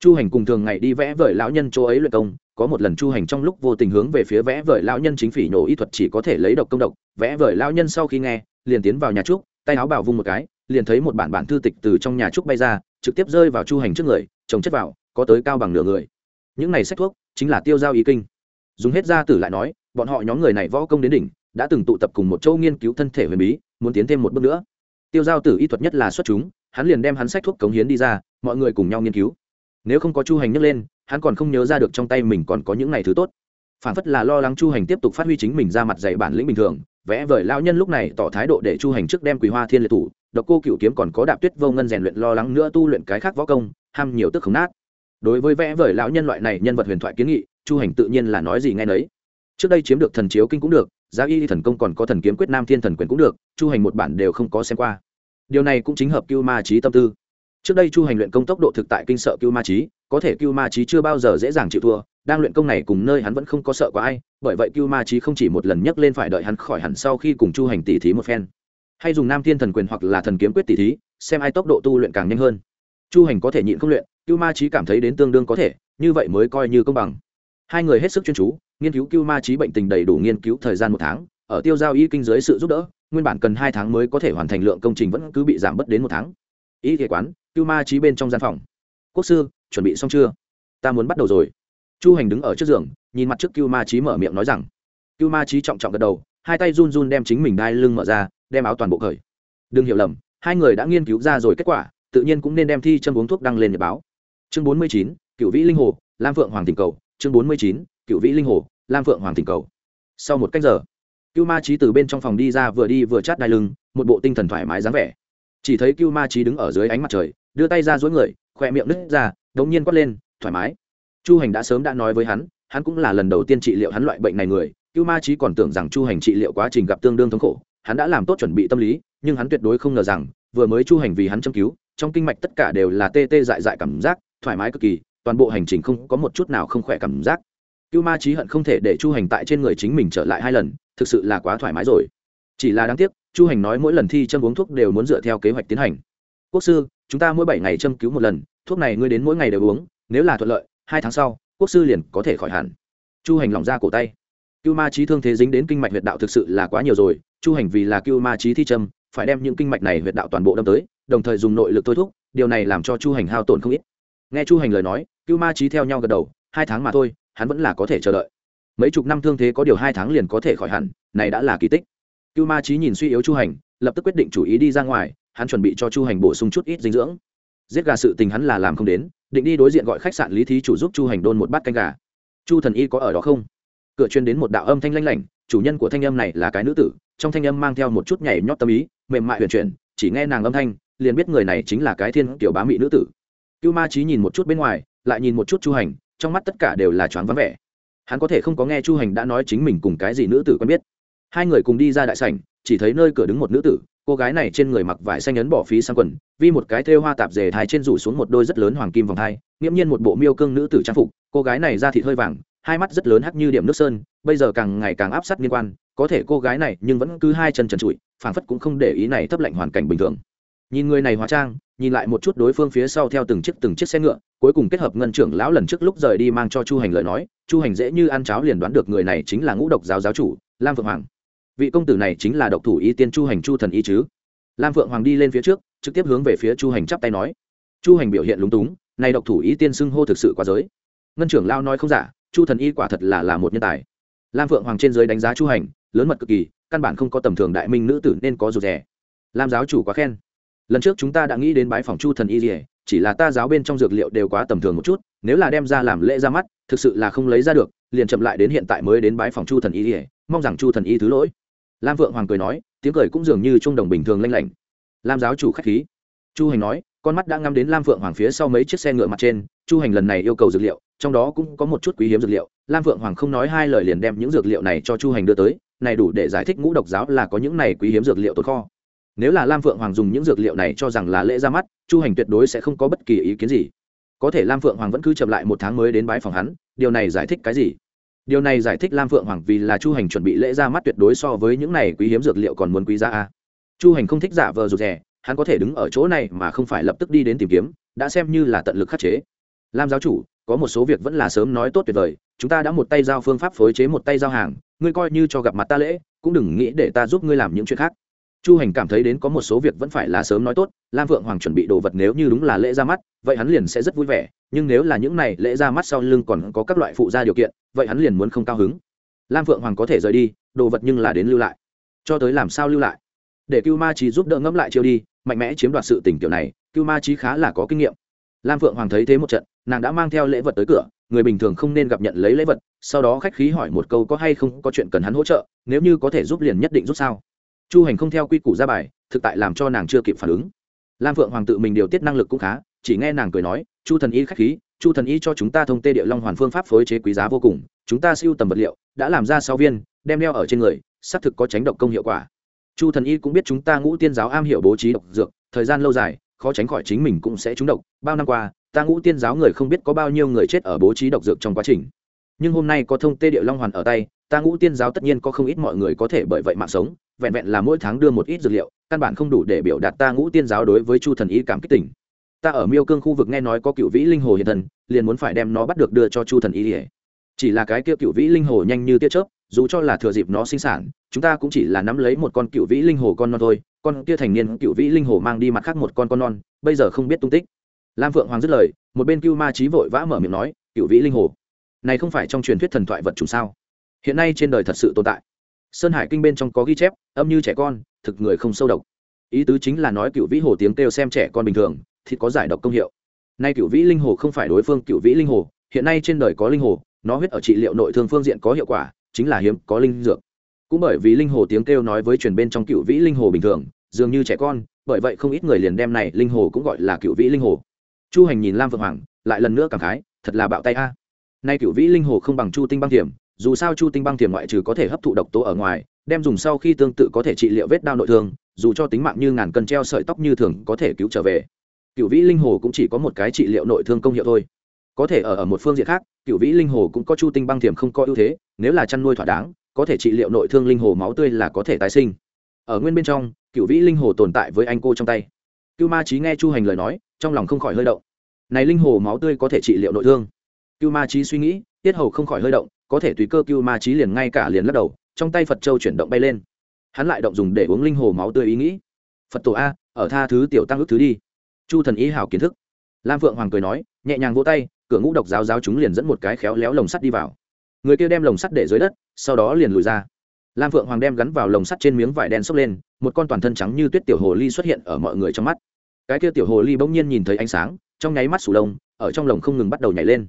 chu hành cùng thường ngày đi vẽ vời lão nhân chỗ ấy luyện công, có một lần chu hành trong lúc vô tình hướng về phía vẽ vời lão nhân chính phỉ nổ y thuật chỉ có thể lấy độc công độc, vẽ vời lão nhân sau khi nghe, liền tiến vào nhà trúc, tay áo bảo vung một cái, liền thấy một bản bản thư tịch từ trong nhà trúc bay ra, trực tiếp rơi vào chu hành trước người trồng chất vào, có tới cao bằng nửa người. Những này sách thuốc chính là tiêu giao ý kinh. Dùng hết ra tử lại nói, bọn họ nhóm người này võ công đến đỉnh, đã từng tụ tập cùng một châu nghiên cứu thân thể huyền bí, muốn tiến thêm một bước nữa. Tiêu giao tử y thuật nhất là xuất chúng, hắn liền đem hắn sách thuốc cống hiến đi ra, mọi người cùng nhau nghiên cứu nếu không có chu hành nhấc lên, hắn còn không nhớ ra được trong tay mình còn có những này thứ tốt. Phản phất là lo lắng chu hành tiếp tục phát huy chính mình ra mặt dạy bản lĩnh bình thường, vẽ vời lao nhân lúc này tỏ thái độ để chu hành trước đem quỳ hoa thiên liệt thủ, độc cô cựu kiếm còn có đạp tuyết vô ngân rèn luyện lo lắng nữa tu luyện cái khác võ công, ham nhiều tức không nát. Đối với vẽ vời lão nhân loại này nhân vật huyền thoại kiến nghị, chu hành tự nhiên là nói gì nghe nấy. Trước đây chiếm được thần chiếu kinh cũng được, giá y thần công còn có thần kiếm quyết nam thiên thần quyền cũng được, chu hành một bản đều không có xem qua. Điều này cũng chính hợp cưu ma trí tâm tư trước đây chu hành luyện công tốc độ thực tại kinh sợ cưu ma trí có thể cưu ma trí chưa bao giờ dễ dàng chịu thua, đang luyện công này cùng nơi hắn vẫn không có sợ có ai, bởi vậy cưu ma trí không chỉ một lần nhấc lên phải đợi hắn khỏi hẳn sau khi cùng chu hành tỉ thí một phen. Hay dùng nam thiên thần quyền hoặc là thần kiếm quyết tỉ thí, xem ai tốc độ tu luyện càng nhanh hơn. Chu hành có thể nhịn không luyện, cưu ma trí cảm thấy đến tương đương có thể, như vậy mới coi như công bằng. Hai người hết sức chuyên chú, nghiên cứu cưu ma trí bệnh tình đầy đủ nghiên cứu thời gian một tháng, ở tiêu giao y kinh dưới sự giúp đỡ, nguyên bản cần hai tháng mới có thể hoàn thành lượng công trình vẫn cứ bị giảm bớt đến một tháng. Y kế quán cưu ma trí bên trong gian phòng. Quốc sư, chuẩn bị xong chưa? Ta muốn bắt đầu rồi. Chu hành đứng ở trước giường, nhìn mặt trước cưu ma trí mở miệng nói rằng. Cưu ma trí trọng trọng gật đầu, hai tay run run đem chính mình đai lưng mở ra, đem áo toàn bộ khởi đừng hiểu lầm, hai người đã nghiên cứu ra rồi kết quả, tự nhiên cũng nên đem thi chân uống thuốc đăng lên nhật báo. Chương bốn mươi chín, cựu vĩ linh hồ, lam phượng hoàng tình cầu. Chương bốn mươi chín, cựu vĩ linh hồ, lam phượng hoàng tình cầu. Sau một cách giờ, cưu ma trí từ bên trong phòng đi ra vừa đi vừa chát đai lưng, một bộ tinh thần thoải mái dáng vẻ. Chỉ thấy cưu ma trí đứng ở dưới ánh mặt trời đưa tay ra dối người, khỏe miệng nứt ra, đống nhiên quát lên, thoải mái. Chu hành đã sớm đã nói với hắn hắn cũng là lần đầu tiên trị liệu hắn loại bệnh này người, cưu ma trí còn tưởng rằng chu hành trị liệu quá trình gặp tương đương thống khổ, hắn đã làm tốt chuẩn bị tâm lý, nhưng hắn tuyệt đối không ngờ rằng, vừa mới chu hành vì hắn châm cứu, trong kinh mạch tất cả đều là tê tê dại dại cảm giác, thoải mái cực kỳ, toàn bộ hành trình không có một chút nào không khỏe cảm giác. Cưu ma trí hận không thể để chu hành tại trên người chính mình trở lại hai lần, thực sự là quá thoải mái rồi. Chỉ là đáng tiếc, chu hành nói mỗi lần thi châm uống thuốc đều muốn dựa theo kế hoạch tiến hành quốc sư, chúng ta mỗi bảy ngày châm cứu một lần, thuốc này ngươi đến mỗi ngày đều uống, nếu là thuận lợi, hai tháng sau, quốc sư liền có thể khỏi hẳn. Chu hành lỏng ra cổ tay. Cưu ma trí thương thế dính đến kinh mạch huyệt đạo thực sự là quá nhiều rồi, chu hành vì là cưu ma trí thi châm, phải đem những kinh mạch này huyệt đạo toàn bộ đâm tới, đồng thời dùng nội lực thôi thúc, điều này làm cho chu hành hao tổn không ít. Nghe chu hành lời nói, cưu ma trí theo nhau gật đầu, hai tháng mà thôi, hắn vẫn là có thể chờ đợi. Mấy chục năm thương thế có điều hai tháng liền có thể khỏi hẳn, này đã là kỳ tích. Cưu ma trí nhìn suy yếu chu hành, lập tức quyết định chủ ý đi ra ngoài hắn chuẩn bị cho chu hành bổ sung chút ít dinh dưỡng. Giết gà sự tình hắn là làm không đến, định đi đối diện gọi khách sạn lý thí chủ giúp chu hành đôn một bát canh gà. Chu thần y có ở đó không? Cửa chuyên đến một đạo âm thanh lanh lảnh, chủ nhân của thanh âm này là cái nữ tử, trong thanh âm mang theo một chút nhảy nhót tâm ý, mềm mại huyền chuyển, chỉ nghe nàng âm thanh, liền biết người này chính là cái thiên kiểu bá mị nữ tử. Cưu ma trí nhìn một chút bên ngoài, lại nhìn một chút chu hành, trong mắt tất cả đều là choáng vắng vẻ. Hắn có thể không có nghe chu hành đã nói chính mình cùng cái gì nữ tử quen biết. Hai người cùng đi ra đại sảnh, chỉ thấy nơi cửa đứng một nữ tử cô gái này trên người mặc vải xanh ấn bỏ phí sang quần vì một cái thêu hoa tạp dề thái trên rủ xuống một đôi rất lớn hoàng kim vòng thai, nghiễm nhiên một bộ miêu cương nữ tử trang phục. Cô gái này da thịt hơi vàng, hai mắt rất lớn hắt như điểm nước sơn, bây giờ càng ngày càng áp sát liên quan. Có thể cô gái này nhưng vẫn cứ hai chân trần trụi, phảng phất cũng không để ý này thấp lạnh hoàn cảnh bình thường. Nhìn người này hóa trang, nhìn lại một chút đối phương phía sau theo từng chiếc từng chiếc xe ngựa, cuối cùng kết hợp ngân trưởng lão lần trước lúc rời đi mang cho chu hành lời nói, chu hành dễ như ăn cháo liền đoán được người này chính là ngũ độc giáo giáo chủ, lam phượng hoàng vị công tử này chính là độc thủ y tiên chu hành chu thần y chứ? Lam phượng hoàng đi lên phía trước, trực tiếp hướng về phía chu hành chắp tay nói. Chu hành biểu hiện lúng túng, này độc thủ y tiên xưng hô thực sự quá giới. Ngân trưởng lao nói không giả, chu thần y quả thật là là một nhân tài. Lam phượng hoàng trên giới đánh giá chu hành, lớn mật cực kỳ, căn bản không có tầm thường đại minh nữ tử nên có rụt rẻ lam giáo chủ quá khen. Lần trước chúng ta đã nghĩ đến bái phòng chu thần y rỉa chỉ là ta giáo bên trong dược liệu đều quá tầm thường một chút, nếu là đem ra làm lễ ra mắt, thực sự là không lấy ra được, liền chậm lại đến hiện tại mới đến bái phòng chu thần y rỉa mong rằng chu thần y thứ lỗi lam vượng hoàng cười nói, tiếng cười cũng dường như trung đồng bình thường lanh lảnh. Lam giáo chủ k h á c h khí. Chu hành nói, con mắt đã ngắm đến lam vượng hoàng phía sau mấy chiếc xe ngựa mặt trên, chu hành lần này yêu cầu dược liệu, trong đó cũng có một chút quý hiếm dược liệu. Lam vượng hoàng không nói hai lời liền đem những dược liệu này cho chu hành đưa tới, này đủ để giải thích ngũ độc giáo là có những này quý hiếm dược liệu tồn kho. Nếu là lam phượng hoàng dùng những dược liệu này cho rằng là lễ ra mắt, chu hành tuyệt đối sẽ không có bất kỳ ý kiến gì. Có thể lam phượng hoàng vẫn cứ chậm lại một tháng mới đến bái phòng hắn, điều này giải thích cái gì? Điều này giải thích lam phượng hoàng vì là chu hành chuẩn bị lễ ra mắt tuyệt đối so với những này quý hiếm dược liệu còn muốn quý giá a. Chu hành không thích giả vờ rụt rè, hắn có thể đứng ở chỗ này mà không phải lập tức đi đến tìm kiếm, đã xem như là tận lực khắc chế. Lam giáo chủ, có một số việc vẫn là sớm nói tốt tuyệt vời, chúng ta đã một tay giao phương pháp phối chế một tay giao hàng, ngươi coi như cho gặp mặt ta lễ, cũng đừng nghĩ để ta giúp ngươi làm những chuyện khác chu hành cảm thấy đến có một số việc vẫn phải là sớm nói tốt, lam vượng hoàng chuẩn bị đồ vật nếu như đúng là lễ ra mắt, vậy hắn liền sẽ rất vui vẻ, nhưng nếu là những này lễ ra mắt sau lưng còn có các loại phụ gia điều kiện, vậy hắn liền muốn không cao hứng. Lam vượng hoàng có thể rời đi, đồ vật nhưng là đến lưu lại. Cho tới làm sao lưu lại? Để cưu ma trí giúp đỡ ngẫm lại chiêu đi, mạnh mẽ chiếm đoạt sự tình kiểu này, cưu ma trí khá là có kinh nghiệm. Lam vượng hoàng thấy thế một trận, nàng đã mang theo lễ vật tới cửa, người bình thường không nên gặp nhận lấy lễ vật, sau đó khách khí hỏi một câu có hay không có chuyện cần hắn hỗ trợ, nếu như có thể giúp liền nhất định giúp sao chu hành không theo quy củ ra bài, thực tại làm cho nàng chưa kịp phản ứng. Lam phượng hoàng tự mình điều tiết năng lực cũng khá, chỉ nghe nàng cười nói, chu thần y k h á c h khí, chu thần y cho chúng ta thông tê địa long hoàn phương pháp phối chế quý giá vô cùng, chúng ta siêu tầm vật liệu, đã làm ra sáu viên, đem đeo ở trên người, xác thực có tránh độc công hiệu quả. Chu thần y cũng biết chúng ta ngũ tiên giáo am hiểu bố trí độc dược, thời gian lâu dài, khó tránh khỏi chính mình cũng sẽ trúng độc. Bao năm qua, ta ngũ tiên giáo người không biết có bao nhiêu người chết ở bố trí độc dược trong quá trình. Nhưng hôm nay có thông tê địa long hoàn ở tay, ta ngũ tiên giáo tất nhiên có không ít mọi người có thể bởi vậy mạng sống vẹn vẹn là mỗi tháng đưa một ít dược liệu, căn bản không đủ để biểu đạt ta ngũ tiên giáo đối với chu thần ý cảm kích tỉnh ta ở miêu cương khu vực nghe nói có cựu vĩ linh hồ hiện thần, liền muốn phải đem nó bắt được đưa cho chu thần ý ỉa chỉ là cái kia cựu vĩ linh hồ nhanh như tia chớp, dù cho là thừa dịp nó sinh sản, chúng ta cũng chỉ là nắm lấy một con cựu vĩ linh hồ con non thôi, con kia thành niên cựu vĩ linh hồ mang đi mặt khác một con con non, bây giờ không biết tung tích. Lam phượng hoàng dứt lời, một bên cưu ma trí vội vã mở miệng nói, cựu vĩ linh hồ, này không phải trong truyền thuyết thần thoại vật chủ sao? Hiện nay trên đời thật sự tồn tại sơn hải kinh bên trong có ghi chép, âm như trẻ con, thực người không sâu độc. Ý tứ chính là nói cựu vĩ hồ tiếng kêu xem trẻ con bình thường, thì có giải độc công hiệu. Nay cựu vĩ linh hồ không phải đối phương cựu vĩ linh hồ, hiện nay trên đời có linh hồ, nó huyết ở trị liệu nội thương phương diện có hiệu quả, chính là hiếm, có linh dược. Cũng bởi vì linh hồ tiếng kêu nói với truyền bên trong cựu vĩ linh hồ bình thường, dường như trẻ con, bởi vậy không ít người liền đem này linh hồ cũng gọi là cựu vĩ linh hồ. Chu hành nhìn lam vượng hoàng, lại lần nữa cảm khái, thật là bạo tay a. Nay cựu vĩ linh hồ không bằng chu tinh băng thiểm dù sao chu tinh băng thiểm ngoại trừ có thể hấp thụ độc tố ở ngoài, đem dùng sau khi tương tự có thể trị liệu vết đau nội thương, dù cho tính mạng như ngàn cân treo sợi tóc như thường có thể cứu trở về. Cựu vĩ linh hồ cũng chỉ có một cái trị liệu nội thương công hiệu thôi. Có thể ở ở một phương diện khác, cựu vĩ linh hồ cũng có chu tinh băng thiểm không có ưu thế, nếu là chăn nuôi thỏa đáng, có thể trị liệu nội thương linh hồ máu tươi là có thể tái sinh. Ở nguyên bên trong, cựu vĩ linh hồ tồn tại với anh cô trong tay. Cưu ma trí nghe chu hành lời nói, trong lòng không khỏi hơi động. Này linh hồ máu tươi có thể trị liệu nội thương. Cưu ma trí suy nghĩ, tiết hầu không khỏi hơi động có thể tùy cơ cưu ma trí liền ngay cả liền lắc đầu, trong tay phật châu chuyển động bay lên. Hắn lại động dùng để uống linh hồ máu tươi ý nghĩ. Phật tổ a, ở tha thứ tiểu tăng ước thứ đi. Chu thần ý hảo kiến thức. Lam phượng hoàng cười nói, nhẹ nhàng vỗ tay, cửa ngũ độc giáo giáo chúng liền dẫn một cái khéo léo lồng sắt đi vào. Người kia đem lồng sắt để dưới đất, sau đó liền lùi ra. Lam phượng hoàng đem gắn vào lồng sắt trên miếng vải đen xốc lên, một con toàn thân trắng như tuyết tiểu hồ ly xuất hiện ở mọi người trong mắt. Cái kia tiểu hồ ly bỗng nhiên nhìn thấy ánh sáng, trong nháy mắt sủ lông, ở trong lồng không ngừng bắt đầu nhảy lên.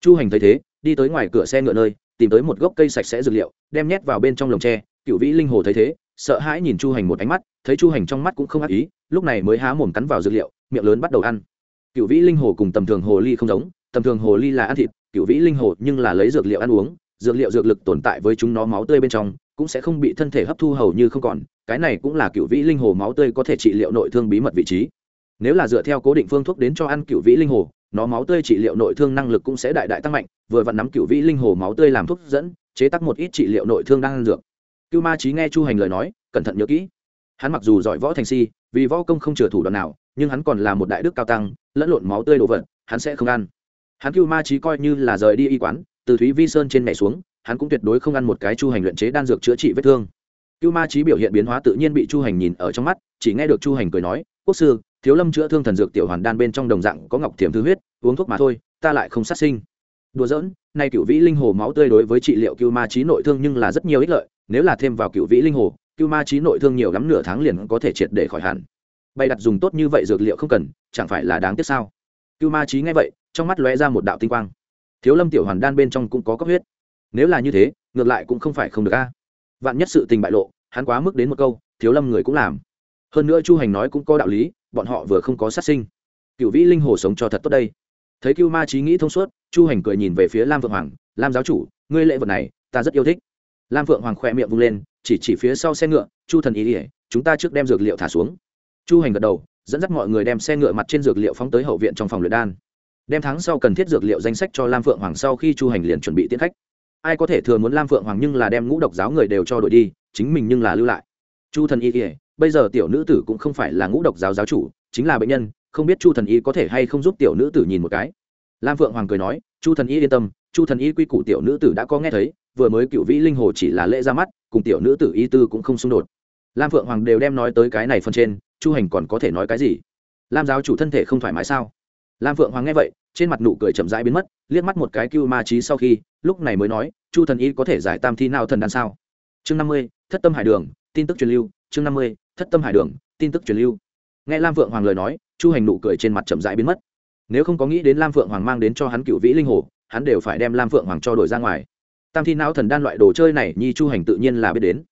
Chu hành thấy thế đi tới ngoài cửa xe ngựa nơi, tìm tới một gốc cây sạch sẽ dược liệu, đem nhét vào bên trong lồng tre, cựu vĩ linh hồ thấy thế, sợ hãi nhìn chu hành một ánh mắt, thấy chu hành trong mắt cũng không ác ý, lúc này mới há mồm cắn vào dược liệu, miệng lớn bắt đầu ăn. Cựu vĩ linh hồ cùng tầm thường hồ ly không giống, tầm thường hồ ly là ăn thịt, cựu vĩ linh hồ nhưng là lấy dược liệu ăn uống, dược liệu dược lực tồn tại với chúng nó máu tươi bên trong, cũng sẽ không bị thân thể hấp thu hầu như không còn, cái này cũng là cựu vĩ linh hồ máu tươi có thể trị liệu nội thương bí mật vị trí. Nếu là dựa theo cố định phương thuốc đến cho ăn cựu vĩ linh hồ nó máu tươi trị liệu nội thương năng lực cũng sẽ đại đại tăng mạnh, vừa vặn nắm cựu vĩ linh hồ máu tươi làm thuốc dẫn, chế tác một ít trị liệu nội thương đang ăn dược. Cưu ma trí nghe chu hành lời nói, cẩn thận nhớ kỹ. Hắn mặc dù giỏi võ thành si, vì võ công không chừa thủ đoạn nào, nhưng hắn còn là một đại đức cao tăng, lẫn lộn máu tươi đồ vật, hắn sẽ không ăn. Hắn cưu ma trí coi như là rời đi y quán, từ thúy vi sơn trên nhảy xuống, hắn cũng tuyệt đối không ăn một cái chu hành luyện chế đan dược chữa trị vết thương. Cưu ma trí biểu hiện biến hóa tự nhiên bị chu hành nhìn ở trong mắt, chỉ nghe được chu hành cười nói, quốc sư thiếu lâm chữa thương thần dược tiểu hoàn đan bên trong đồng dạng có ngọc thiềm thư huyết, uống thuốc mà thôi, ta lại không sát sinh. Đùa giỡn, nay cựu vĩ linh hồ máu tươi đối với trị liệu cưu ma trí nội thương nhưng là rất nhiều ích lợi, nếu là thêm vào cựu vĩ linh hồ, cưu ma trí nội thương nhiều lắm nửa tháng liền có thể triệt để khỏi hẳn. Bày đặt dùng tốt như vậy dược liệu không cần, chẳng phải là đáng tiếc sao? Cưu ma trí nghe vậy, trong mắt lóe ra một đạo tinh quang. Thiếu lâm tiểu hoàn đan bên trong cũng có cấp huyết. Nếu là như thế, ngược lại cũng không phải không được a. Vạn nhất sự tình bại lộ, hắn quá mức đến một câu, thiếu lâm người cũng làm. Hơn nữa chu hành nói cũng có đạo lý bọn họ vừa không có sát sinh. Cựu vĩ linh hồ sống cho thật tốt đây. Thấy cưu ma trí nghĩ thông suốt, chu hành cười nhìn về phía lam vượng hoàng, lam giáo chủ, ngươi lễ vật này, ta rất yêu thích. Lam vượng hoàng khoe miệng vung lên, chỉ chỉ phía sau xe ngựa, chu thần ý ỉa chúng ta trước đem dược liệu thả xuống. Chu hành gật đầu, dẫn dắt mọi người đem xe ngựa mặt trên dược liệu phóng tới hậu viện trong phòng luyện đan. Đem tháng sau cần thiết dược liệu danh sách cho lam phượng hoàng sau khi chu hành liền chuẩn bị tiến khách. Ai có thể thừa muốn lam phượng hoàng nhưng là đem ngũ độc giáo người đều cho đội đi, chính mình nhưng là lưu lại. Chu thần y ỉa bây giờ tiểu nữ tử cũng không phải là ngũ độc giáo giáo chủ, chính là bệnh nhân, không biết chu thần y có thể hay không giúp tiểu nữ tử nhìn một cái. Lam phượng hoàng cười nói, chu thần y yên tâm, chu thần y quy củ tiểu nữ tử đã có nghe thấy, vừa mới cựu vĩ linh hồ chỉ là lễ ra mắt, cùng tiểu nữ tử y tư cũng không xung đột. Lam phượng hoàng đều đem nói tới cái này phần trên, chu hành còn có thể nói cái gì? Lam giáo chủ thân thể không thoải mái sao? Lam phượng hoàng nghe vậy, trên mặt nụ cười chậm rãi biến mất, liếc mắt một cái cưu ma trí sau khi, lúc này mới nói, chu thần y có thể giải tam thi nào thần đan sao? Chương năm mươi, thất tâm hải đường, tin tức truyền lưu, chương năm mươi thất tâm hải đường, tin tức truyền lưu. Nghe lam phượng hoàng lời nói, chu hành nụ cười trên mặt chậm rãi biến mất. Nếu không có nghĩ đến lam phượng hoàng mang đến cho hắn cựu vĩ linh hồ, hắn đều phải đem lam phượng hoàng cho đổi ra ngoài. Tam thi não thần đan loại đồ chơi này, nhi chu hành tự nhiên là biết đến.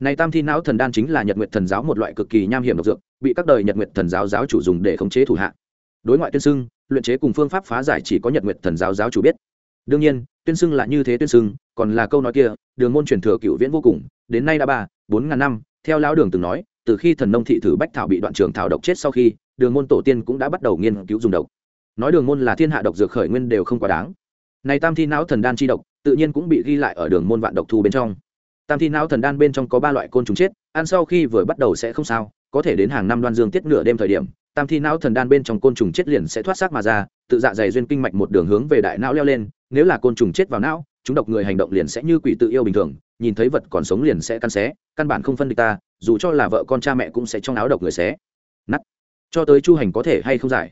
Này tam thi não thần đan chính là nhật nguyệt thần giáo một loại cực kỳ nham hiểm độc dược, bị các đời nhật nguyệt thần giáo giáo chủ dùng để khống chế thủ hạ. Đối ngoại tuyên xưng, luyện chế cùng phương pháp phá giải chỉ có nhật nguyệt thần giáo giáo chủ biết. Đương nhiên, tuyên xưng là như thế tuyên xưng, còn là câu nói kia, đường môn truyền thừa cựu viễn vô cùng, đến nay đã ba, bốn ngàn năm, theo lão đường từng nói từ khi thần nông thị thử bách thảo bị đoạn trường thảo độc chết sau khi, đường môn tổ tiên cũng đã bắt đầu nghiên cứu dùng độc. Nói đường môn là thiên hạ độc dược khởi nguyên đều không quá đáng. Này tam thi não thần đan chi độc, tự nhiên cũng bị ghi lại ở đường môn vạn độc thu bên trong. Tam thi não thần đan bên trong có ba loại côn trùng chết, ăn sau khi vừa bắt đầu sẽ không sao, có thể đến hàng năm đoan dương tiết nửa đêm thời điểm, tam thi não thần đan bên trong côn trùng chết liền sẽ thoát xác mà ra, tự dạ dày duyên kinh mạch một đường hướng về đại não leo lên, nếu là côn trùng chết vào não, chúng độc người hành động liền sẽ như quỷ tự yêu bình thường, nhìn thấy vật còn sống liền sẽ căn xé, căn bản không phân địch ta dù cho là vợ con cha mẹ cũng sẽ trong áo độc người xé. Nắt cho tới chu hành có thể hay không giải?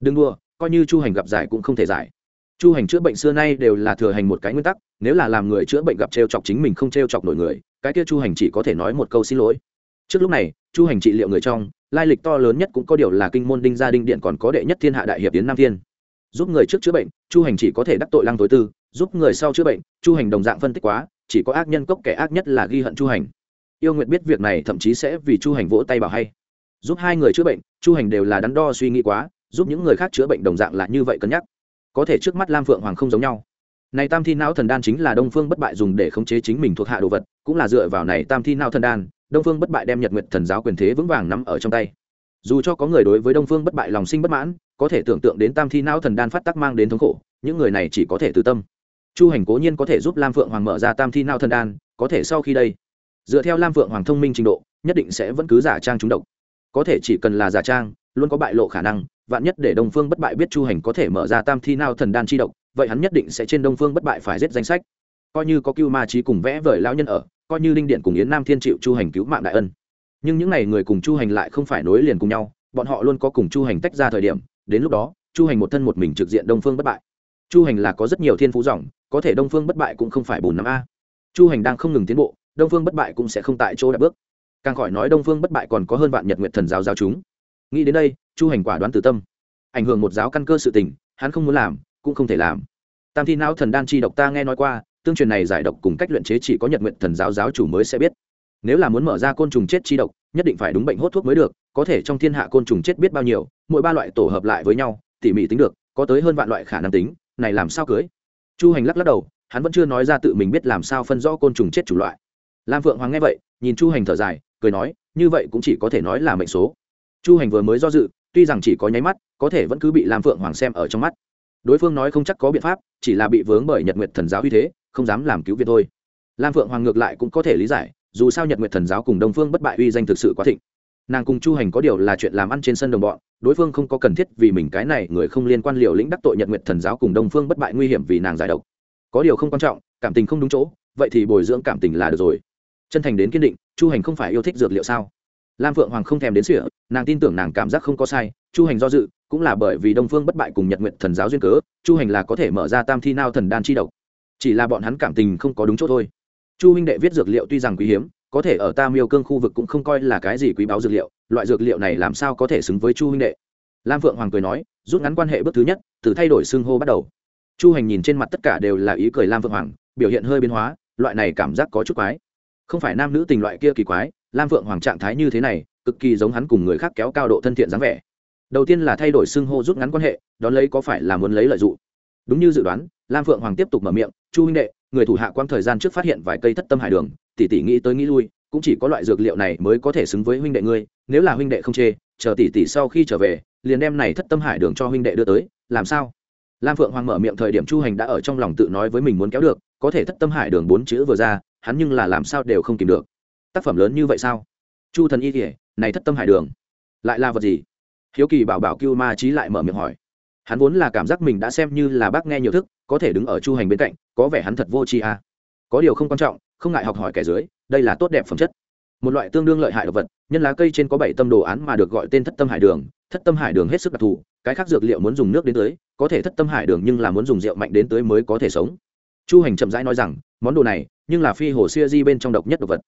Đừng đua coi như chu hành gặp giải cũng không thể giải. Chu hành chữa bệnh xưa nay đều là thừa hành một cái nguyên tắc, nếu là làm người chữa bệnh gặp t r e o chọc chính mình không t r e o chọc nổi người, cái kia chu hành chỉ có thể nói một câu xin lỗi. Trước lúc này, chu hành trị liệu người trong, lai lịch to lớn nhất cũng có điều là kinh môn đinh gia đinh điện còn có đệ nhất thiên hạ đại hiệp tiến nam thiên. Giúp người trước chữa bệnh, chu hành chỉ có thể đắc tội lăng tối tư, giúp người sau chữa bệnh, chu hành đồng dạng phân tích quá, chỉ có ác nhân cốc kẻ ác nhất là ghi hận chu hành yêu nguyện biết việc này thậm chí sẽ vì chu hành vỗ tay bảo hay. Giúp hai người chữa bệnh, chu hành đều là đắn đo suy nghĩ quá, giúp những người khác chữa bệnh đồng dạng là như vậy cân nhắc. Có thể trước mắt lam phượng hoàng không giống nhau. Này tam thi não thần đan chính là đông phương bất bại dùng để khống chế chính mình thuộc hạ đồ vật, cũng là dựa vào này tam thi não thần đan, đông phương bất bại đem nhật nguyệt thần giáo quyền thế vững vàng nắm ở trong tay. Dù cho có người đối với đông phương bất bại lòng sinh bất mãn, có thể tưởng tượng đến tam thi não thần đan phát tắc mang đến thống khổ, những người này chỉ có thể từ tâm. Chu hành cố nhiên có thể giúp lam phượng hoàng mở ra tam thi não thần đan, có thể sau khi đây dựa theo lam phượng hoàng thông minh trình độ, nhất định sẽ vẫn cứ giả trang trúng độc. Có thể chỉ cần là giả trang, luôn có bại lộ khả năng, vạn nhất để đông phương bất bại biết chu hành có thể mở ra tam thi nao thần đan chi độc, vậy hắn nhất định sẽ trên đông phương bất bại phải giết danh sách. Coi như có cưu ma trí cùng vẽ vời lao nhân ở, coi như linh điện cùng yến nam thiên chịu chu hành cứu mạng đại ân. Nhưng những n à y người cùng chu hành lại không phải nối liền cùng nhau, bọn họ luôn có cùng chu hành tách ra thời điểm, đến lúc đó, chu hành một thân một mình trực diện đông phương bất bại. Chu hành là có rất nhiều thiên phú dòng có thể đông phương bất bại cũng không phải bùn năm a. Chu hành đang không ngừng tiến bộ đông phương bất bại cũng sẽ không tại chỗ đạp bước. Càng khỏi nói đông phương bất bại còn có hơn vạn nhật nguyện thần giáo giáo chúng. Nghĩ đến đây, chu hành quả đoán từ tâm. Ảnh hưởng một giáo căn cơ sự tình, hắn không muốn làm, cũng không thể làm. Tam thi não thần đan chi độc ta nghe nói qua, tương truyền này giải độc cùng cách luyện chế chỉ có nhật nguyện thần giáo giáo chủ mới sẽ biết. Nếu là muốn mở ra côn trùng chết chi độc, nhất định phải đúng bệnh hốt thuốc mới được, có thể trong thiên hạ côn trùng chết biết bao nhiêu, mỗi ba loại tổ hợp lại với nhau, tỉ mỉ tính được, có tới hơn vạn loại khả năng tính, này làm sao cưới? Chu hành lắc lắc đầu, hắn vẫn chưa nói ra tự mình biết làm sao phân rõ côn trùng chết chủ loại lam phượng hoàng nghe vậy, nhìn chu hành thở dài, cười nói, như vậy cũng chỉ có thể nói là mệnh số. Chu hành vừa mới do dự, tuy rằng chỉ có nháy mắt, có thể vẫn cứ bị lam phượng hoàng xem ở trong mắt. Đối phương nói không chắc có biện pháp, chỉ là bị vướng bởi nhật nguyệt thần giáo uy thế, không dám làm cứu viện thôi. Lam phượng hoàng ngược lại cũng có thể lý giải, dù sao nhật nguyệt thần giáo cùng đông phương bất bại uy danh thực sự quá thịnh. Nàng cùng chu hành có điều là chuyện làm ăn trên sân đồng bọn, đối phương không có cần thiết vì mình cái này người không liên quan liều lĩnh đắc tội nhật nguyệt thần giáo cùng đông phương bất bại nguy hiểm vì nàng giải độc. Có điều không quan trọng, cảm tình không đúng chỗ, vậy thì bồi dưỡng cảm tình là được rồi chân thành đến kiên định, chu hành không phải yêu thích dược liệu sao? Lam phượng hoàng không thèm đến sỉa, nàng tin tưởng nàng cảm giác không có sai, chu hành do dự, cũng là bởi vì đông phương bất bại cùng nhật nguyện thần giáo duyên cớ, chu hành là có thể mở ra tam thi nao thần đan chi độc. Chỉ là bọn hắn cảm tình không có đúng chỗ thôi. Chu huynh đệ viết dược liệu tuy rằng quý hiếm, có thể ở ta miêu cương khu vực cũng không coi là cái gì quý báu dược liệu, loại dược liệu này làm sao có thể xứng với chu huynh đệ? Lam phượng hoàng cười nói, rút ngắn quan hệ bước thứ nhất từ thay đổi xưng hô bắt đầu. Chu hành nhìn trên mặt tất cả đều là ý cười lam phượng hoàng, biểu hiện hơi biến hóa, loại này cảm giác có chút quái không phải nam nữ tình loại kia kỳ quái, lam phượng hoàng trạng thái như thế này, cực kỳ giống hắn cùng người khác kéo cao độ thân thiện dáng vẻ. Đầu tiên là thay đổi xưng hô rút ngắn quan hệ, đón lấy có phải là muốn lấy lợi dụng. Đúng như dự đoán, lam phượng hoàng tiếp tục mở miệng, chu huynh đệ, người thủ hạ quang thời gian trước phát hiện vài cây thất tâm hải đường, tỷ tỷ nghĩ tới nghĩ lui, cũng chỉ có loại dược liệu này mới có thể xứng với huynh đệ ngươi, nếu là huynh đệ không chê, chờ tỷ tỷ sau khi trở về, liền đem này thất tâm hải đường cho huynh đệ đưa tới, làm sao? Lam phượng hoàng mở miệng thời điểm chu hành đã ở trong lòng tự nói với mình muốn kéo được, có thể thất tâm hải đường bốn chữ vừa ra hắn nhưng là làm sao đều không tìm được. Tác phẩm lớn như vậy sao? Chu thần y kỉa này thất tâm hải đường. Lại là vật gì? Hiếu kỳ bảo bảo cưu ma trí lại mở miệng hỏi. Hắn vốn là cảm giác mình đã xem như là bác nghe nhiều thức, có thể đứng ở chu hành bên cạnh, có vẻ hắn thật vô tri a. Có điều không quan trọng, không ngại học hỏi kẻ dưới, đây là tốt đẹp phẩm chất. Một loại tương đương lợi hại động vật, nhân lá cây trên có bảy tâm đồ án mà được gọi tên thất tâm hải đường. Thất tâm hải đường hết sức đặc thù, cái khác dược liệu muốn dùng nước đến tới có thể thất tâm hải đường nhưng là muốn dùng rượu mạnh đến tới mới có thể sống. Chu hành chậm rãi nói rằng, món đồ này nhưng là phi hồ siêu di bên trong độc nhất độc vật.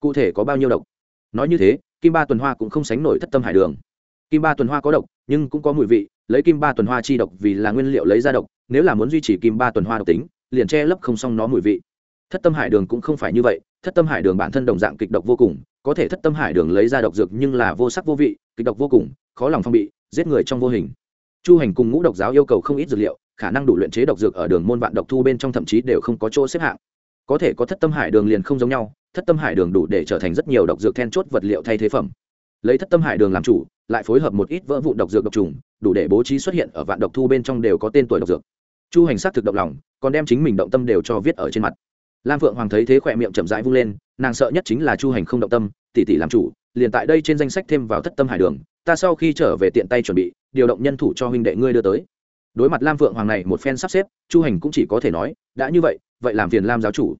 Cụ thể có bao nhiêu độc? Nói như thế, kim ba tuần hoa cũng không sánh nổi thất tâm hải đường. Kim ba tuần hoa có độc, nhưng cũng có mùi vị, lấy kim ba tuần hoa chi độc vì là nguyên liệu lấy ra độc, nếu là muốn duy trì kim ba tuần hoa độc tính, liền che lấp không xong nó mùi vị. Thất tâm hải đường cũng không phải như vậy, thất tâm hải đường bản thân đồng dạng kịch độc vô cùng, có thể thất tâm hải đường lấy ra độc dược nhưng là vô sắc vô vị, kịch độc vô cùng, khó lòng phong bị, giết người trong vô hình. Chu hành cùng ngũ độc giáo yêu cầu không ít dược liệu, khả năng đủ luyện chế độc dược ở đường môn vạn độc thu bên trong thậm chí đều không có chỗ xếp hạng có thể có thất tâm hải đường liền không giống nhau, thất tâm hải đường đủ để trở thành rất nhiều độc dược then chốt vật liệu thay thế phẩm. Lấy thất tâm hải đường làm chủ, lại phối hợp một ít vỡ vụ độc dược độc trùng, đủ để bố trí xuất hiện ở vạn độc thu bên trong đều có tên tuổi độc dược. Chu hành sát thực động lòng, còn đem chính mình động tâm đều cho viết ở trên mặt. Lam phượng hoàng thấy thế khỏe miệng chậm rãi vung lên, nàng sợ nhất chính là chu hành không động tâm tỷ tỷ làm chủ, liền tại đây trên danh sách thêm vào thất tâm hải đường, ta sau khi trở về tiện tay chuẩn bị, điều động nhân thủ cho huynh đệ ngươi đưa tới. Đối mặt lam phượng hoàng này một phen sắp xếp, chu hành cũng chỉ có thể nói, đã như vậy vậy làm phiền lam giáo chủ.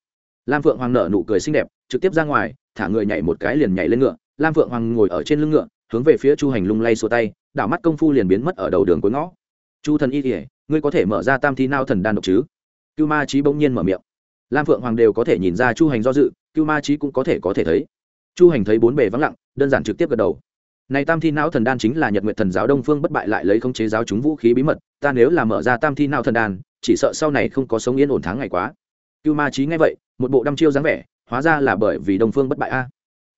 Lam phượng hoàng nở nụ cười xinh đẹp, trực tiếp ra ngoài, thả người nhảy một cái liền nhảy lên ngựa. Lam phượng hoàng ngồi ở trên lưng ngựa, hướng về phía chu hành lung lay xua tay, đảo mắt công phu liền biến mất ở đầu đường cuối ngõ. Chu thần y kỉa ngươi có thể mở ra tam thi nao thần đan độc chứ? Cưu ma trí bỗng nhiên mở miệng. Lam phượng hoàng đều có thể nhìn ra chu hành do dự, cưu ma trí cũng có thể có thể thấy. Chu hành thấy bốn bề vắng lặng, đơn giản trực tiếp gật đầu. Này tam thi não thần đan chính là nhật nguyện thần giáo đông phương bất bại lại lấy khống chế giáo chúng vũ khí bí mật, ta nếu là mở ra tam thi não thần đan, chỉ sợ sau này không có sống yên ổn tháng ngày quá cưu ma trí nghe vậy, một bộ đăm chiêu dáng vẻ, hóa ra là bởi vì đông phương bất bại a.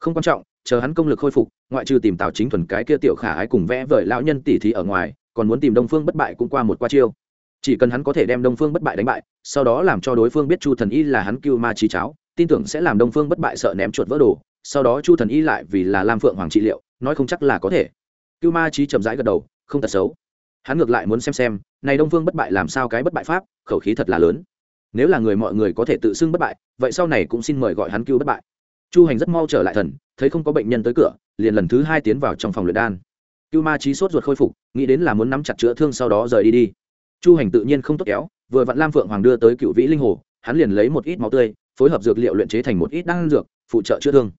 Không quan trọng, chờ hắn công lực khôi phục, ngoại trừ tìm tào chính thuần cái kia tiểu khả ái cùng vẽ vời lão nhân tỷ thí ở ngoài, còn muốn tìm đông phương bất bại cũng qua một qua chiêu. Chỉ cần hắn có thể đem đông phương bất bại đánh bại, sau đó làm cho đối phương biết chu thần y là hắn cưu ma trí cháo tin tưởng sẽ làm đông phương bất bại sợ ném chuột vỡ đồ, sau đó chu thần y lại vì là lam phượng hoàng trị liệu, nói không chắc là có thể. Cưu ma trí chậm rãi gật đầu, không thật xấu. Hắn ngược lại muốn xem xem, này đông phương bất bại làm sao cái bất bại pháp, khẩu khí thật là lớn nếu là người mọi người có thể tự xưng bất bại, vậy sau này cũng xin mời gọi hắn cứu bất bại. Chu hành rất mau trở lại thần, thấy không có bệnh nhân tới cửa, liền lần thứ hai tiến vào trong phòng luyện đan. Cưu ma trí sốt ruột khôi phục, nghĩ đến là muốn nắm chặt chữa thương sau đó rời đi đi. Chu hành tự nhiên không tốt kéo, vừa vặn lam phượng hoàng đưa tới cựu vĩ linh hồ, hắn liền lấy một ít máu tươi, phối hợp dược liệu luyện chế thành một ít đan dược, phụ trợ chữa thương.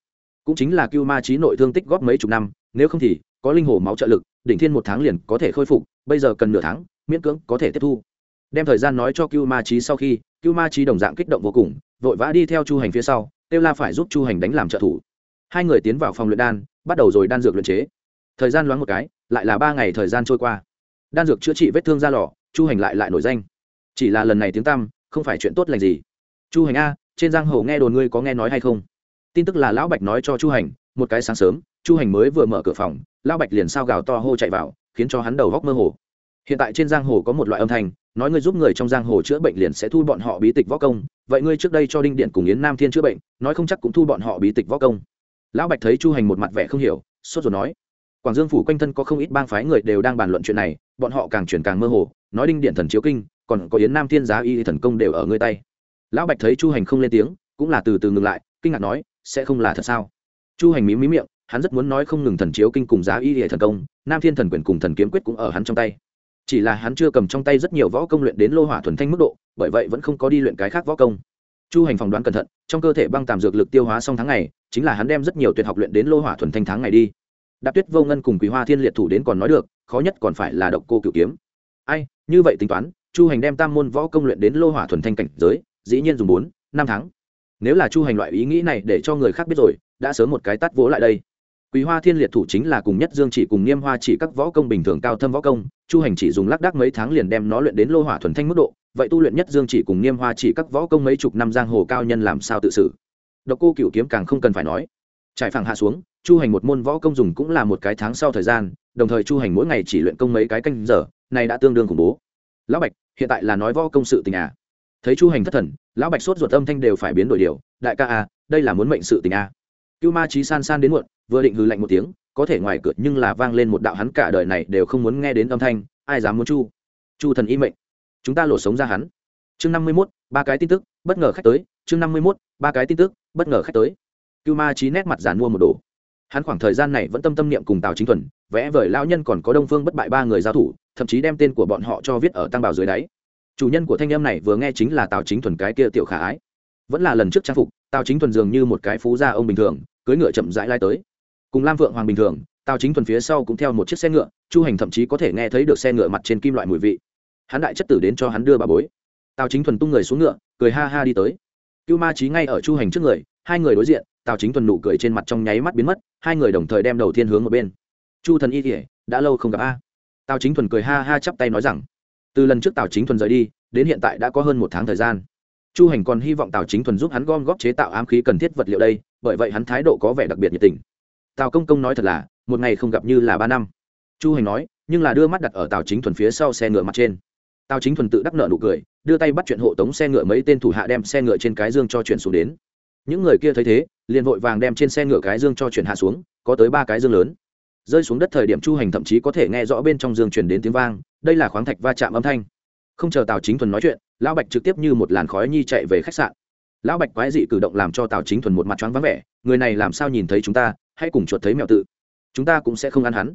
Cũng chính là cưu ma trí nội thương tích góp mấy chục năm, nếu không thì, có linh hồ máu trợ lực, đỉnh thiên một tháng liền có thể khôi phục, bây giờ cần nửa tháng, miễn cưỡng có thể tiếp thu. Đem thời gian nói cho cưu ma trí sau khi cưu ma trí đồng dạng kích động vô cùng, vội vã đi theo chu hành phía sau, kêu la phải giúp chu hành đánh làm trợ thủ. Hai người tiến vào phòng luyện đan, bắt đầu rồi đan dược luyện chế. Thời gian loáng một cái, lại là ba ngày thời gian trôi qua. Đan dược chữa trị vết thương ra lò, chu hành lại lại nổi danh. Chỉ là lần này tiếng tăm, không phải chuyện tốt lành gì. Chu hành a, trên giang hồ nghe đồn ngươi có nghe nói hay không? Tin tức là lão bạch nói cho chu hành, một cái sáng sớm, chu hành mới vừa mở cửa phòng, lão bạch liền sao gào to hô chạy vào, khiến cho hắn đầu góc mơ hồ. Hiện tại trên giang hồ có một loại âm thanh nói ngươi giúp người trong giang hồ chữa bệnh liền sẽ thu bọn họ bí tịch võ công, vậy ngươi trước đây cho đinh điện cùng yến nam thiên chữa bệnh, nói không chắc cũng thu bọn họ bí tịch võ công. Lão bạch thấy chu hành một mặt vẻ không hiểu, sốt rồi nói, quảng dương phủ quanh thân có không ít bang phái người đều đang bàn luận chuyện này, bọn họ càng chuyển càng mơ hồ, nói đinh điện thần chiếu kinh, còn có yến nam thiên giá y thần công đều ở ngươi tay. Lão bạch thấy chu hành không lên tiếng, cũng là từ từ ngừng lại, kinh ngạc nói, sẽ không là thật sao? Chu hành mí mí miệng, hắn rất muốn nói không ngừng thần chiếu kinh cùng giá y hệ thần công, nam thiên thần quyền cùng thần kiếm quyết cũng ở hắn trong tay chỉ là hắn chưa cầm trong tay rất nhiều võ công luyện đến lô hỏa thuần thanh mức độ, bởi vậy vẫn không có đi luyện cái khác võ công. Chu hành phỏng đoán cẩn thận, trong cơ thể băng tàm dược lực tiêu hóa xong tháng ngày, chính là hắn đem rất nhiều tuyệt học luyện đến lô hỏa thuần thanh tháng ngày đi. Đạp tuyết vô ngân cùng quý hoa thiên liệt thủ đến còn nói được, khó nhất còn phải là độc cô cựu kiếm. Ai, như vậy tính toán, chu hành đem tam môn võ công luyện đến lô hỏa thuần thanh cảnh giới, dĩ nhiên dùng bốn, năm tháng. Nếu là chu hành loại ý nghĩ này để cho người khác biết rồi, đã sớm một cái tắt vỗ lại đây quý hoa thiên liệt thủ chính là cùng nhất dương chỉ cùng niêm hoa chỉ các võ công bình thường cao thâm võ công, chu hành chỉ dùng lác đác mấy tháng liền đem nó luyện đến lô hỏa thuần thanh mức độ. Vậy tu luyện nhất dương chỉ cùng niêm hoa chỉ các võ công mấy chục năm giang hồ cao nhân làm sao tự xử? Độc cô cựu kiếm càng không cần phải nói. Trải phẳng hạ xuống, chu hành một môn võ công dùng cũng là một cái tháng sau thời gian, đồng thời chu hành mỗi ngày chỉ luyện công mấy cái canh giờ, này đã tương đương khủng bố. Lão bạch, hiện tại là nói võ công sự tình à? Thấy chu hành thất thần, lão bạch sốt ruột âm thanh đều phải biến đổi điều. Đại ca à đây là muốn mệnh sự tình à? Cưu ma trí san san đến muộn vừa định hư lạnh một tiếng, có thể ngoài cửa nhưng là vang lên một đạo hắn cả đời này đều không muốn nghe đến âm thanh, ai dám muốn chu? Chu thần y mệnh. Chúng ta lột sống ra hắn. Chương năm mươi mốt, ba cái tin tức, bất ngờ khách tới. Chương năm mươi mốt, ba cái tin tức, bất ngờ khách tới. Cưu ma trí nét mặt giàn mua một đồ. Hắn khoảng thời gian này vẫn tâm tâm niệm cùng tào chính thuần, vẽ vời lao nhân còn có đông phương bất bại ba người giao thủ, thậm chí đem tên của bọn họ cho viết ở tăng bào dưới đáy. Chủ nhân của thanh em này vừa nghe chính là tào chính thuần cái kia tiểu khả ái. Vẫn là lần trước trang phục, tào chính thuần dường như một cái phú gia ông bình thường, cưỡi ngựa chậm rãi lai tới cùng lam vượng hoàng bình thường, tào chính thuần phía sau cũng theo một chiếc xe ngựa, chu hành thậm chí có thể nghe thấy được xe ngựa mặt trên kim loại mùi vị. Hắn đại chất tử đến cho hắn đưa bà bối. Tào chính thuần tung người xuống ngựa, cười ha ha đi tới. Cưu ma trí ngay ở chu hành trước người, hai người đối diện, tào chính thuần nụ cười trên mặt trong nháy mắt biến mất, hai người đồng thời đem đầu thiên hướng một bên. Chu thần y kỉa đã lâu không gặp a. Tào chính thuần cười ha ha chắp tay nói rằng, từ lần trước tào chính thuần rời đi, đến hiện tại đã có hơn một tháng thời gian. Chu hành còn hy vọng tào chính thuần giúp hắn gom góp chế tạo ám khí cần thiết vật liệu đây, bởi vậy hắn thái độ có vẻ đặc biệt nhiệt tình tào công công nói thật là, một ngày không gặp như là ba năm. Chu hành nói, nhưng là đưa mắt đặt ở tào chính thuần phía sau xe ngựa mặt trên. Tào chính thuần tự đắc nợ nụ cười, đưa tay bắt chuyện hộ tống xe ngựa mấy tên thủ hạ đem xe ngựa trên cái dương cho chuyển xuống đến. Những người kia thấy thế, liền vội vàng đem trên xe ngựa cái dương cho chuyển hạ xuống, có tới ba cái dương lớn. Rơi xuống đất thời điểm chu hành thậm chí có thể nghe rõ bên trong dương chuyển đến tiếng vang, đây là khoáng thạch va chạm âm thanh. Không chờ tào chính thuần nói chuyện, lão bạch trực tiếp như một làn khói nhi chạy về khách sạn. Lão bạch quái dị cử động làm cho tào chính thuần một mặt choáng vắng vẻ, người này làm sao nhìn thấy chúng ta hay cùng chuột thấy mèo tự. Chúng ta cũng sẽ không ăn hắn.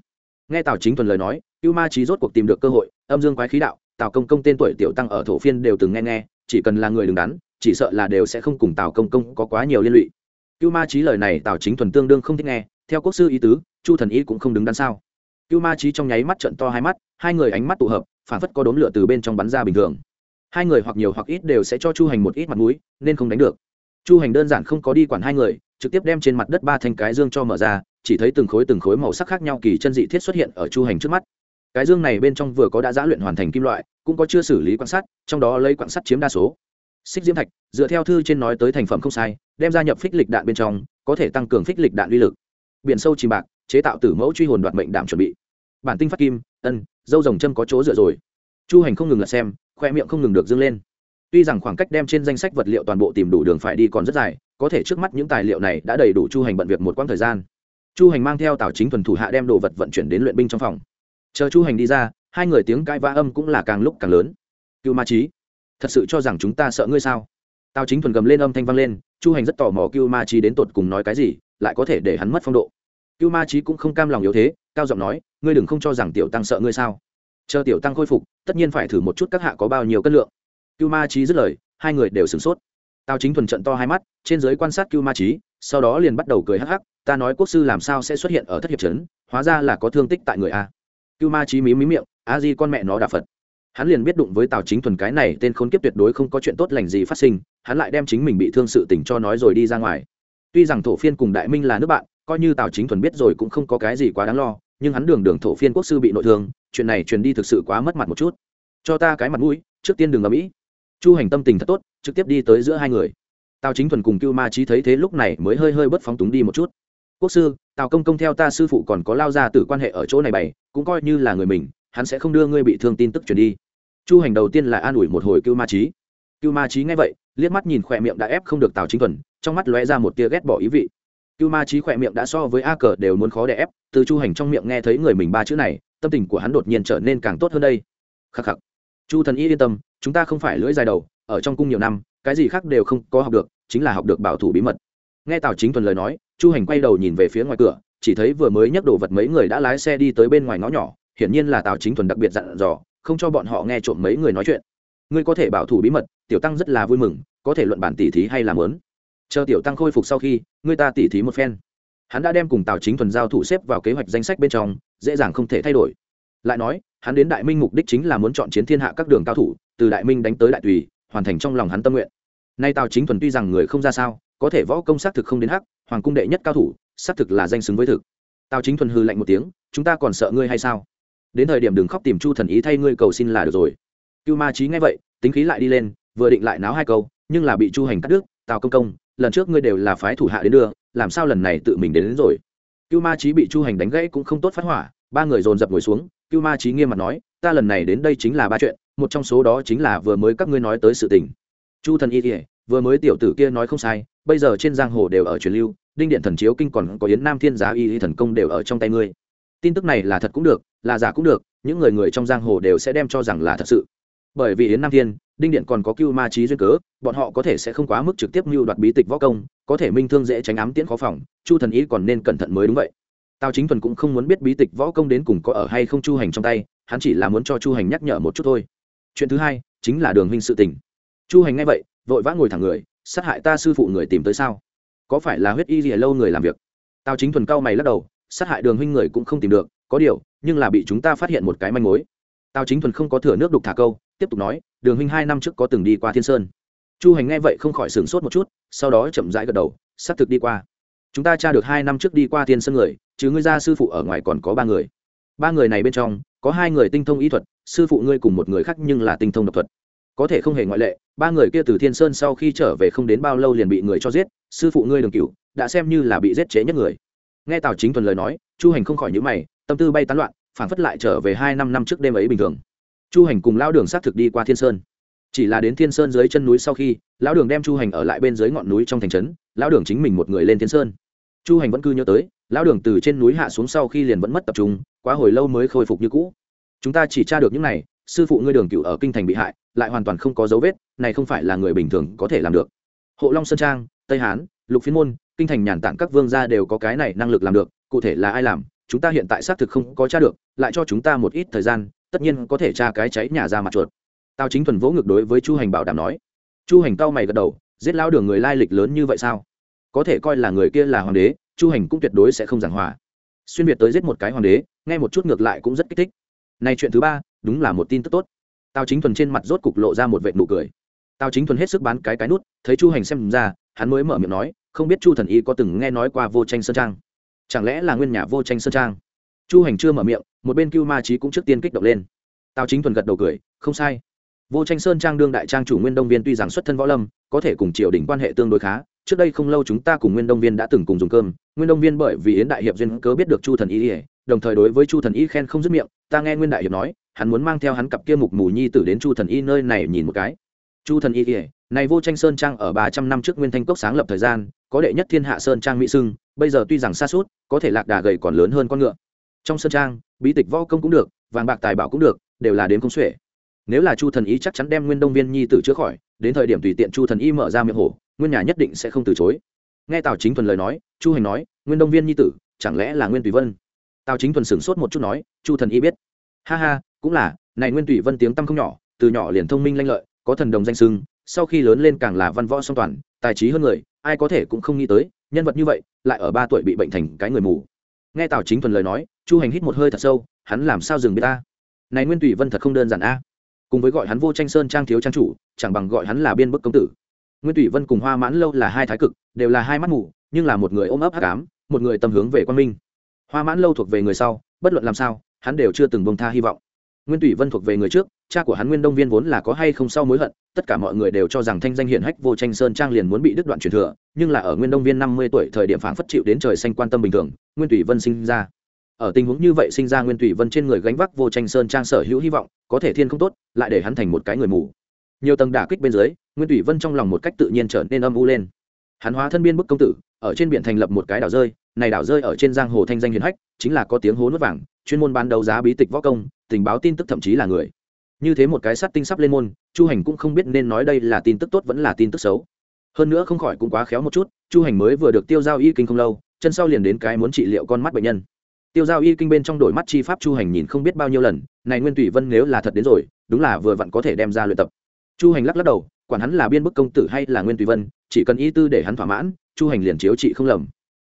Nghe tào chính thuần lời nói cưu ma trí rốt cuộc tìm được cơ hội, âm dương quái khí đạo, tào công công tên tuổi tiểu tăng ở thổ phiên đều từng nghe nghe, chỉ cần là người đứng đắn, chỉ sợ là đều sẽ không cùng tào công công có quá nhiều liên lụy. Cưu ma trí lời này tào chính thuần tương đương không thích nghe, theo quốc sư ý tứ, chu thần ý cũng không đứng đắn sao? Cưu ma trí trong nháy mắt trận to hai mắt, hai người ánh mắt tụ hợp phản phất có đốm lửa từ bên trong bắn ra bình thường. Hai người hoặc nhiều hoặc ít đều sẽ cho chu hành một ít mặt mũi, nên không đánh được chu hành đơn giản không có đi quản hai người, trực tiếp đem trên mặt đất ba thanh cái dương cho mở ra, chỉ thấy từng khối từng khối màu sắc khác nhau kỳ chân dị thiết xuất hiện ở chu hành trước mắt. Cái dương này bên trong vừa có đã giã luyện hoàn thành kim loại, cũng có chưa xử lý quan sát, trong đó lấy quan sát chiếm đa số. Xích diễm thạch, dựa theo thư trên nói tới thành phẩm không sai, đem gia nhập phích lịch đạn bên trong, có thể tăng cường phích lịch đạn uy lực. Biển sâu chìm bạc, chế tạo tử mẫu truy hồn đoạt mệnh đảm chuẩn bị. Bản tinh phát kim, ân, dâu rồng châm có chỗ dựa rồi. Chu hành không ngừng lật xem, khoe miệng không ngừng được dâng lên tuy rằng khoảng cách đem trên danh sách vật liệu toàn bộ tìm đủ đường phải đi còn rất dài, có thể trước mắt những tài liệu này đã đầy đủ chu hành bận việc một quãng thời gian. Chu hành mang theo tào chính thuần thủ hạ đem đồ vật vận chuyển đến luyện binh trong phòng. Chờ chu hành đi ra, hai người tiếng cãi vã âm cũng là càng lúc càng lớn. Cựu ma trí thật sự cho rằng chúng ta sợ ngươi sao? Tào chính thuần gầm lên âm thanh vang lên, chu hành rất tò mò cựu ma trí đến tột cùng nói cái gì, lại có thể để hắn mất phong độ. Cựu ma trí cũng không cam lòng yếu thế, cao giọng nói, ngươi đừng không cho rằng tiểu tăng sợ ngươi sao. Chờ tiểu tăng khôi phục, tất nhiên phải thử một chút các hạ có bao nhiêu cân lượng cưu ma trí dứt lời, hai người đều sửng sốt. Tào chính thuần trận to hai mắt, trên giới quan sát cưu ma trí sau đó liền bắt đầu cười hắc hắc, ta nói quốc sư làm sao sẽ xuất hiện ở thất hiệp trấn, hóa ra là có thương tích tại người a. Cưu ma trí mí mí miệng, a di con mẹ nó đà phật. Hắn liền biết đụng với tào chính thuần cái này tên khốn kiếp tuyệt đối không có chuyện tốt lành gì phát sinh, hắn lại đem chính mình bị thương sự tình cho nói rồi đi ra ngoài. Tuy rằng thổ phiên cùng đại minh là nước bạn, coi như tào chính thuần biết rồi cũng không có cái gì quá đáng lo, nhưng hắn đường đường thổ phiên quốc sư bị nội thương, chuyện này truyền đi thực sự quá mất mặt một chút. Cho ta cái mặt mũi, trước tiên đường ở mỹ chu hành tâm tình thật tốt, trực tiếp đi tới giữa hai người. Tào chính thuần cùng cưu ma trí thấy thế lúc này mới hơi hơi bất phóng túng đi một chút. Quốc sư, tào công công theo ta sư phụ còn có lao ra từ quan hệ ở chỗ này bày, cũng coi như là người mình, hắn sẽ không đưa ngươi bị thương tin tức truyền đi. Chu hành đầu tiên là an ủi một hồi cưu ma trí cưu ma trí nghe vậy, liếc mắt nhìn khỏe miệng đã ép không được tào chính thuần, trong mắt lóe ra một tia ghét bỏ ý vị. Cưu ma trí khỏe miệng đã so với a cờ đều muốn khó đè ép, từ chu hành trong miệng nghe thấy người mình ba chữ này, tâm tình của hắn đột nhiên trở nên càng tốt hơn đây. Khắc khắc. Chu thần y yên tâm chúng ta không phải lưỡi dài đầu, ở trong cung nhiều năm, cái gì khác đều không có học được, chính là học được bảo thủ bí mật. Nghe tào chính thuần lời nói, chu hành quay đầu nhìn về phía ngoài cửa, chỉ thấy vừa mới nhấc đồ vật mấy người đã lái xe đi tới bên ngoài ngõ nhỏ, hiển nhiên là tào chính thuần đặc biệt dặn dò, không cho bọn họ nghe trộm mấy người nói chuyện. Ngươi có thể bảo thủ bí mật, tiểu tăng rất là vui mừng, có thể luận bản tỉ thí hay làm lớn chờ tiểu tăng khôi phục sau khi, ngươi ta tỉ thí một phen. Hắn đã đem cùng tào chính thuần giao thủ xếp vào kế hoạch danh sách bên trong, dễ dàng không thể thay đổi. Lại nói, hắn đến đại minh mục đích chính là muốn chọn chiến thiên hạ các đường cao thủ từ đại minh đánh tới đại tùy hoàn thành trong lòng hắn tâm nguyện. Nay tào chính thuần tuy rằng người không ra sao có thể võ công xác thực không đến hắc hoàng cung đệ nhất cao thủ xác thực là danh xứng với thực. Tào chính thuần hư lạnh một tiếng chúng ta còn sợ ngươi hay sao? Đến thời điểm đừng khóc tìm chu thần ý thay ngươi cầu xin là được rồi. Cưu ma trí nghe vậy tính khí lại đi lên vừa định lại náo hai câu nhưng là bị chu hành cắt đứt tào công công lần trước ngươi đều là phái thủ hạ đến đưa làm sao lần này tự mình đến, đến rồi? Cưu ma trí bị chu hành đánh gãy cũng không tốt phát hỏa ba người dồn dập ngồi xuống cưu ma trí nghiêm mặt nói ta lần này đến đây chính là ba chuyện một trong số đó chính là vừa mới các ngươi nói tới sự tình. Chu thần y kỉa vừa mới tiểu tử kia nói không sai, bây giờ trên giang hồ đều ở truyền lưu, đinh điện thần chiếu kinh còn có yến nam thiên giá y thần công đều ở trong tay ngươi. Tin tức này là thật cũng được, là giả cũng được, những người người trong giang hồ đều sẽ đem cho rằng là thật sự. Bởi vì yến nam thiên, đinh điện còn có cưu ma trí duyên cớ, bọn họ có thể sẽ không quá mức trực tiếp mưu đoạt bí tịch võ công, có thể minh thương dễ tránh ám tiễn khó phòng, chu thần Y còn nên cẩn thận mới đúng vậy. Tào chính thuần cũng không muốn biết bí tịch võ công đến cùng có ở hay không chu hành trong tay, hắn chỉ là muốn cho chu hành nhắc nhở một chút thôi chuyện thứ hai chính là đường huynh sự tình. Chu hành nghe vậy, vội vã ngồi thẳng người, sát hại ta sư phụ người tìm tới sao? Có phải là huyết y gì lâu người làm việc? Tao chính thuần cao mày lắc đầu, sát hại đường huynh người cũng không tìm được, có điều, nhưng là bị chúng ta phát hiện một cái manh mối. Tao chính thuần không có thừa nước đục thả câu, tiếp tục nói, đường huynh hai năm trước có từng đi qua thiên sơn. Chu hành nghe vậy không khỏi sửng sốt một chút, sau đó chậm rãi gật đầu, xác thực đi qua. Chúng ta tra được hai năm trước đi qua thiên sơn người, chứ ngươi ra sư phụ ở ngoài còn có ba người. Ba người này bên trong, có hai người tinh thông y thuật sư phụ ngươi cùng một người khác nhưng là tinh thông độc thuật. Có thể không hề ngoại lệ, ba người kia từ thiên sơn sau khi trở về không đến bao lâu liền bị người cho giết, sư phụ ngươi đường cựu đã xem như là bị giết chế nhất người. Nghe tào chính thuần lời nói, chu hành không khỏi nhữ mày, tâm tư bay tán loạn phản phất lại trở về hai năm năm trước đêm ấy bình thường. Chu hành cùng lão đường xác thực đi qua thiên sơn. Chỉ là đến thiên sơn dưới chân núi sau khi, lão đường đem chu hành ở lại bên dưới ngọn núi trong thành trấn, lão đường chính mình một người lên thiên sơn. Chu hành vẫn cứ nhớ tới, lão đường từ trên núi hạ xuống sau khi liền vẫn mất tập trung, quá hồi lâu mới khôi phục như cũ chúng ta chỉ tra được những này, sư phụ ngươi đường cựu ở kinh thành bị hại, lại hoàn toàn không có dấu vết, này không phải là người bình thường có thể làm được. Hộ long sơn trang, tây hán, lục phiên môn, kinh thành nhàn tản các vương gia đều có cái này năng lực làm được, cụ thể là ai làm, chúng ta hiện tại xác thực không có tra được, lại cho chúng ta một ít thời gian, tất nhiên có thể tra cái cháy nhà ra mặt chuột. Tao chính thuần vỗ ngược đối với chu hành bảo đảm nói. Chu hành cao mày gật đầu, giết lao đường người lai lịch lớn như vậy sao? Có thể coi là người kia là hoàng đế, chu hành cũng tuyệt đối sẽ không giảng hòa. Xuyên việt tới giết một cái hoàng đế, nghe một chút ngược lại cũng rất kích thích này chuyện thứ ba, đúng là một tin tức tốt. Tao chính thuần trên mặt rốt cục lộ ra một vệt nụ cười. Tao chính thuần hết sức bán cái cái nút, thấy chu hành xem ra, hắn mới mở miệng nói, không biết chu thần y có từng nghe nói qua vô tranh sơn trang? Chẳng lẽ là nguyên nhà vô tranh sơn trang? Chu hành chưa mở miệng, một bên cưu ma trí cũng trước tiên kích động lên. Tào chính thuần gật đầu cười, không sai. Vô tranh sơn trang đương đại trang chủ nguyên đông viên tuy rằng xuất thân võ lâm, có thể cùng triều đình quan hệ tương đối khá, trước đây không lâu chúng ta cùng nguyên đông viên đã từng cùng dùng cơm. Nguyên đông viên bởi vì yến đại hiệp duyên cớ biết được chu thần y, đồng thời đối với chu thần y khen không dứt miệng ta nghe nguyên đại hiệp nói, hắn muốn mang theo hắn cặp kia mục mù nhi tử đến chu thần y nơi này nhìn một cái. Chu thần y ỉa này vô tranh sơn trang ở ba trăm năm trước nguyên thanh cốc sáng lập thời gian, có đệ nhất thiên hạ sơn trang mỹ sưng bây giờ tuy rằng xa suốt, có thể lạc đà gầy còn lớn hơn con ngựa. Trong sơn trang, bí tịch võ công cũng được, vàng bạc tài bảo cũng được, đều là đến công xuể. Nếu là chu thần y chắc chắn đem nguyên đông viên nhi tử chữa khỏi, đến thời điểm tùy tiện chu thần y mở ra miệng hổ, nguyên nhà nhất định sẽ không từ chối. Nghe tào chính thuần lời nói, chu hành nói, nguyên đông viên nhi tử, chẳng lẽ là nguyên tùy vân? Tào chính thuần sửng sốt một chút nói, chu thần y biết. Ha ha, cũng là, này nguyên tùy vân tiếng tăm không nhỏ, từ nhỏ liền thông minh lanh lợi, có thần đồng danh sưng sau khi lớn lên càng là văn võ song toàn, tài trí hơn người, ai có thể cũng không nghĩ tới, nhân vật như vậy, lại ở ba tuổi bị bệnh thành cái người mù. Nghe tào chính thuần lời nói, chu hành hít một hơi thật sâu, hắn làm sao dừng biết ta? Này nguyên tùy vân thật không đơn giản a. Cùng với gọi hắn vô tranh sơn trang thiếu trang chủ, chẳng bằng gọi hắn là biên bức công tử. Nguyên tùy vân cùng hoa mãn lâu là hai thái cực, đều là hai mắt mù, nhưng là một người ôm ấp hắc ám, một người tâm hướng về quan minh hoa mãn lâu thuộc về người sau, bất luận làm sao, hắn đều chưa từng bông tha hy vọng. Nguyên tùy vân thuộc về người trước, cha của hắn nguyên đông viên vốn là có hay không sau mối hận, tất cả mọi người đều cho rằng thanh danh hiển hách vô tranh sơn trang liền muốn bị đứt đoạn truyền thừa, nhưng là ở nguyên đông viên năm mươi tuổi thời điểm phản phất chịu đến trời xanh quan tâm bình thường, nguyên tùy vân sinh ra. Ở tình huống như vậy sinh ra nguyên tùy vân trên người gánh vác vô tranh sơn trang sở hữu hy vọng, có thể thiên không tốt, lại để hắn thành một cái người mù. Nhiều tầng đả kích bên dưới, nguyên tùy vân trong lòng một cách tự nhiên trở nên âm u lên hắn hóa thân biên bức công tử, ở trên biển thành lập một cái đảo rơi, này đảo rơi ở trên giang hồ thanh danh hiền hách, chính là có tiếng hố nước vàng, chuyên môn bán đấu giá bí tịch võ công, tình báo tin tức thậm chí là người. Như thế một cái sát tinh sắp lên môn, chu hành cũng không biết nên nói đây là tin tức tốt vẫn là tin tức xấu. Hơn nữa không khỏi cũng quá khéo một chút, chu hành mới vừa được tiêu giao y kinh không lâu, chân sau liền đến cái muốn trị liệu con mắt bệnh nhân. Tiêu giao y kinh bên trong đổi mắt chi pháp chu hành nhìn không biết bao nhiêu lần, này nguyên tùy vân nếu là thật đến rồi, đúng là vừa vặn có thể đem ra luyện tập. Chu hành lắc lắc đầu, quản hắn là biên bức công tử hay là nguyên tùy vân chỉ cần ý tư để hắn thỏa mãn, chu hành liền chiếu trị không lầm.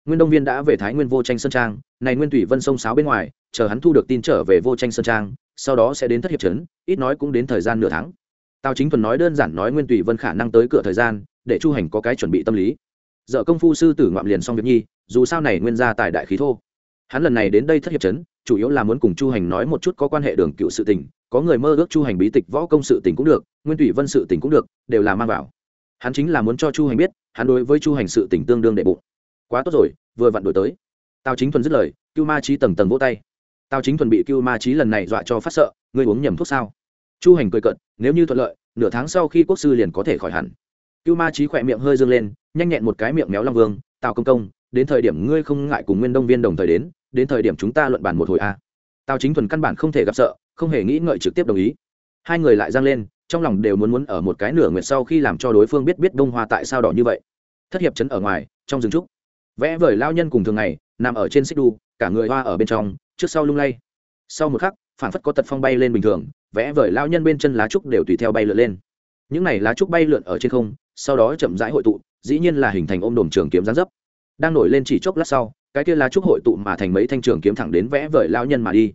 Nguyên đông viên đã về thái nguyên vô tranh sơn trang, này nguyên thủy vân sông sáo bên ngoài, chờ hắn thu được tin trở về vô tranh sơn trang, sau đó sẽ đến thất hiệp trấn, ít nói cũng đến thời gian nửa tháng. Tào chính thuần nói đơn giản nói nguyên thủy vân khả năng tới cửa thời gian, để chu hành có cái chuẩn bị tâm lý. Dợ công phu sư tử ngoạm liền xong việc nhi, dù sao này nguyên gia tại đại khí thô. Hắn lần này đến đây thất hiệp trấn, chủ yếu là muốn cùng chu hành nói một chút có quan hệ đường cựu sự tình, có người mơ ước chu hành bí tịch võ công sự tình cũng được, nguyên thủy vân sự tình cũng được, đều là mang vào hắn chính là muốn cho chu hành biết, hắn đối với chu hành sự tình tương đương đệ bụng. Quá tốt rồi, vừa vặn đổi tới. Tào chính thuần dứt lời, cưu ma trí tầng tầng vỗ tay. Tào chính thuần bị cưu ma trí lần này dọa cho phát sợ, ngươi uống nhầm thuốc sao? Chu hành cười cận nếu như thuận lợi, nửa tháng sau khi quốc sư liền có thể khỏi hẳn. Cưu ma trí khỏe miệng hơi dâng lên, nhanh nhẹn một cái miệng méo long vương, tào công công, đến thời điểm ngươi không ngại cùng nguyên đông viên đồng thời đến đến thời điểm chúng ta luận bàn một hồi a. À. tào chính thuần căn bản không thể gặp sợ, không hề nghĩ ngợi trực tiếp đồng ý. Hai người lại giang lên trong lòng đều muốn muốn ở một cái nửa nguyệt sau khi làm cho đối phương biết biết đông hoa tại sao đỏ như vậy. Thất hiệp chấn ở ngoài, trong rừng trúc. Vẽ vời lao nhân cùng thường ngày, nằm ở trên xích đu, cả người hoa ở bên trong, trước sau lung lay. Sau một khắc phản phất có tật phong bay lên bình thường, vẽ vời lao nhân bên chân lá trúc đều tùy theo bay lượn lên. Những này lá trúc bay lượn ở trên không, sau đó chậm rãi hội tụ, dĩ nhiên là hình thành ôm đồm trường kiếm gián dấp. Đang nổi lên chỉ chốc lát sau, cái kia lá trúc hội tụ mà thành mấy thanh trường kiếm thẳng đến vẽ vời lao nhân mà đi.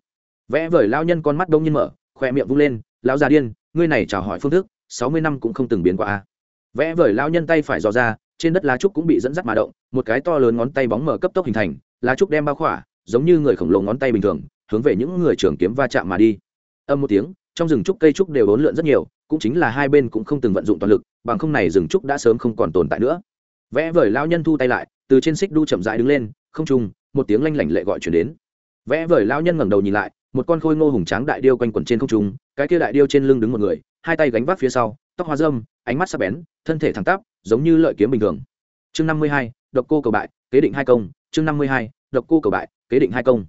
Vẽ vời lao nhân con mắt đông nhiên mở, khoe miệng vung lên, lão già điên ngươi này chào hỏi phương thức, sáu mươi năm cũng không từng biến qua a. Vẽ vời lao nhân tay phải dò ra, trên đất lá trúc cũng bị dẫn dắt mà động, một cái to lớn ngón tay bóng mở cấp tốc hình thành, lá trúc đem bao khỏa, giống như người khổng lồ ngón tay bình thường, hướng về những người trưởng kiếm va chạm mà đi. Âm một tiếng, trong rừng trúc cây trúc đều hỗn lượn rất nhiều, cũng chính là hai bên cũng không từng vận dụng toàn lực, bằng không này rừng trúc đã sớm không còn tồn tại nữa. Vẽ vời lao nhân thu tay lại, từ trên xích đu chậm rãi đứng lên, không trung, một tiếng lanh lảnh lệ gọi chuyển đến. Vẽ vời lao nhân ngẩng đầu nhìn lại một con khôi ngô hùng tráng đại điêu quanh quẩn trên không trung, cái kia đại điêu trên lưng đứng một người, hai tay gánh vác phía sau, tóc hoa dâm ánh mắt sắc bén, thân thể thẳng tắp, giống như lợi kiếm bình thường. Chương năm mươi hai, độc cô cầu bại, kế định hai công. Chương năm mươi hai, độc cô cầu bại, kế định hai công.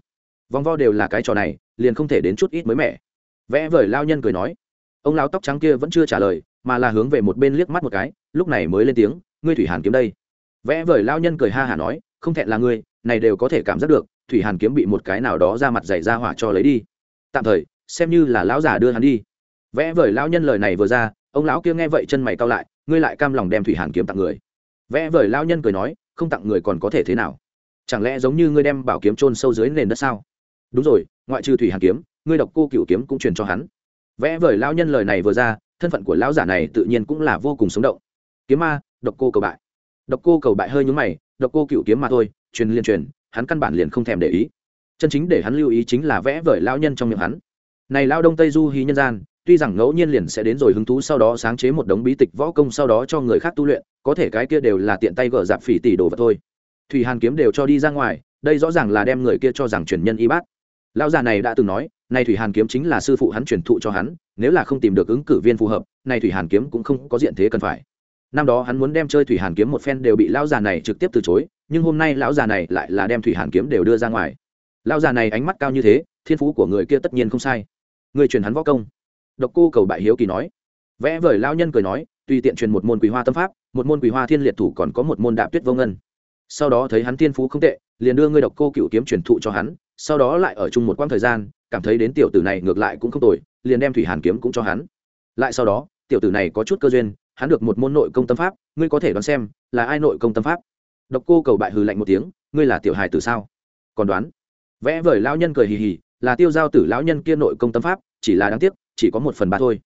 Vòng vo đều là cái trò này, liền không thể đến chút ít mới mẻ. Vẽ vời lao nhân cười nói. Ông lão tóc trắng kia vẫn chưa trả lời, mà là hướng về một bên liếc mắt một cái, lúc này mới lên tiếng, ngươi thủy hàn kiếm đây. Vẽ vời lao nhân cười ha hả nói, không thẹn là ngươi, này đều có thể cảm giác được thủy hàn kiếm bị một cái nào đó ra mặt dày ra hỏa cho lấy đi. Tạm thời, xem như là lão già đưa hắn đi. Vẽ vời lão nhân lời này vừa ra, ông lão kia nghe vậy chân mày cao lại, ngươi lại cam lòng đem thủy hàn kiếm tặng người. Vẽ vời lão nhân cười nói, không tặng người còn có thể thế nào? Chẳng lẽ giống như ngươi đem bảo kiếm trôn sâu dưới nền đất sao? Đúng rồi, ngoại trừ thủy hàn kiếm, ngươi độc cô cựu kiếm cũng truyền cho hắn. Vẽ vời lão nhân lời này vừa ra, thân phận của lão giả này tự nhiên cũng là vô cùng sống động. Kiếm ma, độc cô cầu bại. Độc cô cầu bại hơi nhúng mày, độc cô cựu kiếm mà thôi, truyền liên truyền hắn căn bản liền không thèm để ý. Chân chính để hắn lưu ý chính là vẽ vời lao nhân trong miệng hắn. Này lao đông tây du hí nhân gian, tuy rằng ngẫu nhiên liền sẽ đến rồi hứng thú sau đó sáng chế một đống bí tịch võ công sau đó cho người khác tu luyện, có thể cái kia đều là tiện tay gỡ dạp phỉ tỷ đồ vật thôi. Thủy hàn kiếm đều cho đi ra ngoài, đây rõ ràng là đem người kia cho rằng truyền nhân y bát. Lão già này đã từng nói nay thủy hàn kiếm chính là sư phụ hắn truyền thụ cho hắn, nếu là không tìm được ứng cử viên phù hợp nay thủy hàn kiếm cũng không có diện thế cần phải năm đó hắn muốn đem chơi thủy hàn kiếm một phen đều bị lão già này trực tiếp từ chối, nhưng hôm nay lão già này lại là đem thủy hàn kiếm đều đưa ra ngoài. Lão già này ánh mắt cao như thế, thiên phú của người kia tất nhiên không sai. Người truyền hắn võ công. Độc cô cầu bại hiếu kỳ nói. Vẽ vời lão nhân cười nói, tùy tiện truyền một môn quý hoa tâm pháp, một môn quý hoa thiên liệt thủ còn có một môn đạp tuyết vô ngân. Sau đó thấy hắn thiên phú không tệ, liền đưa ngươi độc cô cựu kiếm truyền thụ cho hắn, sau đó lại ở chung một quãng thời gian, cảm thấy đến tiểu tử này ngược lại cũng không tồi, liền đem thủy hàn kiếm cũng cho hắn. Lại sau đó, tiểu tử này có chút cơ duyên hắn được một môn nội công tâm pháp, ngươi có thể đoán xem là ai nội công tâm pháp. Độc cô cầu bại hừ lạnh một tiếng, ngươi là tiểu hài tử sao? Còn đoán? Vẽ vời lão nhân cười hì hì, là tiêu giao tử lão nhân kia nội công tâm pháp, chỉ là đáng tiếc, chỉ có một phần ba thôi.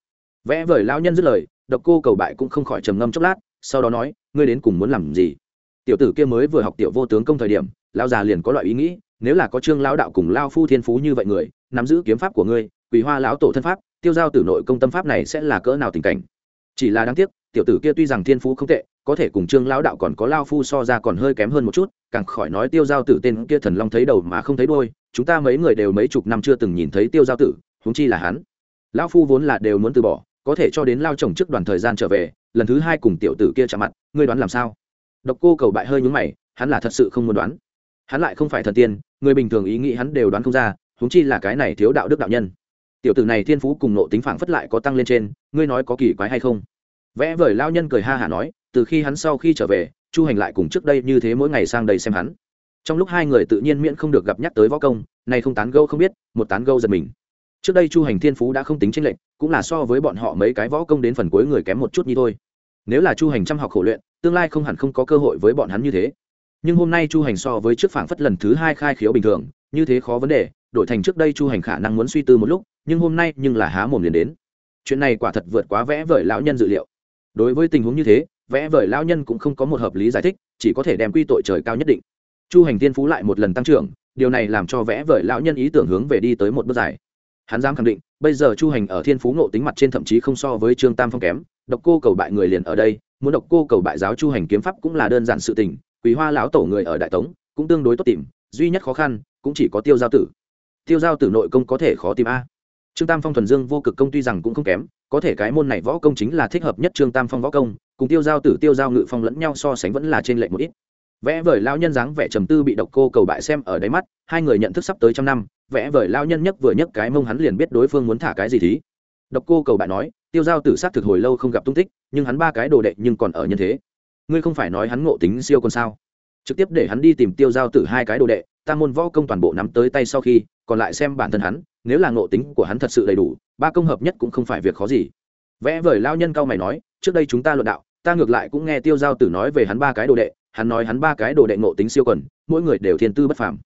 Vẽ vời lão nhân dứt lời, độc cô cầu bại cũng không khỏi trầm ngâm chốc lát, sau đó nói, ngươi đến cùng muốn làm gì? Tiểu tử kia mới vừa học tiểu vô tướng công thời điểm, lão già liền có loại ý nghĩ, nếu là có trương lão đạo cùng lao phu thiên phú như vậy người, nắm giữ kiếm pháp của ngươi, quỳ hoa lão tổ thân pháp, tiêu giao tử nội công tâm pháp này sẽ là cỡ nào tình cảnh? Chỉ là đáng tiếc, tiểu tử kia tuy rằng thiên phú không tệ, có thể cùng trương lão đạo còn có lao phu so ra còn hơi kém hơn một chút, càng khỏi nói tiêu giao tử tên kia thần long thấy đầu mà không thấy đôi chúng ta mấy người đều mấy chục năm chưa từng nhìn thấy tiêu giao tử, huống chi là hắn. Lão phu vốn là đều muốn từ bỏ, có thể cho đến lao chồng trước đoàn thời gian trở về, lần thứ hai cùng tiểu tử kia chạm mặt, ngươi đoán làm sao? Độc cô cầu bại hơi nhúng mày, hắn là thật sự không muốn đoán. Hắn lại không phải thần tiên, người bình thường ý nghĩ hắn đều đoán không ra, huống chi là cái này thiếu đạo đức đạo nhân tiểu tử này thiên phú cùng nộ tính phảng phất lại có tăng lên trên, ngươi nói có kỳ quái hay không? Vẽ vời lao nhân cười ha hả nói, từ khi hắn sau khi trở về, chu hành lại cùng trước đây như thế mỗi ngày sang đây xem hắn. Trong lúc hai người tự nhiên miễn không được gặp nhắc tới võ công, nay không tán gâu không biết, một tán gâu giật mình. Trước đây chu hành thiên phú đã không tính tranh lệch, cũng là so với bọn họ mấy cái võ công đến phần cuối người kém một chút như thôi. Nếu là chu hành chăm học khổ luyện, tương lai không hẳn không có cơ hội với bọn hắn như thế. Nhưng hôm nay chu hành so với trước phảng phất lần thứ hai khai khiếu bình thường, như thế khó vấn đề đổi thành trước đây chu hành khả năng muốn suy tư một lúc, nhưng hôm nay nhưng là há mồm liền đến. Chuyện này quả thật vượt quá vẽ vời lão nhân dự liệu. Đối với tình huống như thế, vẽ vời lão nhân cũng không có một hợp lý giải thích, chỉ có thể đem quy tội trời cao nhất định. Chu hành tiên phú lại một lần tăng trưởng, điều này làm cho vẽ vời lão nhân ý tưởng hướng về đi tới một bước dài. Hắn dám khẳng định, bây giờ chu hành ở thiên phú ngộ tính mặt trên thậm chí không so với trương tam phong kém, độc cô cầu bại người liền ở đây, muốn độc cô cầu bại giáo chu hành kiếm pháp cũng là đơn giản sự tình quý hoa lão tổ người ở đại tống, cũng tương đối tốt tìm, duy nhất khó khăn, cũng chỉ có tiêu giao tử tiêu giao tử nội công có thể khó tìm a. Trương tam phong thuần dương vô cực công tuy rằng cũng không kém, có thể cái môn này võ công chính là thích hợp nhất trương tam phong võ công, cùng tiêu giao tử, tiêu giao ngự phong lẫn nhau so sánh vẫn là trên lệnh một ít. Vẽ vời lao nhân dáng vẻ trầm tư bị độc cô cầu bại xem ở đáy mắt, hai người nhận thức sắp tới trăm năm, vẽ vời lao nhân nhất vừa nhấc cái mông hắn liền biết đối phương muốn thả cái gì thí. Độc cô cầu bại nói, tiêu giao tử sát thực hồi lâu không gặp tung tích, nhưng hắn ba cái đồ đệ nhưng còn ở nhân thế. Ngươi không phải nói hắn ngộ tính siêu còn sao? Trực tiếp để hắn đi tìm tiêu giao tử hai cái đồ đệ, ta môn võ công toàn bộ nắm tới tay sau khi còn lại xem bản thân hắn, nếu là ngộ tính của hắn thật sự đầy đủ, ba công hợp nhất cũng không phải việc khó gì. Vẽ vời lao nhân cao mày nói, trước đây chúng ta luận đạo, ta ngược lại cũng nghe tiêu giao tử nói về hắn ba cái đồ đệ, hắn nói hắn ba cái đồ đệ ngộ tính siêu quần, mỗi người đều thiên tư bất phàm.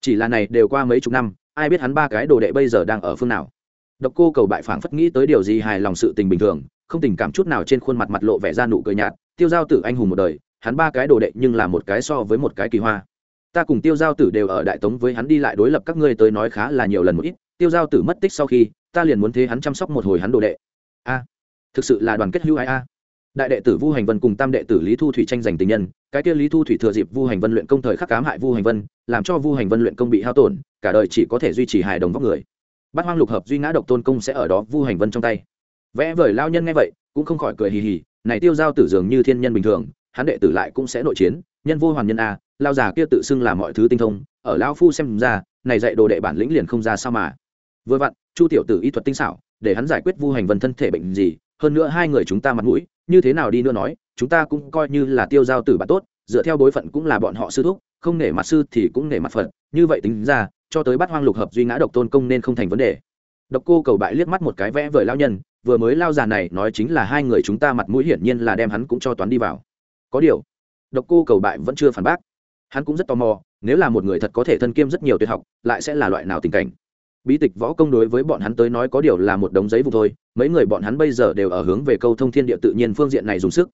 Chỉ là này đều qua mấy chục năm, ai biết hắn ba cái đồ đệ bây giờ đang ở phương nào. Độc cô cầu bại phảng phất nghĩ tới điều gì hài lòng sự tình bình thường, không tình cảm chút nào trên khuôn mặt mặt lộ vẻ ra nụ cười nhạt, tiêu giao tử anh hùng một đời, hắn ba cái đồ đệ nhưng là một cái so với một cái kỳ hoa ta cùng tiêu giao tử đều ở đại tống với hắn đi lại đối lập các ngươi tới nói khá là nhiều lần một ít, tiêu giao tử mất tích sau khi, ta liền muốn thế hắn chăm sóc một hồi hắn đồ đệ. A, thực sự là đoàn kết hữu ai a. Đại đệ tử vu hành vân cùng tam đệ tử lý thu thủy tranh giành tình nhân, cái kia lý thu thủy thừa dịp vu hành vân luyện công thời khắc cám hại vu hành vân, làm cho vu hành vân luyện công bị hao tổn, cả đời chỉ có thể duy trì hài đồng vóc người. Bát hoang lục hợp duy ngã độc tôn công sẽ ở đó vu hành vân trong tay. Vẽ vời lao nhân nghe vậy, cũng không khỏi cười hì hì, này tiêu giao tử dường như thiên nhân bình thường, hắn đệ tử lại cũng sẽ nội chiến nhân vô hoàn nhân a lao già kia tự xưng là mọi thứ tinh thông, ở lao phu xem ra, này dạy đồ đệ bản lĩnh liền không ra sao mà. Vừa vặn, chu tiểu tử y thuật tinh xảo, để hắn giải quyết vu hành vân thân thể bệnh gì, hơn nữa hai người chúng ta mặt mũi, như thế nào đi nữa nói, chúng ta cũng coi như là tiêu giao tử bạn tốt, dựa theo bối phận cũng là bọn họ sư thúc, không nể mặt sư thì cũng nể mặt phận như vậy tính ra, cho tới bắt hoang lục hợp duy ngã độc tôn công nên không thành vấn đề. Độc cô cầu bại liếc mắt một cái vẽ vời lao nhân, vừa mới lao già này nói chính là hai người chúng ta mặt mũi hiển nhiên là đem hắn cũng cho toán đi vào. Có điều độc cô cầu bại vẫn chưa phản bác. Hắn cũng rất tò mò, nếu là một người thật có thể thân kiêm rất nhiều tuyệt học, lại sẽ là loại nào tình cảnh? Bí tịch võ công đối với bọn hắn tới nói có điều là một đống giấy vụ thôi, mấy người bọn hắn bây giờ đều ở hướng về câu thông thiên địa tự nhiên phương diện này dùng sức.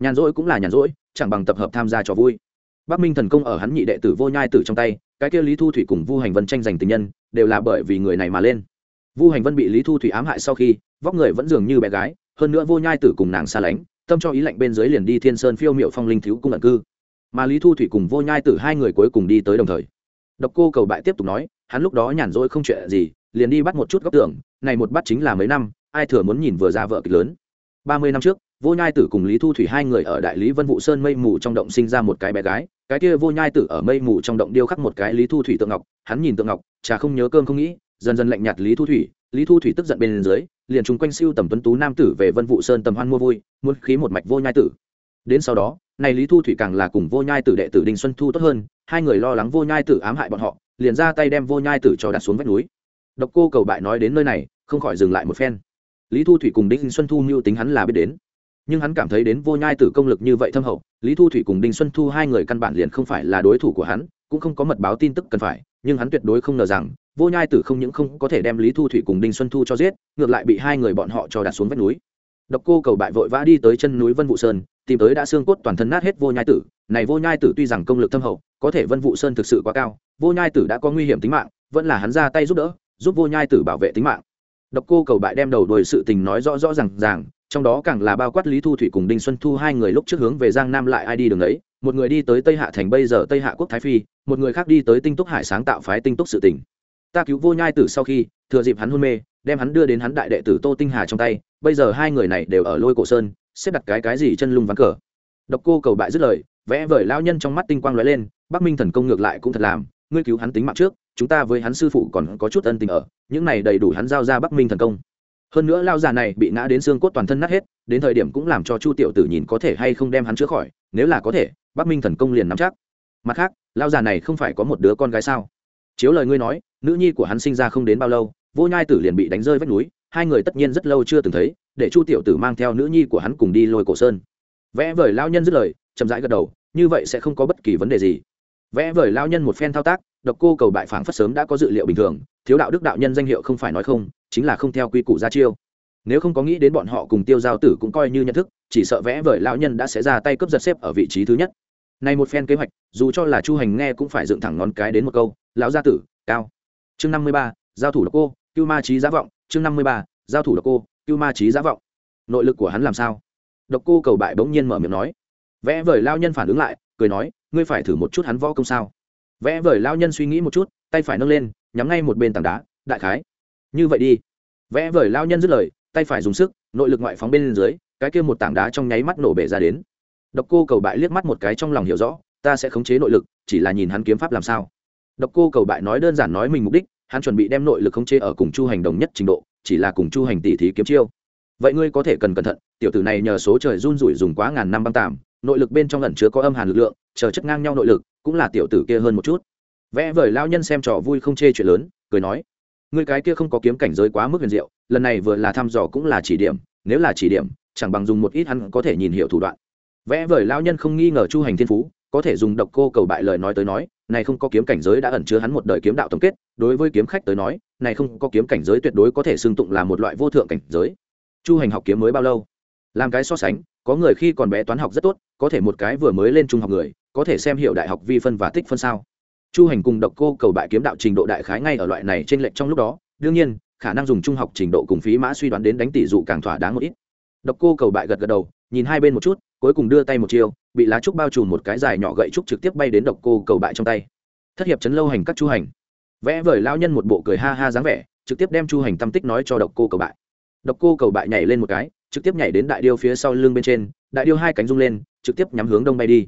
Nhàn rỗi cũng là nhàn rỗi, chẳng bằng tập hợp tham gia trò vui. Bắc minh thần công ở hắn nhị đệ tử vô nhai tử trong tay, cái kia lý thu thủy cùng vu hành vân tranh giành tình nhân, đều là bởi vì người này mà lên. Vu hành vân bị lý thu thủy ám hại sau khi, vóc người vẫn dường như bé gái, hơn nữa vô nhai tử cùng nàng xa lánh tâm cho ý lạnh bên dưới liền đi thiên sơn phiêu miệu phong linh thiếu cung ẩn cư. Mà lý thu thủy cùng vô nhai tử hai người cuối cùng đi tới đồng thời. Độc cô cầu bại tiếp tục nói, hắn lúc đó nhàn rỗi không chuyện gì, liền đi bắt một chút góc tưởng này một bắt chính là mấy năm, ai thừa muốn nhìn vừa ra vợ kịch lớn. Ba mươi năm trước, vô nhai tử cùng lý thu thủy hai người ở đại lý vân vụ sơn mây mù trong động sinh ra một cái bé gái, cái kia vô nhai tử ở mây mù trong động điêu khắc một cái lý thu thủy tượng ngọc, hắn nhìn tượng ngọc, chả không nhớ cơm không nghĩ, dần dần lạnh nhạt lý thu thủy, lý thu thủy tức giận bên dưới liền chúng quanh siêu tầm tuấn tú nam tử về vân vụ sơn tầm hoan mua vui, muốn khí một mạch vô nhai tử. Đến sau đó, này lý thu thủy càng là cùng vô nhai tử đệ tử đinh xuân thu tốt hơn, hai người lo lắng vô nhai tử ám hại bọn họ, liền ra tay đem vô nhai tử cho đặt xuống vách núi. Độc cô cầu bại nói đến nơi này, không khỏi dừng lại một phen. Lý thu thủy cùng đinh xuân thu mưu tính hắn là biết đến. Nhưng hắn cảm thấy đến vô nhai tử công lực như vậy thâm hậu, lý thu thủy cùng đinh xuân thu hai người căn bản liền không phải là đối thủ của hắn, cũng không có mật báo tin tức cần phải nhưng hắn tuyệt đối không ngờ rằng, vô nhai tử không những không có thể đem lý thu thủy cùng đinh xuân thu cho giết, ngược lại bị hai người bọn họ cho đặt xuống vách núi. Độc cô cầu bại vội vã đi tới chân núi vân vụ sơn, tìm tới đã xương cốt toàn thân nát hết vô nhai tử. Này vô nhai tử tuy rằng công lực thâm hậu, có thể vân vụ sơn thực sự quá cao, vô nhai tử đã có nguy hiểm tính mạng, vẫn là hắn ra tay giúp đỡ, giúp vô nhai tử bảo vệ tính mạng. Độc cô cầu bại đem đầu đuổi sự tình nói rõ rõ ràng ràng, trong đó càng là bao quát lý thu thủy cùng đinh xuân thu hai người lúc trước hướng về giang nam lại ai đi đường đấy một người đi tới tây hạ thành bây giờ tây hạ quốc thái phi, một người khác đi tới tinh túc hải sáng tạo phái tinh túc sự tỉnh. Ta cứu vô nhai tử sau khi, thừa dịp hắn hôn mê, đem hắn đưa đến hắn đại đệ tử tô tinh hà trong tay, bây giờ hai người này đều ở lôi cổ sơn, xếp đặt cái cái gì chân lung vắng cờ. Độc cô cầu bại dứt lời, vẽ vời lao nhân trong mắt tinh quang lóe lên, bắc minh thần công ngược lại cũng thật làm, ngươi cứu hắn tính mạng trước, chúng ta với hắn sư phụ còn có chút ân tình ở, những này đầy đủ hắn giao ra bắc minh thần công. Hơn nữa lao già này bị ngã đến xương cốt toàn thân nát hết, đến thời điểm cũng làm cho chu tiểu tử nhìn có thể hay không đem hắn chữa khỏi, nếu là có thể bắc minh thần công liền nắm chắc. Mặt khác lao già này không phải có một đứa con gái sao? Chiếu lời ngươi nói, nữ nhi của hắn sinh ra không đến bao lâu, vô nhai tử liền bị đánh rơi vách núi, hai người tất nhiên rất lâu chưa từng thấy, để chu tiểu tử mang theo nữ nhi của hắn cùng đi lôi cổ sơn. Vẽ vời lao nhân dứt lời, chậm rãi gật đầu, như vậy sẽ không có bất kỳ vấn đề gì. Vẽ vời lao nhân một phen thao tác, độc cô cầu bại phảng phất sớm đã có dự liệu bình thường, thiếu đạo đức đạo nhân danh hiệu không phải nói không, chính là không theo quy củ ra chiêu. Nếu không có nghĩ đến bọn họ cùng tiêu giao tử cũng coi như nhận thức, chỉ sợ vẽ vời lao nhân đã sẽ ra tay cướp giật xếp ở vị trí thứ nhất này một phen kế hoạch, dù cho là chu hành nghe cũng phải dựng thẳng ngón cái đến một câu, lão gia tử, cao. Chương năm mươi ba, giao thủ độc cô, cưu ma trí giá vọng. Chương năm mươi ba, giao thủ độc cô, cưu ma trí giá vọng. Nội lực của hắn làm sao? Độc cô cầu bại bỗng nhiên mở miệng nói. Vẽ vời lao nhân phản ứng lại, cười nói, ngươi phải thử một chút hắn võ công sao? Vẽ vời lao nhân suy nghĩ một chút, tay phải nâng lên, nhắm ngay một bên tảng đá, đại khái, như vậy đi. Vẽ vời lao nhân dứt lời, tay phải dùng sức, nội lực ngoại phóng bên dưới, cái kia một tảng đá trong nháy mắt nổ bể ra đến độc cô cầu bại liếc mắt một cái trong lòng hiểu rõ, ta sẽ khống chế nội lực, chỉ là nhìn hắn kiếm pháp làm sao. Độc cô cầu bại nói đơn giản nói mình mục đích, hắn chuẩn bị đem nội lực khống chế ở cùng chu hành đồng nhất trình độ, chỉ là cùng chu hành tỷ thí kiếm chiêu. Vậy ngươi có thể cần cẩn thận, tiểu tử này nhờ số trời run rủi dùng quá ngàn năm băng tạm, nội lực bên trong ẩn chứa có âm hàn lực lượng, chờ chất ngang nhau nội lực, cũng là tiểu tử kia hơn một chút. Vẽ vời Lão nhân xem trò vui không chê chuyện lớn, cười nói, ngươi cái kia không có kiếm cảnh giới quá mức huyền diệu, lần này vừa là thăm dò cũng là chỉ điểm, nếu là chỉ điểm, chẳng bằng dùng một ít hắn có thể nhìn hiểu thủ đoạn vẽ vời lao nhân không nghi ngờ chu hành thiên phú, có thể dùng độc cô cầu bại lời nói tới nói, này không có kiếm cảnh giới đã ẩn chứa hắn một đời kiếm đạo tổng kết, đối với kiếm khách tới nói, này không có kiếm cảnh giới tuyệt đối có thể xưng tụng là một loại vô thượng cảnh giới. Chu hành học kiếm mới bao lâu? Làm cái so sánh, có người khi còn bé toán học rất tốt, có thể một cái vừa mới lên trung học người, có thể xem hiểu đại học vi phân và tích phân sao. Chu hành cùng độc cô cầu bại kiếm đạo trình độ đại khái ngay ở loại này trên lệnh trong lúc đó, đương nhiên, khả năng dùng trung học trình độ cùng phí mã suy đoán đến đánh tỷ dụ càng thỏa đáng một ít. Độc cô cầu bại gật gật đầu nhìn hai bên một chút cuối cùng đưa tay một chiều, bị lá trúc bao trùm một cái dài nhỏ gậy trúc trực tiếp bay đến độc cô cầu bại trong tay. Thất hiệp chấn lâu hành các chu hành. Vẽ vời lao nhân một bộ cười ha ha dáng vẻ trực tiếp đem chu hành tâm tích nói cho độc cô cầu bại. Độc cô cầu bại nhảy lên một cái trực tiếp nhảy đến đại điêu phía sau lưng bên trên đại điêu hai cánh rung lên trực tiếp nhắm hướng đông bay đi.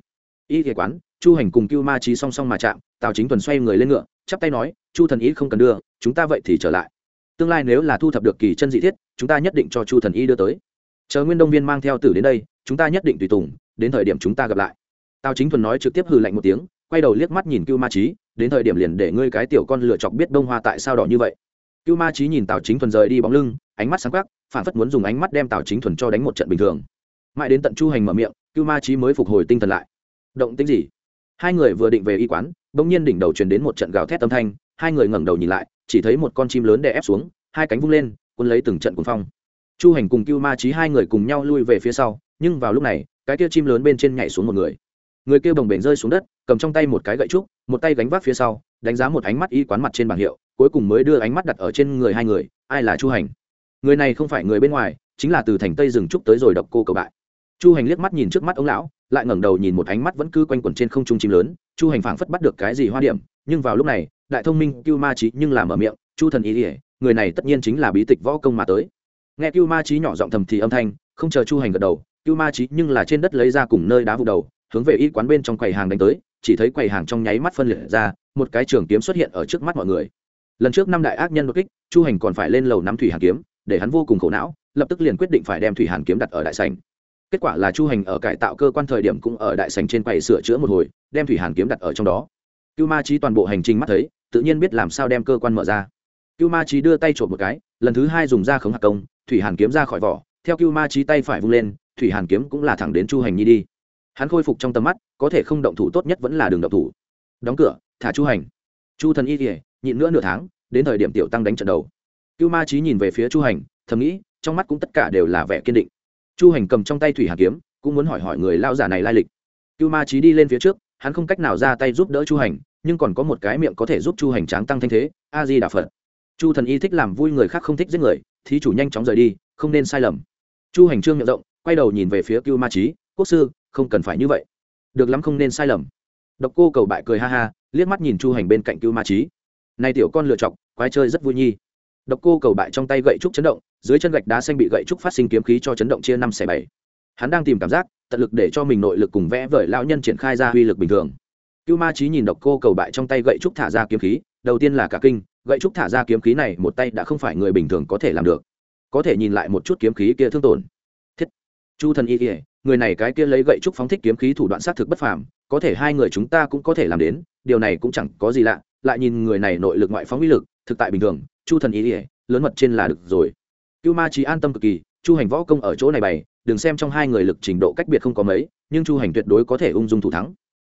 Y thể quán chu hành cùng cưu ma trí song song mà chạm tào chính tuần xoay người lên ngựa chắp tay nói chu thần ý không cần đưa chúng ta vậy thì trở lại. Tương lai nếu là thu thập được kỳ chân dị thiết chúng ta nhất định cho chu thần y đưa tới chờ nguyên đông viên mang theo tử đến đây, chúng ta nhất định tùy tùng, đến thời điểm chúng ta gặp lại. Tào chính thuần nói trực tiếp hừ lạnh một tiếng, quay đầu liếc mắt nhìn cưu ma trí đến thời điểm liền để ngươi cái tiểu con lựa chọc biết đông hoa tại sao đỏ như vậy. Cưu ma trí nhìn tào chính thuần rời đi bóng lưng, ánh mắt sáng khắc phản phất muốn dùng ánh mắt đem tào chính thuần cho đánh một trận bình thường. Mãi đến tận chu hành mở miệng, cưu ma trí mới phục hồi tinh thần lại. Động tính gì? Hai người vừa định về y quán, bỗng nhiên đỉnh đầu truyền đến một trận gào thét âm thanh, hai người ngẩng đầu nhìn lại, chỉ thấy một con chim lớn đè ép xuống, hai cánh vung lên quân lấy từng trận cuồng phong chu hành cùng cưu ma trí hai người cùng nhau lui về phía sau, nhưng vào lúc này, cái kia chim lớn bên trên nhảy xuống một người. Người kia bồng bềnh rơi xuống đất, cầm trong tay một cái gậy trúc, một tay gánh vác phía sau, đánh giá một ánh mắt y quán mặt trên bảng hiệu, cuối cùng mới đưa ánh mắt đặt ở trên người hai người, ai là chu hành? Người này không phải người bên ngoài, chính là từ thành tây rừng trúc tới rồi độc cô cầu bại. Chu hành liếc mắt nhìn trước mắt ông lão, lại ngẩng đầu nhìn một ánh mắt vẫn cứ quanh quẩn trên không trung chim lớn, chu hành phảng phất bắt được cái gì hoa điểm, nhưng vào lúc này, đại thông minh cưu ma trí nhưng làm ở miệng, chu thần ý ỉa, người này tất nhiên chính là bí tịch võ công mà tới nghe cưu ma trí nhỏ giọng thầm thì âm thanh, không chờ chu hành gật đầu, cưu ma trí nhưng là trên đất lấy ra cùng nơi đá vụ đầu, hướng về y quán bên trong quầy hàng đánh tới, chỉ thấy quầy hàng trong nháy mắt phân liệt ra, một cái trường kiếm xuất hiện ở trước mắt mọi người. Lần trước năm đại ác nhân đột kích, chu hành còn phải lên lầu nắm thủy hàn kiếm, để hắn vô cùng khổ não, lập tức liền quyết định phải đem thủy hàn kiếm đặt ở đại sành kết quả là chu hành ở cải tạo cơ quan thời điểm cũng ở đại sành trên quầy sửa chữa một hồi, đem thủy hàn kiếm đặt ở trong đó. Cưu ma trí toàn bộ hành trình mắt thấy, tự nhiên biết làm sao đem cơ quan mở ra. Cưu ma trí đưa tay trộm một cái lần thứ hai dùng ra khống hạ công, thủy hàn kiếm ra khỏi vỏ, theo cưu ma trí tay phải vung lên, thủy hàn kiếm cũng là thẳng đến chu hành nhi đi. Hắn khôi phục trong tầm mắt, có thể không động thủ tốt nhất vẫn là đường động thủ. Đóng cửa, thả chu hành. Chu thần y kỉa nhịn nữa nửa tháng, đến thời điểm tiểu tăng đánh trận đầu. Cưu ma trí nhìn về phía chu hành, thầm nghĩ, trong mắt cũng tất cả đều là vẻ kiên định. Chu hành cầm trong tay thủy hàn kiếm, cũng muốn hỏi hỏi người lao giả này lai lịch. Cưu ma trí đi lên phía trước, hắn không cách nào ra tay giúp đỡ chu hành, nhưng còn có một cái miệng có thể giúp chu hành tráng tăng thanh thế, a di đà phật chu thần y thích làm vui người khác không thích giết người, thí chủ nhanh chóng rời đi, không nên sai lầm. Chu hành trương miệng rộng, quay đầu nhìn về phía cưu ma trí quốc sư, không cần phải như vậy. Được lắm không nên sai lầm. Độc cô cầu bại cười ha ha, liếc mắt nhìn chu hành bên cạnh cưu ma trí nay tiểu con lựa chọc, quái chơi rất vui nhi. Độc cô cầu bại trong tay gậy trúc chấn động, dưới chân gạch đá xanh bị gậy trúc phát sinh kiếm khí cho chấn động chia năm xẻ bảy. Hắn đang tìm cảm giác, tận lực để cho mình nội lực cùng vẽ vời lão nhân triển khai ra uy lực bình thường. Cưu ma trí nhìn độc cô cầu bại trong tay gậy trúc thả ra kiếm khí, đầu tiên là cả kinh gậy trúc thả ra kiếm khí này một tay đã không phải người bình thường có thể làm được. Có thể nhìn lại một chút kiếm khí kia thương tổn. Thiết. Chu thần y kỉa người này cái kia lấy gậy trúc phóng thích kiếm khí thủ đoạn xác thực bất phàm, có thể hai người chúng ta cũng có thể làm đến, điều này cũng chẳng có gì lạ, lại nhìn người này nội lực ngoại phóng uy lực, thực tại bình thường, chu thần y kỉa lớn mật trên là được rồi. Cưu ma trí an tâm cực kỳ, chu hành võ công ở chỗ này bày, đừng xem trong hai người lực trình độ cách biệt không có mấy, nhưng chu hành tuyệt đối có thể ung dung thủ thắng.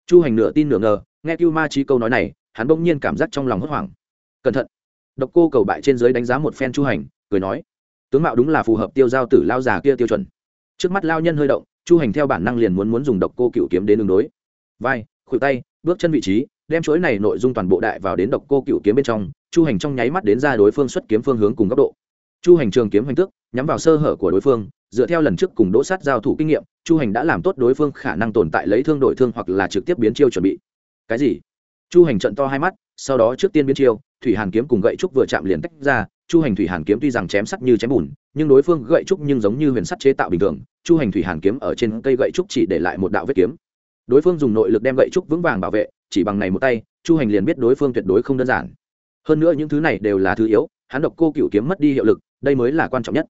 Chu hành nửa tin nửa ngờ, nghe cưu ma trí câu nói này, hắn bỗng nhiên cảm giác trong lòng hốt hoảng cẩn thận. Độc cô cầu bại trên giới đánh giá một phen chu hành, cười nói, tướng mạo đúng là phù hợp tiêu giao tử lao già kia tiêu chuẩn. Trước mắt lao nhân hơi động, chu hành theo bản năng liền muốn muốn dùng độc cô cựu kiếm đến đường đối. Vai, khuỷu tay, bước chân vị trí, đem chuỗi này nội dung toàn bộ đại vào đến độc cô cựu kiếm bên trong, chu hành trong nháy mắt đến ra đối phương xuất kiếm phương hướng cùng góc độ. Chu hành trường kiếm hành tước, nhắm vào sơ hở của đối phương, dựa theo lần trước cùng đỗ sát giao thủ kinh nghiệm, chu hành đã làm tốt đối phương khả năng tồn tại lấy thương đổi thương hoặc là trực tiếp biến chiêu chuẩn bị. Cái gì? Chu hành trận to hai mắt, sau đó trước tiên biến chiêu, thủy hàn kiếm cùng gậy trúc vừa chạm liền tách ra, chu hành thủy hàn kiếm tuy rằng chém sắt như chém bùn, nhưng đối phương gậy trúc nhưng giống như huyền sắt chế tạo bình thường, chu hành thủy hàn kiếm ở trên cây gậy trúc chỉ để lại một đạo vết kiếm. Đối phương dùng nội lực đem gậy trúc vững vàng bảo vệ, chỉ bằng này một tay, chu hành liền biết đối phương tuyệt đối không đơn giản. Hơn nữa những thứ này đều là thứ yếu, hắn độc cô cựu kiếm mất đi hiệu lực, đây mới là quan trọng nhất.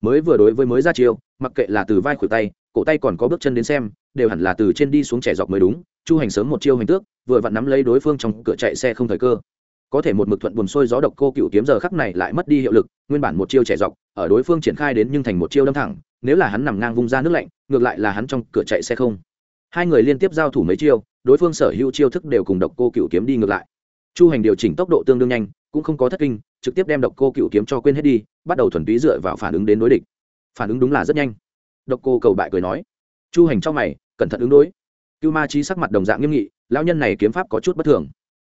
Mới vừa đối với mới ra chiêu, mặc kệ là từ vai khuỷu tay cổ tay còn có bước chân đến xem, đều hẳn là từ trên đi xuống trẻ dọc mới đúng, chu hành sớm một chiêu hành tước, vừa vặn nắm lấy đối phương trong cửa chạy xe không thời cơ. Có thể một mực thuận buồn sôi gió độc cô cựu kiếm giờ khắc này lại mất đi hiệu lực, nguyên bản một chiêu trẻ dọc, ở đối phương triển khai đến nhưng thành một chiêu đâm thẳng, nếu là hắn nằm ngang vung ra nước lạnh, ngược lại là hắn trong cửa chạy xe không. Hai người liên tiếp giao thủ mấy chiêu, đối phương sở hữu chiêu thức đều cùng độc cô cựu kiếm đi ngược lại. Chu hành điều chỉnh tốc độ tương đương nhanh, cũng không có thất kinh, trực tiếp đem độc cô cựu kiếm cho quên hết đi, bắt đầu thuần túy dựa vào phản ứng đến đối địch. Phản ứng đúng là rất nhanh độc cô cầu bại cười nói. Chu hành trong mày, cẩn thận ứng đối. Cưu ma trí sắc mặt đồng dạng nghiêm nghị, lão nhân này kiếm pháp có chút bất thường.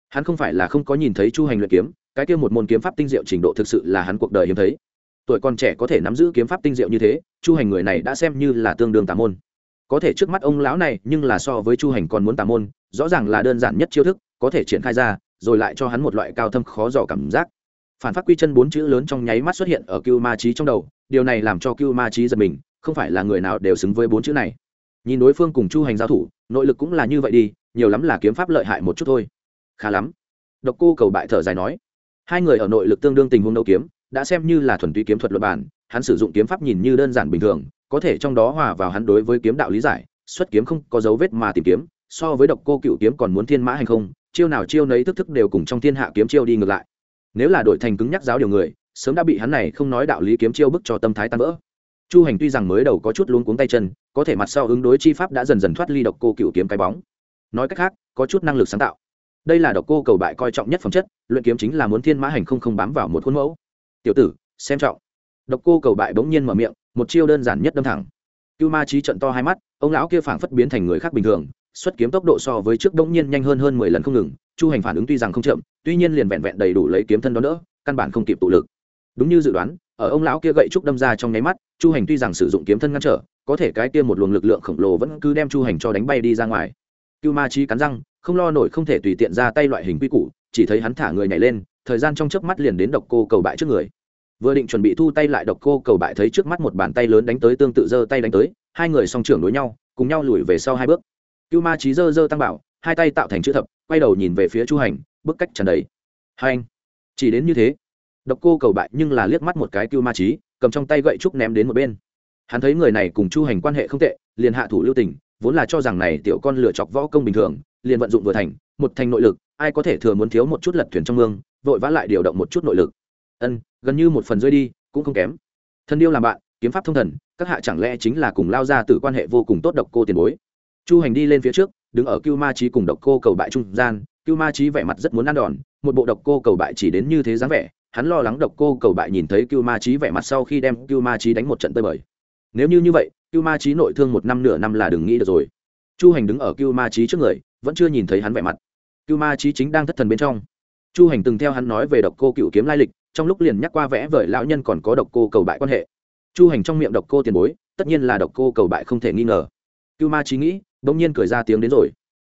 Hắn không phải là không có nhìn thấy chu hành luyện kiếm, cái kia một môn kiếm pháp tinh diệu trình độ thực sự là hắn cuộc đời hiếm thấy. Tuổi còn trẻ có thể nắm giữ kiếm pháp tinh diệu như thế, chu hành người này đã xem như là tương đương tà môn. Có thể trước mắt ông lão này, nhưng là so với chu hành còn muốn tà môn, rõ ràng là đơn giản nhất chiêu thức, có thể triển khai ra, rồi lại cho hắn một loại cao thâm khó dò cảm giác. Phản phát quy chân bốn chữ lớn trong nháy mắt xuất hiện ở cưu ma trí trong đầu, điều này làm cho cưu ma trí giật mình không phải là người nào đều xứng với bốn chữ này. Nhìn đối phương cùng chu hành giao thủ, nội lực cũng là như vậy đi, nhiều lắm là kiếm pháp lợi hại một chút thôi. Khá lắm. Độc cô cầu bại thở dài nói. Hai người ở nội lực tương đương tình huống đấu kiếm, đã xem như là thuần túy kiếm thuật luật bản, hắn sử dụng kiếm pháp nhìn như đơn giản bình thường, có thể trong đó hòa vào hắn đối với kiếm đạo lý giải, xuất kiếm không có dấu vết mà tìm kiếm, so với độc cô cựu kiếm còn muốn thiên mã hành không, chiêu nào chiêu nấy thức thức đều cùng trong thiên hạ kiếm chiêu đi ngược lại. Nếu là đổi thành cứng nhắc giáo điều người, sớm đã bị hắn này không nói đạo lý kiếm chiêu bức cho tâm thái tan vỡ chu hành tuy rằng mới đầu có chút luống cuống tay chân, có thể mặt sau ứng đối chi pháp đã dần dần thoát ly độc cô cựu kiếm cái bóng. Nói cách khác, có chút năng lực sáng tạo. Đây là độc cô cầu bại coi trọng nhất phẩm chất, luyện kiếm chính là muốn thiên mã hành không không bám vào một khuôn mẫu. Tiểu tử, xem trọng. Độc cô cầu bại bỗng nhiên mở miệng, một chiêu đơn giản nhất đâm thẳng. Cưu ma trí trận to hai mắt, ông lão kia phảng phất biến thành người khác bình thường, xuất kiếm tốc độ so với trước bỗng nhiên nhanh hơn hơn mười lần không ngừng, chu hành phản ứng tuy rằng không chậm, tuy nhiên liền vẹn vẹn đầy đủ lấy kiếm thân đó nữa, căn bản không kịp tụ lực. Đúng như dự đoán ở ông lão kia gậy trúc đâm ra trong nháy mắt, chu hành tuy rằng sử dụng kiếm thân ngăn trở, có thể cái kia một luồng lực lượng khổng lồ vẫn cứ đem chu hành cho đánh bay đi ra ngoài. Cưu ma chi cắn răng, không lo nổi không thể tùy tiện ra tay loại hình quy củ, chỉ thấy hắn thả người nhảy lên, thời gian trong chớp mắt liền đến độc cô cầu bại trước người. Vừa định chuẩn bị thu tay lại độc cô cầu bại thấy trước mắt một bàn tay lớn đánh tới tương tự giơ tay đánh tới, hai người song trưởng đối nhau, cùng nhau lùi về sau hai bước. Cưu ma trí dơ dơ tăng bảo, hai tay tạo thành chữ thập, quay đầu nhìn về phía chu hành bức cách trần đầy. Hai anh chỉ đến như thế độc cô cầu bại nhưng là liếc mắt một cái cưu ma trí cầm trong tay gậy trúc ném đến một bên. Hắn thấy người này cùng chu hành quan hệ không tệ, liền hạ thủ lưu tình, vốn là cho rằng này tiểu con lựa chọc võ công bình thường, liền vận dụng vừa thành, một thành nội lực, ai có thể thừa muốn thiếu một chút lật thuyền trong mương, vội vã lại điều động một chút nội lực. Ân, gần như một phần rơi đi, cũng không kém. Thân điêu làm bạn, kiếm pháp thông thần, các hạ chẳng lẽ chính là cùng lao ra từ quan hệ vô cùng tốt độc cô tiền bối? Chu hành đi lên phía trước, đứng ở cưu ma trí cùng độc cô cầu bại trung gian, cưu ma trí vẻ mặt rất muốn ăn đòn, một bộ độc cô cầu bại chỉ đến như thế dáng vẻ hắn lo lắng độc cô cầu bại nhìn thấy cưu ma trí vẻ mặt sau khi đem cưu ma trí đánh một trận tơi bời. Nếu như như vậy, cưu ma trí nội thương một năm nửa năm là đừng nghĩ được rồi. Chu hành đứng ở cưu ma trí trước người, vẫn chưa nhìn thấy hắn vẻ mặt. Cưu ma trí chính đang thất thần bên trong. Chu hành từng theo hắn nói về độc cô cựu kiếm lai lịch, trong lúc liền nhắc qua vẽ vời lão nhân còn có độc cô cầu bại quan hệ. Chu hành trong miệng độc cô tiền bối, tất nhiên là độc cô cầu bại không thể nghi ngờ. Cưu ma trí nghĩ, bỗng nhiên cười ra tiếng đến rồi.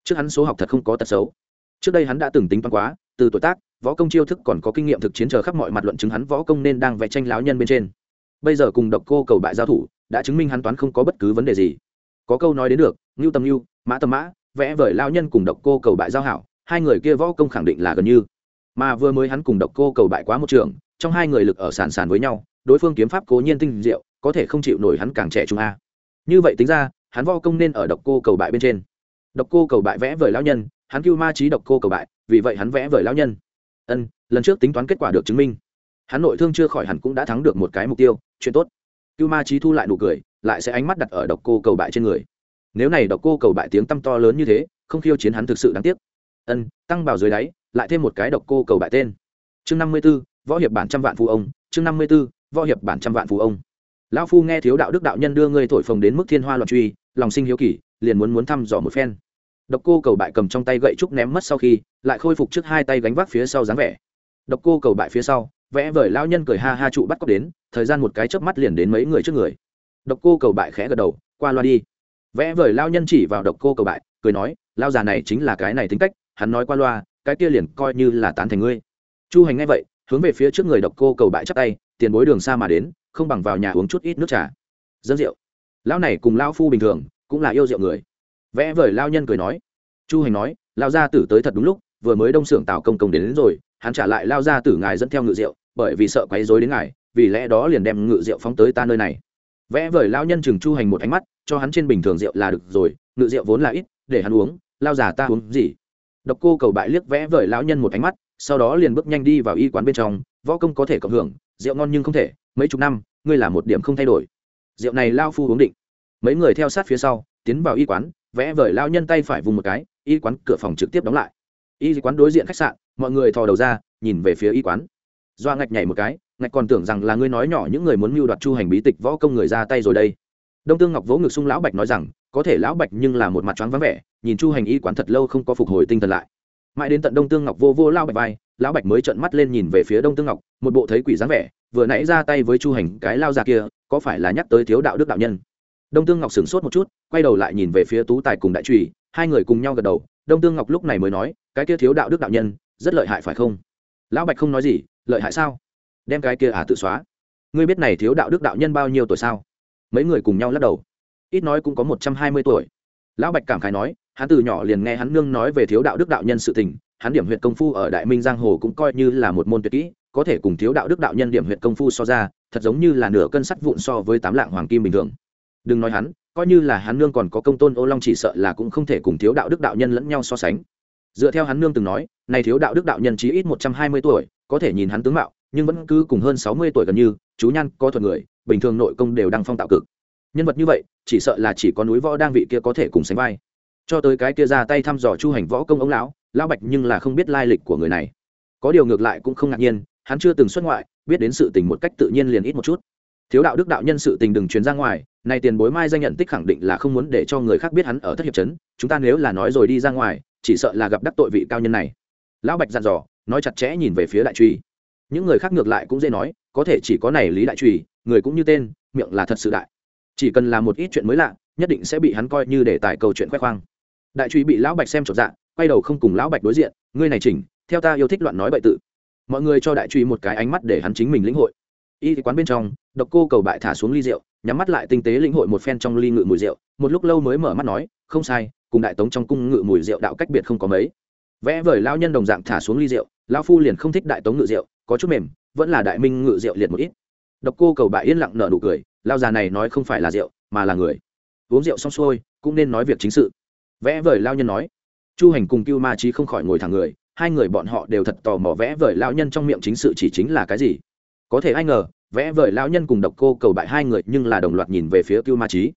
Trước hắn số học thật không có tật xấu. Trước đây hắn đã từng tính toán quá, từ tuổi tác võ công chiêu thức còn có kinh nghiệm thực chiến chờ khắp mọi mặt luận chứng hắn võ công nên đang vẽ tranh lão nhân bên trên. Bây giờ cùng độc cô cầu bại giao thủ, đã chứng minh hắn toán không có bất cứ vấn đề gì. Có câu nói đến được, ngưu tầm ngưu, mã tầm mã, vẽ vời lao nhân cùng độc cô cầu bại giao hảo, hai người kia võ công khẳng định là gần như. Mà vừa mới hắn cùng độc cô cầu bại quá một trường, trong hai người lực ở sàn sàn với nhau, đối phương kiếm pháp cố nhiên tinh diệu, có thể không chịu nổi hắn càng trẻ trung a. Như vậy tính ra, hắn võ công nên ở độc cô cầu bại bên trên. Độc cô cầu bại vẽ vời lao nhân, hắn cưu ma trí độc cô cầu bại, vì vậy hắn vẽ vời lao nhân ân, lần trước tính toán kết quả được chứng minh. Hắn nội thương chưa khỏi hẳn cũng đã thắng được một cái mục tiêu, chuyện tốt. Cưu ma trí thu lại nụ cười, lại sẽ ánh mắt đặt ở độc cô cầu bại trên người. Nếu này độc cô cầu bại tiếng tăm to lớn như thế, không khiêu chiến hắn thực sự đáng tiếc. Ân, tăng vào dưới đáy, lại thêm một cái độc cô cầu bại tên. Chương năm mươi b ố võ hiệp bản trăm vạn phú ông. Chương năm mươi b ố võ hiệp bản trăm vạn phú ông. Lão phu nghe thiếu đạo đức đạo nhân đưa ngươi thổi phồng đến mức thiên hoa loạn truy, lòng sinh hiếu kỳ, liền muốn muốn thăm dò một phen độc cô cầu bại cầm trong tay gậy trúc ném mất sau khi, lại khôi phục trước hai tay gánh vác phía sau dáng vẻ. Độc cô cầu bại phía sau, vẽ vời lao nhân cười ha ha trụ bắt cóc đến, thời gian một cái chớp mắt liền đến mấy người trước người. Độc cô cầu bại khẽ gật đầu, qua loa đi. Vẽ vời lao nhân chỉ vào độc cô cầu bại, cười nói lao già này chính là cái này tính cách, hắn nói qua loa, cái kia liền coi như là tán thành ngươi. Chu hành ngay vậy, hướng về phía trước người độc cô cầu bại chắp tay, tiền bối đường xa mà đến, không bằng vào nhà uống chút ít nước trà. Dân rượu. Lão này cùng lao phu bình thường, cũng là yêu rượu người vẽ vời lao nhân cười nói. Chu hành nói lao gia tử tới thật đúng lúc vừa mới đông xưởng tào công công đến, đến rồi hắn trả lại lao gia tử ngài dẫn theo ngự rượu bởi vì sợ quấy rối đến ngài vì lẽ đó liền đem ngự rượu phóng tới ta nơi này. Vẽ vời lao nhân chừng chu hành một ánh mắt cho hắn trên bình thường rượu là được rồi ngự rượu vốn là ít để hắn uống lao già ta uống gì? Độc cô cầu bại liếc vẽ vời lão nhân một ánh mắt sau đó liền bước nhanh đi vào y quán bên trong võ công có thể cộng hưởng rượu ngon nhưng không thể mấy chục năm ngươi là một điểm không thay đổi. Rượu này lao phu uống định. Mấy người theo sát phía sau tiến vào y quán vẽ vời lao nhân tay phải vùng một cái, y quán cửa phòng trực tiếp đóng lại. Y quán đối diện khách sạn, mọi người thò đầu ra, nhìn về phía y quán. Doa ngạch nhảy một cái, ngạch còn tưởng rằng là ngươi nói nhỏ những người muốn mưu đoạt chu hành bí tịch võ công người ra tay rồi đây. Đông tương ngọc vỗ ngực sung lão bạch nói rằng, có thể lão bạch nhưng là một mặt choáng vắng vẻ, nhìn chu hành y quán thật lâu không có phục hồi tinh thần lại. Mãi đến tận đông tương ngọc vô vô lao bạch vai, lão bạch mới trợn mắt lên nhìn về phía đông tương ngọc, một bộ thấy quỷ dáng vẻ, vừa nãy ra tay với chu hành cái lao già kia, có phải là nhắc tới thiếu đạo đức đạo nhân? Đông tương ngọc sửng sốt một chút, quay đầu lại nhìn về phía tú tài cùng đại trùy, hai người cùng nhau gật đầu. Đông tương ngọc lúc này mới nói, cái kia thiếu đạo đức đạo nhân, rất lợi hại phải không? Lão bạch không nói gì, lợi hại sao? Đem cái kia à tự xóa. Ngươi biết này thiếu đạo đức đạo nhân bao nhiêu tuổi sao? Mấy người cùng nhau lắc đầu. Ít nói cũng có một trăm hai mươi tuổi. Lão bạch cảm khái nói, hắn từ nhỏ liền nghe hắn nương nói về thiếu đạo đức đạo nhân sự tình, hắn điểm huyện công phu ở đại minh giang hồ cũng coi như là một môn tuyệt kỹ, có thể cùng thiếu đạo đức đạo nhân điểm huyện công phu so ra, thật giống như là nửa cân sắt vụn so với tám lạng hoàng kim bình thường đừng nói hắn, coi như là hắn nương còn có công tôn ô long chỉ sợ là cũng không thể cùng thiếu đạo đức đạo nhân lẫn nhau so sánh. Dựa theo hắn nương từng nói, này thiếu đạo đức đạo nhân chí ít một trăm hai mươi tuổi, có thể nhìn hắn tướng mạo, nhưng vẫn cứ cùng hơn sáu mươi tuổi gần như, chú nhan, có thuật người, bình thường nội công đều đang phong tạo cực. Nhân vật như vậy, chỉ sợ là chỉ có núi võ đang vị kia có thể cùng sánh vai. Cho tới cái kia ra tay thăm dò chu hành võ công ông lão lão bạch nhưng là không biết lai lịch của người này. Có điều ngược lại cũng không ngạc nhiên, hắn chưa từng xuất ngoại, biết đến sự tình một cách tự nhiên liền ít một chút. Thiếu đạo đức đạo nhân sự tình đừng truyền ra ngoài nay tiền bối mai danh nhận tích khẳng định là không muốn để cho người khác biết hắn ở thất hiệp trấn, chúng ta nếu là nói rồi đi ra ngoài, chỉ sợ là gặp đắc tội vị cao nhân này. Lão bạch dặn dò, nói chặt chẽ nhìn về phía đại truy những người khác ngược lại cũng dễ nói, có thể chỉ có này lý đại truy người cũng như tên, miệng là thật sự đại. Chỉ cần làm một ít chuyện mới lạ, nhất định sẽ bị hắn coi như để tài câu chuyện khoe khoang. Đại truy bị lão bạch xem trọn dạ quay đầu không cùng lão bạch đối diện, ngươi này chỉnh, theo ta yêu thích loạn nói bậy tự. Mọi người cho đại truy một cái ánh mắt để hắn chính mình lĩnh hội. Y quán bên trong, độc cô cầu bại thả xuống ly rượu nhắm mắt lại tinh tế lĩnh hội một phen trong ly ngự mùi rượu, một lúc lâu mới mở mắt nói, không sai, cùng đại tống trong cung ngự mùi rượu đạo cách biệt không có mấy. Vẽ vời lao nhân đồng dạng thả xuống ly rượu lao phu liền không thích đại tống ngự rượu, có chút mềm, vẫn là đại minh ngự rượu liệt một ít. Độc cô cầu bại yên lặng nở nụ cười lao già này nói không phải là rượu, mà là người. Uống rượu xong xuôi, cũng nên nói việc chính sự. Vẽ vời lao nhân nói, chu hành cùng cưu ma trí không khỏi ngồi thẳng người, hai người bọn họ đều thật tò mò vẽ vời lao nhân trong miệng chính sự chỉ chính là cái gì. Có thể ai ngờ vẽ vời lão nhân cùng độc cô cầu bại hai người, nhưng là đồng loạt nhìn về phía cưu ma trí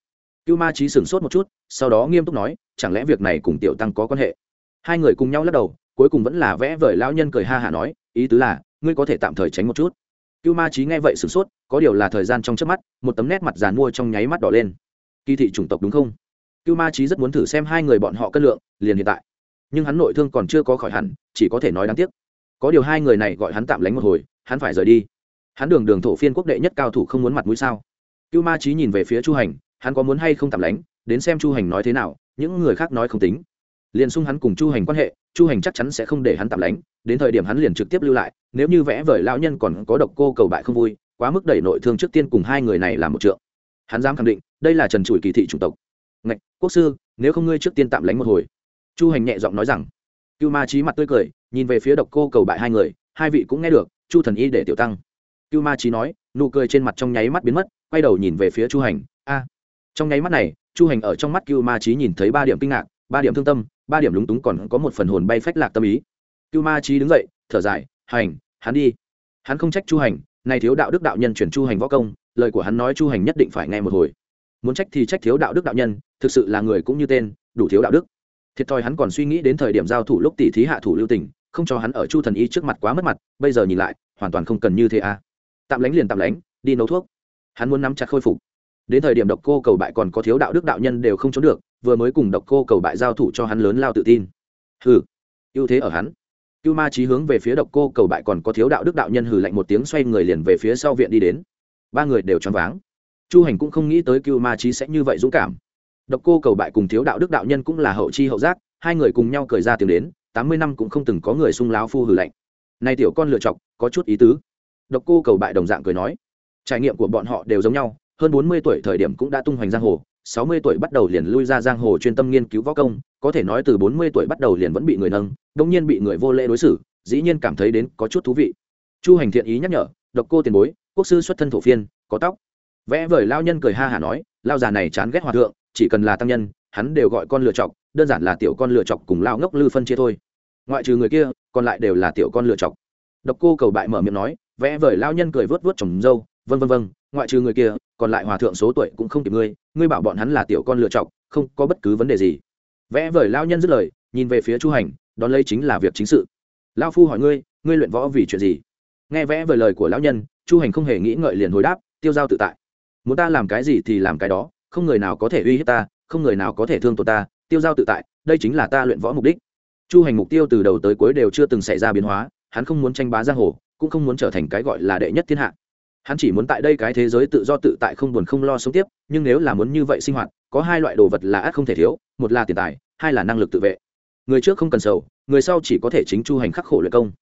cưu ma trí sửng sốt một chút, sau đó nghiêm túc nói, chẳng lẽ việc này cùng tiểu tăng có quan hệ? Hai người cùng nhau lắc đầu, cuối cùng vẫn là vẽ vời lão nhân cười ha hả nói, ý tứ là, ngươi có thể tạm thời tránh một chút. Cưu ma trí nghe vậy sửng sốt, có điều là thời gian trong trước mắt, một tấm nét mặt giàn mua trong nháy mắt đỏ lên. Kỳ thị chủng tộc đúng không? Cưu ma trí rất muốn thử xem hai người bọn họ cân lượng, liền hiện tại. Nhưng hắn nội thương còn chưa có khỏi hẳn, chỉ có thể nói đáng tiếc. Có điều hai người này gọi hắn tạm lánh một hồi, hắn phải rời đi hắn đường đường thổ phiên quốc đệ nhất cao thủ không muốn mặt mũi sao? Cưu ma trí nhìn về phía chu hành, hắn có muốn hay không tạm lánh, đến xem chu hành nói thế nào, những người khác nói không tính. Liền xung hắn cùng chu hành quan hệ, chu hành chắc chắn sẽ không để hắn tạm lánh, đến thời điểm hắn liền trực tiếp lưu lại, nếu như vẽ vời lão nhân còn có độc cô cầu bại không vui, quá mức đẩy nội thương trước tiên cùng hai người này làm một trượng. Hắn dám khẳng định, đây là trần trụi kỳ thị chủng tộc. Ngạch, quốc sư, nếu không ngươi trước tiên tạm lánh một hồi. Chu hành nhẹ giọng nói rằng. Cưu ma trí mặt tươi cười, nhìn về phía độc cô cầu bại hai người, hai vị cũng nghe được, chu thần y để tiểu tăng cưu ma trí nói, nụ cười trên mặt trong nháy mắt biến mất, quay đầu nhìn về phía chu hành. A! Trong nháy mắt này, chu hành ở trong mắt cưu ma trí nhìn thấy ba điểm kinh ngạc, ba điểm thương tâm, ba điểm lúng túng còn có một phần hồn bay phách lạc tâm ý. Cưu ma trí đứng dậy, thở dài, hành, hắn đi. Hắn không trách chu hành, này thiếu đạo đức đạo nhân chuyển chu hành võ công, lời của hắn nói chu hành nhất định phải nghe một hồi. Muốn trách thì trách thiếu đạo đức đạo nhân, thực sự là người cũng như tên, đủ thiếu đạo đức. Thiệt thòi hắn còn suy nghĩ đến thời điểm giao thủ lúc tỷ thí hạ thủ lưu tình, không cho hắn ở chu thần y trước mặt quá mất mặt, bây giờ nhìn lại, hoàn toàn không cần như thế à tạm lánh liền tạm lánh, đi nấu thuốc. Hắn muốn nắm chặt khôi phục. Đến thời điểm độc cô cầu bại còn có thiếu đạo đức đạo nhân đều không trốn được, vừa mới cùng độc cô cầu bại giao thủ cho hắn lớn lao tự tin. Hừ, ưu thế ở hắn. Cưu ma trí hướng về phía độc cô cầu bại còn có thiếu đạo đức đạo nhân hừ lạnh một tiếng xoay người liền về phía sau viện đi đến. Ba người đều choáng váng. Chu hành cũng không nghĩ tới cưu ma trí sẽ như vậy dũng cảm. Độc cô cầu bại cùng thiếu đạo đức đạo nhân cũng là hậu chi hậu giác, hai người cùng nhau cười ra tiếng đến, tám mươi năm cũng không từng có người sung láo phu hừ lạnh. Nay tiểu con lựa chọc, có chút ý tứ độc cô cầu bại đồng dạng cười nói. Trải nghiệm của bọn họ đều giống nhau, hơn bốn mươi tuổi thời điểm cũng đã tung hoành giang hồ, sáu mươi tuổi bắt đầu liền lui ra giang hồ chuyên tâm nghiên cứu võ công, có thể nói từ bốn mươi tuổi bắt đầu liền vẫn bị người nâng đông nhiên bị người vô lễ đối xử, dĩ nhiên cảm thấy đến có chút thú vị. Chu hành thiện ý nhắc nhở, độc cô tiền bối, quốc sư xuất thân thổ phiên, có tóc. Vẽ vời lao nhân cười ha hả nói, lao già này chán ghét hòa thượng, chỉ cần là tăng nhân, hắn đều gọi con lựa chọc, đơn giản là tiểu con lựa chọc cùng lao ngốc lư phân chia thôi. Ngoại trừ người kia, còn lại đều là tiểu con lựa chọc. Độc cô cầu bại mở miệng nói vẽ vời lao nhân cười vớt vớt trồng dâu vân vân vân ngoại trừ người kia, còn lại hòa thượng số tuổi cũng không kịp ngươi ngươi bảo bọn hắn là tiểu con lựa chọc, không có bất cứ vấn đề gì. Vẽ vời lao nhân dứt lời, nhìn về phía chu hành, đón lấy chính là việc chính sự. Lao phu hỏi ngươi ngươi luyện võ vì chuyện gì? Nghe vẽ vời lời của lão nhân, chu hành không hề nghĩ ngợi liền hồi đáp, tiêu giao tự tại. Muốn ta làm cái gì thì làm cái đó, không người nào có thể uy hiếp ta, không người nào có thể thương tổn ta, tiêu giao tự tại, đây chính là ta luyện võ mục đích. Chu hành mục tiêu từ đầu tới cuối đều chưa từng xảy ra biến hóa, hắn không muốn tranh bá giang hồ cũng không muốn trở thành cái gọi là đệ nhất thiên hạ. Hắn chỉ muốn tại đây cái thế giới tự do tự tại không buồn không lo sống tiếp, nhưng nếu là muốn như vậy sinh hoạt, có hai loại đồ vật là ác không thể thiếu, một là tiền tài, hai là năng lực tự vệ. Người trước không cần sầu, người sau chỉ có thể chính chu hành khắc khổ luyện công.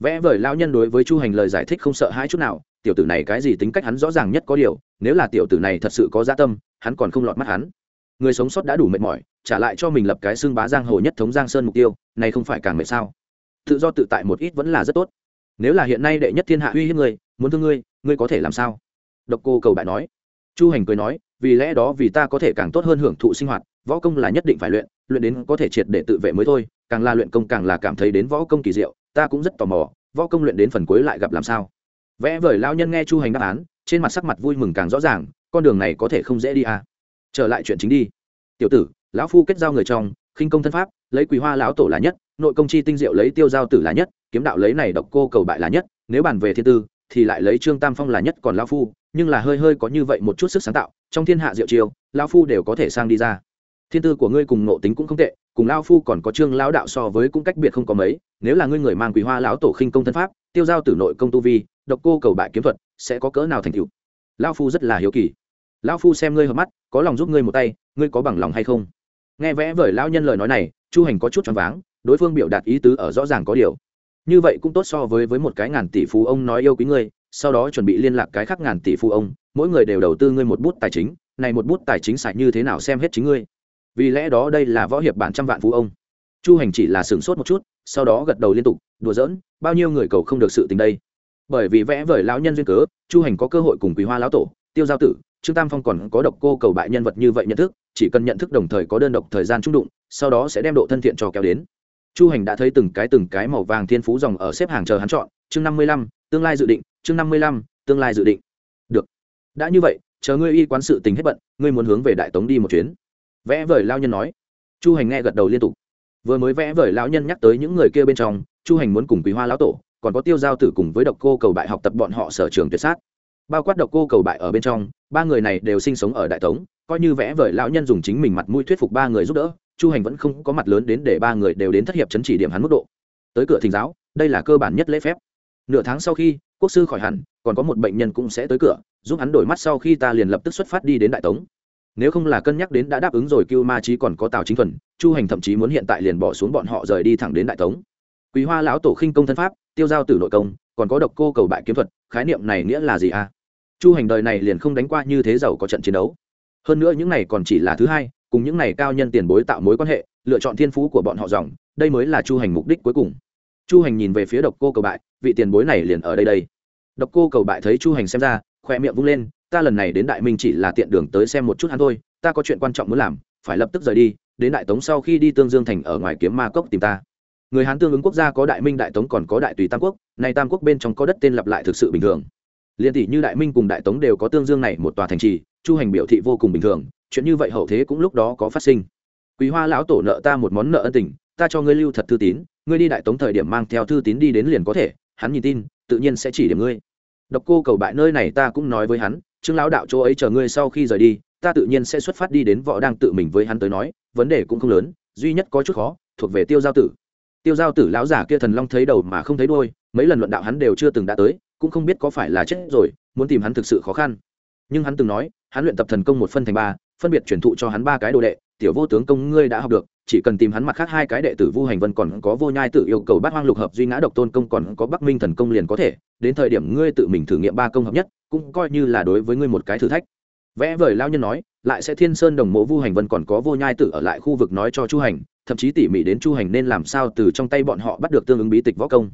Vẽ vời lao nhân đối với chu hành lời giải thích không sợ hãi chút nào, tiểu tử này cái gì tính cách hắn rõ ràng nhất có điều, nếu là tiểu tử này thật sự có gia tâm, hắn còn không lọt mắt hắn. Người sống sót đã đủ mệt mỏi, trả lại cho mình lập cái xương bá giang hồ nhất thống giang sơn mục tiêu, này không phải càng mệt sao? Tự do tự tại một ít vẫn là rất tốt nếu là hiện nay đệ nhất thiên hạ uy hiếp người muốn thương ngươi ngươi có thể làm sao? Độc cô cầu bại nói. Chu hành cười nói, vì lẽ đó vì ta có thể càng tốt hơn hưởng thụ sinh hoạt, võ công là nhất định phải luyện luyện đến có thể triệt để tự vệ mới thôi, càng là luyện công càng là cảm thấy đến võ công kỳ diệu, ta cũng rất tò mò, võ công luyện đến phần cuối lại gặp làm sao? Vẽ vời lao nhân nghe chu hành đáp án, trên mặt sắc mặt vui mừng càng rõ ràng, con đường này có thể không dễ đi à? Trở lại chuyện chính đi. Tiểu tử, lão phu kết giao người trong, khinh công thân pháp, lấy quý hoa lão tổ là nhất nội công chi tinh diệu lấy tiêu giao tử là nhất, kiếm đạo lấy này độc cô cầu bại là nhất, nếu bàn về thiên tư, thì lại lấy trương tam phong là nhất còn lão phu, nhưng là hơi hơi có như vậy một chút sức sáng tạo, trong thiên hạ diệu chiêu, lão phu đều có thể sang đi ra. Thiên tư của ngươi cùng nộ tính cũng không tệ, cùng lão phu còn có trương lão đạo so với cũng cách biệt không có mấy, nếu là ngươi người mang quý hoa lão tổ khinh công thân pháp, tiêu giao tử nội công tu vi, độc cô cầu bại kiếm thuật, sẽ có cỡ nào thành tựu? Lão phu rất là hiếu kỳ. Lão phu xem ngươi hợp mắt, có lòng giúp ngươi một tay, ngươi có bằng lòng hay không? Nghe vẽ vời lão nhân lời nói này, chu hành có chút choáng váng đối phương biểu đạt ý tứ ở rõ ràng có điều. Như vậy cũng tốt so với với một cái ngàn tỷ phú ông nói yêu quý ngươi, sau đó chuẩn bị liên lạc cái khác ngàn tỷ phú ông, mỗi người đều đầu tư ngươi một bút tài chính, này một bút tài chính sạch như thế nào xem hết chính ngươi. Vì lẽ đó đây là võ hiệp bản trăm vạn phú ông. Chu hành chỉ là sửng sốt một chút, sau đó gật đầu liên tục, đùa giỡn, bao nhiêu người cầu không được sự tình đây? Bởi vì vẽ vời lão nhân duyên cớ, chu hành có cơ hội cùng quý hoa lão tổ, tiêu giao tử, trương tam phong còn có độc cô cầu bại nhân vật như vậy nhận thức, chỉ cần nhận thức đồng thời có đơn độc thời gian trung đụng, sau đó sẽ đem độ thân thiện cho kéo đến chu hành đã thấy từng cái từng cái màu vàng thiên phú dòng ở xếp hàng chờ hắn chọn, chương năm mươi lăm, tương lai dự định, chương năm mươi lăm, tương lai dự định. Được. Đã như vậy, chờ ngươi y quán sự tình hết bận, ngươi muốn hướng về đại tống đi một chuyến. Vẽ vời lao nhân nói. Chu hành nghe gật đầu liên tục. Vừa mới vẽ vời lão nhân nhắc tới những người kia bên trong, chu hành muốn cùng quý hoa lão tổ, còn có tiêu giao tử cùng với độc cô cầu bại học tập bọn họ sở trường tuyệt sát. Bao quát độc cô cầu bại ở bên trong, ba người này đều sinh sống ở đại tống, coi như vẽ vời lão nhân dùng chính mình mặt mũi thuyết phục ba người giúp đỡ chu hành vẫn không có mặt lớn đến để ba người đều đến thất hiệp chấn chỉ điểm hắn mức độ. Tới cửa thỉnh giáo, đây là cơ bản nhất lễ phép. Nửa tháng sau khi, quốc sư khỏi hẳn, còn có một bệnh nhân cũng sẽ tới cửa, giúp hắn đổi mắt sau khi ta liền lập tức xuất phát đi đến đại tống. Nếu không là cân nhắc đến đã đáp ứng rồi cưu ma trí còn có tào chính thuần, chu hành thậm chí muốn hiện tại liền bỏ xuống bọn họ rời đi thẳng đến đại tống. Quý hoa lão tổ khinh công thân pháp, tiêu giao tử nội công, còn có độc cô cầu bại kiếm thuật, khái niệm này nghĩa là gì a chu hành đời này liền không đánh qua như thế giàu có trận chiến đấu. Hơn nữa những này còn chỉ là thứ hai cùng những này cao nhân tiền bối tạo mối quan hệ, lựa chọn thiên phú của bọn họ dòng, đây mới là chu hành mục đích cuối cùng. Chu hành nhìn về phía độc cô cầu bại, vị tiền bối này liền ở đây đây. Độc cô cầu bại thấy chu hành xem ra, khoe miệng vung lên, ta lần này đến đại minh chỉ là tiện đường tới xem một chút hắn thôi, ta có chuyện quan trọng muốn làm, phải lập tức rời đi, đến đại tống sau khi đi tương dương thành ở ngoài kiếm ma cốc tìm ta. Người hán tương ứng quốc gia có đại minh, đại tống còn có đại tùy tam quốc này tam quốc bên trong có đất tên lặp lại thực sự bình thường. Liên tỷ như đại minh cùng đại tống đều có tương dương này một tòa thành trì, chu hành biểu thị vô cùng bình thường chuyện như vậy hậu thế cũng lúc đó có phát sinh. Quý hoa lão tổ nợ ta một món nợ ân tình, ta cho ngươi lưu thật thư tín, ngươi đi đại tống thời điểm mang theo thư tín đi đến liền có thể, hắn nhìn tin, tự nhiên sẽ chỉ điểm ngươi. Độc cô cầu bại nơi này ta cũng nói với hắn, trương lão đạo chỗ ấy chờ ngươi sau khi rời đi, ta tự nhiên sẽ xuất phát đi đến võ đang tự mình với hắn tới nói, vấn đề cũng không lớn, duy nhất có chút khó, thuộc về tiêu giao tử. Tiêu giao tử lão giả kia thần long thấy đầu mà không thấy đôi mấy lần luận đạo hắn đều chưa từng đã tới, cũng không biết có phải là chết rồi, muốn tìm hắn thực sự khó khăn. Nhưng hắn từng nói hắn luyện tập thần công một phân thành ba, phân biệt truyền thụ cho hắn ba cái đồ đệ, tiểu vô tướng công ngươi đã học được, chỉ cần tìm hắn mặt khác hai cái đệ tử vu hành vân còn có vô nhai tự yêu cầu Bát hoang lục hợp duy ngã độc tôn công còn có bắc minh thần công liền có thể, đến thời điểm ngươi tự mình thử nghiệm ba công hợp nhất, cũng coi như là đối với ngươi một cái thử thách. Vẽ vời lao nhân nói, lại sẽ thiên sơn đồng mộ vu hành vân còn có vô nhai tự ở lại khu vực nói cho chu hành, thậm chí tỉ mỉ đến chu hành nên làm sao từ trong tay bọn họ bắt được tương ứng bí tịch võ công.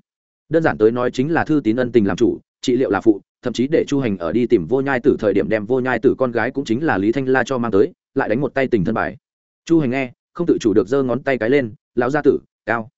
Đơn giản tới nói chính là thư tín ân tình làm chủ, trị liệu là phụ thậm chí để chu hành ở đi tìm vô nhai tử thời điểm đem vô nhai tử con gái cũng chính là lý thanh la cho mang tới, lại đánh một tay tình thân bài. Chu hành nghe, không tự chủ được giơ ngón tay cái lên, lão gia tử, cao.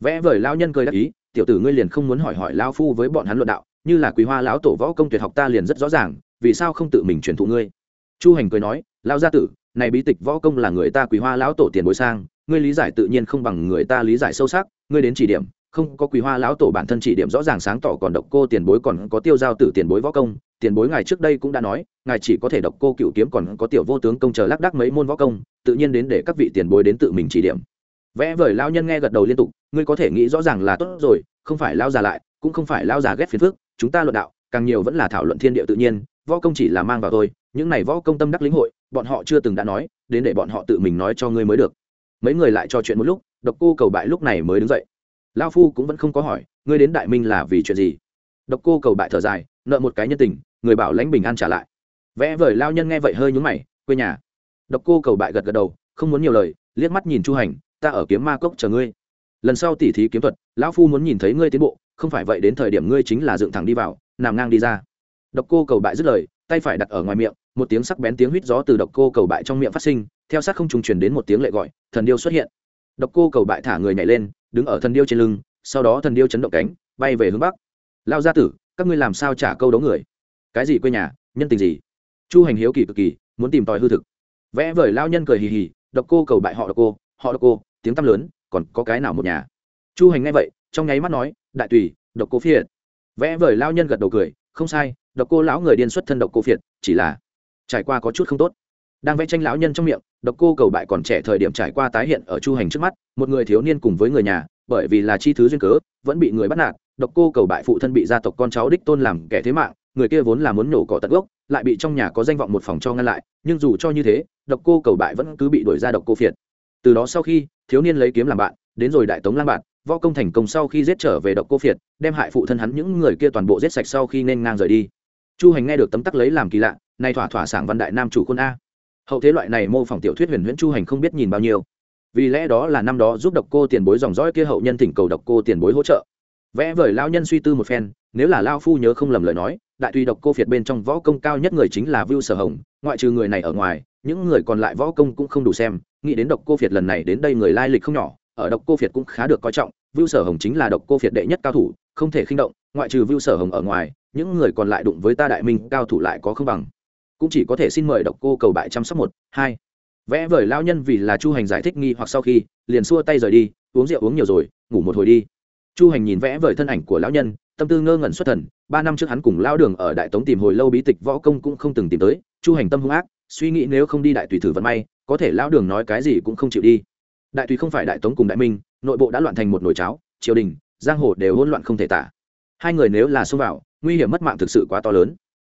Vẽ vời lao nhân cười đắc ý, tiểu tử ngươi liền không muốn hỏi hỏi lao phu với bọn hắn luận đạo, như là quý hoa lão tổ võ công tuyệt học ta liền rất rõ ràng, vì sao không tự mình truyền thụ ngươi? Chu hành cười nói lao gia tử, này bí tịch võ công là người ta quý hoa lão tổ tiền bối sang, ngươi lý giải tự nhiên không bằng người ta lý giải sâu sắc, ngươi đến chỉ điểm không có quý hoa lão tổ bản thân chỉ điểm rõ ràng sáng tỏ còn độc cô tiền bối còn có tiêu giao tử tiền bối võ công, tiền bối ngài trước đây cũng đã nói, ngài chỉ có thể độc cô cựu kiếm còn có tiểu vô tướng công chờ lác đác mấy môn võ công, tự nhiên đến để các vị tiền bối đến tự mình chỉ điểm. Vẽ vời lao nhân nghe gật đầu liên tục, ngươi có thể nghĩ rõ ràng là tốt rồi, không phải lao già lại, cũng không phải lao già ghét phiền phước chúng ta luận đạo, càng nhiều vẫn là thảo luận thiên địa tự nhiên, võ công chỉ là mang vào thôi, những này võ công tâm đắc lĩnh hội, bọn họ chưa từng đã nói, đến để bọn họ tự mình nói cho ngươi mới được. Mấy người lại trò chuyện một lúc, độc cô cầu bại lúc này mới đứng dậy lao phu cũng vẫn không có hỏi, ngươi đến đại minh là vì chuyện gì? Độc cô cầu bại thở dài, nợ một cái nhân tình, người bảo lãnh bình an trả lại. Vẽ vời lao nhân nghe vậy hơi nhúng mày, quê nhà. Độc cô cầu bại gật gật đầu, không muốn nhiều lời, liếc mắt nhìn chu hành, ta ở kiếm ma cốc chờ ngươi. Lần sau tỉ thí kiếm thuật, lão phu muốn nhìn thấy ngươi tiến bộ, không phải vậy đến thời điểm ngươi chính là dựng thẳng đi vào, nằm ngang đi ra. Độc cô cầu bại dứt lời, tay phải đặt ở ngoài miệng, một tiếng sắc bén tiếng huýt gió từ độc cô cầu bại trong miệng phát sinh, theo sát không trùng truyền đến một tiếng lệ gọi, thần điêu xuất hiện. Độc cô cầu bại thả người nhảy lên đứng ở thần điêu trên lưng, sau đó thần điêu chấn động cánh, bay về hướng bắc. Lao gia tử, các ngươi làm sao trả câu đấu người? Cái gì quê nhà, nhân tình gì? Chu hành hiếu kỳ cực kỳ, muốn tìm tòi hư thực. Vẽ vời lao nhân cười hì hì, độc cô cầu bại họ độc cô, họ độc cô, tiếng tăm lớn, còn có cái nào một nhà? Chu hành nghe vậy, trong nháy mắt nói, đại tùy, độc cô phiệt. Vẽ vời lao nhân gật đầu cười, không sai, độc cô lão người điên xuất thân độc cô phiệt, chỉ là trải qua có chút không tốt. Đang vẽ tranh lão nhân trong miệng, độc cô cầu bại còn trẻ thời điểm trải qua tái hiện ở chu hành trước mắt một người thiếu niên cùng với người nhà, bởi vì là chi thứ duyên cớ, vẫn bị người bắt nạt, độc cô cầu bại phụ thân bị gia tộc con cháu đích tôn làm kẻ thế mạng, người kia vốn là muốn nổ cỏ tận gốc, lại bị trong nhà có danh vọng một phòng cho ngăn lại, nhưng dù cho như thế, độc cô cầu bại vẫn cứ bị đuổi ra độc cô phiệt. Từ đó sau khi, thiếu niên lấy kiếm làm bạn, đến rồi đại tống lang bạn, võ công thành công sau khi giết trở về độc cô phiệt, đem hại phụ thân hắn những người kia toàn bộ giết sạch sau khi nên ngang rời đi. Chu hành nghe được tấm tắc lấy làm kỳ lạ nay thỏa thỏa sảng văn đại nam chủ quân a. Hậu thế loại này mô phỏng tiểu thuyết huyền huyễn chu hành không biết nhìn bao nhiêu vì lẽ đó là năm đó giúp độc cô tiền bối dòng dõi kia hậu nhân thỉnh cầu độc cô tiền bối hỗ trợ. Vẽ vời lao nhân suy tư một phen, nếu là lao phu nhớ không lầm lời nói, đại tùy độc cô phiệt bên trong võ công cao nhất người chính là vưu sở hồng, ngoại trừ người này ở ngoài, những người còn lại võ công cũng không đủ xem, nghĩ đến độc cô phiệt lần này đến đây người lai lịch không nhỏ, ở độc cô phiệt cũng khá được coi trọng, vưu sở hồng chính là độc cô phiệt đệ nhất cao thủ, không thể khinh động, ngoại trừ vưu sở hồng ở ngoài, những người còn lại đụng với ta đại minh cao thủ lại có không bằng. Cũng chỉ có thể xin mời độc cô cầu bại chăm sóc một, hai vẽ vời lao nhân vì là chu hành giải thích nghi hoặc sau khi, liền xua tay rời đi, uống rượu uống nhiều rồi, ngủ một hồi đi. Chu hành nhìn vẽ vời thân ảnh của lão nhân, tâm tư ngơ ngẩn xuất thần, ba năm trước hắn cùng lao đường ở đại tống tìm hồi lâu bí tịch võ công cũng không từng tìm tới, chu hành tâm hung ác, suy nghĩ nếu không đi đại tùy thử vận may, có thể lao đường nói cái gì cũng không chịu đi. Đại tùy không phải đại tống cùng đại minh, nội bộ đã loạn thành một nồi cháo, triều đình, giang hồ đều hỗn loạn không thể tả. Hai người nếu là xông vào, nguy hiểm mất mạng thực sự quá to lớn.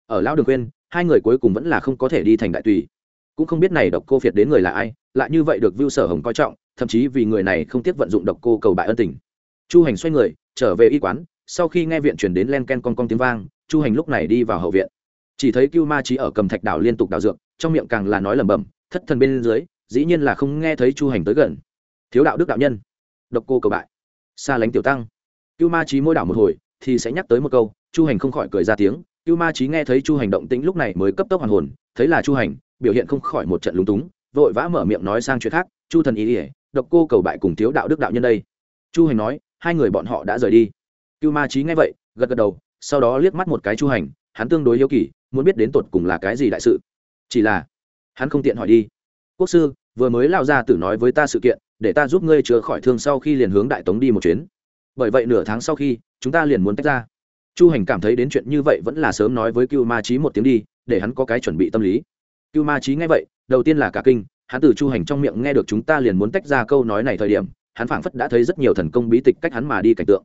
Ở lao đường khuyên, hai người cuối cùng vẫn là không có thể đi thành đại tùy cũng không biết này độc cô phiệt đến người là ai, lại như vậy được vưu sở hồng coi trọng, thậm chí vì người này không tiếc vận dụng độc cô cầu bại ân tình. Chu hành xoay người, trở về y quán, sau khi nghe viện chuyển đến len ken con con tiếng vang, chu hành lúc này đi vào hậu viện. Chỉ thấy cưu ma trí ở cầm thạch đảo liên tục đào dược, trong miệng càng là nói lẩm bẩm, thất thần bên dưới, dĩ nhiên là không nghe thấy chu hành tới gần. Thiếu đạo đức đạo nhân, độc cô cầu bại. Xa lánh tiểu tăng. Cưu ma trí môi đảo một hồi, thì sẽ nhắc tới một câu, chu hành không khỏi cười ra tiếng. Cưu ma trí nghe thấy chu hành động tĩnh lúc này mới cấp tốc hoàn hồn, thấy là chu hành biểu hiện không khỏi một trận lúng túng, vội vã mở miệng nói sang chuyện khác, chu thần ý ỉa độc cô cầu bại cùng thiếu đạo đức đạo nhân đây. Chu hành nói, hai người bọn họ đã rời đi. Cưu ma trí nghe vậy, gật gật đầu, sau đó liếc mắt một cái chu hành, hắn tương đối hiếu kỳ, muốn biết đến tột cùng là cái gì đại sự. Chỉ là, hắn không tiện hỏi đi. Quốc sư, vừa mới lao ra tử nói với ta sự kiện, để ta giúp ngươi chữa khỏi thương sau khi liền hướng đại tống đi một chuyến. Bởi vậy nửa tháng sau khi, chúng ta liền muốn tách ra. Chu hành cảm thấy đến chuyện như vậy vẫn là sớm nói với cưu ma trí một tiếng đi, để hắn có cái chuẩn bị tâm lý cưu ma trí nghe vậy, đầu tiên là cả kinh, hắn từ chu hành trong miệng nghe được chúng ta liền muốn tách ra câu nói này thời điểm, hắn phảng phất đã thấy rất nhiều thần công bí tịch cách hắn mà đi cảnh tượng.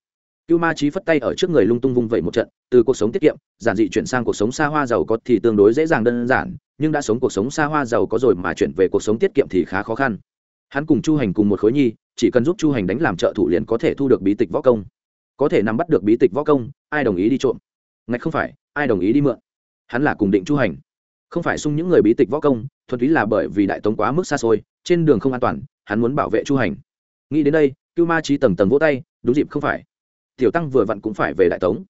Cưu ma trí phất tay ở trước người lung tung vung vẩy một trận, từ cuộc sống tiết kiệm, giản dị chuyển sang cuộc sống xa hoa giàu có thì tương đối dễ dàng đơn giản, nhưng đã sống cuộc sống xa hoa giàu có rồi mà chuyển về cuộc sống tiết kiệm thì khá khó khăn. Hắn cùng chu hành cùng một khối nhi, chỉ cần giúp chu hành đánh làm trợ thủ liền có thể thu được bí tịch võ công. Có thể nắm bắt được bí tịch võ công, ai đồng ý đi trộm? Ngạch không phải, ai đồng ý đi mượn? Hắn là cùng định chu hành không phải sung những người bí tịch võ công, thuần túy là bởi vì đại tống quá mức xa xôi, trên đường không an toàn, hắn muốn bảo vệ chu hành. Nghĩ đến đây, cưu ma trí tầng tầng vỗ tay, đúng dịp không phải. Tiểu tăng vừa vặn cũng phải về đại tống.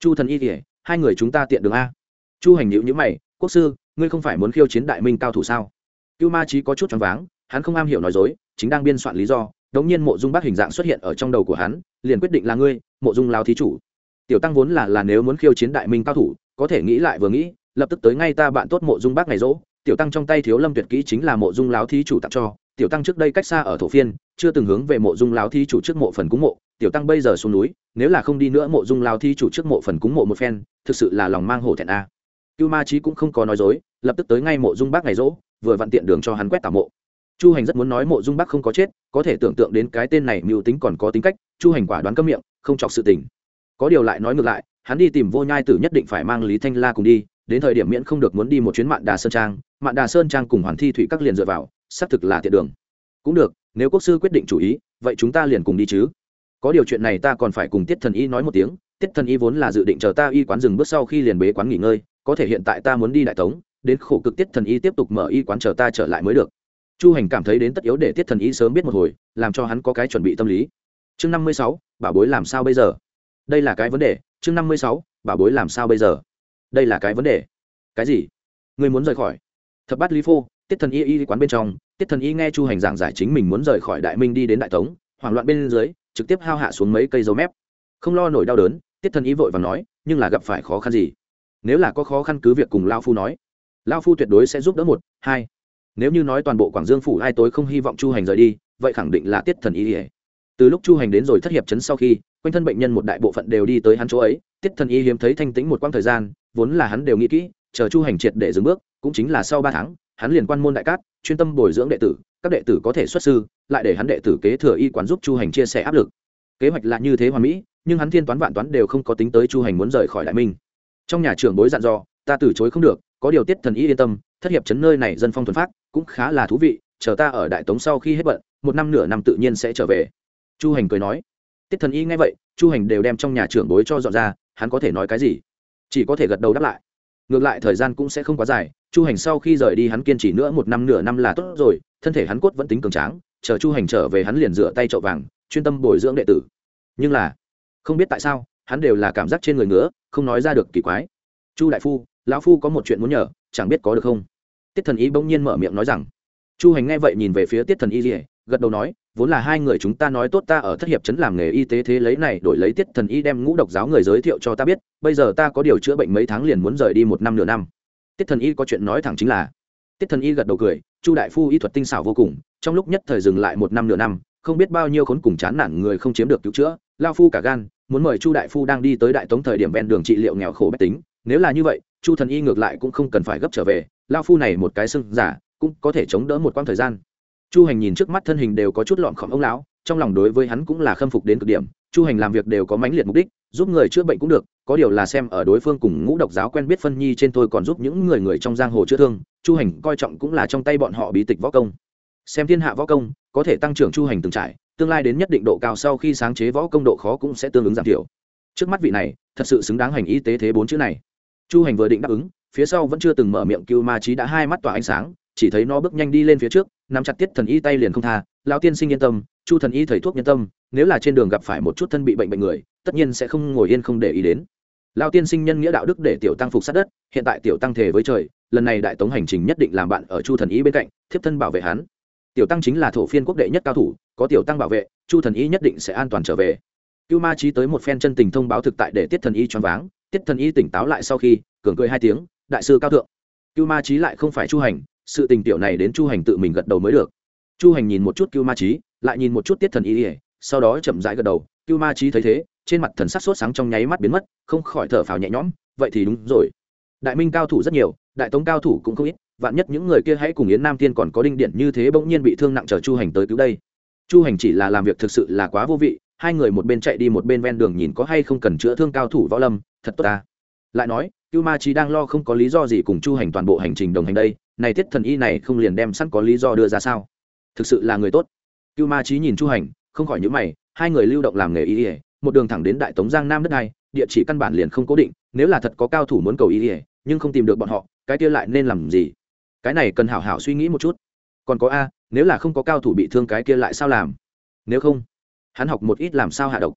Chu thần y kể hai người chúng ta tiện đường a. Chu hành nhịu nhữ mày, quốc sư, ngươi không phải muốn khiêu chiến đại minh cao thủ sao? Cưu ma trí có chút choáng váng, hắn không am hiểu nói dối, chính đang biên soạn lý do đống nhiên mộ dung bác hình dạng xuất hiện ở trong đầu của hắn, liền quyết định là ngươi, mộ dung lao thí chủ. Tiểu tăng vốn là là nếu muốn khiêu chiến đại minh cao thủ, có thể nghĩ lại vừa nghĩ lập tức tới ngay ta bạn tốt mộ dung bác ngày rỗ, tiểu tăng trong tay thiếu lâm tuyệt kỹ chính là mộ dung láo thí chủ tặng cho, tiểu tăng trước đây cách xa ở thổ phiên, chưa từng hướng về mộ dung láo thí chủ trước mộ phần cúng mộ, tiểu tăng bây giờ xuống núi, nếu là không đi nữa mộ dung láo thí chủ trước mộ phần cúng mộ một phen, thực sự là lòng mang hổ thẹn a. Cưu ma trí cũng không có nói dối, lập tức tới ngay mộ dung bác ngày rỗ, vừa vặn tiện đường cho hắn quét tả mộ. Chu hành rất muốn nói mộ dung bác không có chết, có thể tưởng tượng đến cái tên này mưu tính còn có tính cách, chu hành quả đoán cấm miệng, không chọc sự tình. Có điều lại nói ngược lại, hắn đi tìm vô nhai tử nhất định phải mang lý thanh la cùng đi đến thời điểm miễn không được muốn đi một chuyến mạn đà sơn trang, mạn đà sơn trang cùng hoàn thi thủy các liền dựa vào, xác thực là thiệt đường. Cũng được, nếu quốc sư quyết định chủ ý, vậy chúng ta liền cùng đi chứ. Có điều chuyện này ta còn phải cùng tiết thần y nói một tiếng, tiết thần y vốn là dự định chờ ta y quán dừng bước sau khi liền bế quán nghỉ ngơi, có thể hiện tại ta muốn đi đại tống, đến khổ cực tiết thần y tiếp tục mở y quán chờ ta trở lại mới được. Chu hành cảm thấy đến tất yếu để tiết thần y sớm biết một hồi, làm cho hắn có cái chuẩn bị tâm lý. Chương năm mươi sáu, bảo bối làm sao bây giờ? Đây là cái vấn đề, chương năm mươi sáu, bảo bối làm sao bây giờ? Đây là cái vấn đề. Cái gì? Người muốn rời khỏi? Thập bát lý phô, tiết thần y y quán bên trong, tiết thần y nghe chu hành giảng giải chính mình muốn rời khỏi đại minh đi đến đại tống, hoảng loạn bên dưới, trực tiếp hao hạ xuống mấy cây dấu mép. Không lo nổi đau đớn, tiết thần y vội và nói, nhưng là gặp phải khó khăn gì? Nếu là có khó khăn cứ việc cùng lao phu nói. Lao phu tuyệt đối sẽ giúp đỡ một, hai. Nếu như nói toàn bộ quảng dương phủ ai tối không hy vọng chu hành rời đi, vậy khẳng định là tiết thần y ỉa từ lúc chu hành đến rồi thất hiệp chấn sau khi, quanh thân bệnh nhân một đại bộ phận đều đi tới hắn chỗ ấy. Tiết thần y hiếm thấy thanh tĩnh một quãng thời gian, vốn là hắn đều nghĩ kỹ, chờ chu hành triệt để dừng bước, cũng chính là sau ba tháng, hắn liền quan môn đại cát, chuyên tâm bồi dưỡng đệ tử, các đệ tử có thể xuất sư, lại để hắn đệ tử kế thừa y quán giúp chu hành chia sẻ áp lực. Kế hoạch là như thế hoàn mỹ, nhưng hắn thiên toán vạn toán đều không có tính tới chu hành muốn rời khỏi đại minh. Trong nhà trưởng bối dặn dò, ta từ chối không được, có điều tiết thần y yên tâm, thất hiệp chấn nơi này dân phong thuần phát, cũng khá là thú vị, chờ ta ở đại tống sau khi hết bận, một năm nửa năm tự nhiên sẽ trở về chu hành cười nói, tiết thần y nghe vậy, chu hành đều đem trong nhà trưởng bối cho dọn ra, hắn có thể nói cái gì? Chỉ có thể gật đầu đáp lại. Ngược lại thời gian cũng sẽ không quá dài, chu hành sau khi rời đi hắn kiên trì nữa một năm nửa năm là tốt rồi, thân thể hắn cốt vẫn tính cường tráng, chờ chu hành trở về hắn liền rửa tay trậu vàng, chuyên tâm bồi dưỡng đệ tử. Nhưng là, không biết tại sao, hắn đều là cảm giác trên người ngứa, không nói ra được kỳ quái. Chu đại phu, lão phu có một chuyện muốn nhờ, chẳng biết có được không? Tiết thần y bỗng nhiên mở miệng nói rằng. Chu hành nghe vậy nhìn về phía tiết thần y rỉa gật đầu nói, vốn là hai người chúng ta nói tốt ta ở thất hiệp chấn làm nghề y tế thế lấy này đổi lấy tiết thần y đem ngũ độc giáo người giới thiệu cho ta biết, bây giờ ta có điều chữa bệnh mấy tháng liền muốn rời đi một năm nửa năm. Tiết thần y có chuyện nói thẳng chính là, tiết thần y gật đầu cười, chu đại phu y thuật tinh xảo vô cùng, trong lúc nhất thời dừng lại một năm nửa năm, không biết bao nhiêu khốn cùng chán nản người không chiếm được cứu chữa, lao phu cả gan, muốn mời chu đại phu đang đi tới đại tống thời điểm ven đường trị liệu nghèo khổ bách tính, nếu là như vậy, chu thần y ngược lại cũng không cần phải gấp trở về, lao phu này một cái sưng giả, cũng có thể chống đỡ một quãng thời gian chu hành nhìn trước mắt thân hình đều có chút lọn khỏm ông lão, trong lòng đối với hắn cũng là khâm phục đến cực điểm. Chu hành làm việc đều có mãnh liệt mục đích, giúp người chữa bệnh cũng được, có điều là xem ở đối phương cùng ngũ độc giáo quen biết phân nhi trên tôi còn giúp những người người trong giang hồ chữa thương, chu hành coi trọng cũng là trong tay bọn họ bí tịch võ công. Xem thiên hạ võ công, có thể tăng trưởng chu hành từng trải, tương lai đến nhất định độ cao sau khi sáng chế võ công độ khó cũng sẽ tương ứng giảm thiểu. Trước mắt vị này, thật sự xứng đáng hành y tế thế bốn chữ này. Chu hành vừa định đáp ứng, phía sau vẫn chưa từng mở miệng cưu ma trí đã hai mắt tỏa ánh sáng, chỉ thấy nó bước nhanh đi lên phía trước nắm chặt tiết thần y tay liền không tha, lão tiên sinh yên tâm, chu thần y thầy thuốc nhân tâm, nếu là trên đường gặp phải một chút thân bị bệnh bệnh người, tất nhiên sẽ không ngồi yên không để ý đến. Lão tiên sinh nhân nghĩa đạo đức để tiểu tăng phục sát đất, hiện tại tiểu tăng thể với trời, lần này đại tống hành trình nhất định làm bạn ở chu thần y bên cạnh, thiếp thân bảo vệ hắn. Tiểu tăng chính là thổ phiên quốc đệ nhất cao thủ, có tiểu tăng bảo vệ, chu thần y nhất định sẽ an toàn trở về. Cưu ma trí tới một phen chân tình thông báo thực tại để tiết thần y choáng váng, tiết thần y tỉnh táo lại sau khi, cường cười hai tiếng, đại sư cao thượng. Cưu ma trí lại không phải chu hành sự tình tiểu này đến chu hành tự mình gật đầu mới được. Chu hành nhìn một chút cưu ma trí lại nhìn một chút tiết thần y ỉa sau đó chậm rãi gật đầu. Cưu ma trí thấy thế, trên mặt thần sắc sốt sáng trong nháy mắt biến mất, không khỏi thở phào nhẹ nhõm. Vậy thì đúng rồi. Đại minh cao thủ rất nhiều, đại tống cao thủ cũng không ít, vạn nhất những người kia hãy cùng yến nam tiên còn có đinh điện như thế bỗng nhiên bị thương nặng chờ chu hành tới cứu đây. Chu hành chỉ là làm việc thực sự là quá vô vị, hai người một bên chạy đi một bên ven đường nhìn có hay không cần chữa thương cao thủ võ lâm, thật tốt ta. Lại nói cưu ma trí đang lo không có lý do gì cùng chu hành toàn bộ hành trình đồng hành đây, này tiết thần y này không liền đem sẵn có lý do đưa ra sao? Thực sự là người tốt. Cưu ma trí nhìn chu hành, không khỏi những mày, hai người lưu động làm nghề y ỉa một đường thẳng đến đại tống giang nam đất này, địa chỉ căn bản liền không cố định, nếu là thật có cao thủ muốn cầu y ỉa nhưng không tìm được bọn họ, cái kia lại nên làm gì? Cái này cần hảo hảo suy nghĩ một chút. Còn có a, nếu là không có cao thủ bị thương cái kia lại sao làm? Nếu không, hắn học một ít làm sao hạ độc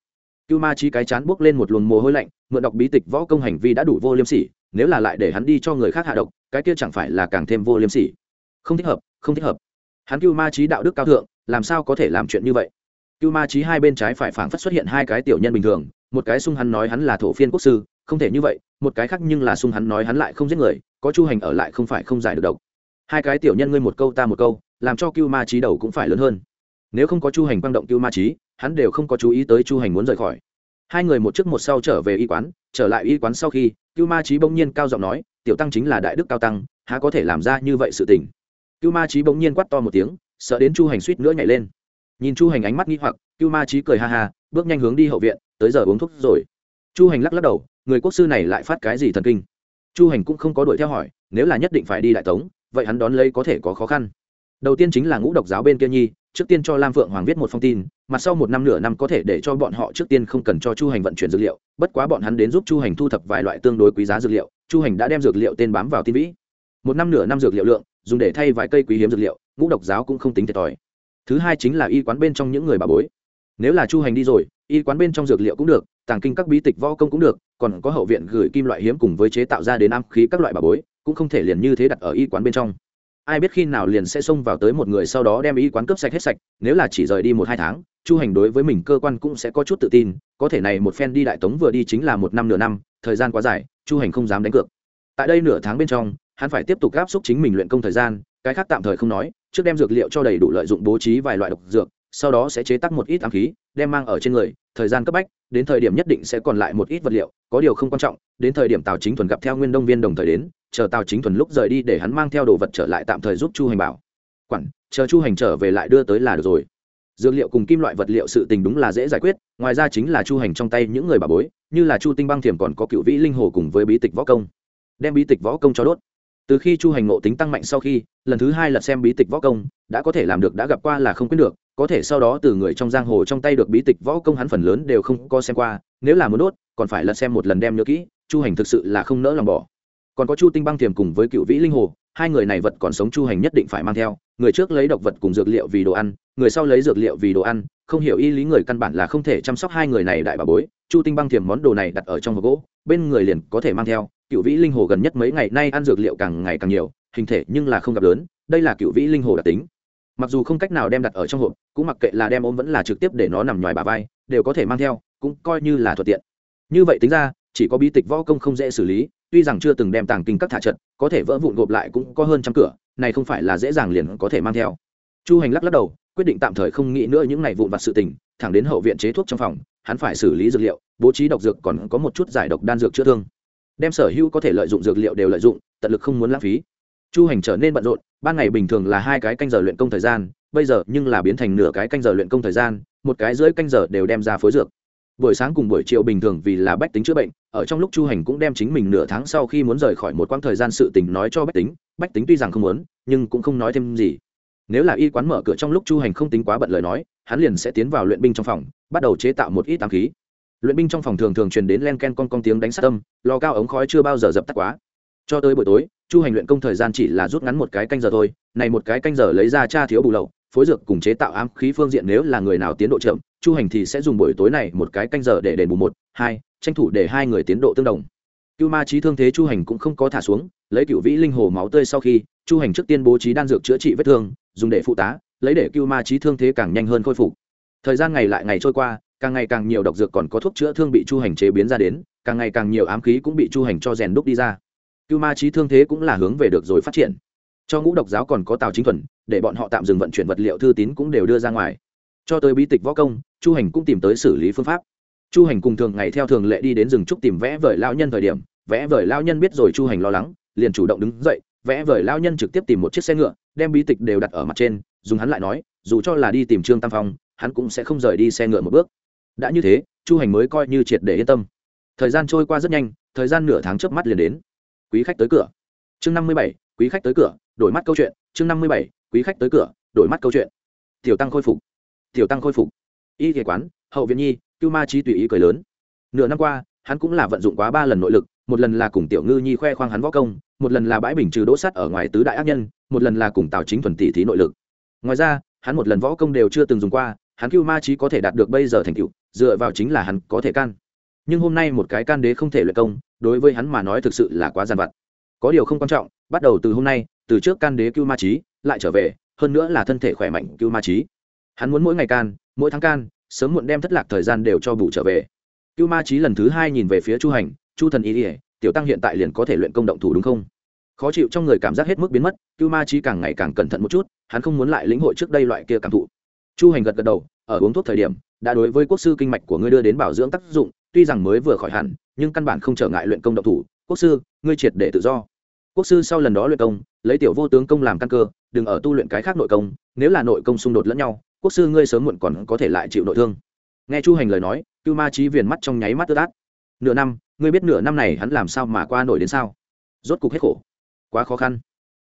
cưu ma trí cái chán buốc lên một luồng mồ hôi lạnh, mượn đọc bí tịch võ công hành vi đã đủ vô liêm sỉ, nếu là lại để hắn đi cho người khác hạ độc, cái kia chẳng phải là càng thêm vô liêm sỉ. Không thích hợp, không thích hợp. Hắn cưu ma trí đạo đức cao thượng, làm sao có thể làm chuyện như vậy? Cưu ma trí hai bên trái phải phảng phất xuất hiện hai cái tiểu nhân bình thường, một cái sung hắn nói hắn là thổ phiên quốc sư, không thể như vậy, một cái khác nhưng là sung hắn nói hắn lại không giết người, có chu hành ở lại không phải không giải được độc. Hai cái tiểu nhân ngươi một câu ta một câu, làm cho cưu ma trí đầu cũng phải lớn hơn. Nếu không có chu hành quang động cưu ma trí hắn đều không có chú ý tới chu hành muốn rời khỏi. Hai người một trước một sau trở về y quán, trở lại y quán sau khi, cưu ma trí bỗng nhiên cao giọng nói, tiểu tăng chính là đại đức cao tăng, há có thể làm ra như vậy sự tình? Cưu ma trí bỗng nhiên quắt to một tiếng, sợ đến chu hành suýt nữa nhảy lên. Nhìn chu hành ánh mắt nghi hoặc, cưu ma trí cười ha ha, bước nhanh hướng đi hậu viện, tới giờ uống thuốc rồi. Chu hành lắc lắc đầu, người quốc sư này lại phát cái gì thần kinh? Chu hành cũng không có đuổi theo hỏi, nếu là nhất định phải đi đại tống, vậy hắn đón lấy có thể có khó khăn. Đầu tiên chính là ngũ độc giáo bên kia nhi, trước tiên cho lam phượng hoàng viết một phong tin mặt sau một năm nửa năm có thể để cho bọn họ trước tiên không cần cho chu hành vận chuyển dược liệu, bất quá bọn hắn đến giúp chu hành thu thập vài loại tương đối quý giá dược liệu, chu hành đã đem dược liệu tên bám vào tin vĩ. Một năm nửa năm dược liệu lượng, dùng để thay vài cây quý hiếm dược liệu, ngũ độc giáo cũng không tính thiệt thòi. Thứ hai chính là y quán bên trong những người bà bối. Nếu là chu hành đi rồi, y quán bên trong dược liệu cũng được, tàng kinh các bí tịch võ công cũng được, còn có hậu viện gửi kim loại hiếm cùng với chế tạo ra đến am khí các loại bà bối, cũng không thể liền như thế đặt ở y quán bên trong ai biết khi nào liền sẽ xông vào tới một người sau đó đem y quán cướp sạch hết sạch, nếu là chỉ rời đi một hai tháng, chu hành đối với mình cơ quan cũng sẽ có chút tự tin, có thể này một phen đi đại tống vừa đi chính là một năm nửa năm, thời gian quá dài, chu hành không dám đánh cược. Tại đây nửa tháng bên trong, hắn phải tiếp tục gáp xúc chính mình luyện công thời gian, cái khác tạm thời không nói, trước đem dược liệu cho đầy đủ lợi dụng bố trí vài loại độc dược sau đó sẽ chế tác một ít ám khí, đem mang ở trên người, thời gian cấp bách, đến thời điểm nhất định sẽ còn lại một ít vật liệu, có điều không quan trọng, đến thời điểm tào chính thuần gặp theo nguyên đông viên đồng thời đến, chờ tào chính thuần lúc rời đi để hắn mang theo đồ vật trở lại tạm thời giúp chu hành bảo. Quản, chờ chu hành trở về lại đưa tới là được rồi. Dược liệu cùng kim loại vật liệu sự tình đúng là dễ giải quyết, ngoài ra chính là chu hành trong tay những người bà bối, như là chu tinh băng thiểm còn có cựu vĩ linh hồ cùng với bí tịch võ công. Đem bí tịch võ công cho đốt. Từ khi chu hành ngộ tính tăng mạnh sau khi, lần thứ hai lật xem bí tịch võ công, đã có thể làm được đã gặp qua là không quyết được có thể sau đó từ người trong giang hồ trong tay được bí tịch võ công hắn phần lớn đều không có xem qua, nếu là muốn đốt, còn phải lật xem một lần đem nhớ kỹ, chu hành thực sự là không nỡ lòng bỏ. Còn có chu tinh băng thiềm cùng với cựu vĩ linh hồ, hai người này vật còn sống chu hành nhất định phải mang theo, người trước lấy độc vật cùng dược liệu vì đồ ăn, người sau lấy dược liệu vì đồ ăn, không hiểu y lý người căn bản là không thể chăm sóc hai người này đại bà bối, chu tinh băng thiềm món đồ này đặt ở trong hộp gỗ, bên người liền có thể mang theo, cựu vĩ linh hồ gần nhất mấy ngày nay ăn dược liệu càng ngày càng nhiều, hình thể nhưng là không gặp lớn, đây là cựu vĩ linh hồ đặc tính mặc dù không cách nào đem đặt ở trong hộp, cũng mặc kệ là đem ôm vẫn là trực tiếp để nó nằm ngoài bà vai, đều có thể mang theo, cũng coi như là thuận tiện. Như vậy tính ra, chỉ có bí tịch võ công không dễ xử lý, tuy rằng chưa từng đem tàng kinh các thả trận, có thể vỡ vụn gộp lại cũng có hơn trăm cửa, này không phải là dễ dàng liền có thể mang theo. Chu hành lắc lắc đầu, quyết định tạm thời không nghĩ nữa những này vụn vặt sự tình, thẳng đến hậu viện chế thuốc trong phòng, hắn phải xử lý dược liệu, bố trí độc dược còn có một chút giải độc đan dược chữa thương. Đem sở hữu có thể lợi dụng dược liệu đều lợi dụng, tận lực không muốn lãng phí chu hành trở nên bận rộn, ban ngày bình thường là hai cái canh giờ luyện công thời gian, bây giờ nhưng là biến thành nửa cái canh giờ luyện công thời gian, một cái rưỡi canh giờ đều đem ra phối dược. Buổi sáng cùng buổi chiều bình thường vì là bách tính chữa bệnh, ở trong lúc chu hành cũng đem chính mình nửa tháng sau khi muốn rời khỏi một quãng thời gian sự tình nói cho bách tính bách tính tuy rằng không muốn, nhưng cũng không nói thêm gì. Nếu là y quán mở cửa trong lúc chu hành không tính quá bận lời nói, hắn liền sẽ tiến vào luyện binh trong phòng, bắt đầu chế tạo một ít tám khí. Luyện binh trong phòng thường thường truyền đến len ken con con tiếng đánh sát tâm lò cao ống khói chưa bao giờ dập tắt quá cho tới buổi tối, chu hành luyện công thời gian chỉ là rút ngắn một cái canh giờ thôi, này một cái canh giờ lấy ra cha thiếu bù lậu, phối dược cùng chế tạo ám khí phương diện nếu là người nào tiến độ chậm, chu hành thì sẽ dùng buổi tối này một cái canh giờ để đền bù một, hai, tranh thủ để hai người tiến độ tương đồng. Cưu ma trí thương thế chu hành cũng không có thả xuống, lấy cựu vĩ linh hồ máu tươi sau khi, chu hành trước tiên bố trí đan dược chữa trị vết thương, dùng để phụ tá, lấy để cưu ma trí thương thế càng nhanh hơn khôi phục. Thời gian ngày lại ngày trôi qua, càng ngày càng nhiều độc dược còn có thuốc chữa thương bị chu hành chế biến ra đến, càng ngày càng nhiều ám khí cũng bị chu hành cho rèn đúc đi ra cưu ma trí thương thế cũng là hướng về được rồi phát triển. Cho ngũ độc giáo còn có tào chính thuần, để bọn họ tạm dừng vận chuyển vật liệu thư tín cũng đều đưa ra ngoài. Cho tới bí tịch võ công, chu hành cũng tìm tới xử lý phương pháp. Chu hành cùng thường ngày theo thường lệ đi đến rừng trúc tìm vẽ vời lao nhân thời điểm, vẽ vời lao nhân biết rồi chu hành lo lắng, liền chủ động đứng dậy, vẽ vời lao nhân trực tiếp tìm một chiếc xe ngựa, đem bí tịch đều đặt ở mặt trên, dùng hắn lại nói, dù cho là đi tìm trương tam phong, hắn cũng sẽ không rời đi xe ngựa một bước. Đã như thế, chu hành mới coi như triệt để yên tâm. Thời gian trôi qua rất nhanh, thời gian nửa tháng trước mắt liền đến quý khách tới cửa. Chương năm mươi bảy, quý khách tới cửa, đổi mắt câu chuyện. Chương năm mươi bảy, quý khách tới cửa, đổi mắt câu chuyện. Tiểu tăng khôi phục. Tiểu tăng khôi phục. Y kế quán, hậu viện nhi, cưu ma trí tùy ý cười lớn. Nửa năm qua, hắn cũng là vận dụng quá ba lần nội lực, một lần là cùng tiểu ngư nhi khoe khoang hắn võ công, một lần là bãi bình trừ đỗ sắt ở ngoài tứ đại ác nhân, một lần là cùng tào chính thuần tỷ thí nội lực. Ngoài ra, hắn một lần võ công đều chưa từng dùng qua, hắn cưu ma trí có thể đạt được bây giờ thành tựu, dựa vào chính là hắn có thể can. Nhưng hôm nay một cái can đế không thể luyện công đối với hắn mà nói thực sự là quá giàn vặt. Có điều không quan trọng, bắt đầu từ hôm nay, từ trước can đế cưu ma trí lại trở về, hơn nữa là thân thể khỏe mạnh cưu ma trí hắn muốn mỗi ngày can, mỗi tháng can, sớm muộn đem thất lạc thời gian đều cho bù trở về. Cưu ma trí lần thứ hai nhìn về phía chu hành, chu thần ý ỉa tiểu tăng hiện tại liền có thể luyện công động thủ đúng không? Khó chịu trong người cảm giác hết mức biến mất, cưu ma trí càng ngày càng cẩn thận một chút, hắn không muốn lại lĩnh hội trước đây loại kia cảm thụ. Chu hành gật gật đầu, ở uống thuốc thời điểm, đã đối với quốc sư kinh mạch của ngươi đưa đến bảo dưỡng tác dụng tuy rằng mới vừa khỏi hẳn, nhưng căn bản không trở ngại luyện công độc thủ. Quốc sư, ngươi triệt để tự do. Quốc sư sau lần đó luyện công, lấy tiểu vô tướng công làm căn cơ, đừng ở tu luyện cái khác nội công, nếu là nội công xung đột lẫn nhau, quốc sư ngươi sớm muộn còn có thể lại chịu nội thương. Nghe chu hành lời nói, cưu ma trí viền mắt trong nháy mắt tơ tát nửa năm, ngươi biết nửa năm này hắn làm sao mà qua nổi đến sao? Rốt cục hết khổ. Quá khó khăn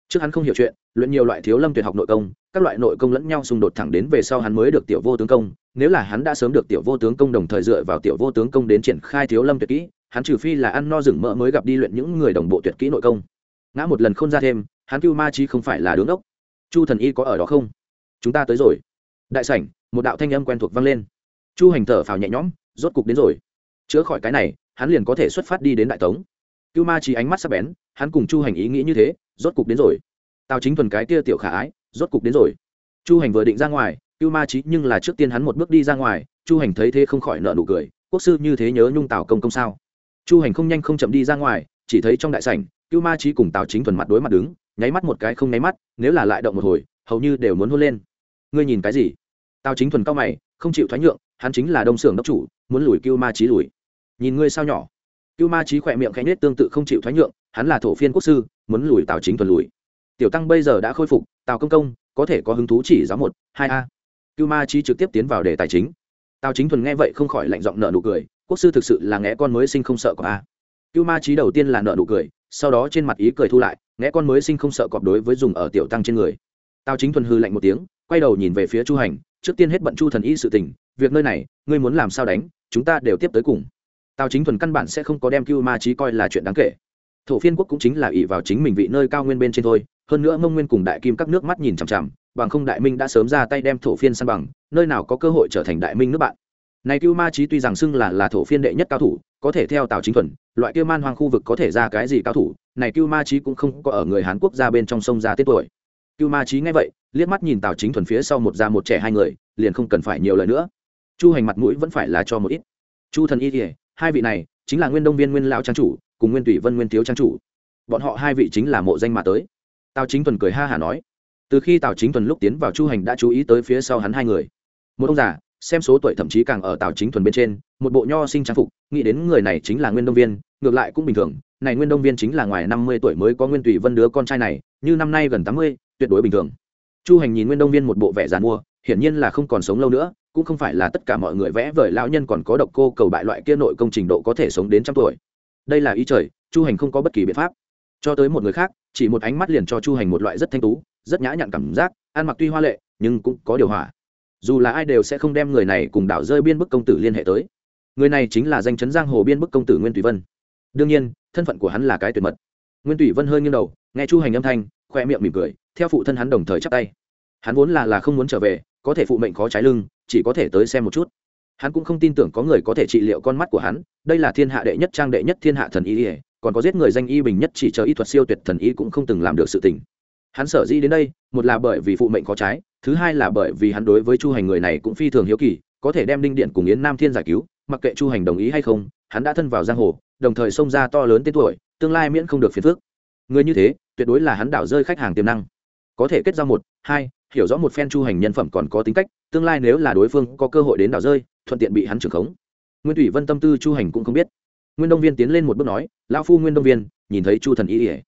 trước hắn không hiểu chuyện, luyện nhiều loại thiếu lâm tuyệt học nội công, các loại nội công lẫn nhau xung đột thẳng đến về sau hắn mới được tiểu vô tướng công. Nếu là hắn đã sớm được tiểu vô tướng công đồng thời dựa vào tiểu vô tướng công đến triển khai thiếu lâm tuyệt kỹ, hắn trừ phi là ăn no rừng mỡ mới gặp đi luyện những người đồng bộ tuyệt kỹ nội công. Ngã một lần không ra thêm, hắn cưu ma chi không phải là đứng đốc. Chu thần y có ở đó không? Chúng ta tới rồi. Đại sảnh, một đạo thanh âm quen thuộc vang lên. Chu hành thở phào nhẹ nhõm, rốt cục đến rồi. Chữa khỏi cái này, hắn liền có thể xuất phát đi đến đại tống. Cưu ma chi ánh mắt sắc bén, hắn cùng chu hành ý nghĩ như thế rốt cục đến rồi. Tào chính thuần cái kia tiểu khả ái, rốt cục đến rồi. Chu hành vừa định ra ngoài, cưu ma trí nhưng là trước tiên hắn một bước đi ra ngoài, chu hành thấy thế không khỏi nợ nụ cười, quốc sư như thế nhớ nhung tào công công sao? Chu hành không nhanh không chậm đi ra ngoài, chỉ thấy trong đại sảnh, cưu ma trí cùng tào chính thuần mặt đối mặt đứng, nháy mắt một cái không nháy mắt, nếu là lại động một hồi, hầu như đều muốn hôn lên. Ngươi nhìn cái gì? Tào chính thuần cao mày, không chịu thoái nhượng, hắn chính là đông xưởng đốc chủ, muốn lùi cưu ma trí lùi. Nhìn ngươi sao nhỏ. Cưu ma trí khỏe miệng khẽ nết tương tự không chịu thoái nhượng hắn là thổ phiên quốc sư, muốn lùi tào chính thuần lùi. Tiểu tăng bây giờ đã khôi phục, tào công công, có thể có hứng thú chỉ giáo một, hai a. Cưu ma trí trực tiếp tiến vào đề tài chính. Tào chính thuần nghe vậy không khỏi lạnh giọng nợ nụ cười, quốc sư thực sự là nghe con mới sinh không sợ có a. Cưu ma trí đầu tiên là nợ nụ cười, sau đó trên mặt ý cười thu lại nghe con mới sinh không sợ cọp đối với dùng ở tiểu tăng trên người. Tào chính thuần hư lạnh một tiếng, quay đầu nhìn về phía chu hành, trước tiên hết bận chu thần y sự tình, việc nơi này, ngươi muốn làm sao đánh, chúng ta đều tiếp tới cùng. Tào chính thuần căn bản sẽ không có đem cưu ma trí coi là chuyện đáng kể thổ phiên quốc cũng chính là ỷ vào chính mình vị nơi cao nguyên bên trên thôi. Hơn nữa mông nguyên cùng đại kim các nước mắt nhìn chằm chằm, bằng không đại minh đã sớm ra tay đem thổ phiên san bằng, nơi nào có cơ hội trở thành đại minh nước bạn. Này cưu ma trí tuy rằng xưng là là thổ phiên đệ nhất cao thủ, có thể theo tào chính thuần, loại kia man hoang khu vực có thể ra cái gì cao thủ, này cưu ma trí cũng không có ở người hán quốc ra bên trong sông ra tết tuổi. Cưu ma trí nghe vậy, liếc mắt nhìn tào chính thuần phía sau một già một trẻ hai người, liền không cần phải nhiều lời nữa. Chu hành mặt mũi vẫn phải là cho một ít. Chu thần y thì hai vị này, chính là nguyên đông viên nguyên lão trang chủ cùng nguyên tùy vân nguyên thiếu trang chủ. Bọn họ hai vị chính là mộ danh mà tới. Tào chính thuần cười ha hả nói. Từ khi tào chính thuần lúc tiến vào chu hành đã chú ý tới phía sau hắn hai người. Một ông già, xem số tuổi thậm chí càng ở tào chính thuần bên trên, một bộ nho sinh trang phục, nghĩ đến người này chính là nguyên đông viên, ngược lại cũng bình thường. Này nguyên đông viên chính là ngoài năm mươi tuổi mới có nguyên tùy vân đứa con trai này, như năm nay gần tám mươi, tuyệt đối bình thường. Chu hành nhìn nguyên đông viên một bộ vẻ g i mua, hiển nhiên là không còn sống lâu nữa, cũng không phải là tất cả mọi người vẽ vời lão nhân còn có độc cô cầu bại loại kia nội công trình độ có thể sống đến trăm tuổi đây là ý trời, chu hành không có bất kỳ biện pháp. Cho tới một người khác, chỉ một ánh mắt liền cho chu hành một loại rất thanh tú, rất nhã nhặn cảm giác, ăn mặc tuy hoa lệ, nhưng cũng có điều hòa. Dù là ai đều sẽ không đem người này cùng đảo rơi biên bức công tử liên hệ tới. Người này chính là danh chấn giang hồ biên bức công tử nguyên tùy vân. Đương nhiên, thân phận của hắn là cái tuyệt mật. Nguyên tùy vân hơi nghiêng đầu, nghe chu hành âm thanh, khoe miệng mỉm cười, theo phụ thân hắn đồng thời chắp tay. Hắn vốn là là không muốn trở về, có thể phụ mệnh khó trái lưng, chỉ có thể tới xem một chút hắn cũng không tin tưởng có người có thể trị liệu con mắt của hắn, đây là thiên hạ đệ nhất trang đệ nhất thiên hạ thần y ỉa còn có giết người danh y bình nhất chỉ chờ y thuật siêu tuyệt thần y cũng không từng làm được sự tình. Hắn sở dĩ đến đây, một là bởi vì phụ mệnh có trái, thứ hai là bởi vì hắn đối với chu hành người này cũng phi thường hiếu kỳ, có thể đem đinh điện cùng yến nam thiên giải cứu, mặc kệ chu hành đồng ý hay không, hắn đã thân vào giang hồ, đồng thời xông ra to lớn tên tuổi, tương lai miễn không được phiền phước người như thế, tuyệt đối là hắn đảo rơi khách hàng tiềm năng. Có thể kết giao một, hai hiểu rõ một phen chu hành nhân phẩm còn có tính cách, tương lai nếu là đối phương có cơ hội đến đảo rơi, thuận tiện bị hắn trưởng khống. Nguyên thủy vân tâm tư chu hành cũng không biết. Nguyên đông viên tiến lên một bước nói, lão phu nguyên đông viên, nhìn thấy chu thần ý ỉa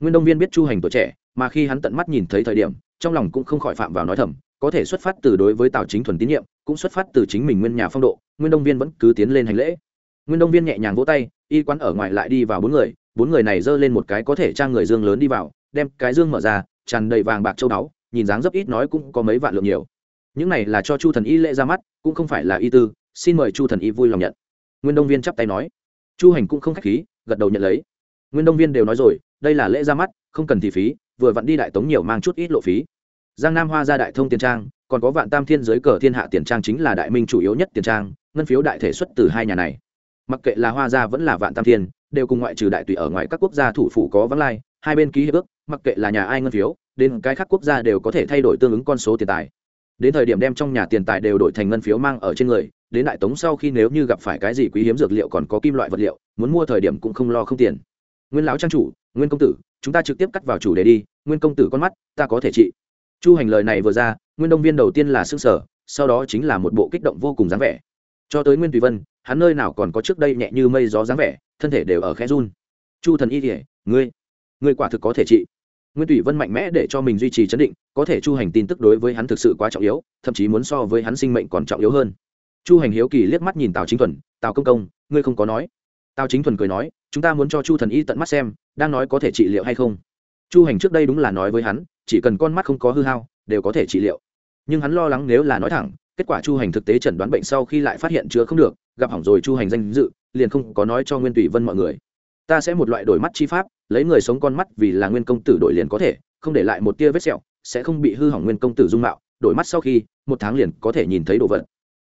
nguyên đông viên biết chu hành tuổi trẻ, mà khi hắn tận mắt nhìn thấy thời điểm, trong lòng cũng không khỏi phạm vào nói thầm, có thể xuất phát từ đối với tào chính thuần tín nhiệm, cũng xuất phát từ chính mình nguyên nhà phong độ, nguyên đông viên vẫn cứ tiến lên hành lễ. Nguyên đông viên nhẹ nhàng vỗ tay, y quán ở ngoài lại đi vào bốn người bốn người này giơ lên một cái có thể trang người dương lớn đi vào, đem cái dương mở ra, tràn đầy vàng bạc châu báu nhìn dáng dấp ít nói cũng có mấy vạn lượng nhiều. Những này là cho chu thần y lễ ra mắt, cũng không phải là y tư, xin mời chu thần y vui lòng nhận. Nguyên đông viên chắp tay nói. Chu hành cũng không khách khí, gật đầu nhận lấy. Nguyên đông viên đều nói rồi, đây là lễ ra mắt, không cần thì phí, vừa vặn đi đại tống nhiều mang chút ít lộ phí. Giang nam hoa ra đại thông tiền trang, còn có vạn tam thiên giới cờ thiên hạ tiền trang chính là đại minh chủ yếu nhất tiền trang, ngân phiếu đại thể xuất từ hai nhà này. Mặc kệ là hoa gia vẫn là vạn tam thiên, đều cùng ngoại trừ đại tùy ở ngoài các quốc gia thủ phủ có vắng lai hai bên ký hiệp ước, mặc kệ là nhà ai ngân phiếu, đến cái khác quốc gia đều có thể thay đổi tương ứng con số tiền tài. Đến thời điểm đem trong nhà tiền tài đều đổi thành ngân phiếu mang ở trên người, đến đại tống sau khi nếu như gặp phải cái gì quý hiếm dược liệu còn có kim loại vật liệu, muốn mua thời điểm cũng không lo không tiền. Nguyên lão trang chủ, nguyên công tử, chúng ta trực tiếp cắt vào chủ đề đi, nguyên công tử con mắt, ta có thể trị. Chu hành lời này vừa ra, nguyên đông viên đầu tiên là xương sở sau đó chính là một bộ kích động vô cùng dáng vẻ. Cho tới nguyên tùy vân, hắn nơi nào còn có trước đây nhẹ như mây gió dáng vẻ, thân thể đều ở khẽ run. Chu thần y thể ngươi ngươi quả thực có thể trị. Nguyên tùy vân mạnh mẽ để cho mình duy trì chấn định, có thể chu hành tin tức đối với hắn thực sự quá trọng yếu, thậm chí muốn so với hắn sinh mệnh còn trọng yếu hơn. Chu hành hiếu kỳ liếc mắt nhìn tào chính thuần, tào công công, ngươi không có nói. Tào chính thuần cười nói, chúng ta muốn cho chu thần y tận mắt xem, đang nói có thể trị liệu hay không? Chu hành trước đây đúng là nói với hắn, chỉ cần con mắt không có hư hao, đều có thể trị liệu. Nhưng hắn lo lắng nếu là nói thẳng, kết quả chu hành thực tế chẩn đoán bệnh sau khi lại phát hiện chữa không được, gặp hỏng rồi chu hành danh dự, liền không có nói cho nguyên tùy vân mọi người ta sẽ một loại đổi mắt chi pháp, lấy người sống con mắt vì là nguyên công tử đổi liền có thể, không để lại một tia vết sẹo, sẽ không bị hư hỏng nguyên công tử dung mạo, đổi mắt sau khi, một tháng liền có thể nhìn thấy đồ vật.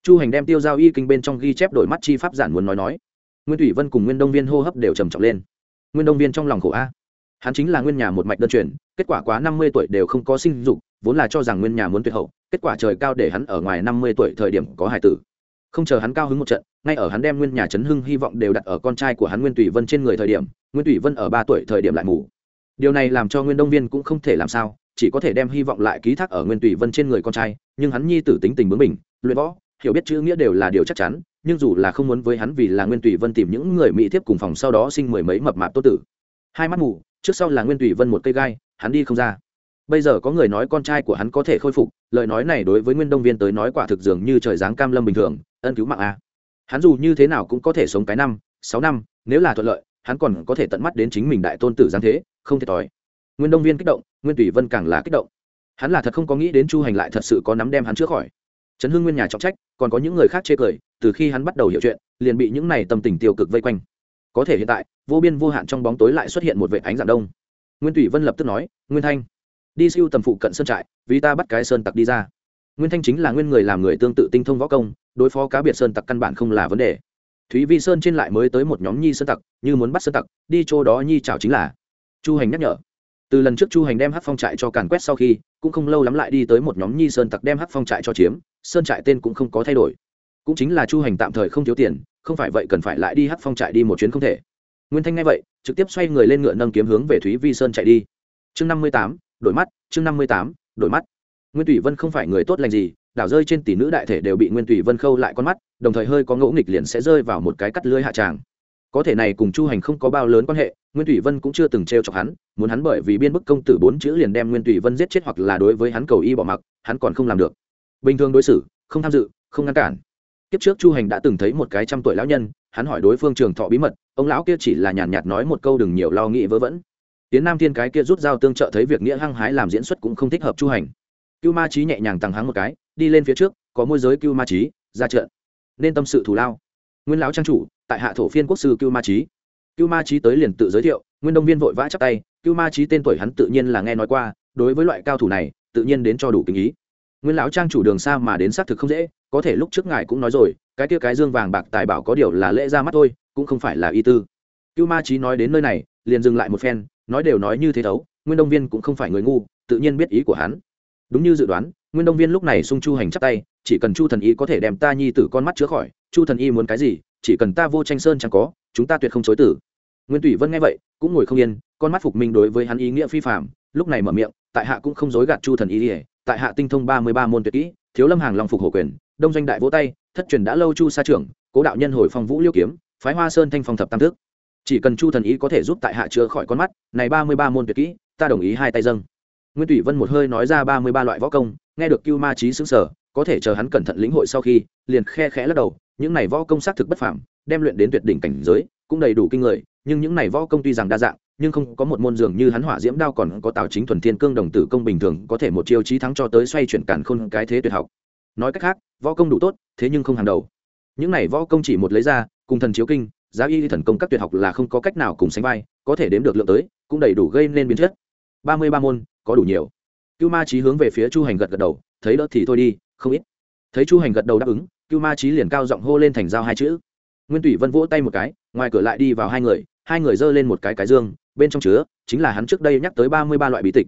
Chu hành đem tiêu giao y kinh bên trong ghi chép đổi mắt chi pháp giản muốn nói nói. Nguyên thủy vân cùng nguyên đông viên hô hấp đều trầm trọng lên. Nguyên đông viên trong lòng khổ a. Hắn chính là nguyên nhà một mạch đơn truyền, kết quả quá năm mươi tuổi đều không có sinh dục, vốn là cho rằng nguyên nhà muốn tuyệt hậu, kết quả trời cao để hắn ở ngoài năm mươi tuổi thời điểm có hài tử không chờ hắn cao hứng một trận, ngay ở hắn đem nguyên nhà chấn hưng hy vọng đều đặt ở con trai của hắn nguyên tùy vân trên người thời điểm, nguyên tùy vân ở ba tuổi thời điểm lại mù điều này làm cho nguyên đông viên cũng không thể làm sao, chỉ có thể đem hy vọng lại ký thác ở nguyên tùy vân trên người con trai, nhưng hắn nhi tử tính tình bướng mình luyện võ, hiểu biết chữ nghĩa đều là điều chắc chắn, nhưng dù là không muốn với hắn vì là nguyên tùy vân tìm những người mỹ thiếp cùng phòng sau đó sinh mười mấy mập mạp tốt tử. Hai mắt mù, trước sau là nguyên tùy vân một cây gai, hắn đi không ra. Bây giờ có người nói con trai của hắn có thể khôi phục, lời nói này đối với nguyên đông viên tới nói quả thực dường như trời giáng cam lâm bình thường ân cứu mạng a. Hắn dù như thế nào cũng có thể sống cái năm, sáu năm, nếu là thuận lợi, hắn còn có thể tận mắt đến chính mình đại tôn tử giáng thế, không thể tỏi nguyên đông viên kích động, nguyên tùy vân càng là kích động. Hắn là thật không có nghĩ đến chu hành lại thật sự có nắm đem hắn chữa khỏi. Trấn hưng nguyên nhà trọng trách, còn có những người khác chê cười, từ khi hắn bắt đầu hiểu chuyện, liền bị những này tâm tình tiêu cực vây quanh. Có thể hiện tại, vô biên vô hạn trong bóng tối lại xuất hiện một vệ ánh dạng đông. Nguyên tùy vân lập tức nói, nguyên thanh, đi siêu tầm phụ cận sơn trại, vì ta bắt cái sơn tặc đi ra. Nguyên thanh chính là nguyên người làm người tương tự tinh thông võ công đối phó cá biệt sơn tặc căn bản không là vấn đề. Thúy vi sơn trên lại mới tới một nhóm nhi sơn tặc, như muốn bắt sơn tặc, đi chỗ đó nhi chào chính là. Chu hành nhắc nhở. Từ lần trước chu hành đem hát phong trại cho càn quét sau khi, cũng không lâu lắm lại đi tới một nhóm nhi sơn tặc đem hát phong trại cho chiếm, sơn trại tên cũng không có thay đổi. Cũng chính là chu hành tạm thời không thiếu tiền, không phải vậy cần phải lại đi hát phong trại đi một chuyến không thể. Nguyên thanh nghe vậy, trực tiếp xoay người lên ngựa nâng kiếm hướng về thúy vi sơn chạy đi. Chương năm mươi tám, đổi mắt, chương năm mươi tám, đổi mắt. Nguyên thủy vân không phải người tốt lành gì đảo rơi trên tỷ nữ đại thể đều bị nguyên thủy vân khâu lại con mắt, đồng thời hơi có ngẫu nghịch liền sẽ rơi vào một cái cắt lưới hạ tràng. Có thể này cùng chu hành không có bao lớn quan hệ, nguyên thủy vân cũng chưa từng t r e o chọc hắn, muốn hắn bởi vì biên bức công tử bốn chữ liền đem nguyên thủy vân giết chết hoặc là đối với hắn cầu y bỏ mặc, hắn còn không làm được. Bình thường đối xử, không tham dự, không ngăn cản. Kiếp trước chu hành đã từng thấy một cái trăm tuổi lão nhân, hắn hỏi đối phương trường thọ bí mật, ông lão kia chỉ là nhàn nhạt nói một câu đừng nhiều lo nghĩ vớ vẩn. Tiến nam thiên cái kia rút dao tương trợ thấy việc nghĩa hăng hái làm diễn xuất cũng không thích hợp chu hành cưu ma trí nhẹ nhàng tăng háng một cái, đi lên phía trước, có môi giới cưu ma trí ra trận. Nên tâm sự thù lao. Nguyên lão trang chủ, tại hạ thổ phiên quốc sư cưu ma trí cưu ma trí tới liền tự giới thiệu, nguyên đông viên vội vã chắp tay, cưu ma trí tên tuổi hắn tự nhiên là nghe nói qua, đối với loại cao thủ này, tự nhiên đến cho đủ kinh ý. Nguyên lão trang chủ đường xa mà đến xác thực không dễ, có thể lúc trước ngài cũng nói rồi, cái kia cái dương vàng bạc tài bảo có điều là lễ ra mắt thôi, cũng không phải là y tư. Cưu ma trí nói đến nơi này, liền dừng lại một phen, nói đều nói như thế thấu, nguyên đông viên cũng không phải người ngu, tự nhiên biết ý của hắn đúng như dự đoán, nguyên đông viên lúc này sung chu hành chắp tay, chỉ cần chu thần y có thể đem ta nhi tử con mắt chữa khỏi, chu thần y muốn cái gì, chỉ cần ta vô tranh sơn chẳng có, chúng ta tuyệt không chối tử. Nguyên tùy vân nghe vậy, cũng ngồi không yên, con mắt phục minh đối với hắn ý nghĩa phi phạm lúc này mở miệng, tại hạ cũng không dối gạt chu thần y ỉa tại hạ tinh thông ba mươi ba môn tuyệt kỹ, thiếu lâm hàng long phục hổ quyền, đông doanh đại vỗ tay, thất truyền đã lâu chu sa trưởng, cố đạo nhân hồi phong vũ liêu kiếm, phái hoa sơn thanh phong thập tam thức. Chỉ cần chu thần ý có thể giúp tại hạ chữa khỏi con mắt, này ba mươi ba môn tuyệt kỹ, ta đồng ý hai tay dâng nguyên tùy vân một hơi nói ra ba mươi ba loại võ công, nghe được cưu ma trí xứng sở có thể chờ hắn cẩn thận lĩnh hội sau khi, liền khe khẽ lắc đầu, những này võ công xác thực bất phảm đem luyện đến tuyệt đỉnh cảnh giới, cũng đầy đủ kinh người, nhưng những này võ công tuy rằng đa dạng, nhưng không có một môn dường như hắn hỏa diễm đao còn có tào chính thuần thiên cương đồng tử công bình thường có thể một chiêu chí thắng cho tới xoay chuyển cản khôn cái thế tuyệt học. Nói cách khác, võ công đủ tốt, thế nhưng không hàng đầu. Những này võ công chỉ một lấy ra, cùng thần chiếu kinh, giá y thần công các tuyệt học là không có cách nào cùng sánh vai, có thể đếm được lượng tới, cũng đầy đủ gây nên biến chất. ba mươi ba môn có đủ nhiều. Cưu ma trí hướng về phía chu hành gật gật đầu, thấy đỡ thì thôi đi, không ít. Thấy chu hành gật đầu đáp ứng, cưu ma trí liền cao giọng hô lên thành giao hai chữ. Nguyên tùy vân vỗ tay một cái, ngoài cửa lại đi vào hai người hai người giơ lên một cái cái dương, bên trong chứa chính là hắn trước đây nhắc tới ba mươi ba loại bí tịch.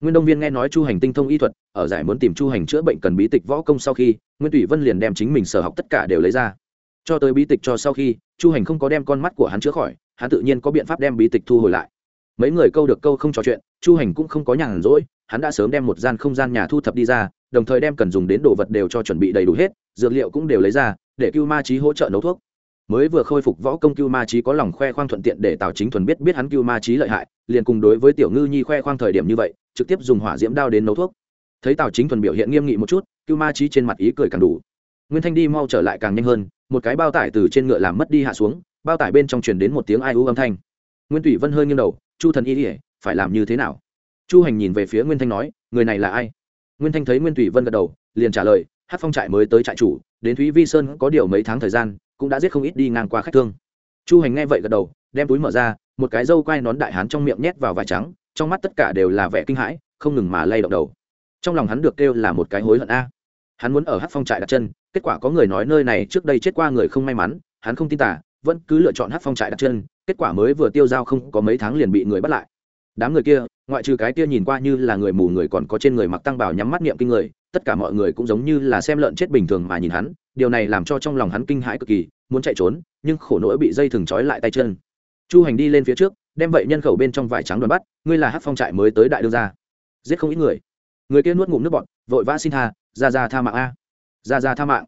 Nguyên đông viên nghe nói chu hành tinh thông y thuật, ở giải muốn tìm chu hành chữa bệnh cần bí tịch võ công sau khi, nguyên tùy vân liền đem chính mình sở học tất cả đều lấy ra. Cho tới bí tịch cho sau khi, chu hành không có đem con mắt của hắn chữa khỏi, hắn tự nhiên có biện pháp đem bí tịch thu hồi lại mấy người câu được câu không trò chuyện, chu hành cũng không có nhàn rỗi, hắn đã sớm đem một gian không gian nhà thu thập đi ra, đồng thời đem cần dùng đến đồ vật đều cho chuẩn bị đầy đủ hết, dược liệu cũng đều lấy ra, để cưu ma trí hỗ trợ nấu thuốc. Mới vừa khôi phục võ công cưu ma trí có lòng khoe khoang thuận tiện để tào chính thuần biết biết hắn cưu ma trí lợi hại, liền cùng đối với tiểu ngư nhi khoe khoang thời điểm như vậy, trực tiếp dùng hỏa diễm đao đến nấu thuốc. Thấy tào chính thuần biểu hiện nghiêm nghị một chút, cưu ma trí trên mặt ý cười càng đủ. Nguyên thanh đi mau trở lại càng nhanh hơn, một cái bao tải từ trên ngựa làm mất đi hạ xuống, bao tải bên trong truyền đến một tiếng ai u âm thanh. Nguyên thủy vân hơi nghiêng đầu chu thần y ỉa phải làm như thế nào? Chu hành nhìn về phía nguyên thanh nói, người này là ai? Nguyên thanh thấy nguyên thủy vân gật đầu, liền trả lời hát phong trại mới tới trại chủ, đến thúy vi sơn có điều mấy tháng thời gian, cũng đã giết không ít đi ngang qua khách thương. Chu hành nghe vậy gật đầu, đem túi mở ra, một cái dâu quai nón đại hán trong miệng nhét vào vải trắng, trong mắt tất cả đều là vẻ kinh hãi, không ngừng mà lay động đầu. Trong lòng hắn được kêu là một cái hối hận a. Hắn muốn ở hát phong trại đặt chân, kết quả có người nói nơi này trước đây chết qua người không may mắn, hắn không tin tả vẫn cứ lựa chọn hát phong trại đặt chân kết quả mới vừa tiêu dao không có mấy tháng liền bị người bắt lại. Đám người kia, ngoại trừ cái kia nhìn qua như là người mù người còn có trên người mặc tăng bảo nhắm mắt niệm kinh người, tất cả mọi người cũng giống như là xem lợn chết bình thường mà nhìn hắn, điều này làm cho trong lòng hắn kinh hãi cực kỳ, muốn chạy trốn, nhưng khổ nỗi bị dây thừng trói lại tay chân. Chu hành đi lên phía trước, đem vậy nhân khẩu bên trong vải trắng đoàn bắt, ngươi là hát phong trại mới tới đại đương gia. Giết không ít người. Người kia nuốt ngụm nước bọn vội vã xin tha, ra ra tha mạng a. Ra ra tha mạng.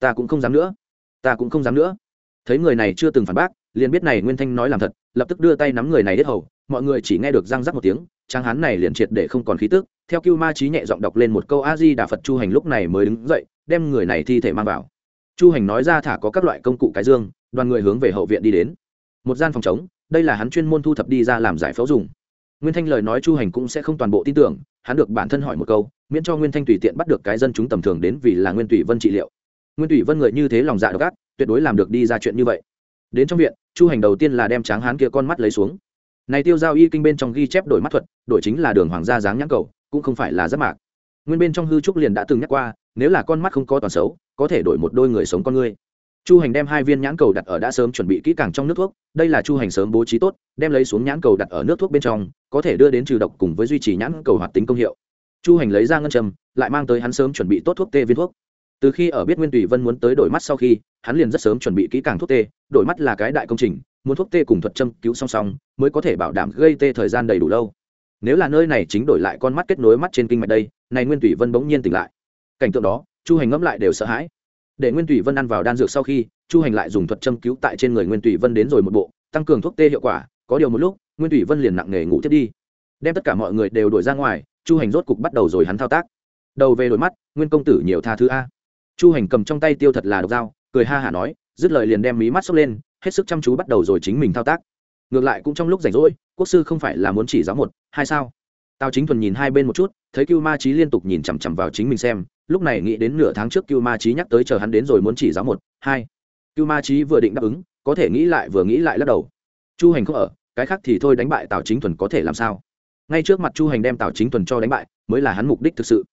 Ta cũng không dám nữa. Ta cũng không dám nữa. Thấy người này chưa từng phản bác liền biết này nguyên thanh nói làm thật, lập tức đưa tay nắm người này hết hầu, mọi người chỉ nghe được răng rắc một tiếng, tráng hán này liền triệt để không còn khí tức, theo cưu ma trí nhẹ giọng đọc lên một câu a di đà phật chu hành lúc này mới đứng dậy, đem người này thi thể mang vào. Chu hành nói ra thả có các loại công cụ cái dương, đoàn người hướng về hậu viện đi đến. Một gian phòng chống đây là hắn chuyên môn thu thập đi ra làm giải phẫu dùng. Nguyên thanh lời nói chu hành cũng sẽ không toàn bộ tin tưởng, hắn được bản thân hỏi một câu, miễn cho nguyên thanh tùy tiện bắt được cái dân chúng tầm thường đến vì là nguyên tùy vân trị liệu. Nguyên tùy vân người như thế lòng dạ độc ác, tuyệt đối làm được đi ra chuyện như vậy đến trong viện, chu hành đầu tiên là đem tráng hán kia con mắt lấy xuống. Này tiêu giao y kinh bên trong ghi chép đổi mắt thuật, đổi chính là đường hoàng gia dáng nhãn cầu, cũng không phải là giáp mạc. Nguyên bên trong hư trúc liền đã từng nhắc qua, nếu là con mắt không có toàn xấu, có thể đổi một đôi người sống con ngươi. Chu hành đem hai viên nhãn cầu đặt ở đã sớm chuẩn bị kỹ càng trong nước thuốc, đây là chu hành sớm bố trí tốt, đem lấy xuống nhãn cầu đặt ở nước thuốc bên trong, có thể đưa đến trừ độc cùng với duy trì nhãn cầu hoạt tính công hiệu. Chu hành lấy ra ngân châm, lại mang tới hắn sớm chuẩn bị tốt thuốc tê viên thuốc từ khi ở biết nguyên tùy vân muốn tới đổi mắt sau khi, hắn liền rất sớm chuẩn bị kỹ càng thuốc tê, đổi mắt là cái đại công trình, muốn thuốc tê cùng thuật châm cứu song song, mới có thể bảo đảm gây tê thời gian đầy đủ lâu. Nếu là nơi này chính đổi lại con mắt kết nối mắt trên kinh mạch đây, này nguyên tùy vân bỗng nhiên tỉnh lại. Cảnh tượng đó, chu hành ngẫm lại đều sợ hãi. Để nguyên tùy vân ăn vào đan dược sau khi, chu hành lại dùng thuật châm cứu tại trên người nguyên tùy vân đến rồi một bộ, tăng cường thuốc tê hiệu quả, có điều một lúc, nguyên tùy vân liền nặng nghề ngủ thiết đi. Đem tất cả mọi người đều đuổi ra ngoài, chu hành rốt cục bắt đầu rồi hắn thao tác. Đầu về đổi mắt, nguyên công tử nhiều tha thứ a chu hành cầm trong tay tiêu thật là độc dao, cười ha hả nói, dứt lời liền đem mí mắt xốc lên, hết sức chăm chú bắt đầu rồi chính mình thao tác. Ngược lại cũng trong lúc rảnh rỗi, quốc sư không phải là muốn chỉ giáo một, hai sao? Tào chính thuần nhìn hai bên một chút, thấy cưu ma trí liên tục nhìn chằm chằm vào chính mình xem, lúc này nghĩ đến nửa tháng trước cưu ma trí nhắc tới chờ hắn đến rồi muốn chỉ giáo một, hai. Cưu ma trí vừa định đáp ứng, có thể nghĩ lại vừa nghĩ lại lắc đầu. Chu hành không ở, cái khác thì thôi đánh bại tào chính thuần có thể làm sao? Ngay trước mặt chu hành đem tào chính thuần cho đánh bại, mới là hắn mục đích thực sự.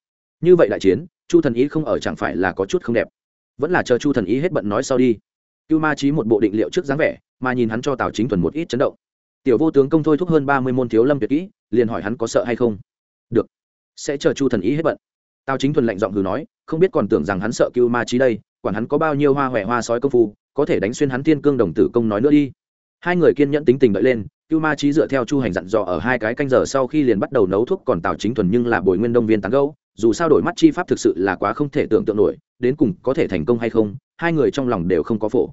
Như vậy đại chiến chu thần ý không ở chẳng phải là có chút không đẹp. Vẫn là chờ chu thần ý hết bận nói sau đi. Cưu ma trí một bộ định liệu trước dáng vẻ, mà nhìn hắn cho tào chính thuần một ít chấn động. Tiểu vô tướng công thôi thúc hơn ba mươi môn thiếu lâm tuyệt kỹ, liền hỏi hắn có sợ hay không? Được. Sẽ chờ chu thần ý hết bận. Tào chính thuần lạnh giọng hừ nói, không biết còn tưởng rằng hắn sợ cưu ma trí đây, quản hắn có bao nhiêu hoa huệ hoa sói công phu, có thể đánh xuyên hắn thiên cương đồng tử công nói nữa đi. Hai người kiên nhẫn tính tình đợi lên, cưu ma trí dựa theo chu hành dặn dò ở hai cái canh giờ sau khi liền bắt đầu nấu thuốc, còn tào chính thuần nhưng là bồi nguyên đông viên tán gấu dù sao đổi mắt chi pháp thực sự là quá không thể tưởng tượng nổi, đến cùng có thể thành công hay không, hai người trong lòng đều không có phổ.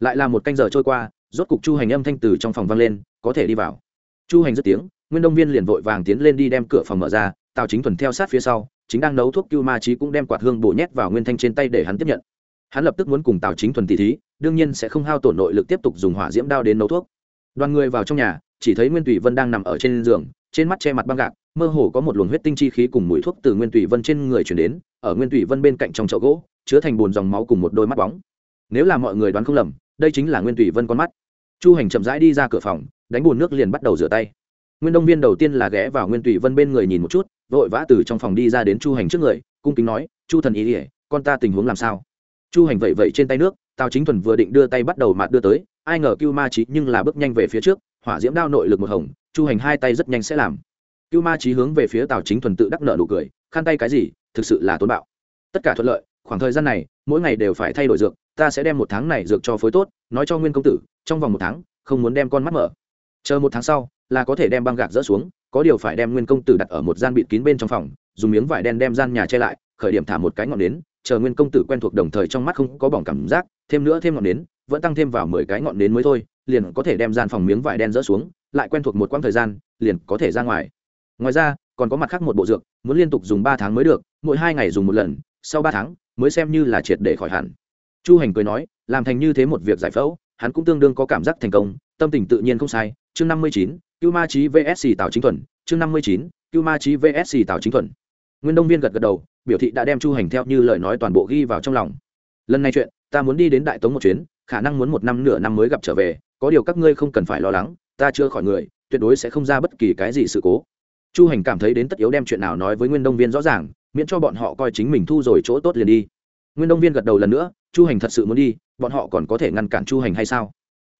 Lại là một canh giờ trôi qua, rốt cục chu hành âm thanh từ trong phòng vang lên, có thể đi vào. Chu hành dứt tiếng, nguyên đông viên liền vội vàng tiến lên đi đem cửa phòng mở ra, tào chính thuần theo sát phía sau, chính đang nấu thuốc cưu ma trí cũng đem quạt hương bổ nhét vào nguyên thanh trên tay để hắn tiếp nhận. Hắn lập tức muốn cùng tào chính thuần tỉ thí, đương nhiên sẽ không hao tổn nội lực tiếp tục dùng hỏa diễm đao đến nấu thuốc. Đoàn người vào trong nhà, chỉ thấy nguyên tùy vân đang nằm ở trên giường, trên mắt che mặt băng gạc mơ hồ có một luồng huyết tinh chi khí cùng mùi thuốc từ nguyên tùy vân trên người chuyển đến, ở nguyên tùy vân bên cạnh trong chậu gỗ, chứa thành bồn dòng máu cùng một đôi mắt bóng. Nếu là mọi người đoán không lầm, đây chính là nguyên tùy vân con mắt. Chu hành chậm rãi đi ra cửa phòng, đánh bùn nước liền bắt đầu rửa tay. Nguyên đông viên đầu tiên là ghé vào nguyên tùy vân bên người nhìn một chút, vội vã từ trong phòng đi ra đến chu hành trước người, cung kính nói, chu thần ý ỉa con ta tình huống làm sao? Chu hành vậy vậy trên tay nước, tào chính thuần vừa định đưa tay bắt đầu mạt đưa tới, ai ngờ cưu ma trí nhưng là bước nhanh về phía trước, hỏa diễm đao nội lực một hồng, chu hành hai tay rất nhanh sẽ làm cưu ma trí hướng về phía tào chính thuần tự đắc nợ nụ cười, khăn tay cái gì, thực sự là tốn bạo. Tất cả thuận lợi, khoảng thời gian này, mỗi ngày đều phải thay đổi dược, ta sẽ đem một tháng này dược cho phối tốt, nói cho nguyên công tử, trong vòng một tháng, không muốn đem con mắt mở. Chờ một tháng sau, là có thể đem băng gạc dỡ xuống, có điều phải đem nguyên công tử đặt ở một gian bịt kín bên trong phòng, dùng miếng vải đen đem gian nhà che lại, khởi điểm thả một cái ngọn nến, chờ nguyên công tử quen thuộc đồng thời trong mắt không có bỏng cảm giác, thêm nữa thêm ngọn nến, vẫn tăng thêm vào mười cái ngọn nến mới thôi, liền có thể đem gian phòng miếng vải đen dỡ xuống, lại quen thuộc một quãng thời gian, liền có thể ra ngoài ngoài ra, còn có mặt khác một bộ dược, muốn liên tục dùng ba tháng mới được, mỗi hai ngày dùng một lần, sau ba tháng, mới xem như là triệt để khỏi hẳn. Chu hành cười nói, làm thành như thế một việc giải phẫu, hắn cũng tương đương có cảm giác thành công, tâm tình tự nhiên không sai. Chương năm mươi chín, cưu ma trí vsc tào chính thuần. Chương năm mươi chín, cưu ma trí vsc tào chính thuần. Nguyên đông viên gật gật đầu, biểu thị đã đem chu hành theo như lời nói toàn bộ ghi vào trong lòng. Lần này chuyện, ta muốn đi đến đại tống một chuyến, khả năng muốn một năm nửa năm mới gặp trở về, có điều các ngươi không cần phải lo lắng, ta chưa khỏi người, tuyệt đối sẽ không ra bất kỳ cái gì sự cố chu hành cảm thấy đến tất yếu đem chuyện nào nói với nguyên đông viên rõ ràng, miễn cho bọn họ coi chính mình thu rồi chỗ tốt liền đi. Nguyên đông viên gật đầu lần nữa, chu hành thật sự muốn đi, bọn họ còn có thể ngăn cản chu hành hay sao?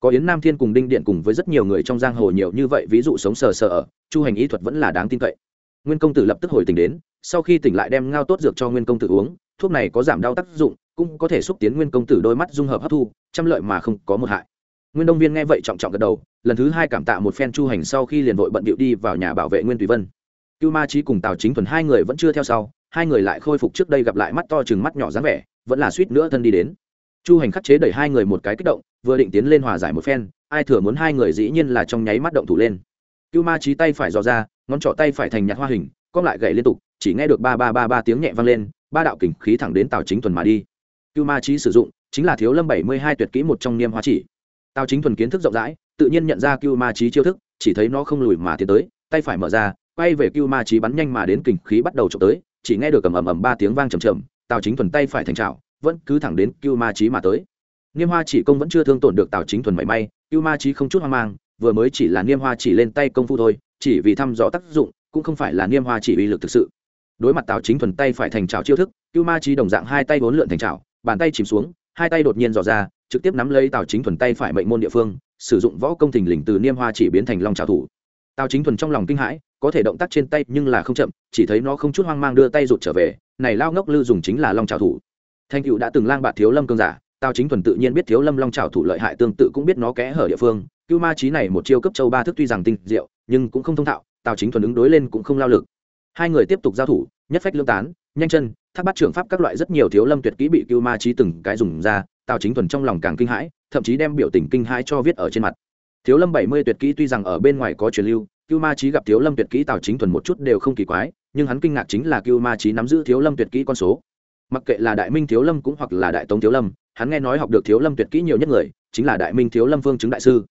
Có yến nam thiên cùng đinh điện cùng với rất nhiều người trong giang hồ nhiều như vậy, ví dụ sống sờ sờ ở, chu hành ý thuật vẫn là đáng tin cậy. Nguyên công tử lập tức hồi tỉnh đến, sau khi tỉnh lại đem ngao tốt dược cho nguyên công tử uống, thuốc này có giảm đau tác dụng, cũng có thể xúc tiến nguyên công tử đôi mắt dung hợp hấp thu, trăm lợi mà không có một hại nguyên đông viên nghe vậy trọng trọng gật đầu, lần thứ hai cảm tạ một phen chu hành sau khi liền vội bận bịu đi vào nhà bảo vệ nguyên tùy vân. Cưu ma trí cùng tào chính thuần hai người vẫn chưa theo sau, hai người lại khôi phục trước đây gặp lại mắt to chừng mắt nhỏ dáng vẻ, vẫn là suýt nữa thân đi đến. Chu hành khắc chế đẩy hai người một cái kích động, vừa định tiến lên hòa giải một phen, ai thừa muốn hai người dĩ nhiên là trong nháy mắt động thủ lên. Cưu ma trí tay phải dò ra, ngón trỏ tay phải thành nhạt hoa hình, cong lại gậy liên tục, chỉ nghe được ba ba ba ba tiếng nhẹ vang lên, ba đạo kình khí thẳng đến tào chính thuần mà đi. Cưu ma trí sử dụng, chính là thiếu lâm bảy mươi hai tuyệt kỹ một trong niêm hoa chỉ tào chính thuần kiến thức rộng rãi, tự nhiên nhận ra cưu ma trí chiêu thức, chỉ thấy nó không lùi mà tiến tới, tay phải mở ra, quay về cưu ma trí bắn nhanh mà đến kình khí bắt đầu trộm tới, chỉ nghe được ầm ầm ầm ba tiếng vang trầm trầm, tào chính thuần tay phải thành trào vẫn cứ thẳng đến cưu ma trí mà tới. Niêm hoa chỉ công vẫn chưa thương tổn được tào chính thuần mảy may, cưu ma trí không chút hoang mang, vừa mới chỉ là niêm hoa chỉ lên tay công phu thôi, chỉ vì thăm dò tác dụng, cũng không phải là niêm hoa chỉ uy lực thực sự. Đối mặt tào chính thuần tay phải thành trào chiêu thức, cưu ma trí đồng dạng hai tay vốn lượn thành trào bàn tay chìm xuống, hai tay đột nhiên dò ra trực tiếp nắm lấy tào chính thuần tay phải mệnh môn địa phương, sử dụng võ công thình lình từ niêm hoa chỉ biến thành long trào thủ. Tào chính thuần trong lòng kinh hãi, có thể động tác trên tay nhưng là không chậm, chỉ thấy nó không chút hoang mang đưa tay rụt trở về, này lao ngốc lư dùng chính là long trào thủ. Thanh cựu đã từng lang bạt thiếu lâm cương giả, tào chính thuần tự nhiên biết thiếu lâm long trào thủ lợi hại tương tự cũng biết nó kẽ hở địa phương. Cưu ma trí này một chiêu cấp châu ba thức tuy rằng tinh diệu, nhưng cũng không thông thạo, tào chính thuần ứng đối lên cũng không lao lực. Hai người tiếp tục giao thủ, nhất phách lương tán, nhanh chân, thác bắt trưởng pháp các loại rất nhiều thiếu lâm tuyệt kỹ bị cưu ma trí từng cái dùng ra tào chính thuần trong lòng càng kinh hãi, thậm chí đem biểu tình kinh hãi cho viết ở trên mặt. Thiếu lâm bảy mươi tuyệt kỹ tuy rằng ở bên ngoài có truyền lưu, cưu ma trí gặp thiếu lâm tuyệt kỹ tào chính thuần một chút đều không kỳ quái, nhưng hắn kinh ngạc chính là cưu ma trí nắm giữ thiếu lâm tuyệt kỹ con số. Mặc kệ là đại minh thiếu lâm cũng hoặc là đại tống thiếu lâm, hắn nghe nói học được thiếu lâm tuyệt kỹ nhiều nhất người, chính là đại minh thiếu lâm phương chứng đại sư.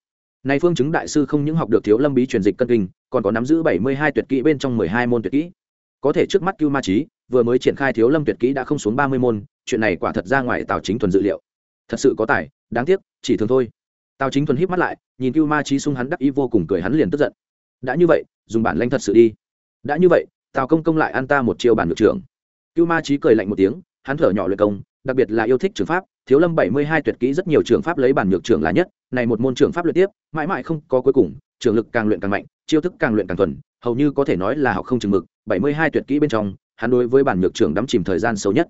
Này phương chứng đại sư không những học được thiếu lâm bí truyền dịch cân kinh, còn có nắm giữ bảy mươi hai tuyệt kỹ bên trong mười hai môn tuyệt kỹ. Có thể trước mắt cưu ma trí vừa mới triển khai thiếu lâm tuyệt kỹ đã không xuống ba mươi môn, chuyện này quả thật ra ngoài tào chính thuần dự liệu thật sự có tài, đáng tiếc, chỉ thường thôi. Tào chính thuần híp mắt lại, nhìn cưu ma trí sung hắn đắc ý vô cùng cười hắn liền tức giận. Đã như vậy, dùng bản lanh thật sự đi. Đã như vậy, tào công công lại ăn ta một chiêu bản ngược trưởng. Cưu ma trí cười lạnh một tiếng, hắn thở nhỏ luyện công, đặc biệt là yêu thích trường pháp, thiếu lâm bảy mươi hai tuyệt kỹ rất nhiều trường pháp lấy bản nhược trưởng là nhất, này một môn trường pháp luyện tiếp, mãi mãi không có cuối cùng, trường lực càng luyện càng mạnh, chiêu thức càng luyện càng thuần, hầu như có thể nói là học không chừng mực, bảy mươi hai tuyệt kỹ bên trong, hắn đối với bản nhược trưởng đắm chìm thời gian sâu nhất.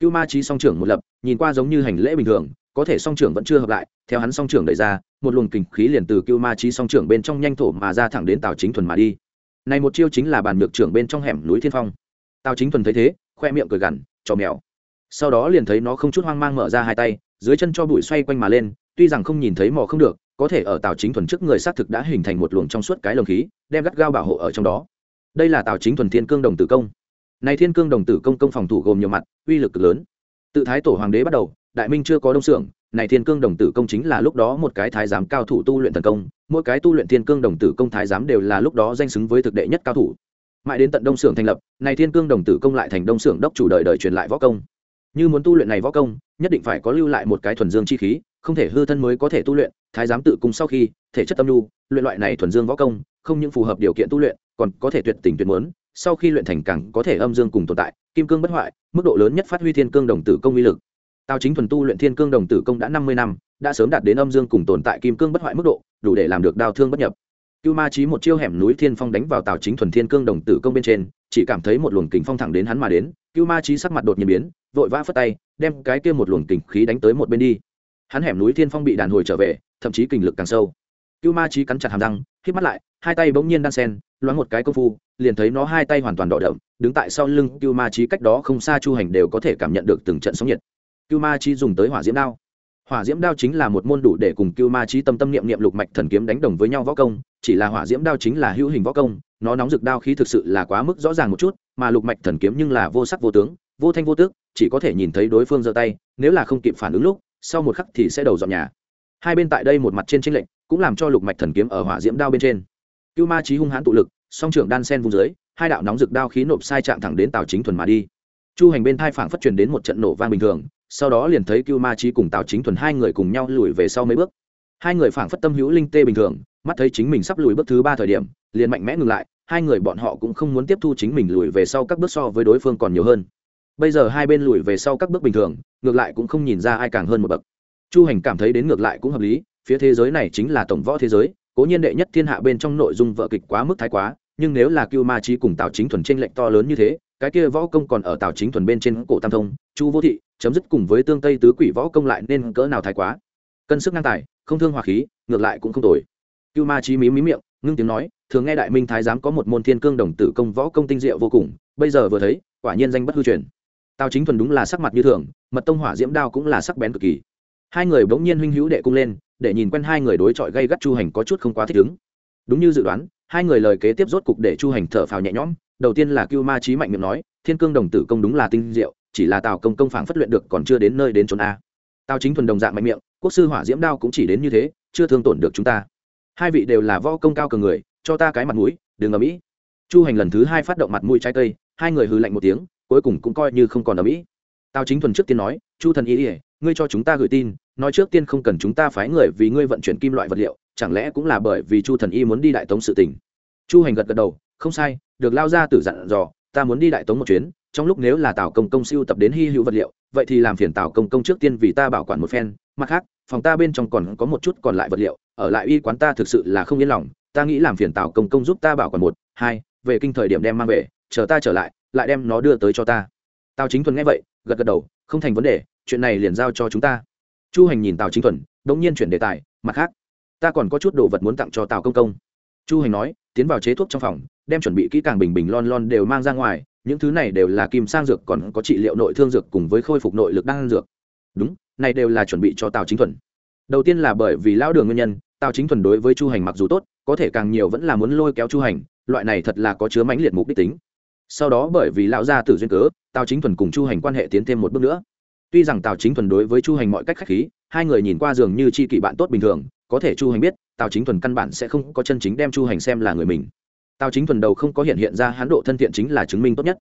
Cưu ma trí song trưởng một lập, nhìn qua giống như hành lễ bình thường có thể song trưởng vẫn chưa hợp lại, theo hắn song trưởng đẩy ra, một luồng kình khí liền từ cưu ma trí song trưởng bên trong nhanh thổ mà ra thẳng đến tào chính thuần mà đi. Này một chiêu chính là bàn nhược trưởng bên trong hẻm núi thiên phong. Tào chính thuần thấy thế, khoe miệng cười gằn trò mèo. Sau đó liền thấy nó không chút hoang mang mở ra hai tay, dưới chân cho bụi xoay quanh mà lên, tuy rằng không nhìn thấy mò không được, có thể ở tào chính thuần trước người xác thực đã hình thành một luồng trong suốt cái lồng khí, đem gắt gao bảo hộ ở trong đó. Đây là tào chính thuần thiên cương đồng tử công. Này thiên cương đồng tử công công phòng thủ gồm nhiều mặt, uy lực cực lớn. Tự thái tổ hoàng đế bắt đầu đại minh chưa có đông xưởng, này thiên cương đồng tử công chính là lúc đó một cái thái giám cao thủ tu luyện thần công, mỗi cái tu luyện thiên cương đồng tử công thái giám đều là lúc đó danh xứng với thực đệ nhất cao thủ. Mãi đến tận đông xưởng thành lập, này thiên cương đồng tử công lại thành đông xưởng đốc chủ đời đời truyền lại võ công. Như muốn tu luyện này võ công, nhất định phải có lưu lại một cái thuần dương chi khí, không thể hư thân mới có thể tu luyện, thái giám tự cung sau khi, thể chất tâm lưu luyện loại này thuần dương võ công, không những phù hợp điều kiện tu luyện, còn có thể tuyệt tình tuyệt muốn, sau khi luyện thành càng có thể âm dương cùng tồn tại, kim cương bất hoại, mức độ lớn nhất phát huy thiên cương đồng tử công uy lực tào chính thuần tu luyện thiên cương đồng tử công đã năm mươi năm, đã sớm đạt đến âm dương cùng tồn tại kim cương bất hoại mức độ, đủ để làm được đao thương bất nhập. Cưu ma trí một chiêu hẻm núi thiên phong đánh vào tào chính thuần thiên cương đồng tử công bên trên, chỉ cảm thấy một luồng kình phong thẳng đến hắn mà đến, cưu ma trí sắc mặt đột nhiên biến, vội vã phất tay, đem cái kia một luồng kình khí đánh tới một bên đi. Hắn hẻm núi thiên phong bị đàn hồi trở về, thậm chí kình lực càng sâu. Cưu ma trí cắn chặt hàm răng, hít mắt lại, hai tay bỗng nhiên đan sen loáng một cái công phu, liền thấy nó hai tay hoàn toàn đỏ đậm, đứng tại sau lưng cưu ma trí cách đó không xa chu hành đều có thể cảm nhận được từng trận sóng nhiệt cưu ma Chi dùng tới hỏa diễm đao. Hỏa diễm đao chính là một môn đủ để cùng cưu ma Chi tâm tâm niệm niệm lục mạch thần kiếm đánh đồng với nhau võ công, chỉ là hỏa diễm đao chính là hữu hình võ công, nó nóng rực đao khí thực sự là quá mức rõ ràng một chút, mà lục mạch thần kiếm nhưng là vô sắc vô tướng, vô thanh vô tước chỉ có thể nhìn thấy đối phương giơ tay, nếu là không kịp phản ứng lúc, sau một khắc thì sẽ đầu dọn nhà. Hai bên tại đây một mặt trên tranh lệnh cũng làm cho lục mạch thần kiếm ở hỏa diễm đao bên trên. Cưu ma trí hung hãn tụ lực, song trưởng đan sen vùng dưới, hai đạo nóng rực đao khí nộp sai trạng thẳng đến tào chính thuần mà đi. Chu hành bên thai phảng phất truyền đến một trận nổ vang bình thường sau đó liền thấy cưu ma trí cùng tào chính thuần hai người cùng nhau lùi về sau mấy bước. Hai người phảng phất tâm hữu linh tê bình thường, mắt thấy chính mình sắp lùi bước thứ ba thời điểm, liền mạnh mẽ ngừng lại, hai người bọn họ cũng không muốn tiếp thu chính mình lùi về sau các bước so với đối phương còn nhiều hơn. Bây giờ hai bên lùi về sau các bước bình thường, ngược lại cũng không nhìn ra ai càng hơn một bậc. Chu hành cảm thấy đến ngược lại cũng hợp lý, phía thế giới này chính là tổng võ thế giới, cố nhiên đệ nhất thiên hạ bên trong nội dung vợ kịch quá mức thái quá nhưng nếu là cưu ma trí cùng tào chính thuần t r ê n lệch to lớn như thế, cái kia võ công còn ở tào chính thuần bên trên cổ tam thông, chu vô thị, chấm dứt cùng với tương tây tứ quỷ võ công lại nên cỡ nào thái quá. Cân sức ngang tài, không thương hòa khí, ngược lại cũng không tồi. Cưu ma trí mí mí miệng, ngưng tiếng nói, thường nghe đại minh thái giám có một môn thiên cương đồng tử công võ công tinh diệu vô cùng, bây giờ vừa thấy, quả nhiên danh bất hư truyền. Tào chính thuần đúng là sắc mặt như thường, mật tông hỏa diễm đao cũng là sắc bén cực kỳ. Hai người bỗng nhiên huynh hữu đệ cung lên, để nhìn quen hai người đối chọi gây gắt chu hành có chút không quá thích ứng. Đúng như dự đoán hai người lời kế tiếp rốt cục để chu hành thở phào nhẹ nhõm, đầu tiên là cưu ma trí mạnh miệng nói, thiên cương đồng tử công đúng là tinh diệu, chỉ là tào công công phản phất luyện được còn chưa đến nơi đến trốn a. Tào chính thuần đồng dạng mạnh miệng, quốc sư hỏa diễm đao cũng chỉ đến như thế, chưa thương tổn được chúng ta. Hai vị đều là võ công cao cường người, cho ta cái mặt mũi, đừng ở mỹ chu hành lần thứ hai phát động mặt mũi trái cây, hai người hư lạnh một tiếng, cuối cùng cũng coi như không còn ở mỹ tào chính thuần trước tiên nói, chu thần ý ỉa ngươi cho chúng ta gửi tin nói trước tiên không cần chúng ta phái người vì ngươi vận chuyển kim loại vật liệu, chẳng lẽ cũng là bởi vì chu thần y muốn đi đại tống sự tình? Chu hành gật gật đầu, không sai, được lao ra tử dặn dò, ta muốn đi đại tống một chuyến, trong lúc nếu là tào công công siêu tập đến hy hữu vật liệu, vậy thì làm phiền tào công công trước tiên vì ta bảo quản một phen, mặt khác, phòng ta bên trong còn có một chút còn lại vật liệu, ở lại y quán ta thực sự là không yên lòng, ta nghĩ làm phiền tào công công giúp ta bảo quản một, hai, về kinh thời điểm đem mang về, chờ ta trở lại lại đem nó đưa tới cho ta. Tào chính thuần nghe vậy, gật gật đầu, không thành vấn đề, chuyện này liền giao cho chúng ta chu hành nhìn tào chính thuần đ ỗ n g nhiên chuyển đề tài, mặt khác, ta còn có chút đồ vật muốn tặng cho tào công công. Chu hành nói, tiến vào chế thuốc trong phòng, đem chuẩn bị kỹ càng bình bình lon lon đều mang ra ngoài, những thứ này đều là kim sang dược còn có trị liệu nội thương dược cùng với khôi phục nội lực đang dược. Đúng, này đều là chuẩn bị cho tào chính thuần. Đầu tiên là bởi vì lão đường nguyên nhân, tào chính thuần đối với chu hành mặc dù tốt, có thể càng nhiều vẫn là muốn lôi kéo chu hành, loại này thật là có chứa mãnh liệt mục đích tính. Sau đó bởi vì lão gia tử duyên cớ, tào chính thuần cùng chu hành quan hệ tiến thêm một bước nữa tuy rằng tào chính thuần đối với chu hành mọi cách k h á c h khí, hai người nhìn qua dường như c h i kỷ bạn tốt bình thường, có thể chu hành biết, tào chính thuần căn bản sẽ không có chân chính đem chu hành xem là người mình. Tào chính thuần đầu không có hiện hiện ra hán độ thân thiện chính là chứng minh tốt nhất.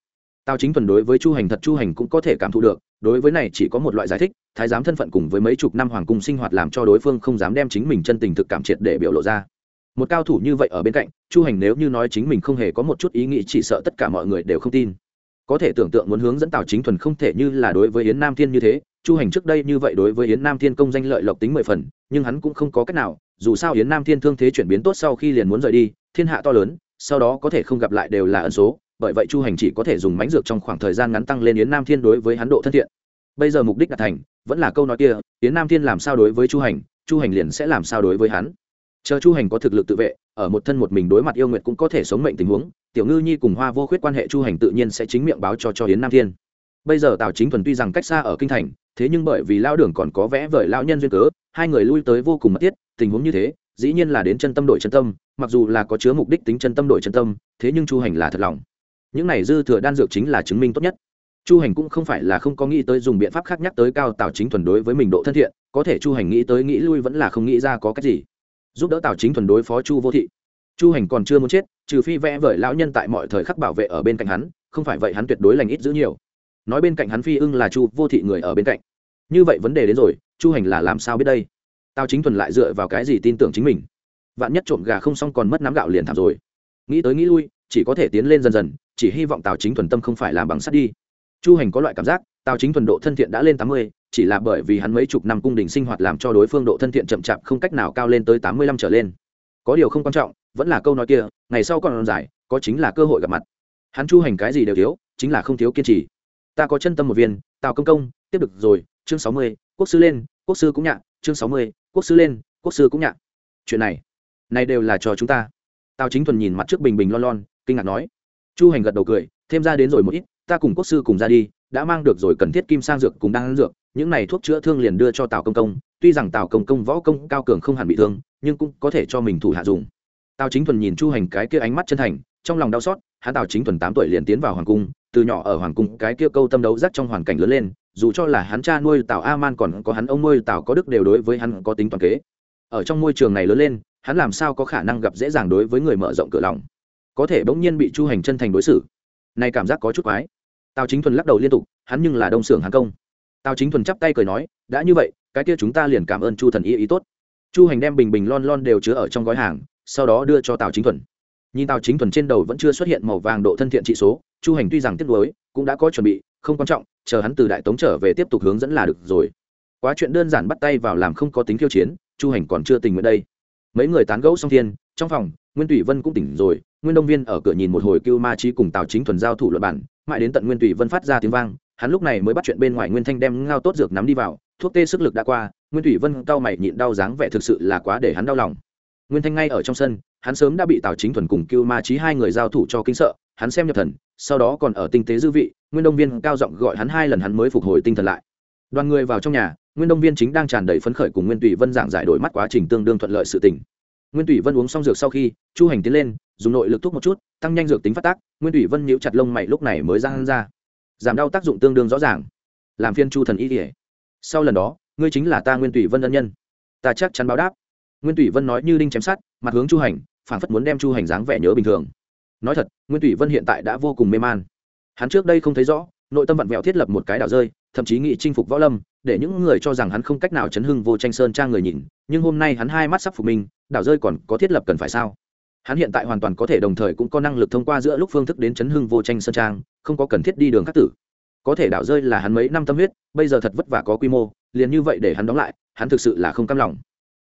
Tào chính thuần đối với chu hành thật chu hành cũng có thể cảm thụ được, đối với này chỉ có một loại giải thích, thái giám thân phận cùng với mấy chục năm hoàng cung sinh hoạt làm cho đối phương không dám đem chính mình chân tình thực cảm triệt để biểu lộ ra. Một cao thủ như vậy ở bên cạnh, chu hành nếu như nói chính mình không hề có một chút ý nghĩ, chỉ sợ tất cả mọi người đều không tin có thể tưởng tượng muốn hướng dẫn tào chính thuần không thể như là đối với yến nam thiên như thế, chu hành trước đây như vậy đối với yến nam thiên công danh lợi lộc tính mười phần, nhưng hắn cũng không có cách nào, dù sao yến nam thiên thương thế chuyển biến tốt sau khi liền muốn rời đi, thiên hạ to lớn, sau đó có thể không gặp lại đều là ẩn số, bởi vậy chu hành chỉ có thể dùng mánh dược trong khoảng thời gian ngắn tăng lên yến nam thiên đối với hắn độ thân thiện. Bây giờ mục đích đạt thành, vẫn là câu nói kia, yến nam thiên làm sao đối với chu hành chu hành liền sẽ làm sao đối với hắn. Chờ chu hành có thực lực tự vệ ở một thân một mình đối mặt yêu nguyệt cũng có thể sống mệnh tình huống, tiểu ngư nhi cùng hoa vô khuyết quan hệ chu hành tự nhiên sẽ chính miệng báo cho cho yến nam thiên. Bây giờ tào chính thuần tuy rằng cách xa ở kinh thành, thế nhưng bởi vì lao đường còn có vẽ vời lao nhân duyên cớ, hai người lui tới vô cùng mất tiết tình huống như thế, dĩ nhiên là đến chân tâm đổi chân tâm, mặc dù là có chứa mục đích tính chân tâm đổi chân tâm, thế nhưng chu hành là thật lòng. Những này dư thừa đan dược chính là chứng minh tốt nhất. Chu hành cũng không phải là không có nghĩ tới dùng biện pháp khác nhắc tới cao tào chính thuần đối với mình độ thân thiện, có thể chu hành nghĩ tới nghĩ lui vẫn là không nghĩ ra có cách gì giúp đỡ tào chính thuần đối phó chu vô thị chu hành còn chưa muốn chết trừ phi vẽ vời lão nhân tại mọi thời khắc bảo vệ ở bên cạnh hắn không phải vậy hắn tuyệt đối lành ít giữ nhiều nói bên cạnh hắn phi ưng là chu vô thị người ở bên cạnh như vậy vấn đề đến rồi chu hành là làm sao biết đây tào chính thuần lại dựa vào cái gì tin tưởng chính mình vạn nhất trộm gà không xong còn mất nắm gạo liền thảm rồi nghĩ tới nghĩ lui chỉ có thể tiến lên dần dần chỉ hy vọng tào chính thuần tâm không phải làm bằng sắt đi chu hành có loại cảm giác tào chính thuần độ thân thiện đã lên tám mươi chỉ là bởi vì hắn mấy chục năm cung đình sinh hoạt làm cho đối phương độ thân thiện chậm chạp không cách nào cao lên tới tám mươi lăm trở lên. Có điều không quan trọng, vẫn là câu nói kia, ngày sau còn dài, có chính là cơ hội gặp mặt. Hắn chu hành cái gì đều thiếu, chính là không thiếu kiên trì. Ta có chân tâm một viên, tào công công, tiếp được rồi, chương sáu mươi, quốc sư lên, quốc sư cũng nhạ, chương sáu mươi, quốc sư lên, quốc sư cũng nhạ. Chuyện này này đều là cho chúng ta. Tào chính thuần nhìn mặt trước bình bình lon lon, kinh ngạc nói. Chu hành gật đầu cười, thêm ra đến rồi một ít, ta cùng quốc sư cùng ra đi, đã mang được rồi cần thiết kim sang dược cùng đang ăn dược những này thuốc chữa thương liền đưa cho tào công công, tuy rằng tào công công võ công cao cường không hẳn bị thương, nhưng cũng có thể cho mình thủ hạ dùng. Tào chính thuần nhìn chu hành cái kia ánh mắt chân thành, trong lòng đau xót, hắn tào chính thuần tám tuổi liền tiến vào hoàng cung, từ nhỏ ở hoàng cung cái kia câu tâm đấu rắc trong hoàn cảnh lớn lên, dù cho là hắn cha nuôi tào a man còn có hắn ông nuôi tào có đức đều đối với hắn có tính toàn kế. Ở trong môi trường này lớn lên, hắn làm sao có khả năng gặp dễ dàng đối với người mở rộng cửa lòng. Có thể bỗng nhiên bị chu hành chân thành đối xử. Này cảm giác có chút quái. Tào chính thuần lắc đầu liên tục, hắn nhưng là đông xưởng hàng công tào chính thuần chắp tay cười nói, đã như vậy, cái kia chúng ta liền cảm ơn chu thần ý ý tốt. Chu hành đem bình bình lon lon đều chứa ở trong gói hàng, sau đó đưa cho tào chính thuần. Nhìn tào chính thuần trên đầu vẫn chưa xuất hiện màu vàng độ thân thiện trị số, chu hành tuy rằng tiếc nuối, cũng đã có chuẩn bị, không quan trọng, chờ hắn từ đại tống trở về tiếp tục hướng dẫn là được rồi. Quá chuyện đơn giản bắt tay vào làm không có tính khiêu chiến, chu hành còn chưa tình nguyện đây. Mấy người tán gẫu xong thiên, trong phòng, nguyên tùy vân cũng tỉnh rồi, nguyên đông viên ở cửa nhìn một hồi cưu ma trí cùng tào chính thuần giao thủ luật bản mãi đến tận nguyên tùy vân phát ra tiếng vang hắn lúc này mới bắt chuyện bên ngoài nguyên thanh đem ngao tốt dược nắm đi vào, thuốc tê sức lực đã qua, nguyên thủy vân cao mày nhịn đau dáng vẻ thực sự là quá để hắn đau lòng. nguyên thanh ngay ở trong sân, hắn sớm đã bị tào chính thuần cùng cưu ma trí hai người giao thủ cho kinh sợ, hắn xem nhập thần, sau đó còn ở tinh tế dư vị, nguyên đông viên cao giọng gọi hắn hai lần hắn mới phục hồi tinh thần lại. đoàn người vào trong nhà, nguyên đông viên chính đang tràn đầy phấn khởi cùng nguyên tùy vân giảng giải đổi mắt quá trình tương đương thuận lợi sự tình. nguyên tùy vân uống xong dược sau khi, chu hành tiến lên, dùng nội lực thuốc một chút, tăng nhanh dược tính phát tác, nguyên tùy vân nhíu chặt lông mày lúc này mới ra hắn ra giảm đau tác dụng tương đương rõ ràng. Làm phiên chu thần y kể sau lần đó, ngươi chính là ta nguyên tùy vân ân nhân. Ta chắc chắn báo đáp. Nguyên tùy vân nói như đinh chém sát mặt hướng chu hành phản phất muốn đem chu hành dáng vẻ nhớ bình thường. Nói thật, nguyên tùy vân hiện tại đã vô cùng mê man. Hắn trước đây không thấy rõ, nội tâm vặn vẹo thiết lập một cái đảo rơi, thậm chí nghị chinh phục võ lâm, để những người cho rằng hắn không cách nào chấn hưng vô tranh sơn trang người nhìn, nhưng hôm nay hắn hai mắt sắp phục mình, đảo rơi còn có thiết lập cần phải sao? Hắn hiện tại hoàn toàn có thể đồng thời cũng có năng lực thông qua giữa lúc phương thức đến chấn hưng vô tranh sơn trang, không có cần thiết đi đường khắc tử. Có thể đảo rơi là hắn mấy năm tâm huyết, bây giờ thật vất vả có quy mô, liền như vậy để hắn đóng lại, hắn thực sự là không cam lòng.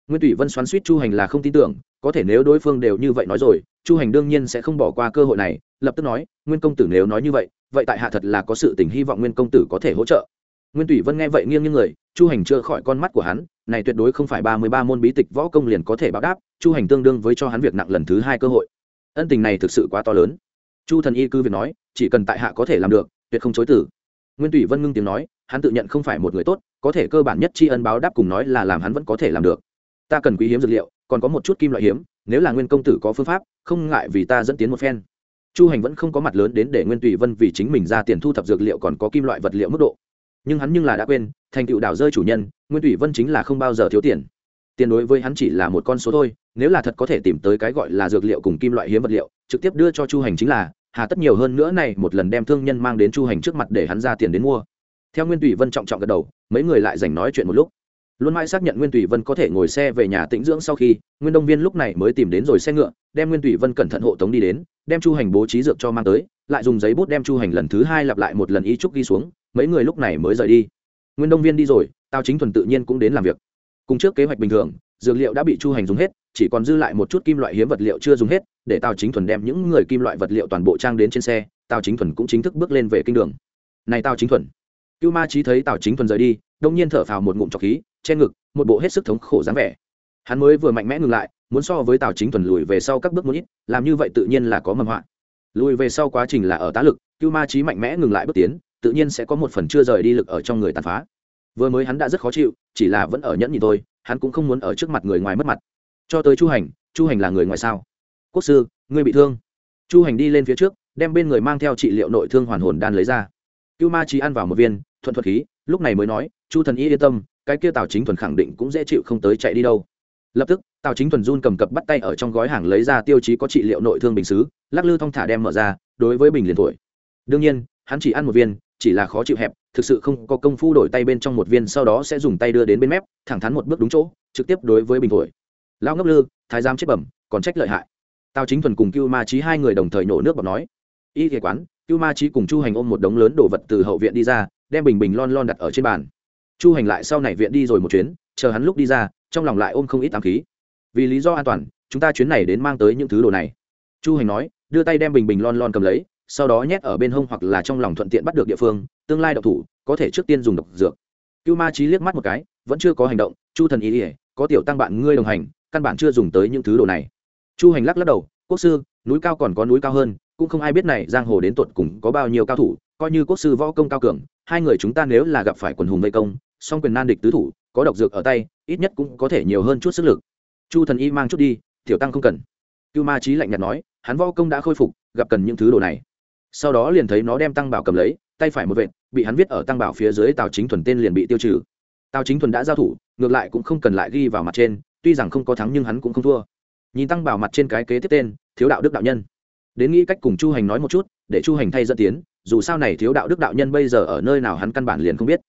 Nguyên thủy vân xoắn suýt chu hành là không tin tưởng, có thể nếu đối phương đều như vậy nói rồi, chu hành đương nhiên sẽ không bỏ qua cơ hội này, lập tức nói, nguyên công tử nếu nói như vậy vậy tại hạ thật là có sự tình hy vọng nguyên công tử có thể hỗ trợ. Nguyên thủy vân nghe vậy nghiêng như người chu hành chưa khỏi con mắt của hắn, này tuyệt đối không phải ba mươi ba môn bí tịch võ công liền có thể báo đáp, chu hành tương đương với cho hắn việc nặng lần thứ hai cơ hội. Ân tình này thực sự quá to lớn. Chu thần y cư việc nói, chỉ cần tại hạ có thể làm được, tuyệt không chối tử nguyên tùy vân ngưng tiếng nói, hắn tự nhận không phải một người tốt, có thể cơ bản nhất tri ân báo đáp cùng nói là làm hắn vẫn có thể làm được. Ta cần quý hiếm dược liệu, còn có một chút kim loại hiếm, nếu là nguyên công tử có phương pháp, không ngại vì ta dẫn tiến một phen. Chu hành vẫn không có mặt lớn đến để nguyên tùy vân vì chính mình ra tiền thu thập dược liệu còn có kim loại vật liệu mức độ nhưng hắn nhưng là đã quên, thành tựu đảo rơi chủ nhân, nguyên thủy vân chính là không bao giờ thiếu tiền. Tiền đối với hắn chỉ là một con số thôi, nếu là thật có thể tìm tới cái gọi là dược liệu cùng kim loại hiếm vật liệu, trực tiếp đưa cho chu hành chính là, hà tất nhiều hơn nữa này, một lần đem thương nhân mang đến chu hành trước mặt để hắn ra tiền đến mua. Theo nguyên thủy vân trọng trọng gật đầu, mấy người lại dành nói chuyện một lúc. Luôn mãi xác nhận nguyên thủy vân có thể ngồi xe về nhà tĩnh dưỡng sau khi, nguyên đông viên lúc này mới tìm đến rồi xe ngựa, đem nguyên thủy vân cẩn thận hộ tống đi đến đem chu hành bố trí dược cho mang tới, lại dùng giấy bút đem chu hành lần thứ hai lặp lại một lần ý trúc ghi xuống, mấy người lúc này mới rời đi. Nguyên đông viên đi rồi tao chính thuần tự nhiên cũng đến làm việc. Cùng trước kế hoạch bình thường, dược liệu đã bị chu hành dùng hết, chỉ còn dư lại một chút kim loại hiếm vật liệu chưa dùng hết, để tào chính thuần đem những người kim loại vật liệu toàn bộ trang đến trên xe, tào chính thuần cũng chính thức bước lên về kinh đường. Này tào chính thuần. Cưu ma trí thấy tào chính thuần rời đi đông nhiên thở phào một ngụm trọc khí, che ngực, một bộ hết sức thống khổ dáng vẻ hắn mới vừa mạnh mẽ ngừng lại, muốn so với tào chính thuần lùi về sau các bước muốn ít, làm như vậy tự nhiên là có mầm họa. Lùi về sau quá trình là ở tá lực, cưu ma trí mạnh mẽ ngừng lại bước tiến, tự nhiên sẽ có một phần chưa rời đi lực ở trong người tàn phá. Vừa mới hắn đã rất khó chịu, chỉ là vẫn ở nhẫn nhị thôi, hắn cũng không muốn ở trước mặt người ngoài mất mặt. Cho tới chu hành chu hành là người ngoài sao? Quốc sư, ngươi bị thương. Chu hành đi lên phía trước, đem bên người mang theo trị liệu nội thương hoàn hồn đan lấy ra. Cưu ma trí ăn vào một viên, thuận thuật khí, lúc này mới nói, chu thần y yên tâm, cái kia tào chính thuần khẳng định cũng dễ chịu không tới chạy đi đâu lập tức, tào chính thuần run cầm cập bắt tay ở trong gói hàng lấy ra tiêu chí có trị liệu nội thương bình xứ, lắc lư thong thả đem mở ra, đối với bình liền thổi. Đương nhiên, hắn chỉ ăn một viên, chỉ là khó chịu hẹp, thực sự không có công phu đổi tay bên trong một viên sau đó sẽ dùng tay đưa đến bên mép, thẳng thắn một bước đúng chỗ, trực tiếp đối với bình thổi. Lao ngốc lư, thái giám chết bẩm, còn trách lợi hại. Tào chính thuần cùng cưu ma trí hai người đồng thời nổ nước bọc nói. Y kế quán, cưu ma trí cùng chu hành ôm một đống lớn đồ vật từ hậu viện đi ra, đem bình bình lon lon đặt ở trên bàn. Chu hành lại sau này viện đi rồi một chuyến, chờ hắn lúc đi ra trong lòng lại ôm không ít ám khí. Vì lý do an toàn, chúng ta chuyến này đến mang tới những thứ đồ này. Chu hành nói, đưa tay đem bình bình lon lon cầm lấy, sau đó nhét ở bên hông hoặc là trong lòng thuận tiện bắt được địa phương, tương lai độc thủ, có thể trước tiên dùng độc dược. Cưu ma trí liếc mắt một cái, vẫn chưa có hành động, chu thần ý ỉa có tiểu tăng bạn ngươi đồng hành, căn bản chưa dùng tới những thứ đồ này. Chu hành lắc lắc đầu, quốc sư, núi cao còn có núi cao hơn, cũng không ai biết này giang hồ đến tuột cùng có bao nhiêu cao thủ, coi như quốc sư võ công cao cường, hai người chúng ta nếu là gặp phải quần hùng vây công, song quyền nan địch tứ thủ có độc dược ở tay, ít nhất cũng có thể nhiều hơn chút sức lực. Chu thần y mang chút đi, tiểu tăng không cần. Cưu ma trí lạnh nhạt nói, hắn võ công đã khôi phục, gặp cần những thứ đồ này. Sau đó liền thấy nó đem tăng bảo cầm lấy, tay phải một vệt, bị hắn viết ở tăng bảo phía dưới tào chính thuần tên liền bị tiêu trừ. Tào chính thuần đã giao thủ, ngược lại cũng không cần lại ghi vào mặt trên, tuy rằng không có thắng nhưng hắn cũng không thua. Nhìn tăng bảo mặt trên cái kế tiếp tên, thiếu đạo đức đạo nhân. Đến nghĩ cách cùng chu hành nói một chút, để chu hành thay dẫn tiến, dù sao này thiếu đạo đức đạo nhân bây giờ ở nơi nào hắn căn bản liền không biết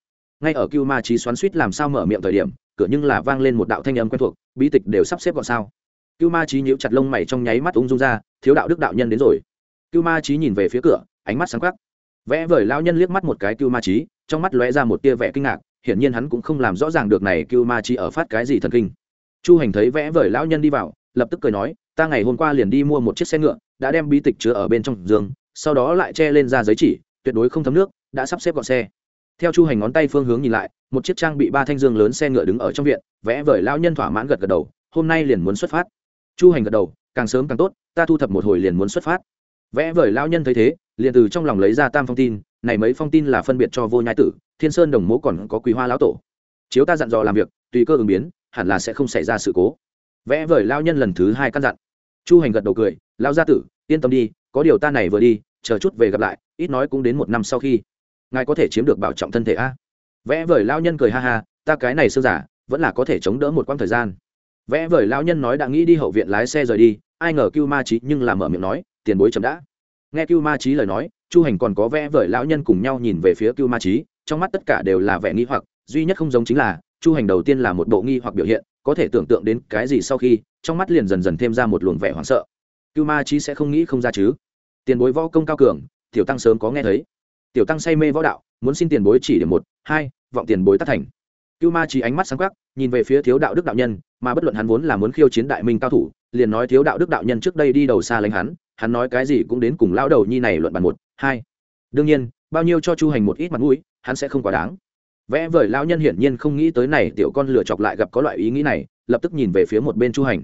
ngay ở cưu ma trí xoắn suýt làm sao mở miệng thời điểm, cửa nhưng là vang lên một đạo thanh âm quen thuộc, bí tịch đều sắp xếp gọn sao? Cưu ma trí nhíu chặt lông mày trong nháy mắt ung dung ra, thiếu đạo đức đạo nhân đến rồi. Cưu ma trí nhìn về phía cửa, ánh mắt sáng khắc vẽ vời lao nhân liếc mắt một cái cưu ma trí trong mắt lóe ra một tia vẻ kinh ngạc, hiển nhiên hắn cũng không làm rõ ràng được này cưu ma trí ở phát cái gì thần kinh. Chu hành thấy vẽ vời lao nhân đi vào, lập tức cười nói, ta ngày hôm qua liền đi mua một chiếc xe ngựa, đã đem bí tịch chứa ở bên trong giường, sau đó lại che lên ra giấy chỉ, tuyệt đối không thấm nước, đã sắp xếp gọn xe theo chu hành ngón tay phương hướng nhìn lại, một chiếc trang bị ba thanh dương lớn xe ngựa đứng ở trong viện, vẽ vời lao nhân thỏa mãn gật gật đầu, hôm nay liền muốn xuất phát. Chu hành gật đầu, càng sớm càng tốt, ta thu thập một hồi liền muốn xuất phát. Vẽ vời lao nhân thấy thế, liền từ trong lòng lấy ra tam phong tin, này mấy phong tin là phân biệt cho vô nhai tử, thiên sơn đồng mố còn có quý hoa lão tổ. Chiếu ta dặn dò làm việc, tùy cơ ứng biến, hẳn là sẽ không xảy ra sự cố. Vẽ vời lao nhân lần thứ hai căn dặn. Chu hành gật đầu cười lao gia tử, yên tâm đi, có điều ta này vừa đi, chờ chút về gặp lại, ít nói cũng đến một năm sau khi ngài có thể chiếm được bảo trọng thân thể a? Vẽ vời lao nhân cười ha ha, ta cái này sơ giả, vẫn là có thể chống đỡ một quãng thời gian. Vẽ vời lao nhân nói đã nghĩ đi hậu viện lái xe rời đi, ai ngờ cưu ma trí nhưng làm mở miệng nói, tiền bối chậm đã. Nghe cưu ma trí lời nói, chu hành còn có vẽ vời lão nhân cùng nhau nhìn về phía cưu ma trí trong mắt tất cả đều là vẻ nghi hoặc, duy nhất không giống chính là, chu hành đầu tiên là một bộ nghi hoặc biểu hiện, có thể tưởng tượng đến cái gì sau khi, trong mắt liền dần dần thêm ra một luồng vẻ hoảng sợ. Cưu ma trí sẽ không nghĩ không ra chứ. Tiền bối võ công cao cường, tiểu tăng sớm có nghe thấy tiểu tăng say mê võ đạo, muốn xin tiền bối chỉ điểm một, hai, vọng tiền bối tác thành. Cưu ma trí ánh mắt sáng khắc nhìn về phía thiếu đạo đức đạo nhân, mà bất luận hắn vốn là muốn khiêu chiến đại minh cao thủ, liền nói thiếu đạo đức đạo nhân trước đây đi đầu xa lánh hắn hắn nói cái gì cũng đến cùng lão đầu nhi này luận bàn một, hai. Đương nhiên, bao nhiêu cho chu hành một ít mặt mũi, hắn sẽ không quá đáng. Vẽ vời lão nhân hiển nhiên không nghĩ tới này, tiểu con lửa chọc lại gặp có loại ý nghĩ này, lập tức nhìn về phía một bên chu hành.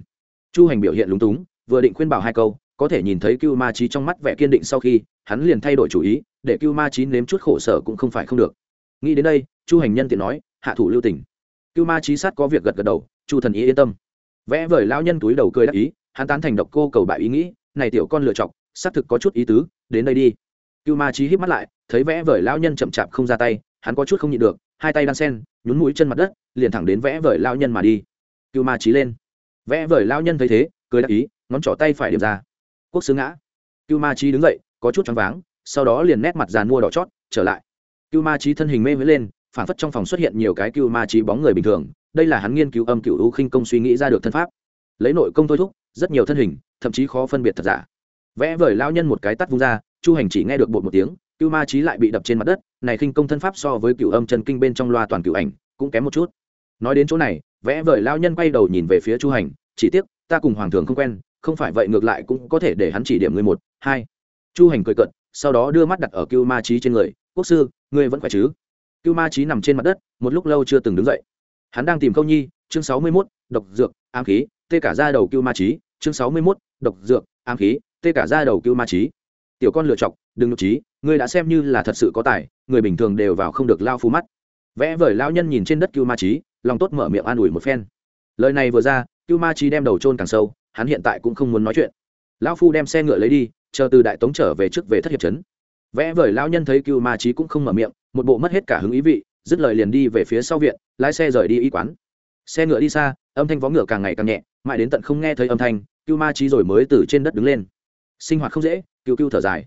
Chu hành biểu hiện lúng túng, vừa định khuyên bảo hai câu, có thể nhìn thấy cưu ma trí trong mắt vẻ kiên định sau khi, hắn liền thay đổi chủ ý để cưu ma trí nếm chút khổ sở cũng không phải không được. Nghĩ đến đây, chu hành nhân tiện nói, hạ thủ lưu tỉnh cưu ma trí sát có việc gật gật đầu, chu thần ý yên tâm. Vẽ vời lão nhân túi đầu cười đắc ý, hắn tán thành độc cô cầu bại ý nghĩ, này tiểu con lựa chọc, xác thực có chút ý tứ, đến đây đi. Cưu ma trí hít mắt lại, thấy vẽ vời lão nhân chậm chạp không ra tay, hắn có chút không nhịn được, hai tay đan sen, nhún mũi chân mặt đất, liền thẳng đến vẽ vời lão nhân mà đi. Cưu ma trí lên. Vẽ vời lão nhân thấy thế, cười đắc ý, ngón trỏ tay phải điểm ra. Quốc sứ ngã. Cưu ma trí đứng dậy, có chút choáng váng sau đó liền nét mặt dàn mua đỏ chót, trở lại. Cưu ma trí thân hình mê mới lên, phản phất trong phòng xuất hiện nhiều cái cưu ma trí bóng người bình thường, đây là hắn nghiên cứu âm cựu u khinh công suy nghĩ ra được thân pháp. Lấy nội công thôi thúc, rất nhiều thân hình, thậm chí khó phân biệt thật giả. Vẽ vời lao nhân một cái tắt vung ra, chu hành chỉ nghe được bột một tiếng, cưu ma trí lại bị đập trên mặt đất, này khinh công thân pháp so với cựu âm chân kinh bên trong loa toàn cựu ảnh, cũng kém một chút. Nói đến chỗ này, vẽ vời lao nhân quay đầu nhìn về phía chu hành, chỉ tiếc, ta cùng hoàng thường không quen, không phải vậy ngược lại cũng có thể để hắn chỉ điểm người một, hai. Chu hành cười cận sau đó đưa mắt đặt ở cưu ma trí trên người, quốc sư, ngươi vẫn khỏe chứ? Cưu ma trí nằm trên mặt đất, một lúc lâu chưa từng đứng dậy. Hắn đang tìm câu nhi, chương sáu mươi mốt, độc dược, ám khí, tê cả ra đầu cưu ma trí chương sáu mươi mốt, độc dược, ám khí, tê cả ra đầu cưu ma trí tiểu con lựa chọc, đừng nhục trí ngươi đã xem như là thật sự có tài, người bình thường đều vào không được lao phu mắt. Vẽ vời lao nhân nhìn trên đất cưu ma trí lòng tốt mở miệng an ủi một phen. Lời này vừa ra, cưu ma trí đem đầu trôn càng sâu, hắn hiện tại cũng không muốn nói chuyện. Lão phu đem xe ngựa lấy đi chờ từ đại tống trở về trước về thất hiệp trấn. Vẽ vời lao nhân thấy cưu ma trí cũng không mở miệng, một bộ mất hết cả hứng ý vị, dứt lời liền đi về phía sau viện, lái xe rời đi y quán. Xe ngựa đi xa, âm thanh vó ngựa càng ngày càng nhẹ, mãi đến tận không nghe thấy âm thanh, cưu ma trí rồi mới từ trên đất đứng lên. Sinh hoạt không dễ, cưu cưu thở dài.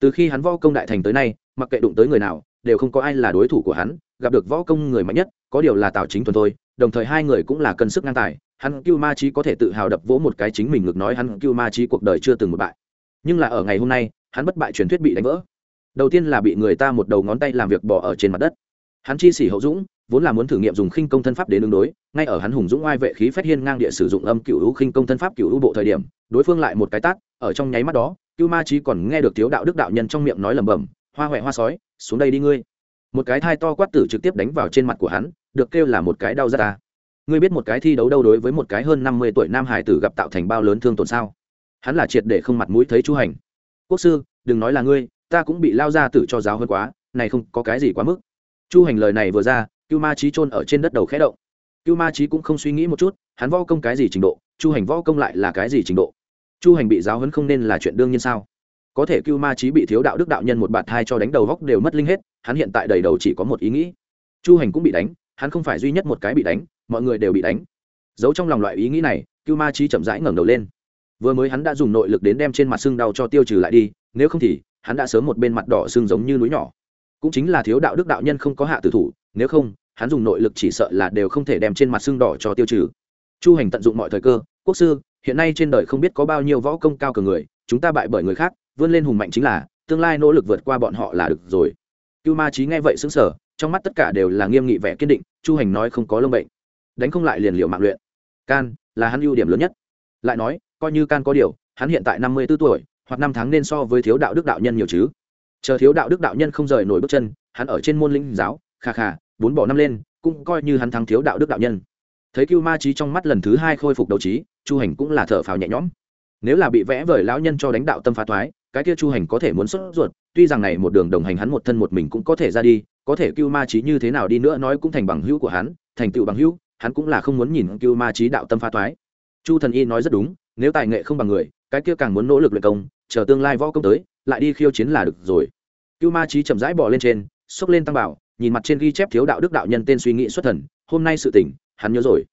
Từ khi hắn võ công đại thành tới nay, mặc kệ đụng tới người nào, đều không có ai là đối thủ của hắn, gặp được võ công người mạnh nhất, có điều là tào chính thuần thôi, đồng thời hai người cũng là cân sức ngang tài, hắn cưu ma trí có thể tự hào đập vỗ một cái chính mình ngược nói hắn cưu ma trí cuộc đời chưa từng một bại nhưng là ở ngày hôm nay, hắn bất bại truyền thuyết bị đánh vỡ. Đầu tiên là bị người ta một đầu ngón tay làm việc bỏ ở trên mặt đất. Hắn chi xỉ hậu dũng, vốn là muốn thử nghiệm dùng khinh công thân pháp đến ứng đối, ngay ở hắn hùng dũng oai vệ khí phách hiên ngang địa sử dụng âm cựu hữu khinh công thân pháp cựu hữu bộ thời điểm, đối phương lại một cái tác ở trong nháy mắt đó, cưu ma trí còn nghe được thiếu đạo đức đạo nhân trong miệng nói lẩm bẩm, hoa huệ hoa sói, xuống đây đi ngươi. Một cái thai to quát tử trực tiếp đánh vào trên mặt của hắn, được kêu là một cái đau ra ta. Ngươi biết một cái thi đấu đâu đối với một cái hơn năm mươi tuổi nam hải tử gặp tạo thành bao lớn thương tổn sao? Hắn là triệt để không mặt mũi thấy chu hành. Quốc sư, đừng nói là ngươi, ta cũng bị lao ra tử cho giáo hơn quá, này không có cái gì quá mức. Chu hành lời này vừa ra, cưu ma trí trôn ở trên đất đầu khẽ động. Cưu ma trí cũng không suy nghĩ một chút, hắn võ công cái gì trình độ, chu hành võ công lại là cái gì trình độ? Chu hành bị giáo hấn không nên là chuyện đương nhiên sao? Có thể cưu ma trí bị thiếu đạo đức đạo nhân một bạt thai cho đánh đầu góc đều mất linh hết, hắn hiện tại đầy đầu chỉ có một ý nghĩ. Chu hành cũng bị đánh, hắn không phải duy nhất một cái bị đánh, mọi người đều bị đánh. Giấu trong lòng loại ý nghĩ này, cưu ma trí chậm rãi ngẩng đầu lên vừa mới hắn đã dùng nội lực đến đem trên mặt sưng đau cho tiêu trừ lại đi, nếu không thì, hắn đã sớm một bên mặt đỏ sưng giống như núi nhỏ. Cũng chính là thiếu đạo đức đạo nhân không có hạ tử thủ, nếu không, hắn dùng nội lực chỉ sợ là đều không thể đem trên mặt sưng đỏ cho tiêu trừ. Chu hành tận dụng mọi thời cơ, quốc sư, hiện nay trên đời không biết có bao nhiêu võ công cao cường người, chúng ta bại bởi người khác, vươn lên hùng mạnh chính là, tương lai nỗ lực vượt qua bọn họ là được rồi. Cưu ma trí nghe vậy xứng sở trong mắt tất cả đều là nghiêm nghị vẻ kiên định, chu hành nói không có lông bệnh. Đánh không lại liền liệu mạng luyện. Can, là hắn ưu điểm lớn nhất. Lại nói coi như can có điều, hắn hiện tại năm mươi b ố tuổi, hoặc năm tháng nên so với thiếu đạo đức đạo nhân nhiều chứ. Chờ thiếu đạo đức đạo nhân không rời nổi bước chân, hắn ở trên môn linh giáo khà khà bốn bỏ năm lên, cũng coi như hắn thắng thiếu đạo đức đạo nhân. Thấy cưu ma trí trong mắt lần thứ hai khôi phục đấu trí, chu hành cũng là thở phào nhẹ nhõm. Nếu là bị vẽ vời lão nhân cho đánh đạo tâm phá thoái cái kia chu hành có thể muốn xuất ruột, tuy rằng này một đường đồng hành hắn một thân một mình cũng có thể ra đi, có thể cưu ma trí như thế nào đi nữa nói cũng thành bằng hữu của hắn, thành tựu bằng hữu, hắn cũng là không muốn nhìn cưu ma trí đạo tâm phá thoái chu thần y nói rất đúng nếu tài nghệ không bằng người, cái kia càng muốn nỗ lực luyện công, chờ tương lai võ công tới, lại đi khiêu chiến là được rồi. Cưu ma trí chậm rãi bỏ lên trên, xốc lên tăng bảo, nhìn mặt trên ghi chép thiếu đạo đức đạo nhân tên suy nghĩ xuất thần, hôm nay sự tỉnh, hắn nhớ rồi.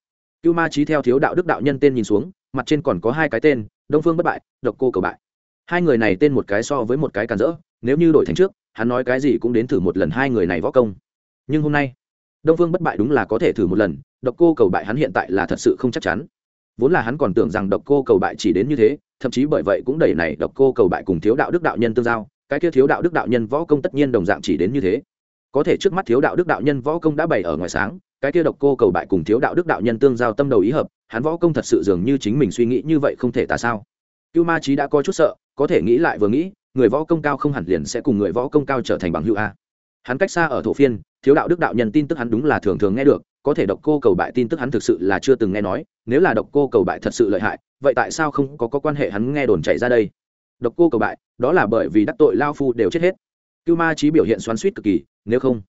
Cưu ma trí theo thiếu đạo đức đạo nhân tên nhìn xuống, mặt trên còn có hai cái tên, đông phương bất bại, độc cô cầu bại. Hai người này tên một cái so với một cái càn rỡ, nếu như đổi thành trước, hắn nói cái gì cũng đến thử một lần hai người này võ công. Nhưng hôm nay, đông phương bất bại đúng là có thể thử một lần, độc cô cầu bại hắn hiện tại là thật sự không chắc chắn vốn là hắn còn tưởng rằng độc cô cầu bại chỉ đến như thế, thậm chí bởi vậy cũng đẩy này độc cô cầu bại cùng thiếu đạo đức đạo nhân tương giao, cái kia thiếu đạo đức đạo nhân võ công tất nhiên đồng dạng chỉ đến như thế. Có thể trước mắt thiếu đạo đức đạo nhân võ công đã bày ở ngoài sáng, cái kia độc cô cầu bại cùng thiếu đạo đức đạo nhân tương giao tâm đầu ý hợp, hắn võ công thật sự dường như chính mình suy nghĩ như vậy không thể ta sao. Cưu ma trí đã có chút sợ, có thể nghĩ lại vừa nghĩ, người võ công cao không hẳn liền sẽ cùng người võ công cao trở thành bằng hữu a. Hắn cách xa ở thổ phiên, thiếu đạo đức đạo nhân tin tức hắn đúng là thường thường nghe được có thể độc cô cầu bại tin tức hắn thực sự là chưa từng nghe nói nếu là độc cô cầu bại thật sự lợi hại vậy tại sao không có, có quan hệ hắn nghe đồn chạy ra đây? Độc cô cầu bại đó là bởi vì đắc tội lao phu đều chết hết. Cưu ma trí biểu hiện xoắn suýt cực kỳ nếu không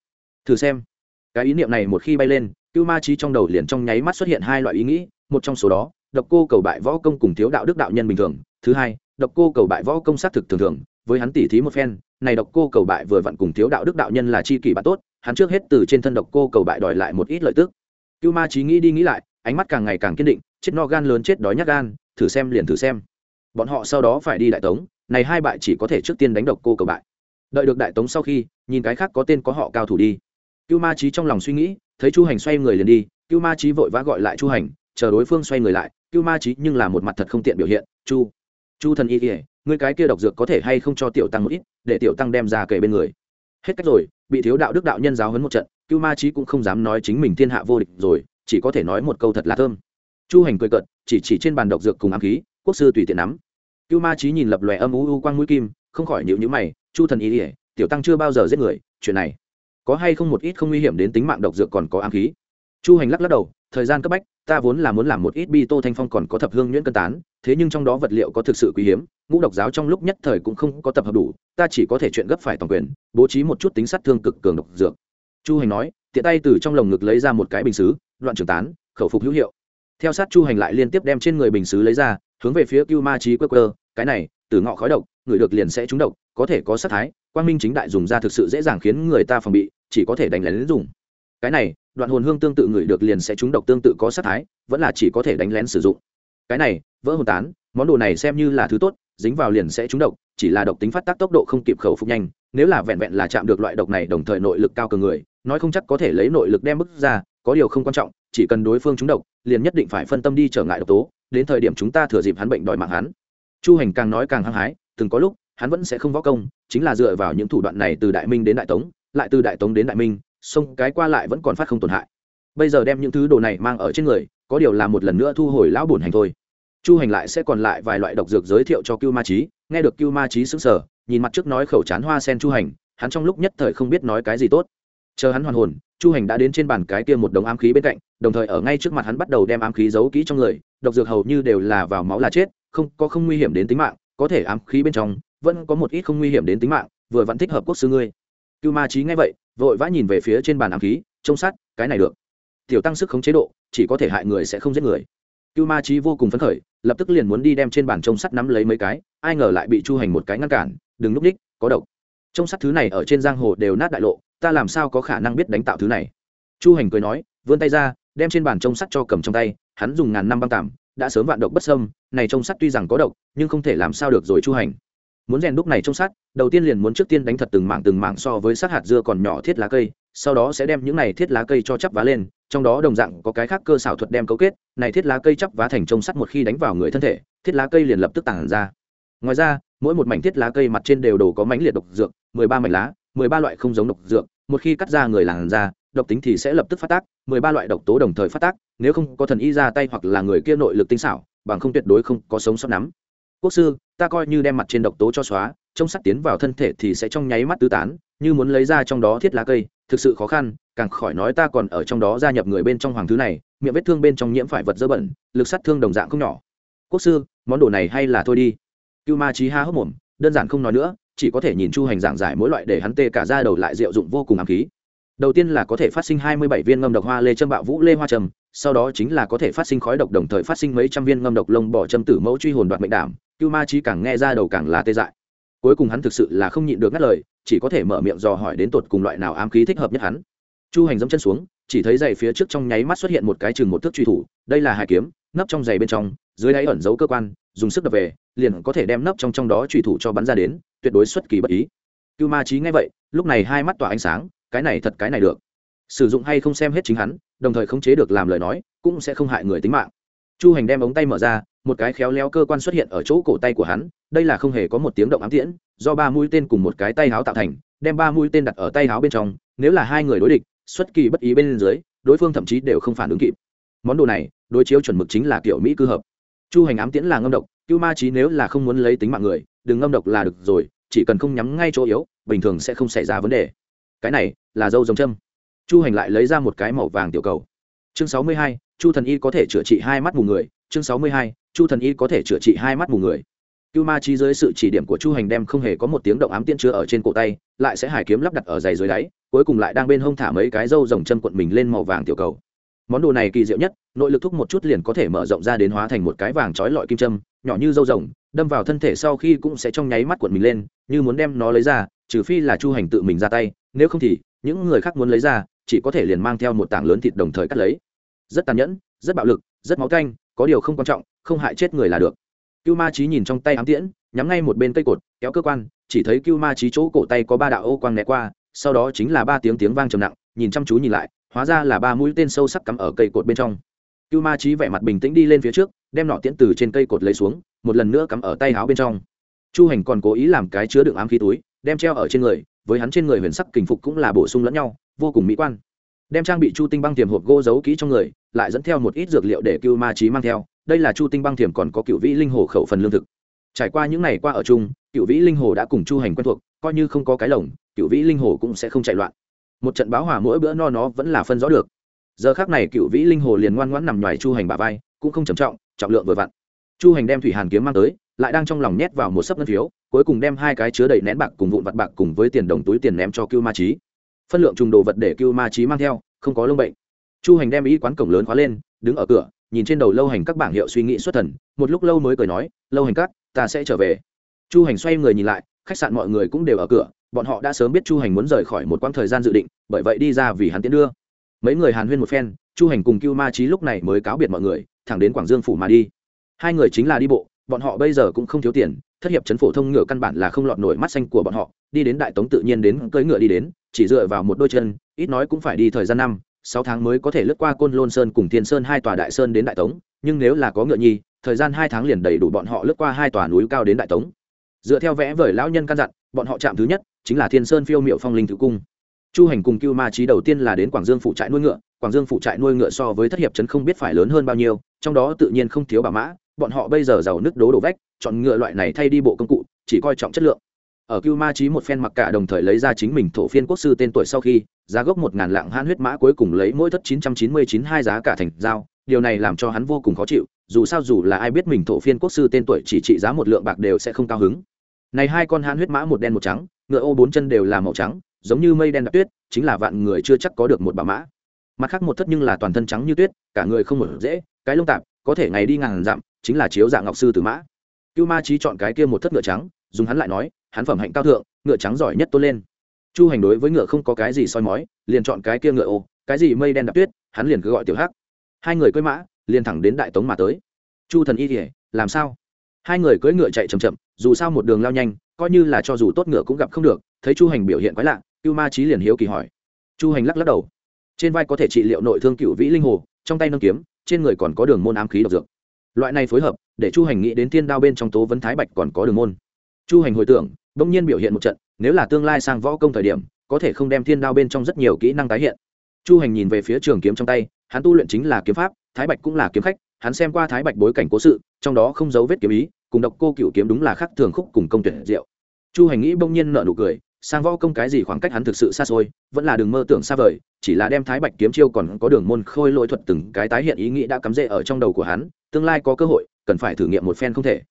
thử xem. Cái ý niệm này một khi bay lên cưu ma trí trong đầu liền trong nháy mắt xuất hiện hai loại ý nghĩ một trong số đó độc cô cầu bại võ công cùng thiếu đạo đức đạo nhân bình thường thứ hai độc cô cầu bại võ công xác thực thường thường với hắn tỉ thí một phen này độc cô cầu bại vừa vặn cùng thiếu đạo đức đạo nhân là chi kỷ bạn tốt hắn trước hết từ trên thân độc cô cầu bại đòi lại một ít lợi tức. Cưu ma trí nghĩ đi nghĩ lại, ánh mắt càng ngày càng kiên định, chết no gan lớn chết đói nhát gan, thử xem liền thử xem. Bọn họ sau đó phải đi đại tống, này hai bại chỉ có thể trước tiên đánh độc cô cầu bại. Đợi được đại tống sau khi, nhìn cái khác có tên có họ cao thủ đi. Cưu ma trí trong lòng suy nghĩ, thấy chu hành xoay người liền đi, cưu ma trí vội vã gọi lại chu hành, chờ đối phương xoay người lại, cưu ma trí nhưng là một mặt thật không tiện biểu hiện, chu chu thần y kỉa ngươi cái kia độc dược có thể hay không cho tiểu tăng một ít, để tiểu tăng đem ra kể bên người. Hết cách rồi bị thiếu đạo đức đạo nhân giáo hấn một trận, cưu ma trí cũng không dám nói chính mình thiên hạ vô địch rồi, chỉ có thể nói một câu thật là thơm. Chu hành cười cợt, chỉ chỉ trên bàn độc dược cùng ám khí, quốc sư tùy tiện nắm. Cưu ma trí nhìn lập lòe âm u u quang mũi kim, không khỏi nhịu nhữ mày, chu thần ý ỉa tiểu tăng chưa bao giờ giết người, chuyện này có hay không một ít không nguy hiểm đến tính mạng độc dược còn có ám khí? Chu hành lắc lắc đầu thời gian cấp bách, ta vốn là muốn làm một ít bi tô thanh phong còn có thập hương nhuyễn cân tán, thế nhưng trong đó vật liệu có thực sự quý hiếm, ngũ độc giáo trong lúc nhất thời cũng không có tập hợp đủ, ta chỉ có thể chuyện gấp phải toàn quyền, bố trí một chút tính sát thương cực cường độc dược. Chu hành nói, tiện tay từ trong lồng ngực lấy ra một cái bình xứ đoạn trường tán, khẩu phục hữu hiệu. Theo sát chu hành lại liên tiếp đem trên người bình xứ lấy ra, hướng về phía cưu ma trí quơ quơ, cái này, từ ngọ khói độc, người được liền sẽ trúng độc, có thể có sát thái, quang minh chính đại dùng ra thực sự dễ dàng khiến người ta phòng bị, chỉ có thể đánh lén dùng cái này, đoạn hồn hương tương tự người được liền sẽ trúng độc tương tự có sát thái, vẫn là chỉ có thể đánh lén sử dụng. Cái này, vỡ hồn tán, món đồ này xem như là thứ tốt, dính vào liền sẽ trúng độc, chỉ là độc tính phát tác tốc độ không kịp khẩu phục nhanh, nếu là vẹn vẹn là chạm được loại độc này đồng thời nội lực cao cường người, nói không chắc có thể lấy nội lực đem bức ra, có điều không quan trọng, chỉ cần đối phương trúng độc, liền nhất định phải phân tâm đi trở ngại độc tố, đến thời điểm chúng ta thừa dịp hắn bệnh đòi mạng hắn. Chu hành càng nói càng hăng hái, từng có lúc, hắn vẫn sẽ không võ công, chính là dựa vào những thủ đoạn này từ đại minh đến đại tống, lại từ đại tống đến đại minh sông cái qua lại vẫn còn phát không tổn hại. Bây giờ đem những thứ đồ này mang ở trên người, có điều là một lần nữa thu hồi lão bổn hành thôi. Chu hành lại sẽ còn lại vài loại độc dược giới thiệu cho cưu ma trí nghe được cưu ma trí xứng sở nhìn mặt trước nói khẩu chán hoa sen chu hành, hắn trong lúc nhất thời không biết nói cái gì tốt. Chờ hắn hoàn hồn, chu hành đã đến trên bàn cái kia một đống ám khí bên cạnh, đồng thời ở ngay trước mặt hắn bắt đầu đem ám khí giấu kỹ trong người, độc dược hầu như đều là vào máu là chết, không, có không nguy hiểm đến tính mạng, có thể ám khí bên trong, vẫn có một ít không nguy hiểm đến tính mạng, vừa vẫn thích hợp quốc sư ngươi. Cưu ma trí nghe vậy vội vã nhìn về phía trên bàn ám khí, trông sát, cái này được. Tiểu tăng sức khống chế độ, chỉ có thể hại người sẽ không giết người. Cưu ma trí vô cùng phấn khởi, lập tức liền muốn đi đem trên bàn trông sắt nắm lấy mấy cái, ai ngờ lại bị chu hành một cái ngăn cản, đừng núp ních có độc. Trông sắt thứ này ở trên giang hồ đều nát đại lộ, ta làm sao có khả năng biết đánh tạo thứ này? Chu hành cười nói, vươn tay ra, đem trên bàn trông sắt cho cầm trong tay, hắn dùng ngàn năm băng tạm, đã sớm vạn độc bất sâm này trông sắt tuy rằng có độc, nhưng không thể làm sao được rồi chu hành muốn rèn đúc này trông sắt, đầu tiên liền muốn trước tiên đánh thật từng mảng từng mảng so với sát hạt dưa còn nhỏ thiết lá cây, sau đó sẽ đem những này thiết lá cây cho chắp vá lên, trong đó đồng dạng có cái khác cơ xảo thuật đem cấu kết, này thiết lá cây chắp vá thành trông sắt một khi đánh vào người thân thể, thiết lá cây liền lập tức tản ra. Ngoài ra, mỗi một mảnh thiết lá cây mặt trên đều đồ có mảnh liệt độc dược, mười ba mảnh lá, mười ba loại không giống độc dược, một khi cắt ra người làn ra độc tính thì sẽ lập tức phát tác, mười ba loại độc tố đồng thời phát tác, nếu không có thần y ra tay hoặc là người kia nội lực tinh xảo, bằng không tuyệt đối không có sống sót nắm quốc sư, ta coi như đem mặt trên độc tố cho xóa, trông sắt tiến vào thân thể thì sẽ trong nháy mắt tứ tán, như muốn lấy ra trong đó thiết lá cây, thực sự khó khăn, càng khỏi nói ta còn ở trong đó gia nhập người bên trong hoàng thứ này, miệng vết thương bên trong nhiễm phải vật dơ bẩn, lực sát thương đồng dạng không nhỏ. Quốc sư, món đồ này hay là thôi đi. Cưu ma trí ha hốc mồm, đơn giản không nói nữa, chỉ có thể nhìn chu hành giảng giải mỗi loại để hắn tê cả ra đầu lại diệu dụng vô cùng ám khí. Đầu tiên là có thể phát sinh hai mươi bảy viên ngâm độc hoa lê châm bạo vũ lê hoa trầm sau đó chính là có thể phát sinh khói độc, đồng thời phát sinh mấy trăm viên ngâm độc lông bỏ châm tử mẫu truy hồn đoạt mệnh đảm, cưu ma trí càng nghe ra đầu càng là tê dại. Cuối cùng hắn thực sự là không nhịn được ngắt lời, chỉ có thể mở miệng dò hỏi đến tột cùng loại nào ám khí thích hợp nhất hắn. Chu hành dẫm chân xuống, chỉ thấy giày phía trước trong nháy mắt xuất hiện một cái chừng một thước truy thủ, đây là hải kiếm, nấp trong giày bên trong, dưới đáy ẩn giấu cơ quan, dùng sức đập về, liền có thể đem nấp trong trong đó truy thủ cho bắn ra đến, tuyệt đối xuất kỳ bất ý. Cưu ma trí nghe vậy, lúc này hai mắt tỏa ánh sáng, cái này thật cái này được sử dụng hay không xem hết chính hắn, đồng thời khống chế được làm lời nói, cũng sẽ không hại người tính mạng. Chu hành đem ống tay mở ra, một cái khéo léo cơ quan xuất hiện ở chỗ cổ tay của hắn, đây là không hề có một tiếng động ám tiễn, do ba mũi tên cùng một cái tay háo tạo thành, đem ba mũi tên đặt ở tay háo bên trong, nếu là hai người đối địch, xuất kỳ bất ý bên dưới, đối phương thậm chí đều không phản ứng kịp. Món đồ này, đối chiếu chuẩn mực chính là kiểu mỹ cư hợp. Chu hành ám tiễn là ngâm độc, cưu ma trí nếu là không muốn lấy tính mạng người, đừng ngâm độc là được rồi, chỉ cần không nhắm ngay chỗ yếu, bình thường sẽ không xảy ra vấn đề. Cái này là dâu dòng châm chu hành lại lấy ra một cái màu vàng tiểu cầu. Chương sáu mươi hai, chu thần y có thể chữa trị hai mắt mù người. Chương sáu mươi hai, chu thần y có thể chữa trị hai mắt mù người. Cưu ma Chi dưới sự chỉ điểm của chu hành đem không hề có một tiếng động ám tiên chứa ở trên cổ tay, lại sẽ hải kiếm lắp đặt ở giày dưới đáy, cuối cùng lại đang bên hông thả mấy cái râu rồng chân quận mình lên màu vàng tiểu cầu. Món đồ này kỳ diệu nhất, nội lực thúc một chút liền có thể mở rộng ra đến hóa thành một cái vàng trói lọi kim châm, nhỏ như râu rồng, đâm vào thân thể sau khi cũng sẽ trong nháy mắt quận mình lên, như muốn đem nó lấy ra, trừ phi là chu hành tự mình ra tay, nếu không thì, những người khác muốn lấy ra chỉ có thể liền mang theo một tảng lớn thịt đồng thời cắt lấy. Rất tàn nhẫn, rất bạo lực, rất máu canh, có điều không quan trọng, không hại chết người là được. Cưu ma trí nhìn trong tay ám tiễn, nhắm ngay một bên cây cột, kéo cơ quan, chỉ thấy cưu ma trí chỗ cổ tay có ba đạo ô quang né qua, sau đó chính là ba tiếng tiếng vang trầm nặng, nhìn chăm chú nhìn lại, hóa ra là ba mũi tên sâu sắc cắm ở cây cột bên trong. Cưu ma trí vẻ mặt bình tĩnh đi lên phía trước, đem nọ tiễn từ trên cây cột lấy xuống, một lần nữa cắm ở tay áo bên trong. Chu hành còn cố ý làm cái chứa đựng ám khí túi, đem treo ở trên người với hắn trên người huyền sắc kình phục cũng là bổ sung lẫn nhau, vô cùng mỹ quan. Đem trang bị chu tinh băng tiềm hộp gỗ giấu kỹ trong người, lại dẫn theo một ít dược liệu để cưu ma trí mang theo. Đây là chu tinh băng tiềm còn có cựu vĩ linh hồ khẩu phần lương thực. Trải qua những ngày qua ở chung cựu vĩ linh hồ đã cùng chu hành quen thuộc, coi như không có cái lồng cựu vĩ linh hồ cũng sẽ không chạy loạn. Một trận báo hỏa mỗi bữa no nó vẫn là phân rõ được. Giờ khác này cựu vĩ linh hồ liền ngoan ngoãn nằm ngoài chu hành bà vai, cũng không trầm trọng trọng lượng vừa vặn. Chu hành đem thủy hàn kiếm mang tới, lại đang trong lòng nhét vào một sấp ngân phiếu cuối cùng đem hai cái chứa đầy nén bạc cùng vụn vặt bạc cùng với tiền đồng túi tiền ném cho cưu ma trí phân lượng trùng đồ vật để cưu ma trí mang theo, không có lông bệnh. Chu hành đem ý quán cổng lớn khóa lên, đứng ở cửa, nhìn trên đầu lâu hành các bảng hiệu suy nghĩ xuất thần, một lúc lâu mới cười nói, lâu hành các, ta sẽ trở về. Chu hành xoay người nhìn lại, khách sạn mọi người cũng đều ở cửa, bọn họ đã sớm biết chu hành muốn rời khỏi một quãng thời gian dự định, bởi vậy đi ra vì hắn tiến đưa. Mấy người hàn huyên một phen, chu hành cùng cưu ma trí lúc này mới cáo biệt mọi người, thẳng đến quảng dương phủ mà đi. Hai người chính là đi bộ, bọn họ bây giờ cũng không thiếu tiền thất hiệp chấn phổ thông ngựa căn bản là không lọt nổi mắt xanh của bọn họ, đi đến đại tống tự nhiên đến cưỡi ngựa đi đến, chỉ dựa vào một đôi chân, ít nói cũng phải đi thời gian năm, sáu tháng mới có thể lướt qua côn lôn sơn cùng thiên sơn hai tòa đại sơn đến đại tống, nhưng nếu là có ngựa nhi, thời gian hai tháng liền đầy đủ bọn họ lướt qua hai tòa núi cao đến đại tống. Dựa theo vẽ vời lão nhân căn dặn, bọn họ chạm thứ nhất, chính là thiên sơn phiêu miệu phong linh thứ cung. Chu hành cùng cưu ma trí đầu tiên là đến quảng dương phụ trại nuôi ngựa, quảng dương phụ trại nuôi ngựa so với thất hiệp trấn không biết phải lớn hơn bao nhiêu, trong đó tự nhiên không thiếu bà mã, bọn họ bây giờ giàu nước đố đổ vách chọn ngựa loại này thay đi bộ công cụ, chỉ coi trọng chất lượng. Ở cưu ma trí một phen mặc cả đồng thời lấy ra chính mình thổ phiên quốc sư tên tuổi sau khi, giá gốc một ngàn lạng hãn huyết mã cuối cùng lấy mỗi thất chín trăm chín mươi chín hai giá cả thành dao điều này làm cho hắn vô cùng khó chịu, dù sao dù là ai biết mình thổ phiên quốc sư tên tuổi chỉ trị giá một lượng bạc đều sẽ không cao hứng. Này hai con hãn huyết mã một đen một trắng, ngựa ô bốn chân đều là màu trắng, giống như mây đen đặc tuyết, chính là vạn người chưa chắc có được một bà mã. Mặt khác một thất nhưng là toàn thân trắng như tuyết, cả người không một dễ, cái lông tạp, có thể ngày đi ngàn dặm, chính là chiếu dạng ngọc sư tử mã cưu ma trí chọn cái kia một thất ngựa trắng, dùng hắn lại nói, hắn phẩm hạnh cao thượng, ngựa trắng giỏi nhất tôn lên. Chu hành đối với ngựa không có cái gì soi mói, liền chọn cái kia ngựa ô, cái gì mây đen đặc tuyết, hắn liền cứ gọi tiểu hắc. Hai người cưỡi mã, liền thẳng đến đại tống mà tới. Chu thần y kỉa làm sao? Hai người cưỡi ngựa chạy chậm chậm, dù sao một đường lao nhanh, coi như là cho dù tốt ngựa cũng gặp không được, thấy chu hành biểu hiện quái lạ, cưu ma trí liền hiếu kỳ hỏi. Chu hành lắc lắc đầu. Trên vai có thể trị liệu nội thương cựu vĩ linh hồ, trong tay nâng kiếm, trên người còn có đường môn ám khí độc dược loại này phối hợp, để chu hành nghĩ đến thiên đao bên trong tố vấn thái bạch còn có đường môn. Chu hành hồi tưởng, bỗng nhiên biểu hiện một trận, nếu là tương lai sang võ công thời điểm, có thể không đem thiên đao bên trong rất nhiều kỹ năng tái hiện. Chu hành nhìn về phía trường kiếm trong tay, hắn tu luyện chính là kiếm pháp, thái bạch cũng là kiếm khách, hắn xem qua thái bạch bối cảnh cố sự, trong đó không giấu vết kiếm ý, cùng độc cô cựu kiếm đúng là khác thường khúc cùng công tuyển diệu. Chu hành nghĩ bỗng nhiên nợ nụ cười sang võ công cái gì khoảng cách hắn thực sự xa xôi, vẫn là đường mơ tưởng xa vời, chỉ là đem thái bạch kiếm chiêu còn có đường môn khôi lỗi thuật từng cái tái hiện ý nghĩ đã cắm rễ ở trong đầu của hắn, tương lai có cơ hội, cần phải thử nghiệm một phen không thể.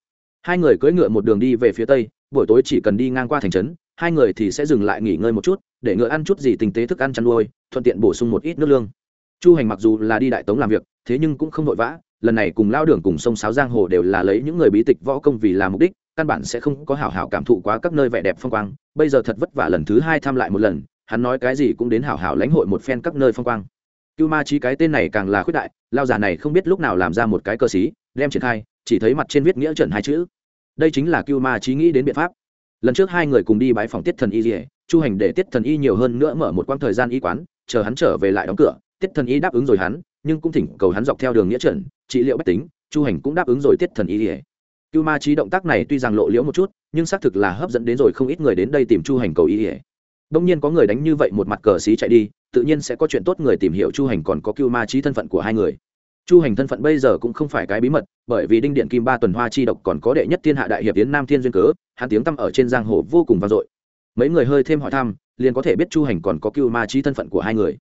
Hai người cưỡi ngựa một đường đi về phía tây, buổi tối chỉ cần đi ngang qua thành trấn, hai người thì sẽ dừng lại nghỉ ngơi một chút, để ngựa ăn chút gì tinh tế thức ăn chăn nuôi, thuận tiện bổ sung một ít nước lương. Chu hành mặc dù là đi đại tống làm việc, thế nhưng cũng không vội vã, lần này cùng lao đường cùng sông sáo giang hồ đều là lấy những người bí tịch võ công vì làm mục đích căn bản sẽ không có hảo hảo cảm thụ quá các nơi vẻ đẹp phong quang bây giờ thật vất vả lần thứ hai thăm lại một lần hắn nói cái gì cũng đến hảo hảo lãnh hội một phen các nơi phong quang. Cưu ma trí cái tên này càng là khuyết đại lao già này không biết lúc nào làm ra một cái cơ sĩ, đem triển khai chỉ thấy mặt trên viết nghĩa trần hai chữ. Đây chính là cưu ma trí nghĩ đến biện pháp. Lần trước hai người cùng đi bái phòng tiết thần y dỉa chu hành để tiết thần y nhiều hơn nữa mở một quãng thời gian y quán chờ hắn trở về lại đóng cửa tiết thần y đáp ứng rồi hắn nhưng cũng thỉnh cầu hắn dọc theo đường nghĩa trần trị liệu bách tính chu hành cũng đáp ứng rồi tiết thần y dỉa cưu ma trí động tác này tuy rằng lộ liễu một chút, nhưng xác thực là hấp dẫn đến rồi không ít người đến đây tìm chu hành cầu ý ỉa đông nhiên có người đánh như vậy một mặt cờ xí chạy đi, tự nhiên sẽ có chuyện tốt người tìm hiểu chu hành còn có cưu ma trí thân phận của hai người. Chu hành thân phận bây giờ cũng không phải cái bí mật, bởi vì đinh điện kim ba tuần hoa chi độc còn có đệ nhất thiên hạ đại hiệp tiến nam thiên duyên cớ, hắn tiếng tăm ở trên giang hồ vô cùng vang dội. Mấy người hơi thêm hỏi thăm, liền có thể biết chu hành còn có cưu ma trí thân phận của hai người.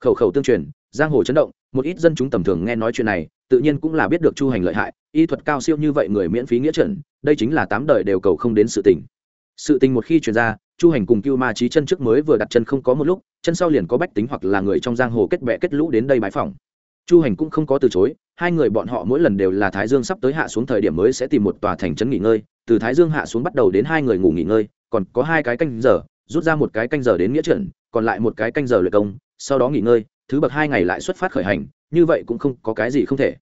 Khẩu khẩu tương truyền giang hồ chấn động, một ít dân chúng tầm thường nghe nói chuyện này, tự nhiên cũng là biết được chu hành lợi hại, y thuật cao siêu như vậy người miễn phí nghĩa trận, đây chính là tám đời đều cầu không đến sự tình. Sự tình một khi truyền ra, chu hành cùng cưu ma trí chân trước mới vừa đặt chân không có một lúc, chân sau liền có bách tính hoặc là người trong giang hồ kết bệ kết lũ đến đây bãi phòng chu hành cũng không có từ chối, hai người bọn họ mỗi lần đều là thái dương sắp tới hạ xuống thời điểm mới sẽ tìm một tòa thành trấn nghỉ ngơi, từ thái dương hạ xuống bắt đầu đến hai người ngủ nghỉ ngơi, còn có hai cái canh giờ, rút ra một cái canh giờ đến nghĩa trận, còn lại một cái canh giờ luyện công, sau đó nghỉ ngơi thứ bậc hai ngày lại xuất phát khởi hành, như vậy cũng không có cái gì không thể.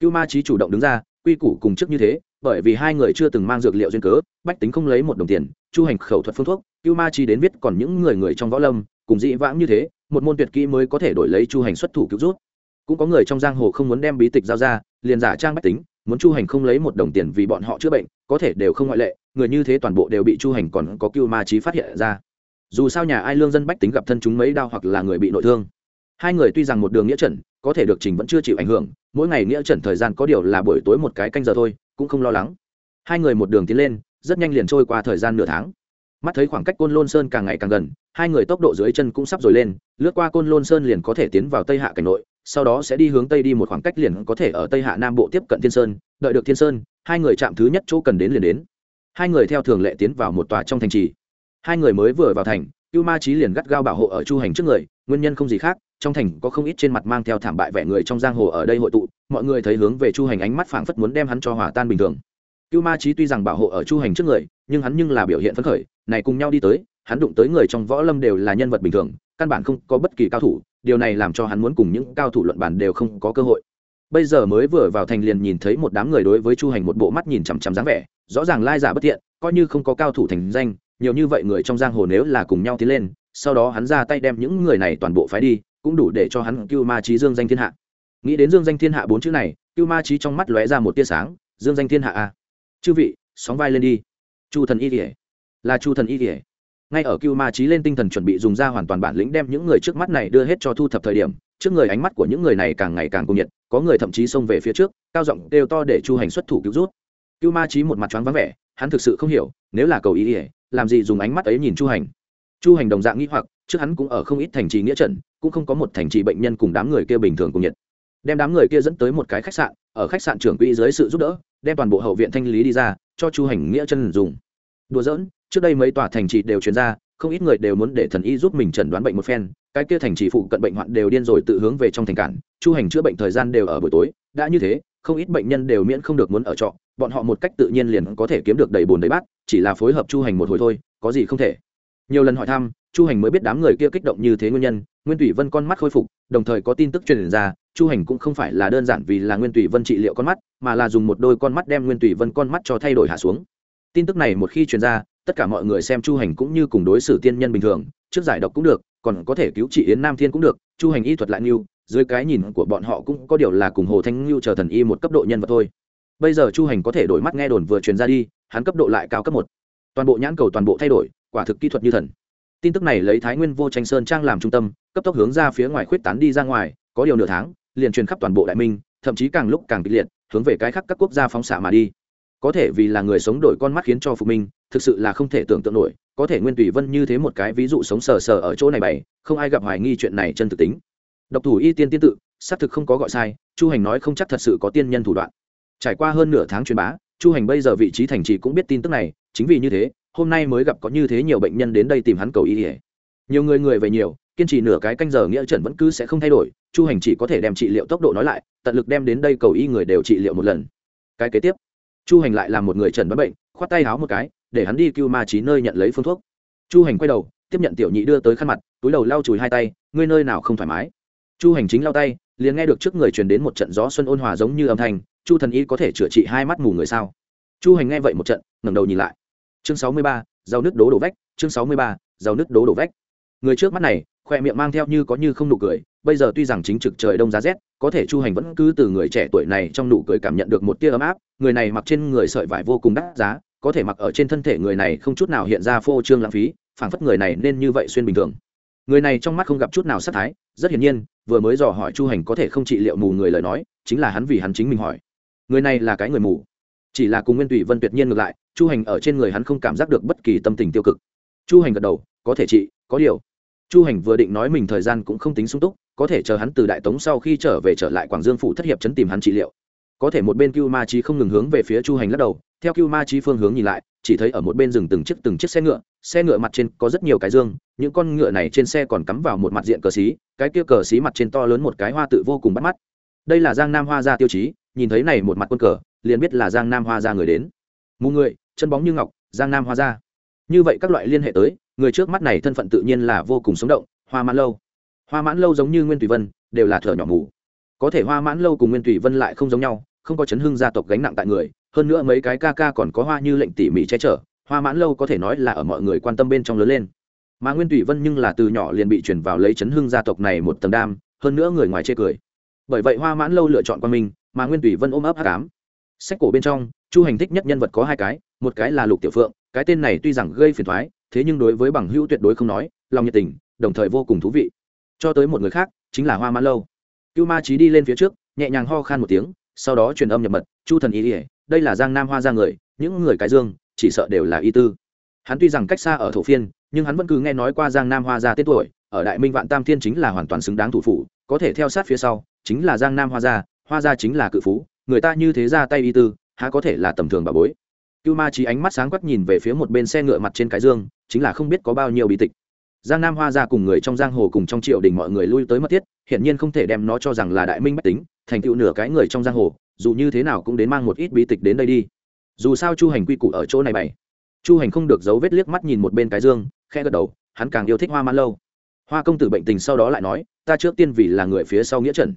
Cưu ma trí chủ động đứng ra, quy củ cùng trước như thế, bởi vì hai người chưa từng mang dược liệu duyên cớ, bách tính không lấy một đồng tiền, chu hành khẩu thuật phương thuốc, cưu ma trí đến viết còn những người người trong võ lâm, cùng dị vãng như thế, một môn tuyệt kỹ mới có thể đổi lấy chu hành xuất thủ cứu rút cũng có người trong giang hồ không muốn đem bí tịch giao ra, liền giả trang bách tính, muốn chu hành không lấy một đồng tiền vì bọn họ chữa bệnh, có thể đều không ngoại lệ, người như thế toàn bộ đều bị chu hành còn có cưu ma trí phát hiện ra. Dù sao nhà ai lương dân bách tính gặp thân chúng mấy đau hoặc là người bị nội thương hai người tuy rằng một đường nghĩa trần, có thể được trình vẫn chưa chịu ảnh hưởng, mỗi ngày nghĩa trần thời gian có điều là buổi tối một cái canh giờ thôi, cũng không lo lắng. Hai người một đường tiến lên, rất nhanh liền trôi qua thời gian nửa tháng. Mắt thấy khoảng cách côn lôn sơn càng ngày càng gần, hai người tốc độ dưới chân cũng sắp rồi lên, lướt qua côn lôn sơn liền có thể tiến vào tây hạ cảnh nội, sau đó sẽ đi hướng tây đi một khoảng cách liền có thể ở tây hạ nam bộ tiếp cận thiên sơn, đợi được thiên sơn, hai người chạm thứ nhất chỗ cần đến liền đến. Hai người theo thường lệ tiến vào một tòa trong thành trì. Hai người mới vừa vào thành cưu ma trí liền gắt gao bảo hộ ở chu hành trước người, nguyên nhân không gì khác, trong thành có không ít trên mặt mang theo thảm bại vẻ người trong giang hồ ở đây hội tụ, mọi người thấy hướng về chu hành ánh mắt phảng phất muốn đem hắn cho hỏa tan bình thường. Cưu ma trí tuy rằng bảo hộ ở chu hành trước người, nhưng hắn nhưng là biểu hiện phấn khởi, này cùng nhau đi tới, hắn đụng tới người trong võ lâm đều là nhân vật bình thường, căn bản không có bất kỳ cao thủ, điều này làm cho hắn muốn cùng những cao thủ luận bản đều không có cơ hội. Bây giờ mới vừa vào thành liền nhìn thấy một đám người đối với chu hành một bộ mắt nhìn chằm chằm dáng vẻ, rõ ràng lai giả bất thiện, coi như không có cao thủ thành danh nhiều như vậy người trong giang hồ nếu là cùng nhau tiến lên, sau đó hắn ra tay đem những người này toàn bộ phái đi, cũng đủ để cho hắn cưu ma trí dương danh thiên hạ. Nghĩ đến dương danh thiên hạ bốn chữ này, cưu ma trí trong mắt lóe ra một tia sáng, dương danh thiên hạ a. Chư vị, sóng vai lên đi. Chu thần y kỉa là chu thần y kỉa ngay ở cưu ma trí lên tinh thần chuẩn bị dùng ra hoàn toàn bản lĩnh đem những người trước mắt này đưa hết cho thu thập thời điểm, trước người ánh mắt của những người này càng ngày càng cung nhiệt, có người thậm chí xông về phía trước, cao giọng đều to để chu hành xuất thủ cứu rút. Cưu ma trí một mặt choáng vắng vẻ, hắn thực sự không hiểu, nếu là cầu ý ỉa làm gì dùng ánh mắt ấy nhìn chu hành? Chu hành đồng dạng nghĩ hoặc, trước hắn cũng ở không ít thành trì nghĩa trận, cũng không có một thành trì bệnh nhân cùng đám người kia bình thường cùng nhiệt. Đem đám người kia dẫn tới một cái khách sạn, ở khách sạn trưởng quỹ dưới sự giúp đỡ, đem toàn bộ hậu viện thanh lý đi ra, cho chu hành nghĩa chân dùng. Đùa giỡn, trước đây mấy tòa thành trì đều chuyển ra, không ít người đều muốn để thần y giúp mình chẩn đoán bệnh một phen, cái kia thành trì phụ cận bệnh hoạn đều điên rồi tự hướng về trong thành cản, chu hành chữa bệnh thời gian đều ở buổi tối, đã như thế không ít bệnh nhân đều miễn không được muốn ở trọ, bọn họ một cách tự nhiên liền có thể kiếm được đầy bồn đầy bát, chỉ là phối hợp chu hành một hồi thôi, có gì không thể. Nhiều lần hỏi thăm, chu hành mới biết đám người kia kích động như thế nguyên nhân, nguyên tùy vân con mắt khôi phục, đồng thời có tin tức truyền ra, chu hành cũng không phải là đơn giản vì là nguyên tùy vân trị liệu con mắt, mà là dùng một đôi con mắt đem nguyên tùy vân con mắt cho thay đổi hạ xuống. Tin tức này một khi truyền ra, tất cả mọi người xem chu hành cũng như cùng đối xử tiên nhân bình thường, trước giải độc cũng được, còn có thể cứu trị yến nam thiên cũng được, chu hành y thuật lại như dưới cái nhìn của bọn họ cũng có điều là cùng hồ thanh lưu chờ thần y một cấp độ nhân vật thôi. Bây giờ chu hành có thể đổi mắt nghe đồn vừa truyền ra đi, hắn cấp độ lại cao cấp một. Toàn bộ nhãn cầu toàn bộ thay đổi, quả thực kỹ thuật như thần. Tin tức này lấy thái nguyên vô tranh sơn trang làm trung tâm, cấp tốc hướng ra phía ngoài khuyết tán đi ra ngoài, có điều nửa tháng, liền truyền khắp toàn bộ đại minh, thậm chí càng lúc càng kịch liệt, hướng về cái khác các quốc gia phóng xạ mà đi. Có thể vì là người sống đổi con mắt khiến cho phục minh, thực sự là không thể tưởng tượng nổi, có thể nguyên tùy vân như thế một cái ví dụ sống sờ sờ ở chỗ này bày, không ai gặp hoài nghi chuyện này chân thực tính độc thủ y tiên tiên tự, xác thực không có gọi sai, chu hành nói không chắc thật sự có tiên nhân thủ đoạn. Trải qua hơn nửa tháng truyền bá, chu hành bây giờ vị trí thành trì cũng biết tin tức này, chính vì như thế, hôm nay mới gặp có như thế nhiều bệnh nhân đến đây tìm hắn cầu y ỉa nhiều người người về nhiều, kiên trì nửa cái canh giờ nghĩa trần vẫn cứ sẽ không thay đổi, chu hành chỉ có thể đem trị liệu tốc độ nói lại, tận lực đem đến đây cầu y người đều trị liệu một lần. Cái kế tiếp, chu hành lại làm một người trần bất bệnh, khoát tay háo một cái, để hắn đi cứu ma trí nơi nhận lấy phương thuốc. Chu hành quay đầu, tiếp nhận tiểu nhị đưa tới khăn mặt, túi đầu lau chùi hai tay, ngươi nơi nào không thoải mái? Chu hành chính lao tay, liền nghe được trước người truyền đến một trận gió xuân ôn hòa giống như âm thanh, chu thần y có thể chữa trị hai mắt mù người sao? Chu hành nghe vậy một trận, ngẩng đầu nhìn lại. Chương sáu mươi ba rau nước đố đổ vách, chương sáu mươi ba rau nước đố đổ vách. Người trước mắt này, khoe miệng mang theo như có như không nụ cười, bây giờ tuy rằng chính trực trời đông giá rét, có thể chu hành vẫn cứ từ người trẻ tuổi này trong nụ cười cảm nhận được một tia ấm áp, người này mặc trên người sợi vải vô cùng đắt giá, có thể mặc ở trên thân thể người này không chút nào hiện ra phô trương lãng phí, phảng phất người này nên như vậy xuyên bình thường người này trong mắt không gặp chút nào sát thái, rất hiển nhiên, vừa mới dò hỏi chu hành có thể không trị liệu mù người lời nói, chính là hắn vì hắn chính mình hỏi. Người này là cái người mù. Chỉ là cùng nguyên tùy vân tuyệt nhiên ngược lại, chu hành ở trên người hắn không cảm giác được bất kỳ tâm tình tiêu cực. Chu hành gật đầu, có thể trị, có điều. Chu hành vừa định nói mình thời gian cũng không tính sung túc, có thể chờ hắn từ đại tống sau khi trở về trở lại quảng dương phủ thất hiệp chấn tìm hắn trị liệu. Có thể một bên cưu ma trí không ngừng hướng về phía chu hành lắc đầu, theo cưu ma trí phương hướng nhìn lại chỉ thấy ở một bên rừng từng chiếc từng chiếc xe ngựa xe ngựa mặt trên có rất nhiều cái dương, những con ngựa này trên xe còn cắm vào một mặt diện cờ xí, cái kia cờ xí mặt trên to lớn một cái hoa tự vô cùng bắt mắt. Đây là giang nam hoa gia tiêu chí, nhìn thấy này một mặt quân cờ, liền biết là giang nam hoa gia người đến. Mù người, chân bóng như ngọc, giang nam hoa gia. Như vậy các loại liên hệ tới, người trước mắt này thân phận tự nhiên là vô cùng sống động, hoa mãn lâu. Hoa mãn lâu giống như nguyên tùy vân, đều là thở nhỏ mù. Có thể hoa mãn lâu cùng nguyên tùy vân lại không giống nhau, không có chấn hưng gia tộc gánh nặng tại người hơn nữa mấy cái ca ca còn có hoa như lệnh tỉ mỉ che chở, hoa mãn lâu có thể nói là ở mọi người quan tâm bên trong lớn lên. Mà nguyên tùy vân nhưng là từ nhỏ liền bị chuyển vào lấy chấn hưng gia tộc này một tầng đam, hơn nữa người ngoài chê cười. Bởi vậy hoa mãn lâu lựa chọn quan minh, mà nguyên tùy vân ôm ấp hát cám sách cổ bên trong, chu hành thích nhất nhân vật có hai cái, một cái là lục tiểu phượng, cái tên này tuy rằng gây phiền thoái thế nhưng đối với bằng hữu tuyệt đối không nói, lòng nhiệt tình, đồng thời vô cùng thú vị. Cho tới một người khác, chính là hoa mãn lâu. Cưu ma trí đi lên phía trước, nhẹ nhàng ho khan một tiếng, sau đó truyền âm nhập mật, chu thần ý ỉa đây là giang nam hoa ra người, những người cái dương, chỉ sợ đều là y tư. Hắn tuy rằng cách xa ở thổ phiên, nhưng hắn vẫn cứ nghe nói qua giang nam hoa gia tên tuổi, ở đại minh vạn tam thiên chính là hoàn toàn xứng đáng thủ phủ, có thể theo sát phía sau, chính là giang nam hoa gia hoa gia chính là cự phú, người ta như thế ra tay y tư, há có thể là tầm thường bà bối. Cưu ma trí ánh mắt sáng quắc nhìn về phía một bên xe ngựa mặt trên cái dương, chính là không biết có bao nhiêu bi tịch. Giang nam hoa gia cùng người trong giang hồ cùng trong triều đình mọi người lui tới mất thiết, hiển nhiên không thể đem nó cho rằng là đại minh bách tính, thành tựu nửa cái người trong giang hồ dù như thế nào cũng đến mang một ít bí tịch đến đây đi. Dù sao chu hành quy củ ở chỗ này bày. Chu hành không được giấu vết liếc mắt nhìn một bên cái dương khe gật đầu hắn càng yêu thích hoa mãn lâu. Hoa công tử bệnh tình sau đó lại nói ta trước tiên vì là người phía sau nghĩa trần.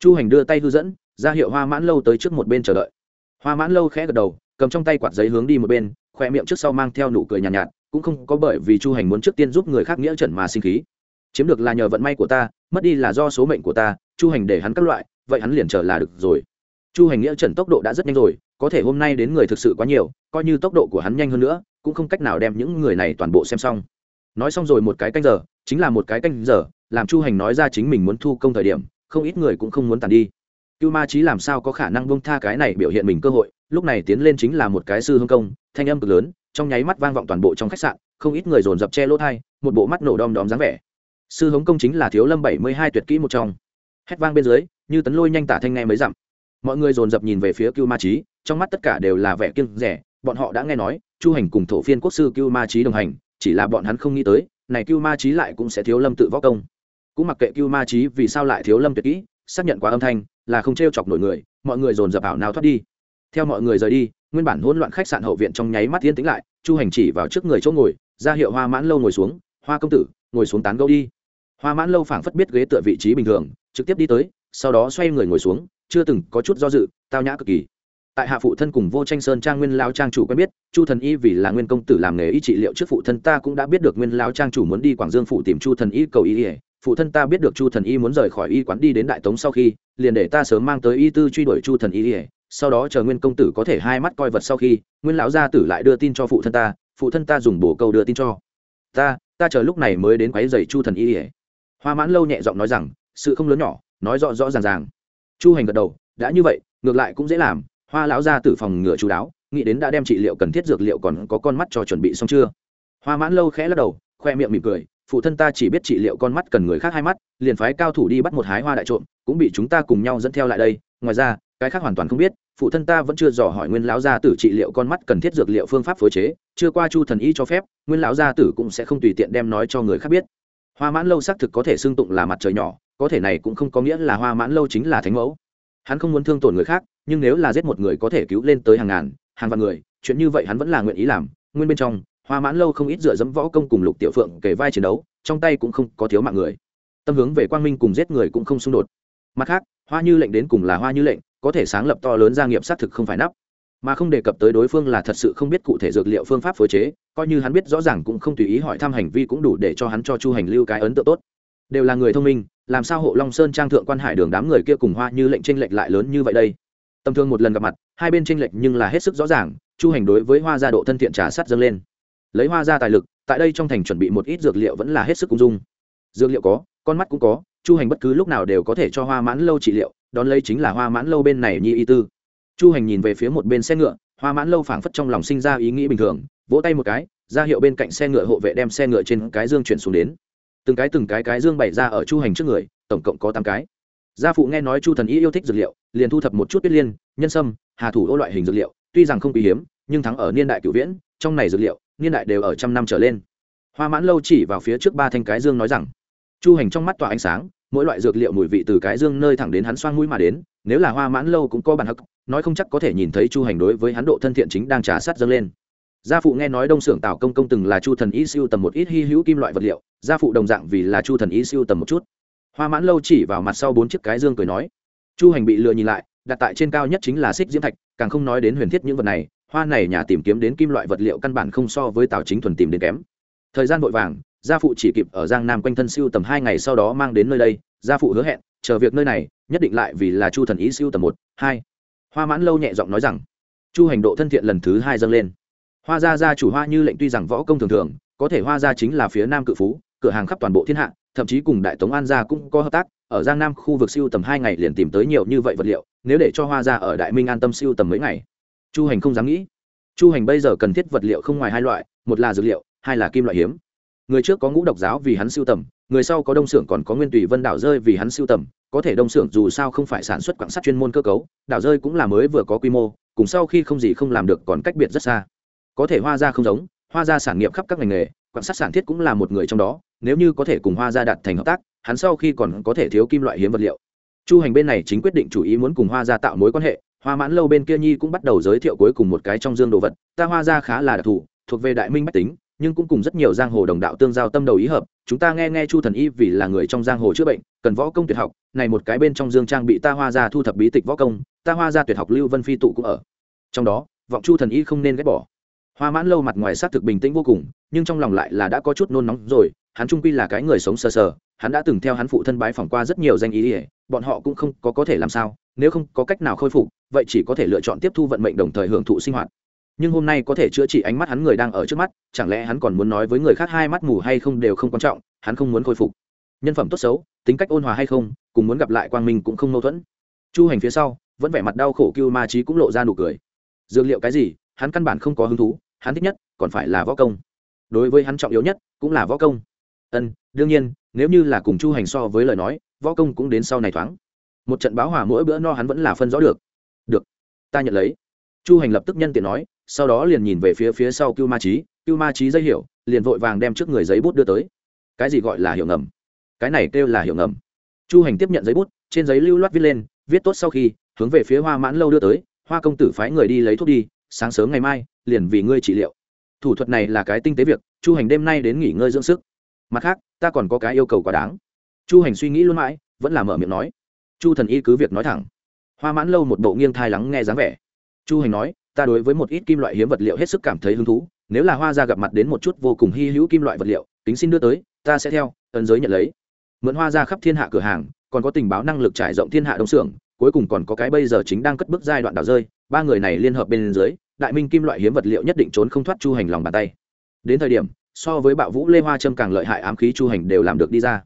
Chu hành đưa tay hư dẫn ra hiệu hoa mãn lâu tới trước một bên chờ đợi. Hoa mãn lâu khẽ gật đầu cầm trong tay quạt giấy hướng đi một bên khoe miệng trước sau mang theo nụ cười nhàn nhạt, nhạt cũng không có bởi vì chu hành muốn trước tiên giúp người khác nghĩa trần mà sinh khí. Chiếm được là nhờ vận may của ta mất đi là do số mệnh của ta chu hành để hắn các loại vậy hắn liền chờ là được rồi chu hành nghĩa trần tốc độ đã rất nhanh rồi, có thể hôm nay đến người thực sự quá nhiều, coi như tốc độ của hắn nhanh hơn nữa, cũng không cách nào đem những người này toàn bộ xem xong. Nói xong rồi một cái canh giờ, chính là một cái canh giờ, làm chu hành nói ra chính mình muốn thu công thời điểm, không ít người cũng không muốn tàn đi. Cưu ma trí làm sao có khả năng bông tha cái này biểu hiện mình cơ hội, lúc này tiến lên chính là một cái sư hương công, thanh âm cực lớn, trong nháy mắt vang vọng toàn bộ trong khách sạn, không ít người dồn dập che lỗ thai một bộ mắt nổ đom đóm dáng vẻ. Sư hống công chính là thiếu lâm bảy mươi hai tuyệt kỹ một trong. Hét vang bên dưới, như tấn lôi nhanh tả thanh nghe mới dặm mọi người dồn dập nhìn về phía cưu ma trí trong mắt tất cả đều là vẻ kiêng rẻ, bọn họ đã nghe nói, chu hành cùng thổ phiên quốc sư cưu ma trí đồng hành, chỉ là bọn hắn không nghĩ tới, này cưu ma trí lại cũng sẽ thiếu lâm tự võ công. Cũng mặc kệ cưu ma trí vì sao lại thiếu lâm tuyệt kỹ, xác nhận quá âm thanh, là không t r e o chọc nổi người, mọi người dồn dập ảo nào thoát đi. Theo mọi người rời đi, nguyên bản hỗn loạn khách sạn hậu viện trong nháy mắt yên tĩnh lại, chu hành chỉ vào trước người chỗ ngồi, ra hiệu hoa mãn lâu ngồi xuống, hoa công tử, ngồi xuống tán gẫu đi. Hoa mãn lâu phảng phất biết ghế tựa vị trí bình thường, trực tiếp đi tới, sau đó xoay người ngồi xuống chưa từng có chút do dự, tao nhã cực kỳ. Tại hạ phụ thân cùng vô tranh sơn trang nguyên lao trang chủ quen biết, chu thần y vì là nguyên công tử làm nghề y trị liệu trước phụ thân ta cũng đã biết được nguyên lao trang chủ muốn đi quảng dương phụ tìm chu thần y cầu y ỉa phụ thân ta biết được chu thần y muốn rời khỏi y quán đi đến đại tống sau khi, liền để ta sớm mang tới y tư truy đuổi chu thần y ỉa sau đó chờ nguyên công tử có thể hai mắt coi vật sau khi, nguyên lão gia tử lại đưa tin cho phụ thân ta, phụ thân ta dùng bổ câu đưa tin cho. Ta ta chờ lúc này mới đến quấy giày chu thần y ỉa hoa mãn lâu nhẹ giọng nói rằng, sự không lớn nhỏ, nói rõ rõ ràng ràng chu hành gật đầu, đã như vậy, ngược lại cũng dễ làm. Hoa lão ra từ phòng ngừa chú đáo, nghĩ đến đã đem trị liệu cần thiết dược liệu còn có con mắt cho chuẩn bị xong chưa? Hoa mãn lâu khẽ lắc đầu, khoe miệng mỉm cười, phụ thân ta chỉ biết trị liệu con mắt cần người khác hai mắt, liền phái cao thủ đi bắt một hái hoa đại trộm, cũng bị chúng ta cùng nhau dẫn theo lại đây. Ngoài ra, cái khác hoàn toàn không biết, phụ thân ta vẫn chưa dò hỏi nguyên lão gia tử trị liệu con mắt cần thiết dược liệu phương pháp phối chế, chưa qua chu thần y cho phép, nguyên lão gia tử cũng sẽ không tùy tiện đem nói cho người khác biết. Hoa mãn lâu xác thực có thể xưng tụng là mặt trời nhỏ có thể này cũng không có nghĩa là hoa mãn lâu chính là thánh mẫu. Hắn không muốn thương tổn người khác, nhưng nếu là giết một người có thể cứu lên tới hàng ngàn, hàng vạn người, chuyện như vậy hắn vẫn là nguyện ý làm. Nguyên bên trong, hoa mãn lâu không ít dựa dẫm võ công cùng lục tiểu phượng kể vai chiến đấu, trong tay cũng không có thiếu mạng người. Tâm hướng về quang minh cùng giết người cũng không xung đột. Mặt khác, hoa như lệnh đến cùng là hoa như lệnh, có thể sáng lập to lớn gia nghiệp xác thực không phải nắp. Mà không đề cập tới đối phương là thật sự không biết cụ thể dược liệu phương pháp phối chế, coi như hắn biết rõ ràng cũng không tùy ý hỏi thăm hành vi cũng đủ để cho hắn cho chu hành lưu cái ấn tượng tốt. Đều là người thông minh làm sao hộ long sơn trang thượng quan hải đường đám người kia cùng hoa như lệnh tranh lệch lại lớn như vậy đây? Tầm thương một lần gặp mặt, hai bên tranh lệch nhưng là hết sức rõ ràng, chu hành đối với hoa gia độ thân thiện trà sắt dâng lên. Lấy hoa gia tài lực, tại đây trong thành chuẩn bị một ít dược liệu vẫn là hết sức cung dung. Dược liệu có, con mắt cũng có, chu hành bất cứ lúc nào đều có thể cho hoa mãn lâu trị liệu, đón lấy chính là hoa mãn lâu bên này nhi y tư. Chu hành nhìn về phía một bên xe ngựa, hoa mãn lâu phảng phất trong lòng sinh ra ý nghĩ bình thường, vỗ tay một cái, ra hiệu bên cạnh xe ngựa hộ vệ đem xe ngựa trên cái dương chuyển xuống đến từng cái từng cái cái dương bày ra ở chu hành trước người, tổng cộng có tám cái. Gia phụ nghe nói chu thần y yêu thích dược liệu, liền thu thập một chút tuyết liên, nhân sâm, hà thủ ô loại hình dược liệu, tuy rằng không quý hiếm, nhưng thắng ở niên đại cửu viễn, trong này dược liệu, niên đại đều ở trăm năm trở lên. Hoa mãn lâu chỉ vào phía trước ba thanh cái dương nói rằng, chu hành trong mắt tỏa ánh sáng, mỗi loại dược liệu mùi vị từ cái dương nơi thẳng đến hắn xoang mũi mà đến, nếu là hoa mãn lâu cũng có bản hắc, nói không chắc có thể nhìn thấy chu hành đối với hắn độ thân thiện chính đang trả sát dâng lên gia phụ nghe nói đông xưởng tào công công từng là chu thần y siêu tầm một ít hy hữu kim loại vật liệu, gia phụ đồng dạng vì là chu thần y siêu tầm một chút. Hoa mãn lâu chỉ vào mặt sau bốn chiếc cái dương cười nói, chu hành bị lừa nhìn lại, đặt tại trên cao nhất chính là xích diễm thạch, càng không nói đến huyền thiết những vật này, hoa này nhà tìm kiếm đến kim loại vật liệu căn bản không so với tào chính thuần tìm đến kém. Thời gian vội vàng, gia phụ chỉ kịp ở giang nam quanh thân siêu tầm hai ngày sau đó mang đến nơi đây, gia phụ hứa hẹn, chờ việc nơi này, nhất định lại vì là chu thần ý siêu tầm một, hai. Hoa mãn lâu nhẹ giọng nói rằng, chu hành độ thân thiện lần thứ hai dâng lên hoa gia gia chủ hoa như lệnh tuy rằng võ công thường thường, có thể hoa gia chính là phía nam cự phú, cửa hàng khắp toàn bộ thiên hạ, thậm chí cùng đại tống an gia cũng có hợp tác, ở giang nam khu vực siêu tầm hai ngày liền tìm tới nhiều như vậy vật liệu, nếu để cho hoa gia ở đại minh an tâm siêu tầm mấy ngày. Chu hành không dám nghĩ. Chu hành bây giờ cần thiết vật liệu không ngoài hai loại, một là dược liệu, hai là kim loại hiếm. Người trước có ngũ độc giáo vì hắn siêu tầm, người sau có đông xưởng còn có nguyên tùy vân đảo rơi vì hắn siêu tầm, có thể đông xưởng dù sao không phải sản xuất quảng sắt chuyên môn cơ cấu, đảo rơi cũng là mới vừa có quy mô, cùng sau khi không gì không làm được còn cách biệt rất xa có thể hoa ra không giống, hoa ra sản nghiệp khắp các ngành nghề, quan sát sản thiết cũng là một người trong đó, nếu như có thể cùng hoa ra đạt thành hợp tác, hắn sau khi còn có thể thiếu kim loại hiếm vật liệu. Chu hành bên này chính quyết định chủ ý muốn cùng hoa ra tạo mối quan hệ, hoa mãn lâu bên kia nhi cũng bắt đầu giới thiệu cuối cùng một cái trong dương đồ vật, ta hoa ra khá là đặc thù, thuộc về đại minh bách tính, nhưng cũng cùng rất nhiều giang hồ đồng đạo tương giao tâm đầu ý hợp, chúng ta nghe nghe chu thần y vì là người trong giang hồ chữa bệnh, cần võ công tuyệt học, này một cái bên trong dương trang bị ta hoa ra thu thập bí tịch võ công, ta hoa ra tuyệt học lưu vân phi tụ cũng ở. Trong đó, vọng chu thần y không nên ghét bỏ hoa mãn lâu mặt ngoài sát thực bình tĩnh vô cùng, nhưng trong lòng lại là đã có chút nôn nóng rồi, hắn trung quy là cái người sống sờ sờ, hắn đã từng theo hắn phụ thân bái phỏng qua rất nhiều danh ý ỉa bọn họ cũng không có có thể làm sao, nếu không có cách nào khôi phục, vậy chỉ có thể lựa chọn tiếp thu vận mệnh đồng thời hưởng thụ sinh hoạt. Nhưng hôm nay có thể chữa trị ánh mắt hắn người đang ở trước mắt, chẳng lẽ hắn còn muốn nói với người khác hai mắt mù hay không đều không quan trọng, hắn không muốn khôi phục. Nhân phẩm tốt xấu, tính cách ôn hòa hay không, cùng muốn gặp lại quang minh cũng không mâu thuẫn. Chu hành phía sau, vẫn vẻ mặt đau khổ cưu ma trí cũng lộ ra nụ cười. Dược liệu cái gì, hắn căn bản không có hứng thú hắn thích nhất còn phải là võ công. Đối với hắn trọng yếu nhất cũng là võ công. Ân, đương nhiên, nếu như là cùng chu hành so với lời nói, võ công cũng đến sau này thoáng. Một trận báo hòa mỗi bữa no hắn vẫn là phân rõ được. Được, ta nhận lấy. Chu hành lập tức nhân tiện nói, sau đó liền nhìn về phía phía sau cưu ma trí cưu ma trí dây hiểu, liền vội vàng đem trước người giấy bút đưa tới. Cái gì gọi là hiệu ngầm? Cái này kêu là hiệu ngầm. Chu hành tiếp nhận giấy bút, trên giấy lưu loát viết lên, viết tốt sau khi, hướng về phía hoa mãn lâu đưa tới, hoa công tử phái người đi lấy thuốc đi sáng sớm ngày mai, liền vì ngươi trị liệu. Thủ thuật này là cái tinh tế việc, chu hành đêm nay đến nghỉ ngơi dưỡng sức. Mặt khác, ta còn có cái yêu cầu quá đáng. Chu hành suy nghĩ luôn mãi, vẫn là mở miệng nói. Chu thần y cứ việc nói thẳng. Hoa mãn lâu một bộ nghiêng thai lắng nghe dáng vẻ. Chu hành nói, ta đối với một ít kim loại hiếm vật liệu hết sức cảm thấy hứng thú, nếu là hoa gia gặp mặt đến một chút vô cùng hy hữu kim loại vật liệu tính xin đưa tới, ta sẽ theo, ấn giới nhận lấy. Mượn hoa gia khắp thiên hạ cửa hàng, còn có tình báo năng lực trải rộng thiên hạ đông xưởng, cuối cùng còn có cái bây giờ chính đang cất bước giai đoạn đào rơi, ba người này liên hợp bên dưới đại minh kim loại hiếm vật liệu nhất định trốn không thoát chu hành lòng bàn tay. Đến thời điểm, so với bạo vũ lê hoa trâm càng lợi hại ám khí chu hành đều làm được đi ra.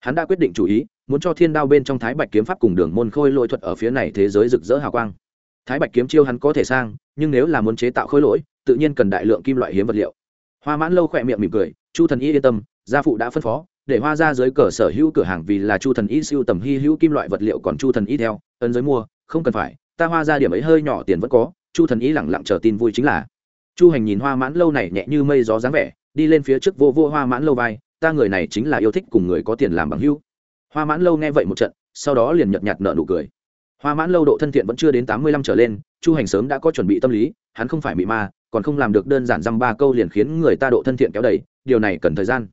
Hắn đã quyết định chủ ý, muốn cho thiên đao bên trong thái bạch kiếm pháp cùng đường môn khôi lỗi thuật ở phía này thế giới rực rỡ hào quang. Thái bạch kiếm chiêu hắn có thể sang, nhưng nếu là muốn chế tạo khối lỗi, tự nhiên cần đại lượng kim loại hiếm vật liệu. Hoa mãn lâu khỏe miệng mỉm cười, chu thần y yên tâm, gia phụ đã phân phó, để hoa ra dưới cờ sở hữu cửa hàng vì là chu thần y siêu tầm hy hữu kim loại vật liệu còn chu thần y theo, ấn giới mua, không cần phải, ta hoa ra điểm ấy hơi nhỏ tiền vẫn có chu thần ý lẳng lặng chờ tin vui chính là, chu hành nhìn hoa mãn lâu này nhẹ như mây gió dáng vẻ, đi lên phía trước vô vô hoa mãn lâu vai, ta người này chính là yêu thích cùng người có tiền làm bằng hữu. Hoa mãn lâu nghe vậy một trận, sau đó liền nhợt nhạt nợ nụ cười. Hoa mãn lâu độ thân thiện vẫn chưa đến tám mươi lăm trở lên, chu hành sớm đã có chuẩn bị tâm lý, hắn không phải bị ma, còn không làm được đơn giản dăm ba câu liền khiến người ta độ thân thiện kéo đầy, điều này cần thời gian.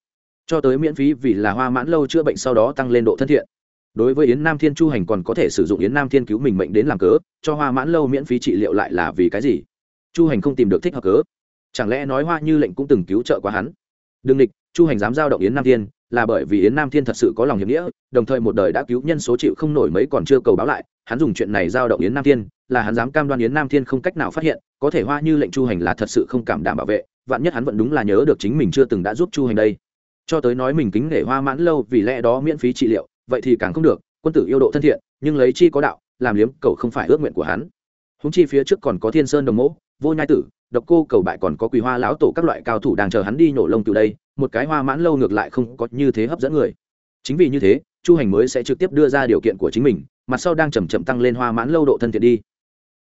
Cho tới miễn phí vì là hoa mãn lâu chữa bệnh sau đó tăng lên độ thân thiện đối với yến nam thiên chu hành còn có thể sử dụng yến nam thiên cứu mình mệnh đến làm cớ, cho hoa mãn lâu miễn phí trị liệu lại là vì cái gì? Chu hành không tìm được thích hợp cớ. Chẳng lẽ nói hoa như lệnh cũng từng cứu trợ qua hắn? Đương địch, chu hành dám giao động yến nam thiên, là bởi vì yến nam thiên thật sự có lòng hiệp nghĩa, đồng thời một đời đã cứu nhân số chịu không nổi mấy còn chưa cầu báo lại, hắn dùng chuyện này giao động yến nam thiên, là hắn dám cam đoan yến nam thiên không cách nào phát hiện, có thể hoa như lệnh chu hành là thật sự không cảm đảm bảo vệ, vạn nhất hắn vẫn đúng là nhớ được chính mình chưa từng đã giúp chu hành đây. Cho tới nói mình kính để hoa mãn lâu vì lẽ đó miễn phí trị liệu vậy thì càng không được, quân tử yêu độ thân thiện, nhưng lấy chi có đạo, làm liếm cầu không phải ước nguyện của hắn. Húng chi phía trước còn có thiên sơn đồng mẫu vô nhai tử, độc cô cầu bại còn có quỳ hoa lão tổ các loại cao thủ đang chờ hắn đi nổ lông từ đây, một cái hoa mãn lâu ngược lại không có như thế hấp dẫn người. Chính vì như thế, chu hành mới sẽ trực tiếp đưa ra điều kiện của chính mình, mặt sau đang chầm chậm tăng lên hoa mãn lâu độ thân thiện đi.